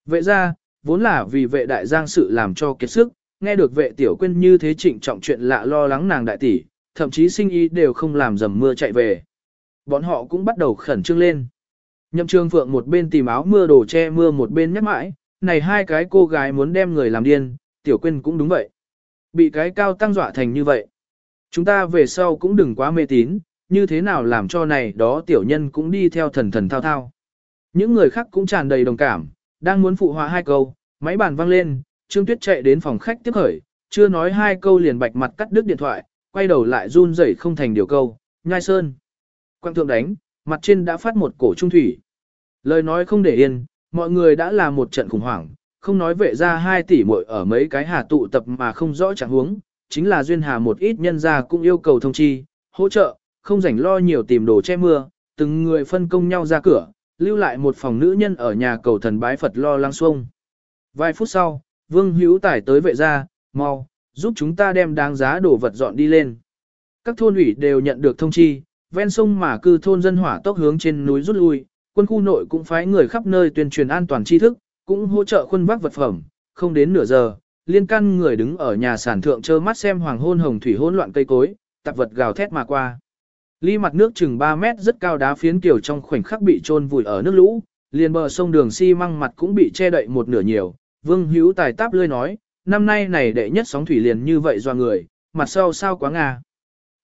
Vệ ra, vốn là vì vệ đại giang sự làm cho kiệt sức, nghe được vệ tiểu quyên như thế trịnh trọng chuyện lạ lo lắng nàng đại tỷ, thậm chí sinh ý đều không làm dầm mưa chạy về. Bọn họ cũng bắt đầu khẩn trương lên. Nhậm trương phượng một bên tìm áo mưa đồ che mưa một bên nhắc mãi, này hai cái cô gái muốn đem người làm điên, tiểu quyên cũng đúng vậy. Bị cái cao tăng dọa thành như vậy. Chúng ta về sau cũng đừng quá mê tín, như thế nào làm cho này đó tiểu nhân cũng đi theo thần thần thao thao. Những người khác cũng tràn đầy đồng cảm, đang muốn phụ họa hai câu, máy bàn vang lên, Trương Tuyết chạy đến phòng khách tiếp khởi, chưa nói hai câu liền bạch mặt cắt đứt điện thoại, quay đầu lại run rẩy không thành điều câu, nhai sơn. Quang thượng đánh, mặt trên đã phát một cổ trung thủy. Lời nói không để yên, mọi người đã là một trận khủng hoảng, không nói vệ ra hai tỷ muội ở mấy cái hà tụ tập mà không rõ trạng huống, chính là duyên hà một ít nhân gia cũng yêu cầu thông chi, hỗ trợ, không rảnh lo nhiều tìm đồ che mưa, từng người phân công nhau ra cửa, lưu lại một phòng nữ nhân ở nhà cầu thần bái Phật lo lăng xuông. Vài phút sau, Vương Hữu Tài tới vệ ra, mau, giúp chúng ta đem đáng giá đồ vật dọn đi lên. Các thôn ủy đều nhận được thông chi, ven sông mà cư thôn dân hỏa tốc hướng trên núi rút lui, quân khu nội cũng phái người khắp nơi tuyên truyền an toàn tri thức, cũng hỗ trợ khuân vác vật phẩm, không đến nửa giờ, liên căn người đứng ở nhà sản thượng trơ mắt xem hoàng hôn hồng thủy hỗn loạn cây cối, tạp vật gào thét mà qua. Ly mặt nước chừng 3 mét rất cao đá phiến kiểu trong khoảnh khắc bị trôn vùi ở nước lũ, liền bờ sông đường xi măng mặt cũng bị che đậy một nửa nhiều. Vương Hữu Tài táp lươi nói, năm nay này đệ nhất sóng thủy liền như vậy do người, mặt sau sao quá nga.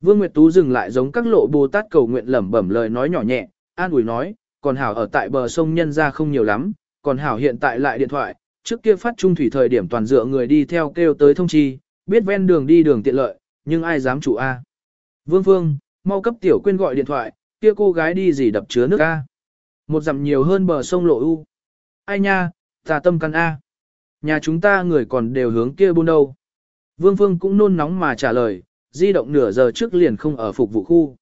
Vương Nguyệt Tú dừng lại giống các lộ Bồ Tát cầu nguyện lẩm bẩm lời nói nhỏ nhẹ, an ủi nói, còn hảo ở tại bờ sông nhân ra không nhiều lắm, còn hảo hiện tại lại điện thoại, trước kia phát trung thủy thời điểm toàn dựa người đi theo kêu tới thông chi, biết ven đường đi đường tiện lợi, nhưng ai dám chủ A. Vương Phương, mau cấp tiểu quên gọi điện thoại, kia cô gái đi gì đập chứa nước A. Một dặm nhiều hơn bờ sông lộ U. Ai nha, ta tâm căn A. Nhà chúng ta người còn đều hướng kia buôn đâu. Vương Phương cũng nôn nóng mà trả lời, di động nửa giờ trước liền không ở phục vụ khu.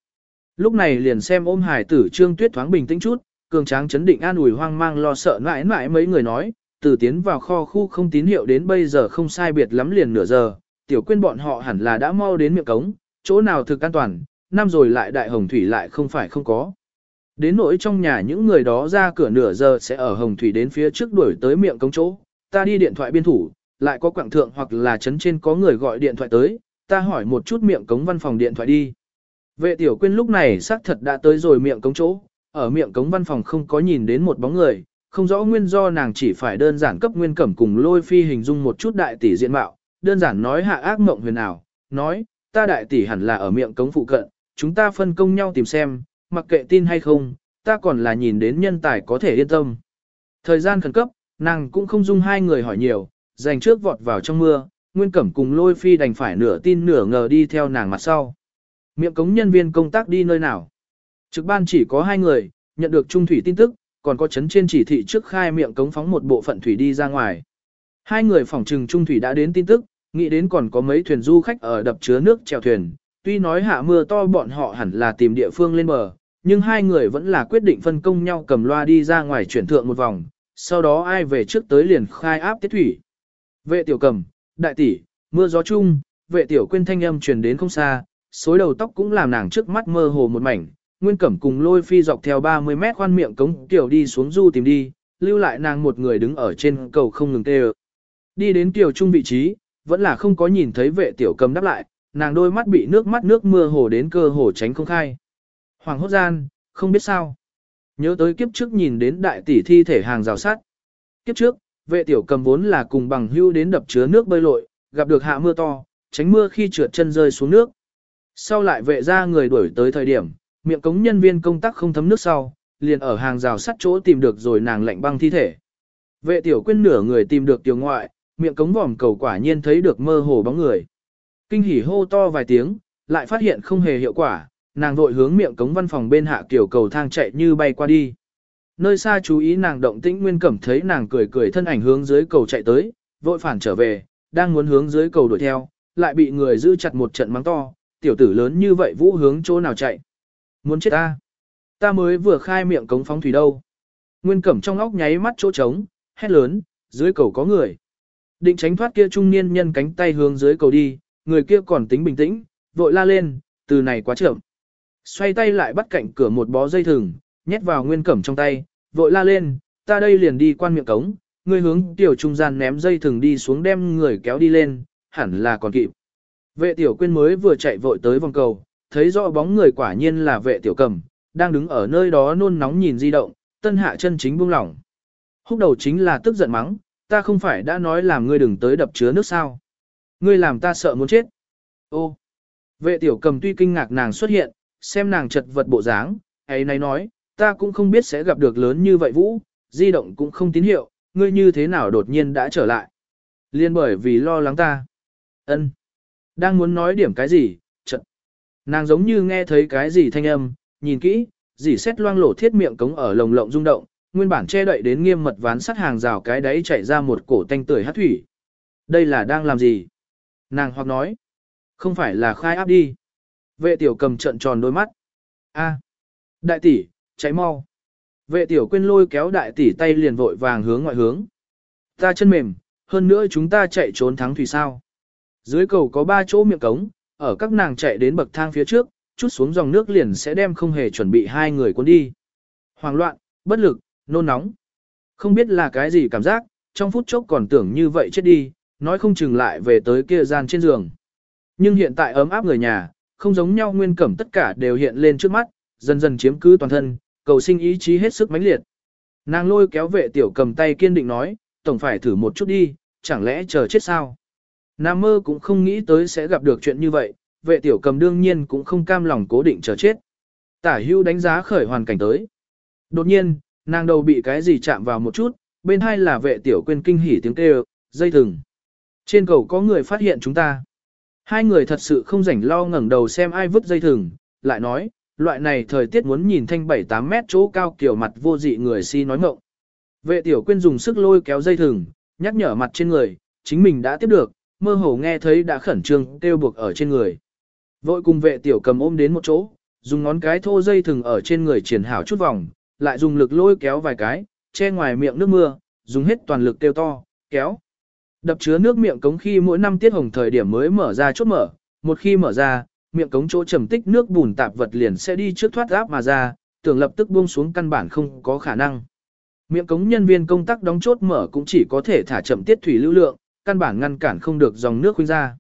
Lúc này liền xem ôm hải tử trương tuyết thoáng bình tĩnh chút, cường tráng chấn định an ủi hoang mang lo sợ mãi mãi mấy người nói, từ tiến vào kho khu không tín hiệu đến bây giờ không sai biệt lắm liền nửa giờ, tiểu quên bọn họ hẳn là đã mau đến miệng cống, chỗ nào thực an toàn, năm rồi lại đại hồng thủy lại không phải không có. Đến nỗi trong nhà những người đó ra cửa nửa giờ sẽ ở hồng thủy đến phía trước đuổi tới miệng cống chỗ, ta đi điện thoại biên thủ, lại có quảng thượng hoặc là chấn trên có người gọi điện thoại tới, ta hỏi một chút miệng cống văn phòng điện thoại đi. Vệ tiểu quyên lúc này xác thật đã tới rồi miệng cống chỗ, ở miệng cống văn phòng không có nhìn đến một bóng người, không rõ nguyên do nàng chỉ phải đơn giản cấp nguyên cẩm cùng lôi phi hình dung một chút đại tỷ diện mạo, đơn giản nói hạ ác mộng huyền ảo, nói, ta đại tỷ hẳn là ở miệng cống phụ cận, chúng ta phân công nhau tìm xem, mặc kệ tin hay không, ta còn là nhìn đến nhân tài có thể yên tâm. Thời gian khẩn cấp, nàng cũng không dung hai người hỏi nhiều, dành trước vọt vào trong mưa, Nguyên Cẩm cùng Lôi Phi đành phải nửa tin nửa ngờ đi theo nàng mặt sau. Miệng cống nhân viên công tác đi nơi nào? Trực ban chỉ có hai người, nhận được trung thủy tin tức, còn có chấn trên chỉ thị trước khai miệng cống phóng một bộ phận thủy đi ra ngoài. Hai người phòng trừng trung thủy đã đến tin tức, nghĩ đến còn có mấy thuyền du khách ở đập chứa nước chèo thuyền, tuy nói hạ mưa to bọn họ hẳn là tìm địa phương lên bờ, nhưng hai người vẫn là quyết định phân công nhau cầm loa đi ra ngoài chuyển thượng một vòng, sau đó ai về trước tới liền khai áp tiết thủy. Vệ tiểu cầm, đại tỷ, mưa gió chung, vệ tiểu quên thanh âm truyền đến không xa, xối đầu tóc cũng làm nàng trước mắt mơ hồ một mảnh, nguyên cẩm cùng lôi phi dọc theo 30 mét khoan miệng cống tiểu đi xuống du tìm đi, lưu lại nàng một người đứng ở trên cầu không ngừng tê Đi đến tiểu trung vị trí, vẫn là không có nhìn thấy vệ tiểu cầm đáp lại, nàng đôi mắt bị nước mắt nước mưa hồ đến cơ hồ tránh không khai. Hoàng hốt gian, không biết sao. Nhớ tới kiếp trước nhìn đến đại tỷ thi thể hàng rào sát. Kiếp trước, Vệ tiểu cầm vốn là cùng bằng hưu đến đập chứa nước bơi lội, gặp được hạ mưa to, tránh mưa khi trượt chân rơi xuống nước. Sau lại vệ ra người đuổi tới thời điểm, miệng cống nhân viên công tác không thấm nước sau, liền ở hàng rào sắt chỗ tìm được rồi nàng lạnh băng thi thể. Vệ tiểu quên nửa người tìm được tiểu ngoại, miệng cống vòm cầu quả nhiên thấy được mơ hồ bóng người. Kinh hỉ hô to vài tiếng, lại phát hiện không hề hiệu quả, nàng vội hướng miệng cống văn phòng bên hạ kiểu cầu thang chạy như bay qua đi. Nơi xa chú ý nàng động tĩnh nguyên cẩm thấy nàng cười cười thân ảnh hướng dưới cầu chạy tới, vội phản trở về, đang muốn hướng dưới cầu đuổi theo, lại bị người giữ chặt một trận mắng to, tiểu tử lớn như vậy vũ hướng chỗ nào chạy. Muốn chết ta. Ta mới vừa khai miệng cống phóng thủy đâu. Nguyên cẩm trong óc nháy mắt chỗ trống, hét lớn, dưới cầu có người. Định tránh thoát kia trung niên nhân cánh tay hướng dưới cầu đi, người kia còn tính bình tĩnh, vội la lên, từ này quá chậm. Xoay tay lại bắt cạnh cửa một bó dây thừng, nhét vào nguyên cẩm trong tay, vội la lên, ta đây liền đi quan miệng cống, người hướng tiểu trung gian ném dây thừng đi xuống đem người kéo đi lên, hẳn là còn kịp. Vệ tiểu quyên mới vừa chạy vội tới vòng cầu, thấy rõ bóng người quả nhiên là vệ tiểu cầm, đang đứng ở nơi đó nôn nóng nhìn di động, tân hạ chân chính buông lỏng. Húc đầu chính là tức giận mắng, ta không phải đã nói làm ngươi đừng tới đập chứa nước sao. Ngươi làm ta sợ muốn chết. Ô, vệ tiểu cầm tuy kinh ngạc nàng xuất hiện, xem nàng chật vật bộ dáng, ấy này nói, ta cũng không biết sẽ gặp được lớn như vậy vũ, di động cũng không tín hiệu, ngươi như thế nào đột nhiên đã trở lại. Liên bởi vì lo lắng ta. ân Đang muốn nói điểm cái gì, chật. Nàng giống như nghe thấy cái gì thanh âm, nhìn kỹ, dì xét loang lổ thiết miệng cống ở lồng lộng rung động, nguyên bản che đậy đến nghiêm mật ván sắt hàng rào cái đấy chạy ra một cổ tanh tưởi hát thủy. Đây là đang làm gì? Nàng hoặc nói, không phải là khai áp đi. Vệ tiểu cầm trận tròn đôi mắt. A, đại tỷ, cháy mau. Vệ tiểu quên lôi kéo đại tỷ tay liền vội vàng hướng ngoại hướng. Ta chân mềm, hơn nữa chúng ta chạy trốn thắng thủy sao. Dưới cầu có ba chỗ miệng cống, ở các nàng chạy đến bậc thang phía trước, chút xuống dòng nước liền sẽ đem không hề chuẩn bị hai người cuốn đi. hoang loạn, bất lực, nôn nóng. Không biết là cái gì cảm giác, trong phút chốc còn tưởng như vậy chết đi, nói không chừng lại về tới kia gian trên giường. Nhưng hiện tại ấm áp người nhà, không giống nhau nguyên cẩm tất cả đều hiện lên trước mắt, dần dần chiếm cứ toàn thân, cầu sinh ý chí hết sức mãnh liệt. Nàng lôi kéo vệ tiểu cầm tay kiên định nói, tổng phải thử một chút đi, chẳng lẽ chờ chết sao? Nam mơ cũng không nghĩ tới sẽ gặp được chuyện như vậy, vệ tiểu cầm đương nhiên cũng không cam lòng cố định chờ chết. Tả hưu đánh giá khởi hoàn cảnh tới. Đột nhiên, nàng đầu bị cái gì chạm vào một chút, bên hai là vệ tiểu quên kinh hỉ tiếng kêu, dây thừng. Trên cầu có người phát hiện chúng ta. Hai người thật sự không rảnh lo ngẩng đầu xem ai vứt dây thừng, lại nói, loại này thời tiết muốn nhìn thanh 7-8 mét chỗ cao kiểu mặt vô dị người si nói ngộng. Vệ tiểu quyên dùng sức lôi kéo dây thừng, nhắc nhở mặt trên người, chính mình đã tiếp được, mơ hồ nghe thấy đã khẩn trương kêu buộc ở trên người. Vội cùng vệ tiểu cầm ôm đến một chỗ, dùng ngón cái thô dây thừng ở trên người triển hảo chút vòng, lại dùng lực lôi kéo vài cái, che ngoài miệng nước mưa, dùng hết toàn lực kêu to, kéo. Đập chứa nước miệng cống khi mỗi năm tiết hồng thời điểm mới mở ra chốt mở, một khi mở ra, miệng cống chỗ trầm tích nước bùn tạp vật liền sẽ đi trước thoát áp mà ra, tưởng lập tức buông xuống căn bản không có khả năng. Miệng cống nhân viên công tác đóng chốt mở cũng chỉ có thể thả chậm tiết thủy lưu lượng, căn bản ngăn cản không được dòng nước khuynh ra.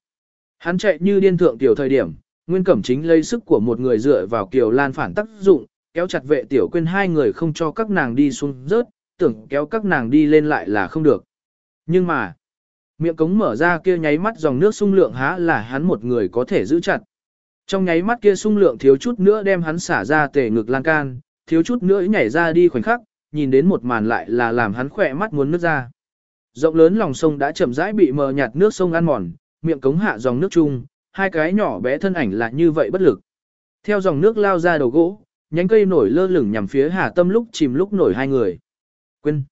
Hắn chạy như điên thượng tiểu thời điểm, Nguyên Cẩm Chính lấy sức của một người dựa vào kiều lan phản tác dụng, kéo chặt vệ tiểu quên hai người không cho các nàng đi xuống rớt, tưởng kéo các nàng đi lên lại là không được. Nhưng mà, miệng cống mở ra kia nháy mắt dòng nước sung lượng há là hắn một người có thể giữ chặt. Trong nháy mắt kia sung lượng thiếu chút nữa đem hắn xả ra tề ngực lan can, thiếu chút nữa nhảy ra đi khoảnh khắc, nhìn đến một màn lại là làm hắn khỏe mắt muốn nước ra. Rộng lớn lòng sông đã chậm rãi bị mờ nhạt nước sông ăn mòn, miệng cống hạ dòng nước chung, hai cái nhỏ bé thân ảnh là như vậy bất lực. Theo dòng nước lao ra đầu gỗ, nhánh cây nổi lơ lửng nhằm phía Hà Tâm lúc chìm lúc nổi hai người. Quên.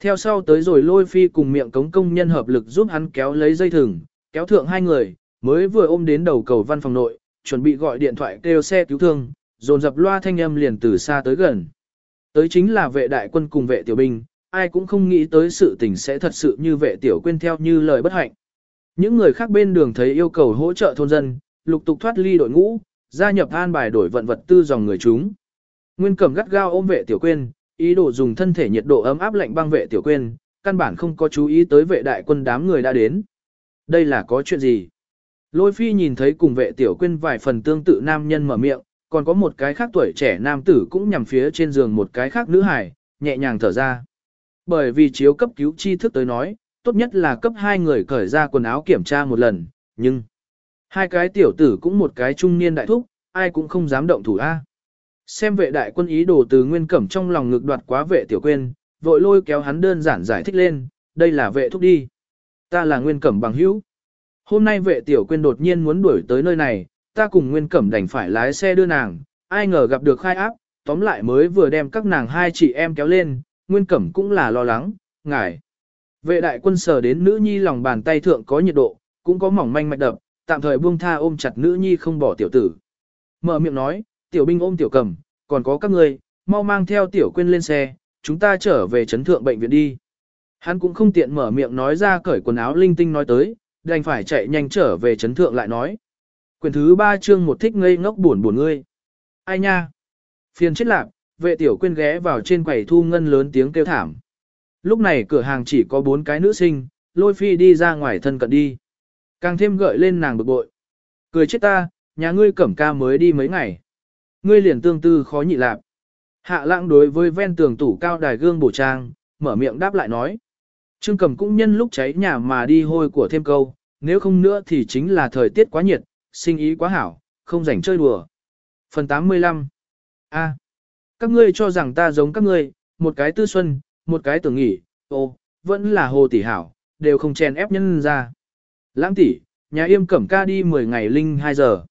Theo sau tới rồi lôi phi cùng miệng cống công nhân hợp lực giúp hắn kéo lấy dây thừng, kéo thượng hai người, mới vừa ôm đến đầu cầu văn phòng nội, chuẩn bị gọi điện thoại kêu xe cứu thương, dồn dập loa thanh âm liền từ xa tới gần. Tới chính là vệ đại quân cùng vệ tiểu binh, ai cũng không nghĩ tới sự tình sẽ thật sự như vệ tiểu quên theo như lời bất hạnh. Những người khác bên đường thấy yêu cầu hỗ trợ thôn dân, lục tục thoát ly đội ngũ, gia nhập an bài đổi vận vật tư dòng người chúng. Nguyên Cẩm gắt gao ôm vệ tiểu quên, ý đồ dùng thân thể nhiệt độ ấm áp lạnh băng vệ tiểu quên, căn bản không có chú ý tới vệ đại quân đám người đã đến. Đây là có chuyện gì? Lôi phi nhìn thấy cùng vệ tiểu quên vài phần tương tự nam nhân mở miệng, còn có một cái khác tuổi trẻ nam tử cũng nhằm phía trên giường một cái khác nữ hải, nhẹ nhàng thở ra. Bởi vì chiếu cấp cứu chi thức tới nói, tốt nhất là cấp hai người cởi ra quần áo kiểm tra một lần, nhưng hai cái tiểu tử cũng một cái trung niên đại thúc, ai cũng không dám động thủ A. Xem vệ đại quân ý đồ từ nguyên cẩm trong lòng ngực đoạt quá vệ tiểu quên, vội lôi kéo hắn đơn giản giải thích lên, đây là vệ thúc đi. Ta là nguyên cẩm bằng hữu. Hôm nay vệ tiểu quên đột nhiên muốn đuổi tới nơi này, ta cùng nguyên cẩm đành phải lái xe đưa nàng, ai ngờ gặp được khai áp, tóm lại mới vừa đem các nàng hai chị em kéo lên, nguyên cẩm cũng là lo lắng, ngài. Vệ đại quân sờ đến nữ nhi lòng bàn tay thượng có nhiệt độ, cũng có mỏng manh mạch đập, tạm thời buông tha ôm chặt nữ nhi không bỏ tiểu tử. Mở miệng nói, tiểu binh ôm tiểu cầm, còn có các ngươi, mau mang theo tiểu quên lên xe, chúng ta trở về chấn thượng bệnh viện đi. Hắn cũng không tiện mở miệng nói ra cởi quần áo linh tinh nói tới, đành phải chạy nhanh trở về chấn thượng lại nói. Quyền thứ ba chương một thích ngây ngốc buồn buồn ngươi. Ai nha? Phiền chết lạc, vệ tiểu quên ghé vào trên quầy thu ngân lớn tiếng kêu thảm. Lúc này cửa hàng chỉ có bốn cái nữ sinh, lôi phi đi ra ngoài thân cận đi. Càng thêm gợi lên nàng bực bội. Cười chết ta, nhà ngươi cẩm ca mới đi mấy ngày. Ngươi liền tương tư khó nhị lạp. Hạ lãng đối với ven tường tủ cao đài gương bổ trang, mở miệng đáp lại nói. Trương cầm cũng nhân lúc cháy nhà mà đi hôi của thêm câu, nếu không nữa thì chính là thời tiết quá nhiệt, sinh ý quá hảo, không rảnh chơi đùa. Phần 85 A. các ngươi cho rằng ta giống các ngươi, một cái tư xuân, một cái tưởng nghỉ, ô, vẫn là hồ tỷ hảo, đều không chen ép nhân ra. Lãng tỷ, nhà yêm cẩm ca đi 10 ngày linh 2 giờ.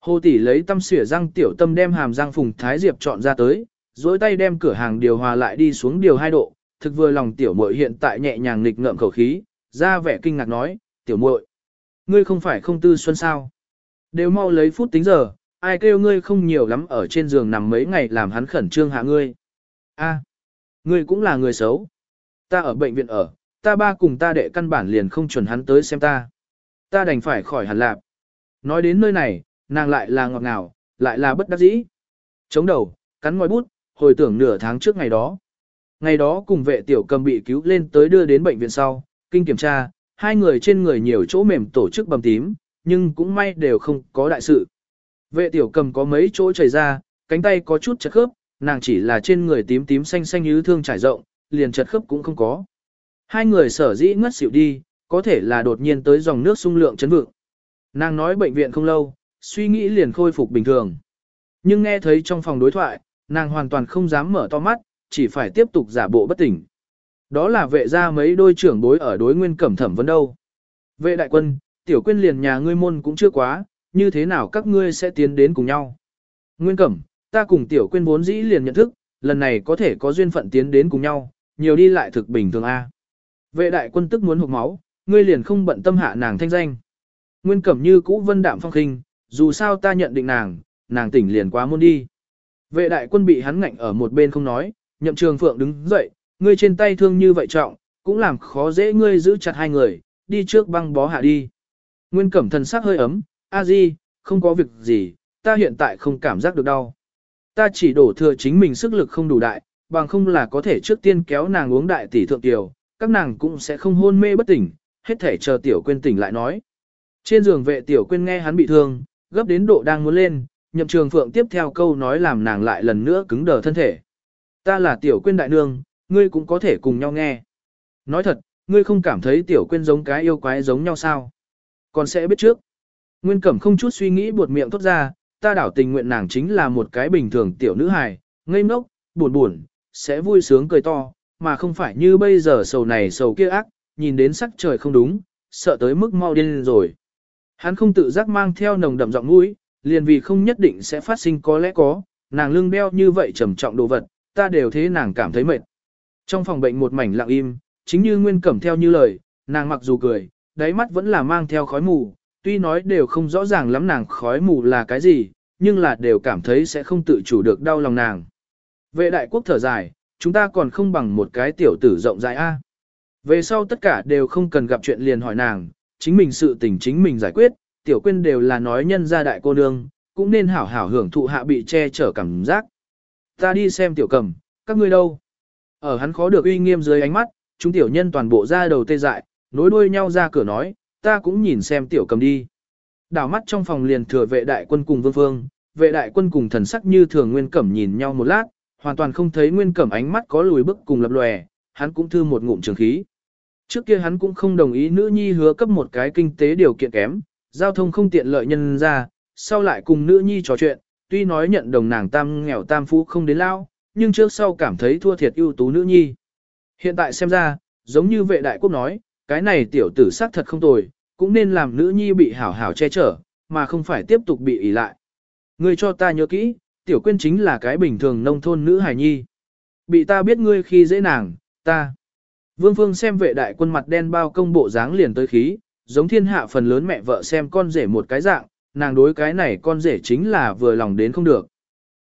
Hồ tỷ lấy tâm xỉa răng tiểu tâm đem hàm răng phùng thái diệp chọn ra tới, dối tay đem cửa hàng điều hòa lại đi xuống điều 2 độ, thực vừa lòng tiểu muội hiện tại nhẹ nhàng nghịch ngợm khẩu khí, ra vẻ kinh ngạc nói, tiểu muội, ngươi không phải không tư xuân sao? Đều mau lấy phút tính giờ, ai kêu ngươi không nhiều lắm ở trên giường nằm mấy ngày làm hắn khẩn trương hạ ngươi. A, ngươi cũng là người xấu. Ta ở bệnh viện ở, ta ba cùng ta đệ căn bản liền không chuẩn hắn tới xem ta. Ta đành phải khỏi hẳn lạp. Nói đến nơi này, nàng lại là ngọt ngào, lại là bất đắc dĩ. Chống đầu, cắn ngòi bút, hồi tưởng nửa tháng trước ngày đó. Ngày đó cùng vệ tiểu cầm bị cứu lên tới đưa đến bệnh viện sau, kinh kiểm tra, hai người trên người nhiều chỗ mềm tổ chức bầm tím, nhưng cũng may đều không có đại sự. Vệ tiểu cầm có mấy chỗ chảy ra, cánh tay có chút chật khớp, nàng chỉ là trên người tím tím xanh xanh như thương trải rộng, liền chật khớp cũng không có. Hai người sở dĩ ngất xỉu đi, có thể là đột nhiên tới dòng nước sung lượng chấn vượng. Nàng nói bệnh viện không lâu, suy nghĩ liền khôi phục bình thường. Nhưng nghe thấy trong phòng đối thoại, nàng hoàn toàn không dám mở to mắt, chỉ phải tiếp tục giả bộ bất tỉnh. Đó là vệ ra mấy đôi trưởng bối ở đối nguyên cẩm thẩm vấn đâu. Vệ đại quân, tiểu quyên liền nhà ngươi môn cũng chưa quá, như thế nào các ngươi sẽ tiến đến cùng nhau. Nguyên cẩm, ta cùng tiểu quyên vốn dĩ liền nhận thức, lần này có thể có duyên phận tiến đến cùng nhau, nhiều đi lại thực bình thường A. Vệ đại quân tức muốn hụt máu, ngươi liền không bận tâm hạ nàng thanh danh. Nguyên cẩm như cũ vân đạm phong khinh, dù sao ta nhận định nàng, nàng tỉnh liền quá muôn đi. Vệ đại quân bị hắn ngạnh ở một bên không nói, nhậm trường phượng đứng dậy, ngươi trên tay thương như vậy trọng, cũng làm khó dễ ngươi giữ chặt hai người, đi trước băng bó hạ đi. Nguyên cẩm thần sắc hơi ấm, a di, không có việc gì, ta hiện tại không cảm giác được đau. Ta chỉ đổ thừa chính mình sức lực không đủ đại, bằng không là có thể trước tiên kéo nàng uống đại tỷ thượng tiểu, các nàng cũng sẽ không hôn mê bất tỉnh, hết thể chờ tiểu quên tỉnh lại nói. Trên giường vệ tiểu quên nghe hắn bị thương, gấp đến độ đang muốn lên, nhậm trường phượng tiếp theo câu nói làm nàng lại lần nữa cứng đờ thân thể. Ta là tiểu quyên đại nương, ngươi cũng có thể cùng nhau nghe. Nói thật, ngươi không cảm thấy tiểu quyên giống cái yêu quái giống nhau sao? Còn sẽ biết trước. Nguyên Cẩm không chút suy nghĩ buột miệng thốt ra, ta đảo tình nguyện nàng chính là một cái bình thường tiểu nữ hài, ngây ngốc, buồn buồn, sẽ vui sướng cười to, mà không phải như bây giờ sầu này sầu kia ác, nhìn đến sắc trời không đúng, sợ tới mức mau điên rồi. Hắn không tự giác mang theo nồng đậm giọng mũi, liền vì không nhất định sẽ phát sinh có lẽ có, nàng lưng đeo như vậy trầm trọng đồ vật, ta đều thế nàng cảm thấy mệt. Trong phòng bệnh một mảnh lặng im, chính như Nguyên Cẩm theo như lời, nàng mặc dù cười, đáy mắt vẫn là mang theo khói mù, tuy nói đều không rõ ràng lắm nàng khói mù là cái gì, nhưng là đều cảm thấy sẽ không tự chủ được đau lòng nàng. Vệ đại quốc thở dài, chúng ta còn không bằng một cái tiểu tử rộng rãi a. Về sau tất cả đều không cần gặp chuyện liền hỏi nàng, chính mình sự tình chính mình giải quyết, tiểu quên đều là nói nhân gia đại cô nương, cũng nên hảo hảo hưởng thụ hạ bị che chở cảm giác. Ta đi xem tiểu cầm, các ngươi đâu? Ở hắn khó được uy nghiêm dưới ánh mắt, chúng tiểu nhân toàn bộ ra đầu tê dại, nối đuôi nhau ra cửa nói, ta cũng nhìn xem tiểu cầm đi. Đảo mắt trong phòng liền thừa vệ đại quân cùng vương phương, vệ đại quân cùng thần sắc như thường nguyên cẩm nhìn nhau một lát, hoàn toàn không thấy nguyên cẩm ánh mắt có lùi bức cùng lập lòe, hắn cũng thư một ngụm trường khí. Trước kia hắn cũng không đồng ý nữ nhi hứa cấp một cái kinh tế điều kiện kém, giao thông không tiện lợi nhân ra, sau lại cùng nữ nhi trò chuyện, tuy nói nhận đồng nàng tam nghèo tam phú không đến lao, nhưng trước sau cảm thấy thua thiệt ưu tú nữ nhi. Hiện tại xem ra, giống như vệ đại quốc nói, cái này tiểu tử xác thật không tồi, cũng nên làm nữ nhi bị hảo hảo che chở, mà không phải tiếp tục bị ỷ lại. Ngươi cho ta nhớ kỹ, tiểu quyên chính là cái bình thường nông thôn nữ hài nhi. Bị ta biết ngươi khi dễ nàng, ta. Vương Phương xem vệ đại quân mặt đen bao công bộ dáng liền tới khí, giống thiên hạ phần lớn mẹ vợ xem con rể một cái dạng, nàng đối cái này con rể chính là vừa lòng đến không được.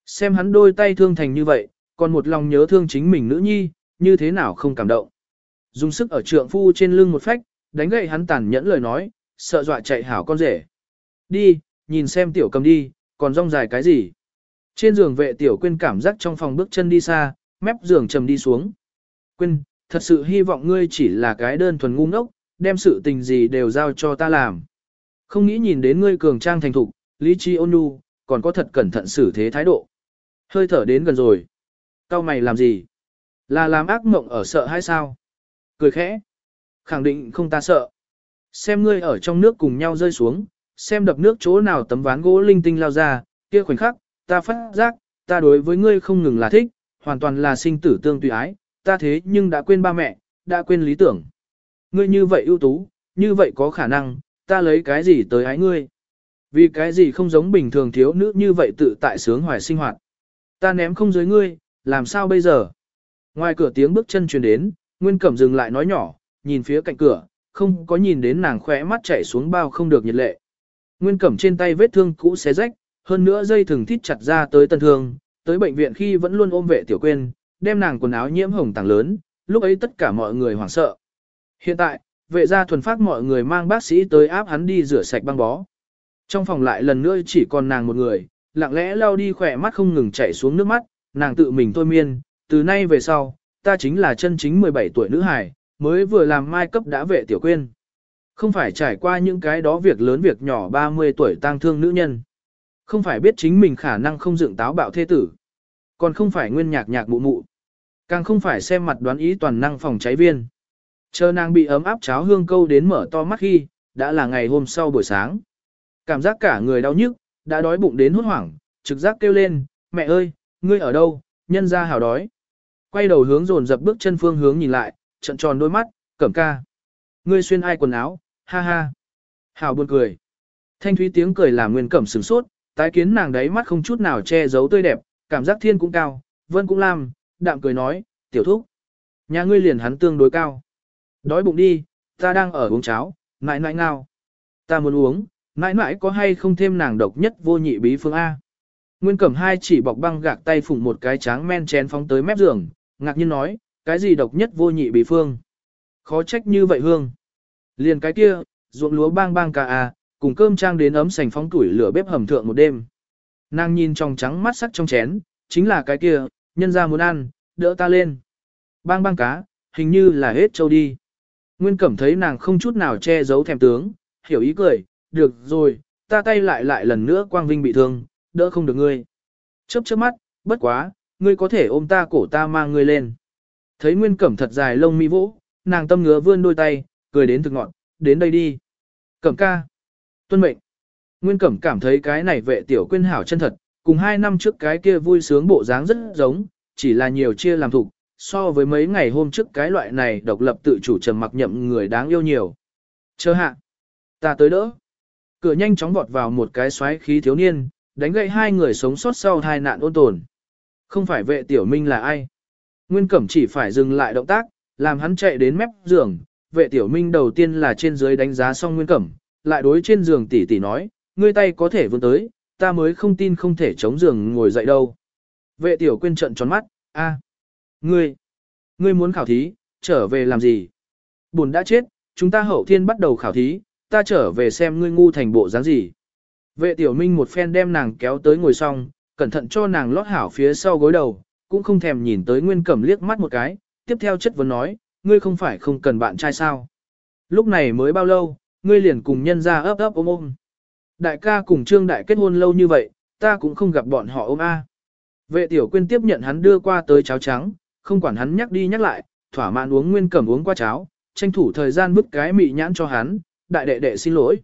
Xem hắn đôi tay thương thành như vậy, còn một lòng nhớ thương chính mình nữ nhi, như thế nào không cảm động. Dùng sức ở trượng phu trên lưng một phách, đánh gậy hắn tàn nhẫn lời nói, sợ dọa chạy hảo con rể. Đi, nhìn xem tiểu cầm đi, còn rong dài cái gì. Trên giường vệ tiểu quên cảm giác trong phòng bước chân đi xa, mép giường trầm đi xuống. Quên, thật sự hy vọng ngươi chỉ là cái đơn thuần ngu ngốc, đem sự tình gì đều giao cho ta làm. Không nghĩ nhìn đến ngươi cường trang thành thục, lý trí ôn nhu, còn có thật cẩn thận xử thế thái độ. Hơi thở đến gần rồi. Cao mày làm gì? Là làm ác mộng ở sợ hay sao? Cười khẽ. Khẳng định không ta sợ. Xem ngươi ở trong nước cùng nhau rơi xuống, xem đập nước chỗ nào tấm ván gỗ linh tinh lao ra, kia khoảnh khắc, ta phát giác, ta đối với ngươi không ngừng là thích, hoàn toàn là sinh tử tương tùy ái, ta thế nhưng đã quên ba mẹ, đã quên lý tưởng. Ngươi như vậy ưu tú, như vậy có khả năng, ta lấy cái gì tới ái ngươi? Vì cái gì không giống bình thường thiếu nữ như vậy tự tại sướng hoài sinh hoạt? Ta ném không dưới ngươi, làm sao bây giờ? Ngoài cửa tiếng bước chân truyền đến, Nguyên Cẩm dừng lại nói nhỏ, nhìn phía cạnh cửa, không có nhìn đến nàng khỏe mắt chảy xuống bao không được nhiệt lệ. Nguyên Cẩm trên tay vết thương cũ xé rách, hơn nữa dây thừng thít chặt ra tới tân thương, tới bệnh viện khi vẫn luôn ôm vệ tiểu quên, đem nàng quần áo nhiễm hồng tàng lớn, lúc ấy tất cả mọi người hoảng sợ. Hiện tại, vệ gia thuần phát mọi người mang bác sĩ tới áp hắn đi rửa sạch băng bó. Trong phòng lại lần nữa chỉ còn nàng một người, lặng lẽ lao đi khỏe mắt không ngừng chảy xuống nước mắt, nàng tự mình thôi miên, từ nay về sau, ta chính là chân chính 17 tuổi nữ hài, mới vừa làm mai cấp đã vệ tiểu quên. Không phải trải qua những cái đó việc lớn việc nhỏ 30 tuổi tang thương nữ nhân. Không phải biết chính mình khả năng không dựng táo bạo thế tử. Còn không phải nguyên nhạc nhạc mụ mụ. Càng không phải xem mặt đoán ý toàn năng phòng cháy viên. Chờ nàng bị ấm áp cháo hương câu đến mở to mắt khi, đã là ngày hôm sau buổi sáng. Cảm giác cả người đau nhức, đã đói bụng đến hốt hoảng, trực giác kêu lên, mẹ ơi, ngươi ở đâu, nhân ra hào đói. Quay đầu hướng dồn dập bước chân phương hướng nhìn lại, trận tròn đôi mắt, cẩm ca. Ngươi xuyên ai quần áo, ha ha. Hào buồn cười. Thanh thúy tiếng cười làm nguyên cẩm sửng sốt, tái kiến nàng đấy mắt không chút nào che giấu tươi đẹp, cảm giác thiên cũng cao, vân cũng lam, đạm cười nói, tiểu thúc. Nhà ngươi liền hắn tương đối cao. Đói bụng đi, ta đang ở uống cháo, nãi nãi ngao. Ta muốn uống, nãi nãi có hay không thêm nàng độc nhất vô nhị bí phương A. Nguyên cẩm hai chỉ bọc băng gạc tay phủng một cái tráng men chén phóng tới mép giường, ngạc nhiên nói, cái gì độc nhất vô nhị bí phương. Khó trách như vậy hương. Liền cái kia, ruộng lúa bang bang cả a, à, cùng cơm trang đến ấm sành phóng tuổi lửa bếp hầm thượng một đêm. Nàng nhìn trong trắng mắt sắc trong chén, chính là cái kia, nhân ra muốn ăn, đỡ ta lên. Bang bang cá, hình như là hết châu đi. Nguyên Cẩm thấy nàng không chút nào che giấu thèm tướng, hiểu ý cười, được rồi, ta tay lại lại lần nữa quang vinh bị thương, đỡ không được ngươi. Chớp chớp mắt, bất quá, ngươi có thể ôm ta cổ ta mang ngươi lên. Thấy Nguyên Cẩm thật dài lông mi vỗ, nàng tâm ngứa vươn đôi tay, cười đến thực ngọn, đến đây đi. Cẩm ca. Tuân mệnh. Nguyên Cẩm cảm thấy cái này vệ tiểu quyên hảo chân thật, cùng hai năm trước cái kia vui sướng bộ dáng rất giống, chỉ là nhiều chia làm thục, so với mấy ngày hôm trước cái loại này độc lập tự chủ trầm mặc nhậm người đáng yêu nhiều. Chờ hạ. Ta tới đỡ. Cửa nhanh chóng vọt vào một cái xoáy khí thiếu niên, đánh gậy hai người sống sót sau tai nạn ôn tồn. Không phải vệ tiểu minh là ai. Nguyên Cẩm chỉ phải dừng lại động tác, làm hắn chạy đến mép giường. Vệ tiểu minh đầu tiên là trên dưới đánh giá xong Nguyên Cẩm, lại đối trên giường tỷ tỷ nói, ngươi tay có thể vươn tới, ta mới không tin không thể chống giường ngồi dậy đâu. Vệ tiểu quyên trận tròn mắt, a, ngươi, ngươi muốn khảo thí, trở về làm gì? Buồn đã chết, chúng ta hậu thiên bắt đầu khảo thí, ta trở về xem ngươi ngu thành bộ dáng gì. Vệ tiểu minh một phen đem nàng kéo tới ngồi xong, cẩn thận cho nàng lót hảo phía sau gối đầu, cũng không thèm nhìn tới nguyên cẩm liếc mắt một cái, tiếp theo chất vấn nói, ngươi không phải không cần bạn trai sao. Lúc này mới bao lâu, ngươi liền cùng nhân ra ấp ấp ôm ôm. Đại ca cùng trương đại kết hôn lâu như vậy, ta cũng không gặp bọn họ ôm a. Vệ tiểu quyên tiếp nhận hắn đưa qua tới cháo trắng, không quản hắn nhắc đi nhắc lại, thỏa mãn uống nguyên cẩm uống qua cháo, tranh thủ thời gian bức cái mị nhãn cho hắn, đại đệ đệ xin lỗi.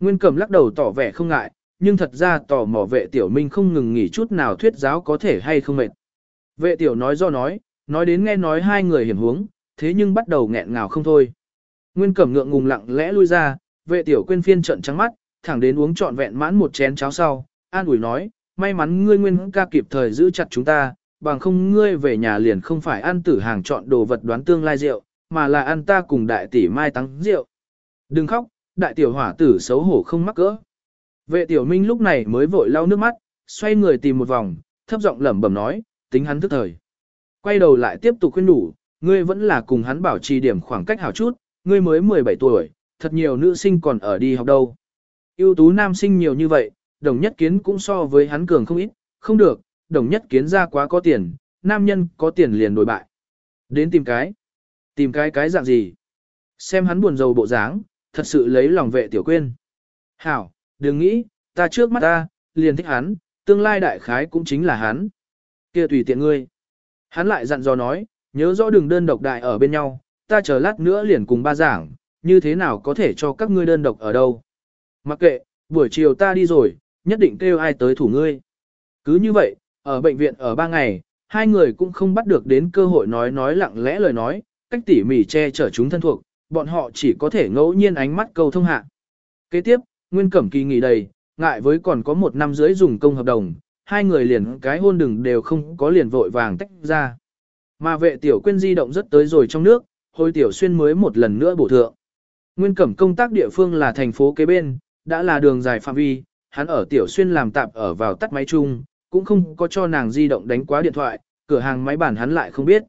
Nguyên cẩm lắc đầu tỏ vẻ không ngại, nhưng thật ra tỏ mỏ vệ tiểu minh không ngừng nghỉ chút nào thuyết giáo có thể hay không mệt. Vệ tiểu nói do nói, nói đến nghe nói hai người hiểm huống, thế nhưng bắt đầu nghẹn ngào không thôi. Nguyên cẩm ngượng ngùng lặng lẽ lui ra, vệ tiểu quên phiên trận trắng mắt, thẳng đến uống trọn vẹn mãn một chén cháo sau, an ủi nói, may mắn ngươi nguyên ca kịp thời giữ chặt chúng ta, bằng không ngươi về nhà liền không phải ăn tử hàng chọn đồ vật đoán tương lai rượu, mà là ăn ta cùng đại tỷ mai tắng rượu. Đừng khóc, đại tiểu hỏa tử xấu hổ không mắc cỡ. Vệ tiểu minh lúc này mới vội lau nước mắt, xoay người tìm một vòng, thấp giọng lẩm bẩm nói, tính hắn thức thời. Quay đầu lại tiếp tục khuyên đủ, ngươi vẫn là cùng hắn bảo trì điểm khoảng cách hảo chút, ngươi mới 17 tuổi, thật nhiều nữ sinh còn ở đi học đâu ưu tú nam sinh nhiều như vậy, đồng nhất kiến cũng so với hắn cường không ít, không được, đồng nhất kiến ra quá có tiền, nam nhân có tiền liền đổi bại. Đến tìm cái. Tìm cái cái dạng gì? Xem hắn buồn rầu bộ dáng, thật sự lấy lòng vệ tiểu quên. Hảo, đừng nghĩ, ta trước mắt ta, liền thích hắn, tương lai đại khái cũng chính là hắn. kia tùy tiện ngươi. Hắn lại dặn dò nói, nhớ rõ đừng đơn độc đại ở bên nhau, ta chờ lát nữa liền cùng ba giảng, như thế nào có thể cho các ngươi đơn độc ở đâu. Mặc kệ, buổi chiều ta đi rồi, nhất định kêu ai tới thủ ngươi. Cứ như vậy, ở bệnh viện ở ba ngày, hai người cũng không bắt được đến cơ hội nói nói lặng lẽ lời nói, cách tỉ mỉ che chở chúng thân thuộc, bọn họ chỉ có thể ngẫu nhiên ánh mắt cầu thông hạ. Kế tiếp, Nguyên Cẩm Kỳ nghỉ đầy, ngại với còn có một năm rưỡi dùng công hợp đồng, hai người liền cái hôn đừng đều không có liền vội vàng tách ra. Mà vệ tiểu quên di động rất tới rồi trong nước, hồi tiểu xuyên mới một lần nữa bổ thượng. Nguyên Cẩm công tác địa phương là thành phố kế bên, đã là đường dài phạm vi, hắn ở tiểu xuyên làm tạp ở vào tắt máy chung, cũng không có cho nàng di động đánh quá điện thoại, cửa hàng máy bản hắn lại không biết.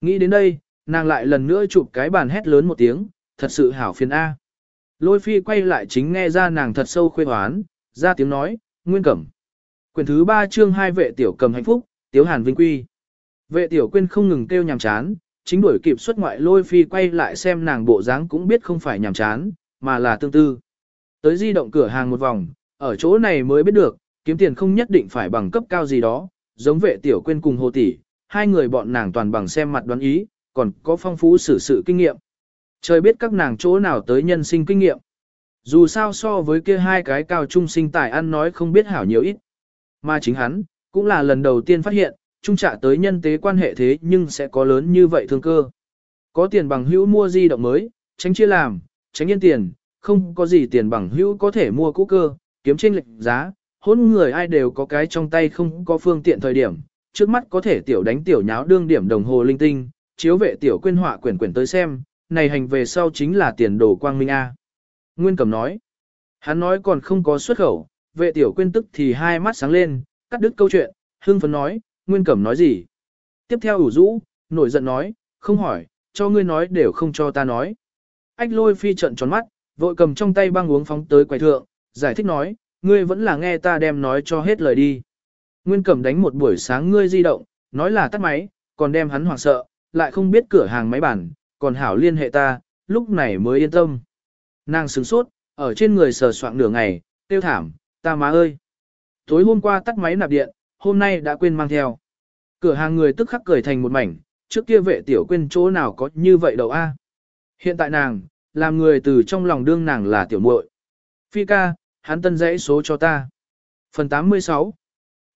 Nghĩ đến đây, nàng lại lần nữa chụp cái bàn hét lớn một tiếng, thật sự hảo phiền A. Lôi phi quay lại chính nghe ra nàng thật sâu khuê hoán, ra tiếng nói, nguyên cẩm. Quyển thứ ba chương hai vệ tiểu cầm hạnh phúc, tiếu hàn vinh quy. Vệ tiểu quyên không ngừng kêu nhàm chán, chính đuổi kịp xuất ngoại lôi phi quay lại xem nàng bộ dáng cũng biết không phải nhàm chán, mà là tương tư. Tới di động cửa hàng một vòng, ở chỗ này mới biết được, kiếm tiền không nhất định phải bằng cấp cao gì đó, giống vệ tiểu quên cùng hồ tỷ, hai người bọn nàng toàn bằng xem mặt đoán ý, còn có phong phú xử sự kinh nghiệm. Trời biết các nàng chỗ nào tới nhân sinh kinh nghiệm. Dù sao so với kia hai cái cao trung sinh tài ăn nói không biết hảo nhiều ít. Mà chính hắn, cũng là lần đầu tiên phát hiện, trung trả tới nhân tế quan hệ thế nhưng sẽ có lớn như vậy thương cơ. Có tiền bằng hữu mua di động mới, tránh chia làm, tránh yên tiền, không có gì tiền bằng hữu có thể mua cũ cơ, kiếm trên lệnh giá, hôn người ai đều có cái trong tay không có phương tiện thời điểm, trước mắt có thể tiểu đánh tiểu nháo đương điểm đồng hồ linh tinh, chiếu vệ tiểu quyên họa quyển quyển tới xem, này hành về sau chính là tiền đồ quang minh A. Nguyên Cẩm nói, hắn nói còn không có xuất khẩu, vệ tiểu quyên tức thì hai mắt sáng lên, cắt đứt câu chuyện, hưng phấn nói, Nguyên Cẩm nói gì? Tiếp theo ủ rũ, nổi giận nói, không hỏi, cho ngươi nói đều không cho ta nói. Ách lôi phi trận tròn mắt, vội cầm trong tay băng uống phóng tới quầy thượng, giải thích nói, ngươi vẫn là nghe ta đem nói cho hết lời đi. Nguyên Cẩm đánh một buổi sáng ngươi di động, nói là tắt máy, còn đem hắn hoảng sợ, lại không biết cửa hàng máy bản, còn hảo liên hệ ta, lúc này mới yên tâm. Nàng sửng sốt, ở trên người sờ soạng nửa ngày, tiêu thảm, ta má ơi. Tối hôm qua tắt máy nạp điện, hôm nay đã quên mang theo. Cửa hàng người tức khắc cười thành một mảnh, trước kia vệ tiểu quên chỗ nào có như vậy đâu a. Hiện tại nàng, làm người từ trong lòng đương nàng là tiểu muội. Phi ca, hắn tân dãy số cho ta. Phần 86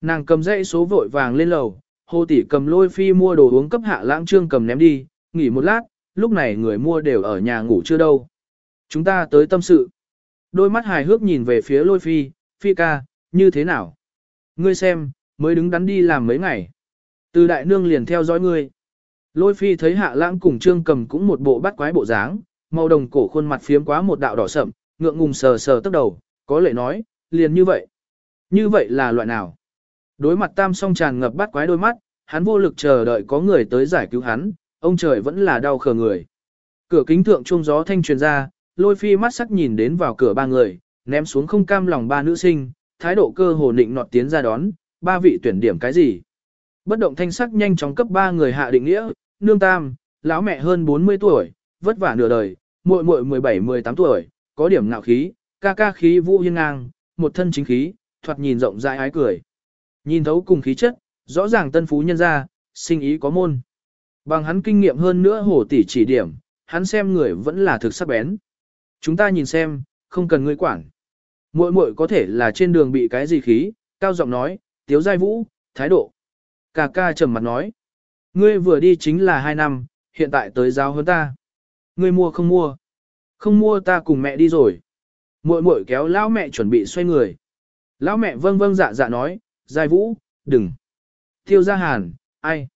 Nàng cầm dãy số vội vàng lên lầu, hồ tỷ cầm lôi phi mua đồ uống cấp hạ lãng trương cầm ném đi, nghỉ một lát, lúc này người mua đều ở nhà ngủ chưa đâu. Chúng ta tới tâm sự. Đôi mắt hài hước nhìn về phía lôi phi, phi ca, như thế nào? Ngươi xem, mới đứng đắn đi làm mấy ngày. Từ đại nương liền theo dõi ngươi. Lôi phi thấy hạ lãng cùng trương cầm cũng một bộ bắt quái bộ dáng, màu đồng cổ khuôn mặt phiếm quá một đạo đỏ sậm, ngượng ngùng sờ sờ tóc đầu, có lệ nói, liền như vậy. Như vậy là loại nào? Đối mặt tam song tràn ngập bắt quái đôi mắt, hắn vô lực chờ đợi có người tới giải cứu hắn, ông trời vẫn là đau khờ người. Cửa kính thượng trung gió thanh truyền ra, lôi phi mắt sắc nhìn đến vào cửa ba người, ném xuống không cam lòng ba nữ sinh, thái độ cơ hồ định nọt tiến ra đón, ba vị tuyển điểm cái gì. Bất động thanh sắc nhanh chóng cấp ba người hạ định nghĩa, nương tam, lão mẹ hơn 40 tuổi, vất vả nửa đời, muội muội 17-18 tuổi, có điểm ngạo khí, ca ca khí vũ hiên ngang, một thân chính khí, thoạt nhìn rộng rãi ái cười. Nhìn thấu cùng khí chất, rõ ràng tân phú nhân gia, sinh ý có môn. Bằng hắn kinh nghiệm hơn nữa hồ tỷ chỉ điểm, hắn xem người vẫn là thực sắc bén. Chúng ta nhìn xem, không cần ngươi quản. Muội muội có thể là trên đường bị cái gì khí, cao giọng nói, tiếu giai vũ, thái độ. Cà ca trầm mặt nói, ngươi vừa đi chính là hai năm, hiện tại tới giáo hơn ta. Ngươi mua không mua? Không mua ta cùng mẹ đi rồi. Muội muội kéo lão mẹ chuẩn bị xoay người. Lão mẹ vâng vâng dạ dạ nói, giai vũ, đừng. Tiêu gia hàn, ai?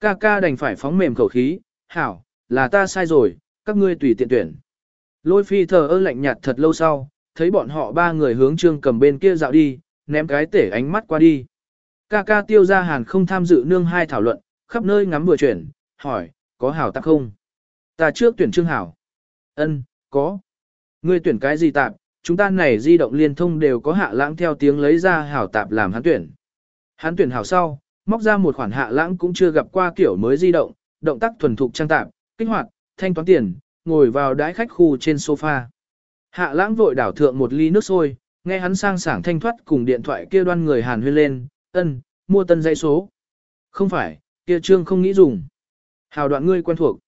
Ca ca đành phải phóng mềm khẩu khí, hảo, là ta sai rồi, các ngươi tùy tiện tuyển. Lôi phi thờ ơ lạnh nhạt thật lâu sau, thấy bọn họ ba người hướng trương cầm bên kia dạo đi, ném cái tể ánh mắt qua đi. Ca ca tiêu gia hàn không tham dự nương hai thảo luận, khắp nơi ngắm vừa chuyển, hỏi, có hảo tạp không? Ta trước tuyển trương hảo. Ân, có. Ngươi tuyển cái gì tạp, chúng ta này di động liên thông đều có hạ lãng theo tiếng lấy ra hảo tạp làm hắn tuyển. Hắn tuyển hảo sau, móc ra một khoản hạ lãng cũng chưa gặp qua kiểu mới di động, động tác thuần thục trang tạp, kích hoạt, thanh toán tiền, ngồi vào đái khách khu trên sofa. Hạ lãng vội đảo thượng một ly nước sôi, nghe hắn sang sảng thanh thoát cùng điện thoại kia đoan người hàn huyên lên, ân, mua tân dây số. Không phải, kia trương không nghĩ dùng. Hào đoạn ngươi quen thuộc.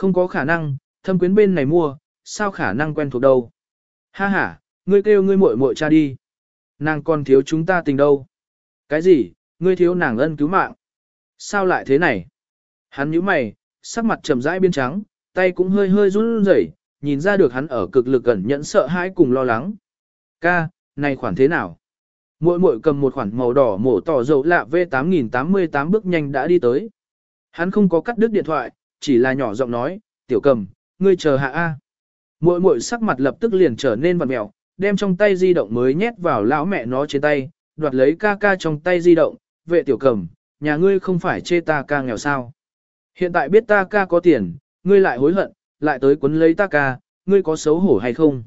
Không có khả năng, thâm quyến bên này mua, sao khả năng quen thuộc đâu. Ha ha, ngươi kêu ngươi muội muội cha đi. Nàng còn thiếu chúng ta tình đâu. Cái gì, ngươi thiếu nàng ân cứu mạng. Sao lại thế này? Hắn nhíu mày, sắc mặt trầm rãi biến trắng, tay cũng hơi hơi run rẩy, nhìn ra được hắn ở cực lực gần nhẫn sợ hãi cùng lo lắng. Ca, này khoản thế nào? Muội muội cầm một khoản màu đỏ mổ tỏ dầu lạ V8088 bước nhanh đã đi tới. Hắn không có cắt đứt điện thoại, chỉ là nhỏ giọng nói, tiểu cầm, ngươi chờ hạ A. Muội muội sắc mặt lập tức liền trở nên vặn mẹo, đem trong tay di động mới nhét vào lão mẹ nó trên tay, đoạt lấy ca ca trong tay di động, vệ tiểu cầm, nhà ngươi không phải chê ta ca nghèo sao. Hiện tại biết ta ca có tiền, ngươi lại hối hận, lại tới quấn lấy ta ca, ngươi có xấu hổ hay không?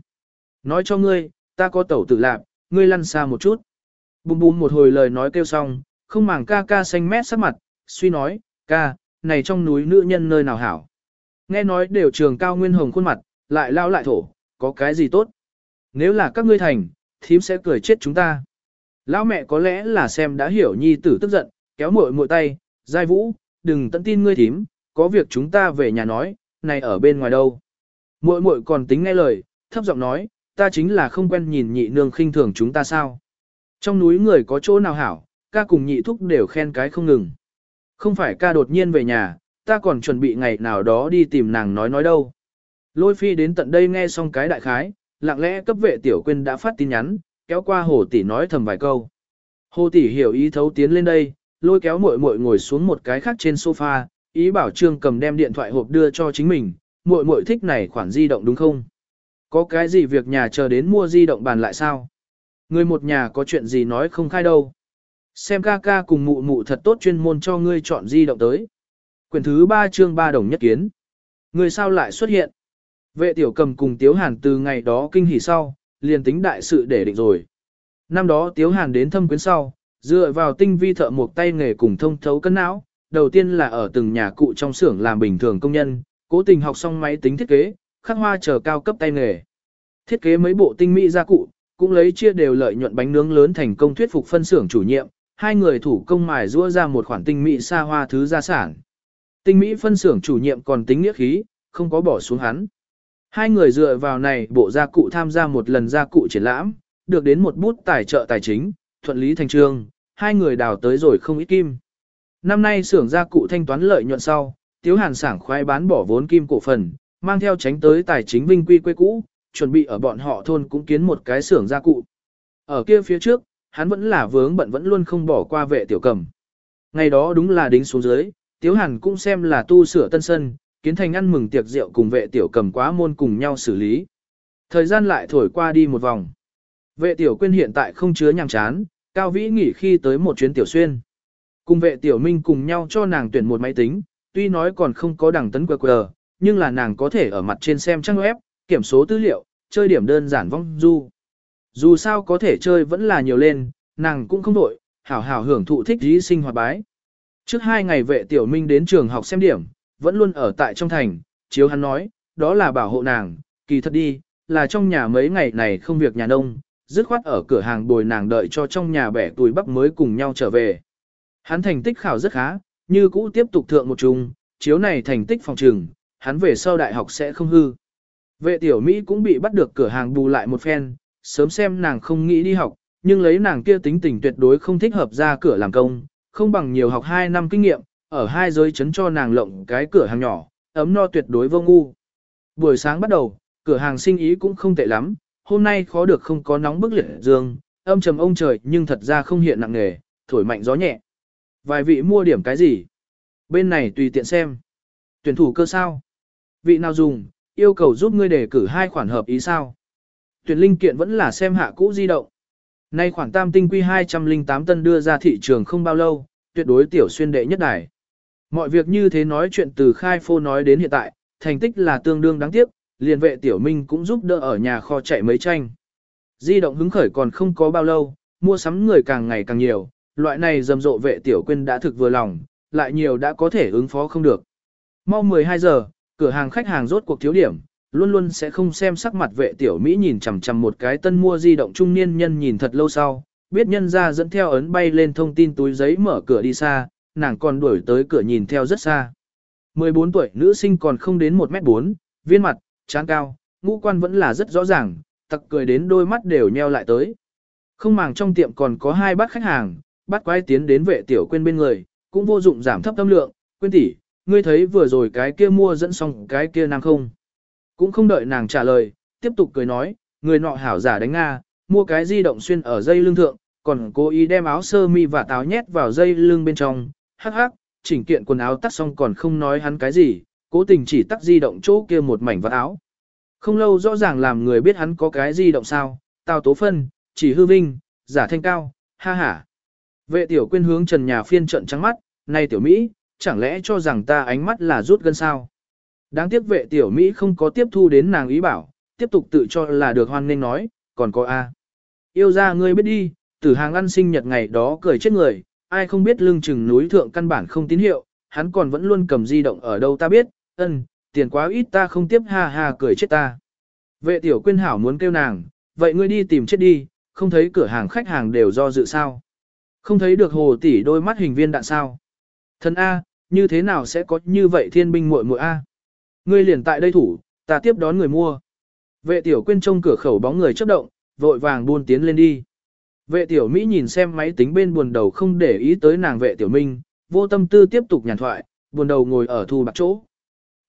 Nói cho ngươi, ta có tẩu tử lạc, ngươi lăn xa một chút. Bùm bùm một hồi lời nói kêu xong, không màng ca ca xanh mét sắc mặt, suy nói, ca, này trong núi nữ nhân nơi nào hảo. Nghe nói đều trường cao nguyên hồng khuôn mặt, lại lao lại thổ, có cái gì tốt. Nếu là các ngươi thành, thím sẽ cười chết chúng ta. Lão mẹ có lẽ là xem đã hiểu nhi tử tức giận, kéo muội muội tay, giai vũ, đừng tận tin ngươi thím, có việc chúng ta về nhà nói, này ở bên ngoài đâu. Muội muội còn tính nghe lời, thấp giọng nói, ta chính là không quen nhìn nhị nương khinh thường chúng ta sao. Trong núi người có chỗ nào hảo, ca cùng nhị thúc đều khen cái không ngừng. Không phải ca đột nhiên về nhà, ta còn chuẩn bị ngày nào đó đi tìm nàng nói nói đâu. Lôi phi đến tận đây nghe xong cái đại khái, lặng lẽ cấp vệ tiểu quyên đã phát tin nhắn, kéo qua hồ tỷ nói thầm vài câu. Hồ tỷ hiểu ý thấu tiến lên đây, lôi kéo muội muội ngồi xuống một cái khác trên sofa, ý bảo Trương cầm đem điện thoại hộp đưa cho chính mình, muội muội thích này khoản di động đúng không? Có cái gì việc nhà chờ đến mua di động bàn lại sao? Người một nhà có chuyện gì nói không khai đâu. Xem ca ca cùng mụ mụ thật tốt chuyên môn cho ngươi chọn di động tới. Quyển thứ 3 chương 3 đồng nhất kiến. Người sao lại xuất hiện? Vệ tiểu cầm cùng Tiếu Hàn từ ngày đó kinh hỉ sau, liền tính đại sự để định rồi. Năm đó Tiếu Hàn đến thâm quyến sau, dựa vào tinh vi thợ một tay nghề cùng thông thấu cân não, đầu tiên là ở từng nhà cụ trong xưởng làm bình thường công nhân, cố tình học xong máy tính thiết kế, khắc hoa chờ cao cấp tay nghề. Thiết kế mấy bộ tinh mỹ gia cụ, cũng lấy chia đều lợi nhuận bánh nướng lớn thành công thuyết phục phân xưởng chủ nhiệm, hai người thủ công mài rũa ra một khoản tinh mỹ xa hoa thứ gia sản. Tinh mỹ phân xưởng chủ nhiệm còn tính nghĩa khí, không có bỏ xuống hắn. Hai người dựa vào này bộ gia cụ tham gia một lần gia cụ triển lãm, được đến một bút tài trợ tài chính, thuận lý thành trương, hai người đào tới rồi không ít kim. Năm nay xưởng gia cụ thanh toán lợi nhuận sau, Tiếu Hàn sảng khoái bán bỏ vốn kim cổ phần, mang theo tránh tới tài chính vinh quy quê cũ, chuẩn bị ở bọn họ thôn cũng kiến một cái xưởng gia cụ. Ở kia phía trước, hắn vẫn là vướng bận vẫn luôn không bỏ qua vệ tiểu cầm. Ngày đó đúng là đính xuống dưới, Tiếu Hàn cũng xem là tu sửa tân sân, kiến thành ăn mừng tiệc rượu cùng vệ tiểu cầm quá môn cùng nhau xử lý. Thời gian lại thổi qua đi một vòng. Vệ tiểu quyên hiện tại không chứa nhàm chán, Cao Vĩ nghỉ khi tới một chuyến tiểu xuyên. Cùng vệ tiểu minh cùng nhau cho nàng tuyển một máy tính, tuy nói còn không có đẳng tấn QR, nhưng là nàng có thể ở mặt trên xem trang web, kiểm số tư liệu, chơi điểm đơn giản vong du. Dù sao có thể chơi vẫn là nhiều lên, nàng cũng không đổi, hảo hảo hưởng thụ thích dí sinh hoạt bái. Trước hai ngày vệ tiểu minh đến trường học xem điểm, vẫn luôn ở tại trong thành, chiếu hắn nói, đó là bảo hộ nàng, kỳ thật đi, là trong nhà mấy ngày này không việc nhà nông, dứt khoát ở cửa hàng bồi nàng đợi cho trong nhà bẻ tuổi bắp mới cùng nhau trở về. Hắn thành tích khảo rất khá, như cũ tiếp tục thượng một chung, chiếu này thành tích phòng trường, hắn về sau đại học sẽ không hư. Vệ tiểu Mỹ cũng bị bắt được cửa hàng bù lại một phen, sớm xem nàng không nghĩ đi học, nhưng lấy nàng kia tính tình tuyệt đối không thích hợp ra cửa làm công, không bằng nhiều học 2 năm kinh nghiệm, ở hai giới chấn cho nàng lộng cái cửa hàng nhỏ, ấm no tuyệt đối vô ngu. Buổi sáng bắt đầu, cửa hàng sinh ý cũng không tệ lắm, hôm nay khó được không có nóng bức liệt dương, âm trầm ông trời nhưng thật ra không hiện nặng nề, thổi mạnh gió nhẹ. Vài vị mua điểm cái gì? Bên này tùy tiện xem. Tuyển thủ cơ sao? Vị nào dùng, yêu cầu giúp ngươi đề cử hai khoản hợp ý sao? Tuyển linh kiện vẫn là xem hạ cũ di động. Nay khoảng tam tinh quy 208 tân đưa ra thị trường không bao lâu, tuyệt đối tiểu xuyên đệ nhất đài. Mọi việc như thế nói chuyện từ khai phô nói đến hiện tại, thành tích là tương đương đáng tiếc, liền vệ tiểu minh cũng giúp đỡ ở nhà kho chạy mấy tranh. Di động hứng khởi còn không có bao lâu, mua sắm người càng ngày càng nhiều, loại này rầm rộ vệ tiểu quyên đã thực vừa lòng, lại nhiều đã có thể ứng phó không được. Mau 12 giờ, cửa hàng khách hàng rốt cuộc thiếu điểm, luôn luôn sẽ không xem sắc mặt vệ tiểu Mỹ nhìn chằm chằm một cái tân mua di động trung niên nhân nhìn thật lâu sau, biết nhân ra dẫn theo ấn bay lên thông tin túi giấy mở cửa đi xa, nàng còn đuổi tới cửa nhìn theo rất xa. 14 tuổi nữ sinh còn không đến 1m4, viên mặt, trán cao, ngũ quan vẫn là rất rõ ràng, tặc cười đến đôi mắt đều nheo lại tới. Không màng trong tiệm còn có hai bát khách hàng, bát quái tiến đến vệ tiểu quên bên người, cũng vô dụng giảm thấp tâm lượng, quên tỷ, ngươi thấy vừa rồi cái kia mua dẫn xong cái kia nàng không. Cũng không đợi nàng trả lời, tiếp tục cười nói, người nọ hảo giả đánh Nga, mua cái di động xuyên ở dây lưng thượng, còn cố ý đem áo sơ mi và táo nhét vào dây lưng bên trong, hắc hắc, chỉnh kiện quần áo tắt xong còn không nói hắn cái gì, cố tình chỉ tắt di động chỗ kia một mảnh vật áo. Không lâu rõ ràng làm người biết hắn có cái di động sao, tao tố phân, chỉ hư vinh, giả thanh cao, ha ha. Vệ tiểu quyên hướng trần nhà phiên trận trắng mắt, này tiểu Mỹ, chẳng lẽ cho rằng ta ánh mắt là rút gân sao? Đáng tiếc vệ tiểu Mỹ không có tiếp thu đến nàng ý bảo, tiếp tục tự cho là được hoan nên nói, còn có A. Yêu ra ngươi biết đi, tử hàng ăn sinh nhật ngày đó cười chết người, ai không biết lưng chừng núi thượng căn bản không tín hiệu, hắn còn vẫn luôn cầm di động ở đâu ta biết, ân, tiền quá ít ta không tiếp ha ha cười chết ta. Vệ tiểu quyên hảo muốn kêu nàng, vậy ngươi đi tìm chết đi, không thấy cửa hàng khách hàng đều do dự sao. Không thấy được hồ tỷ đôi mắt hình viên đạn sao. Thân A, như thế nào sẽ có như vậy thiên binh muội muội A. Ngươi liền tại đây thủ, ta tiếp đón người mua. Vệ tiểu quyên trông cửa khẩu bóng người chớp động, vội vàng buôn tiến lên đi. Vệ tiểu Mỹ nhìn xem máy tính bên buồn đầu không để ý tới nàng vệ tiểu Minh, vô tâm tư tiếp tục nhàn thoại, buồn đầu ngồi ở thu bạc chỗ.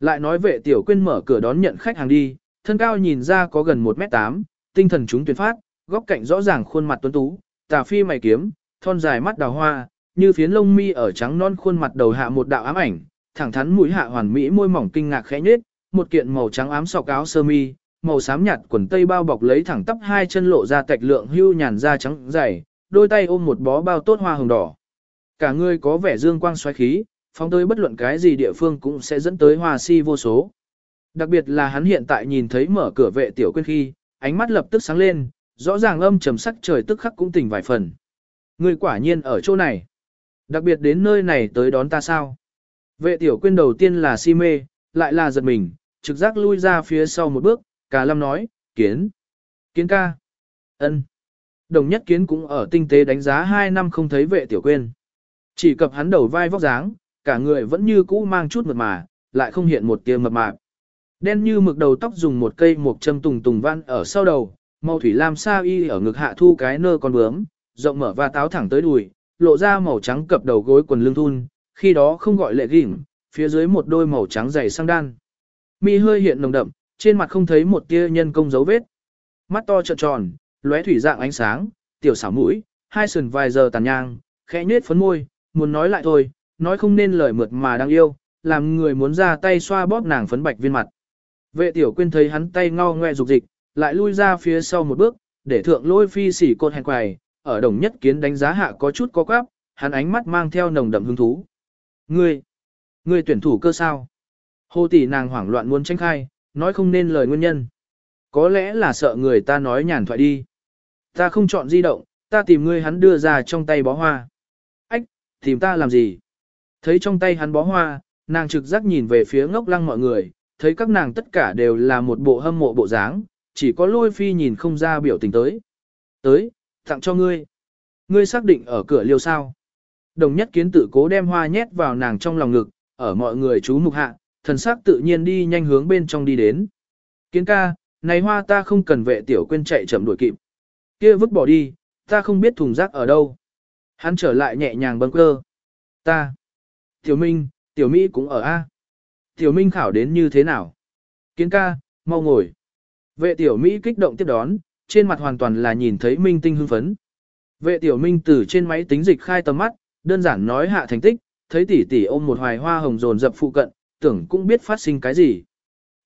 Lại nói vệ tiểu quyên mở cửa đón nhận khách hàng đi, thân cao nhìn ra có gần 1m8, tinh thần chúng tuyệt phát, góc cạnh rõ ràng khuôn mặt tuấn tú, tà phi mày kiếm, thon dài mắt đào hoa, như phiến lông mi ở trắng non khuôn mặt đầu hạ một đạo ám ảnh, thẳng thắn mũi hạ hoàn mỹ môi mỏng kinh ngạc khẽ nhếch, một kiện màu trắng ám sọc áo sơ mi, màu xám nhạt quần tây bao bọc lấy thẳng tắp hai chân lộ ra tạch lượng hưu nhàn da trắng dày, đôi tay ôm một bó bao tốt hoa hồng đỏ. Cả người có vẻ dương quang xoáy khí, phóng tới bất luận cái gì địa phương cũng sẽ dẫn tới hoa si vô số. Đặc biệt là hắn hiện tại nhìn thấy mở cửa vệ tiểu quên khi, ánh mắt lập tức sáng lên, rõ ràng âm trầm sắc trời tức khắc cũng tỉnh vài phần. Người quả nhiên ở chỗ này. Đặc biệt đến nơi này tới đón ta sao? Vệ tiểu Quyên đầu tiên là si mê, lại là giật mình, trực giác lui ra phía sau một bước, cả lâm nói, kiến. Kiến ca. ân. Đồng nhất kiến cũng ở tinh tế đánh giá hai năm không thấy vệ tiểu Quyên, Chỉ cập hắn đầu vai vóc dáng, cả người vẫn như cũ mang chút mật mà, lại không hiện một tia mập mạp. Đen như mực đầu tóc dùng một cây một châm tùng tùng văn ở sau đầu, màu thủy lam sa y ở ngực hạ thu cái nơ con bướm, rộng mở và táo thẳng tới đùi, lộ ra màu trắng cập đầu gối quần lưng thun, khi đó không gọi lệ gỉm, phía dưới một đôi màu trắng dày sang đan. Mi hơi hiện nồng đậm, trên mặt không thấy một tia nhân công dấu vết. Mắt to trợn tròn, lóe thủy dạng ánh sáng, tiểu xảo mũi, hai sườn vài giờ tàn nhang, khẽ nhếch phấn môi, muốn nói lại thôi, nói không nên lời mượt mà đang yêu, làm người muốn ra tay xoa bóp nàng phấn bạch viên mặt. Vệ tiểu quyên thấy hắn tay ngao ngoe dục dịch, lại lui ra phía sau một bước, để thượng lôi phi xỉ cột hèn quài, ở đồng nhất kiến đánh giá hạ có chút có quáp, hắn ánh mắt mang theo nồng đậm hứng thú. Ngươi, ngươi tuyển thủ cơ sao? Hồ tỷ nàng hoảng loạn muốn tranh khai, nói không nên lời nguyên nhân. Có lẽ là sợ người ta nói nhàn thoại đi. Ta không chọn di động, ta tìm ngươi hắn đưa ra trong tay bó hoa. Ách, tìm ta làm gì? Thấy trong tay hắn bó hoa, nàng trực giác nhìn về phía ngốc lăng mọi người, thấy các nàng tất cả đều là một bộ hâm mộ bộ dáng, chỉ có lôi phi nhìn không ra biểu tình tới. Tới, tặng cho ngươi. Ngươi xác định ở cửa liêu sao. Đồng nhất kiến tự cố đem hoa nhét vào nàng trong lòng ngực, ở mọi người chú mục hạ, thần sắc tự nhiên đi nhanh hướng bên trong đi đến. Kiến ca, này hoa ta không cần vệ tiểu quên chạy chậm đuổi kịp. Kia vứt bỏ đi, ta không biết thùng rác ở đâu. Hắn trở lại nhẹ nhàng bâng cơ. Ta. Tiểu Minh, Tiểu Mỹ cũng ở A. Tiểu Minh khảo đến như thế nào? Kiến ca, mau ngồi. Vệ Tiểu Mỹ kích động tiếp đón, trên mặt hoàn toàn là nhìn thấy Minh tinh hưng phấn. Vệ Tiểu Minh từ trên máy tính dịch khai tầm mắt, đơn giản nói hạ thành tích, thấy tỷ tỷ ôm một hoài hoa hồng dồn dập phụ cận, tưởng cũng biết phát sinh cái gì.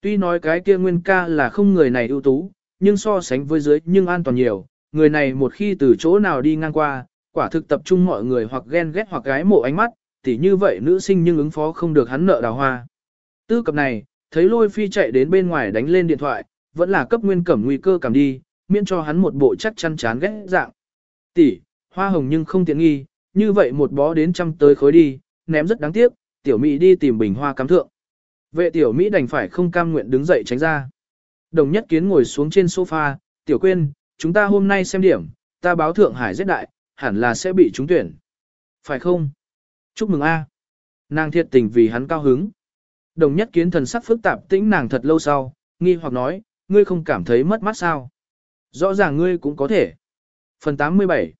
Tuy nói cái kia nguyên ca là không người này ưu tú, nhưng so sánh với dưới nhưng an toàn nhiều, người này một khi từ chỗ nào đi ngang qua, quả thực tập trung mọi người hoặc ghen ghét hoặc gái mộ ánh mắt, tỉ như vậy nữ sinh nhưng ứng phó không được hắn nợ đào hoa. Tư cập này, thấy lôi phi chạy đến bên ngoài đánh lên điện thoại, vẫn là cấp nguyên cẩm nguy cơ cảm đi, miễn cho hắn một bộ chắc chắn chán ghét dạng. Tỷ, hoa hồng nhưng không tiện nghi, như vậy một bó đến trăm tới khối đi, ném rất đáng tiếc, tiểu mỹ đi tìm bình hoa cắm thượng. Vệ tiểu Mỹ đành phải không cam nguyện đứng dậy tránh ra. Đồng nhất kiến ngồi xuống trên sofa, tiểu quên, chúng ta hôm nay xem điểm, ta báo thượng hải rất đại, hẳn là sẽ bị trúng tuyển. Phải không? Chúc mừng a. Nàng thiệt tình vì hắn cao hứng. Đồng nhất kiến thần sắc phức tạp tĩnh nàng thật lâu sau, nghi hoặc nói, ngươi không cảm thấy mất mát sao? Rõ ràng ngươi cũng có thể. Phần 87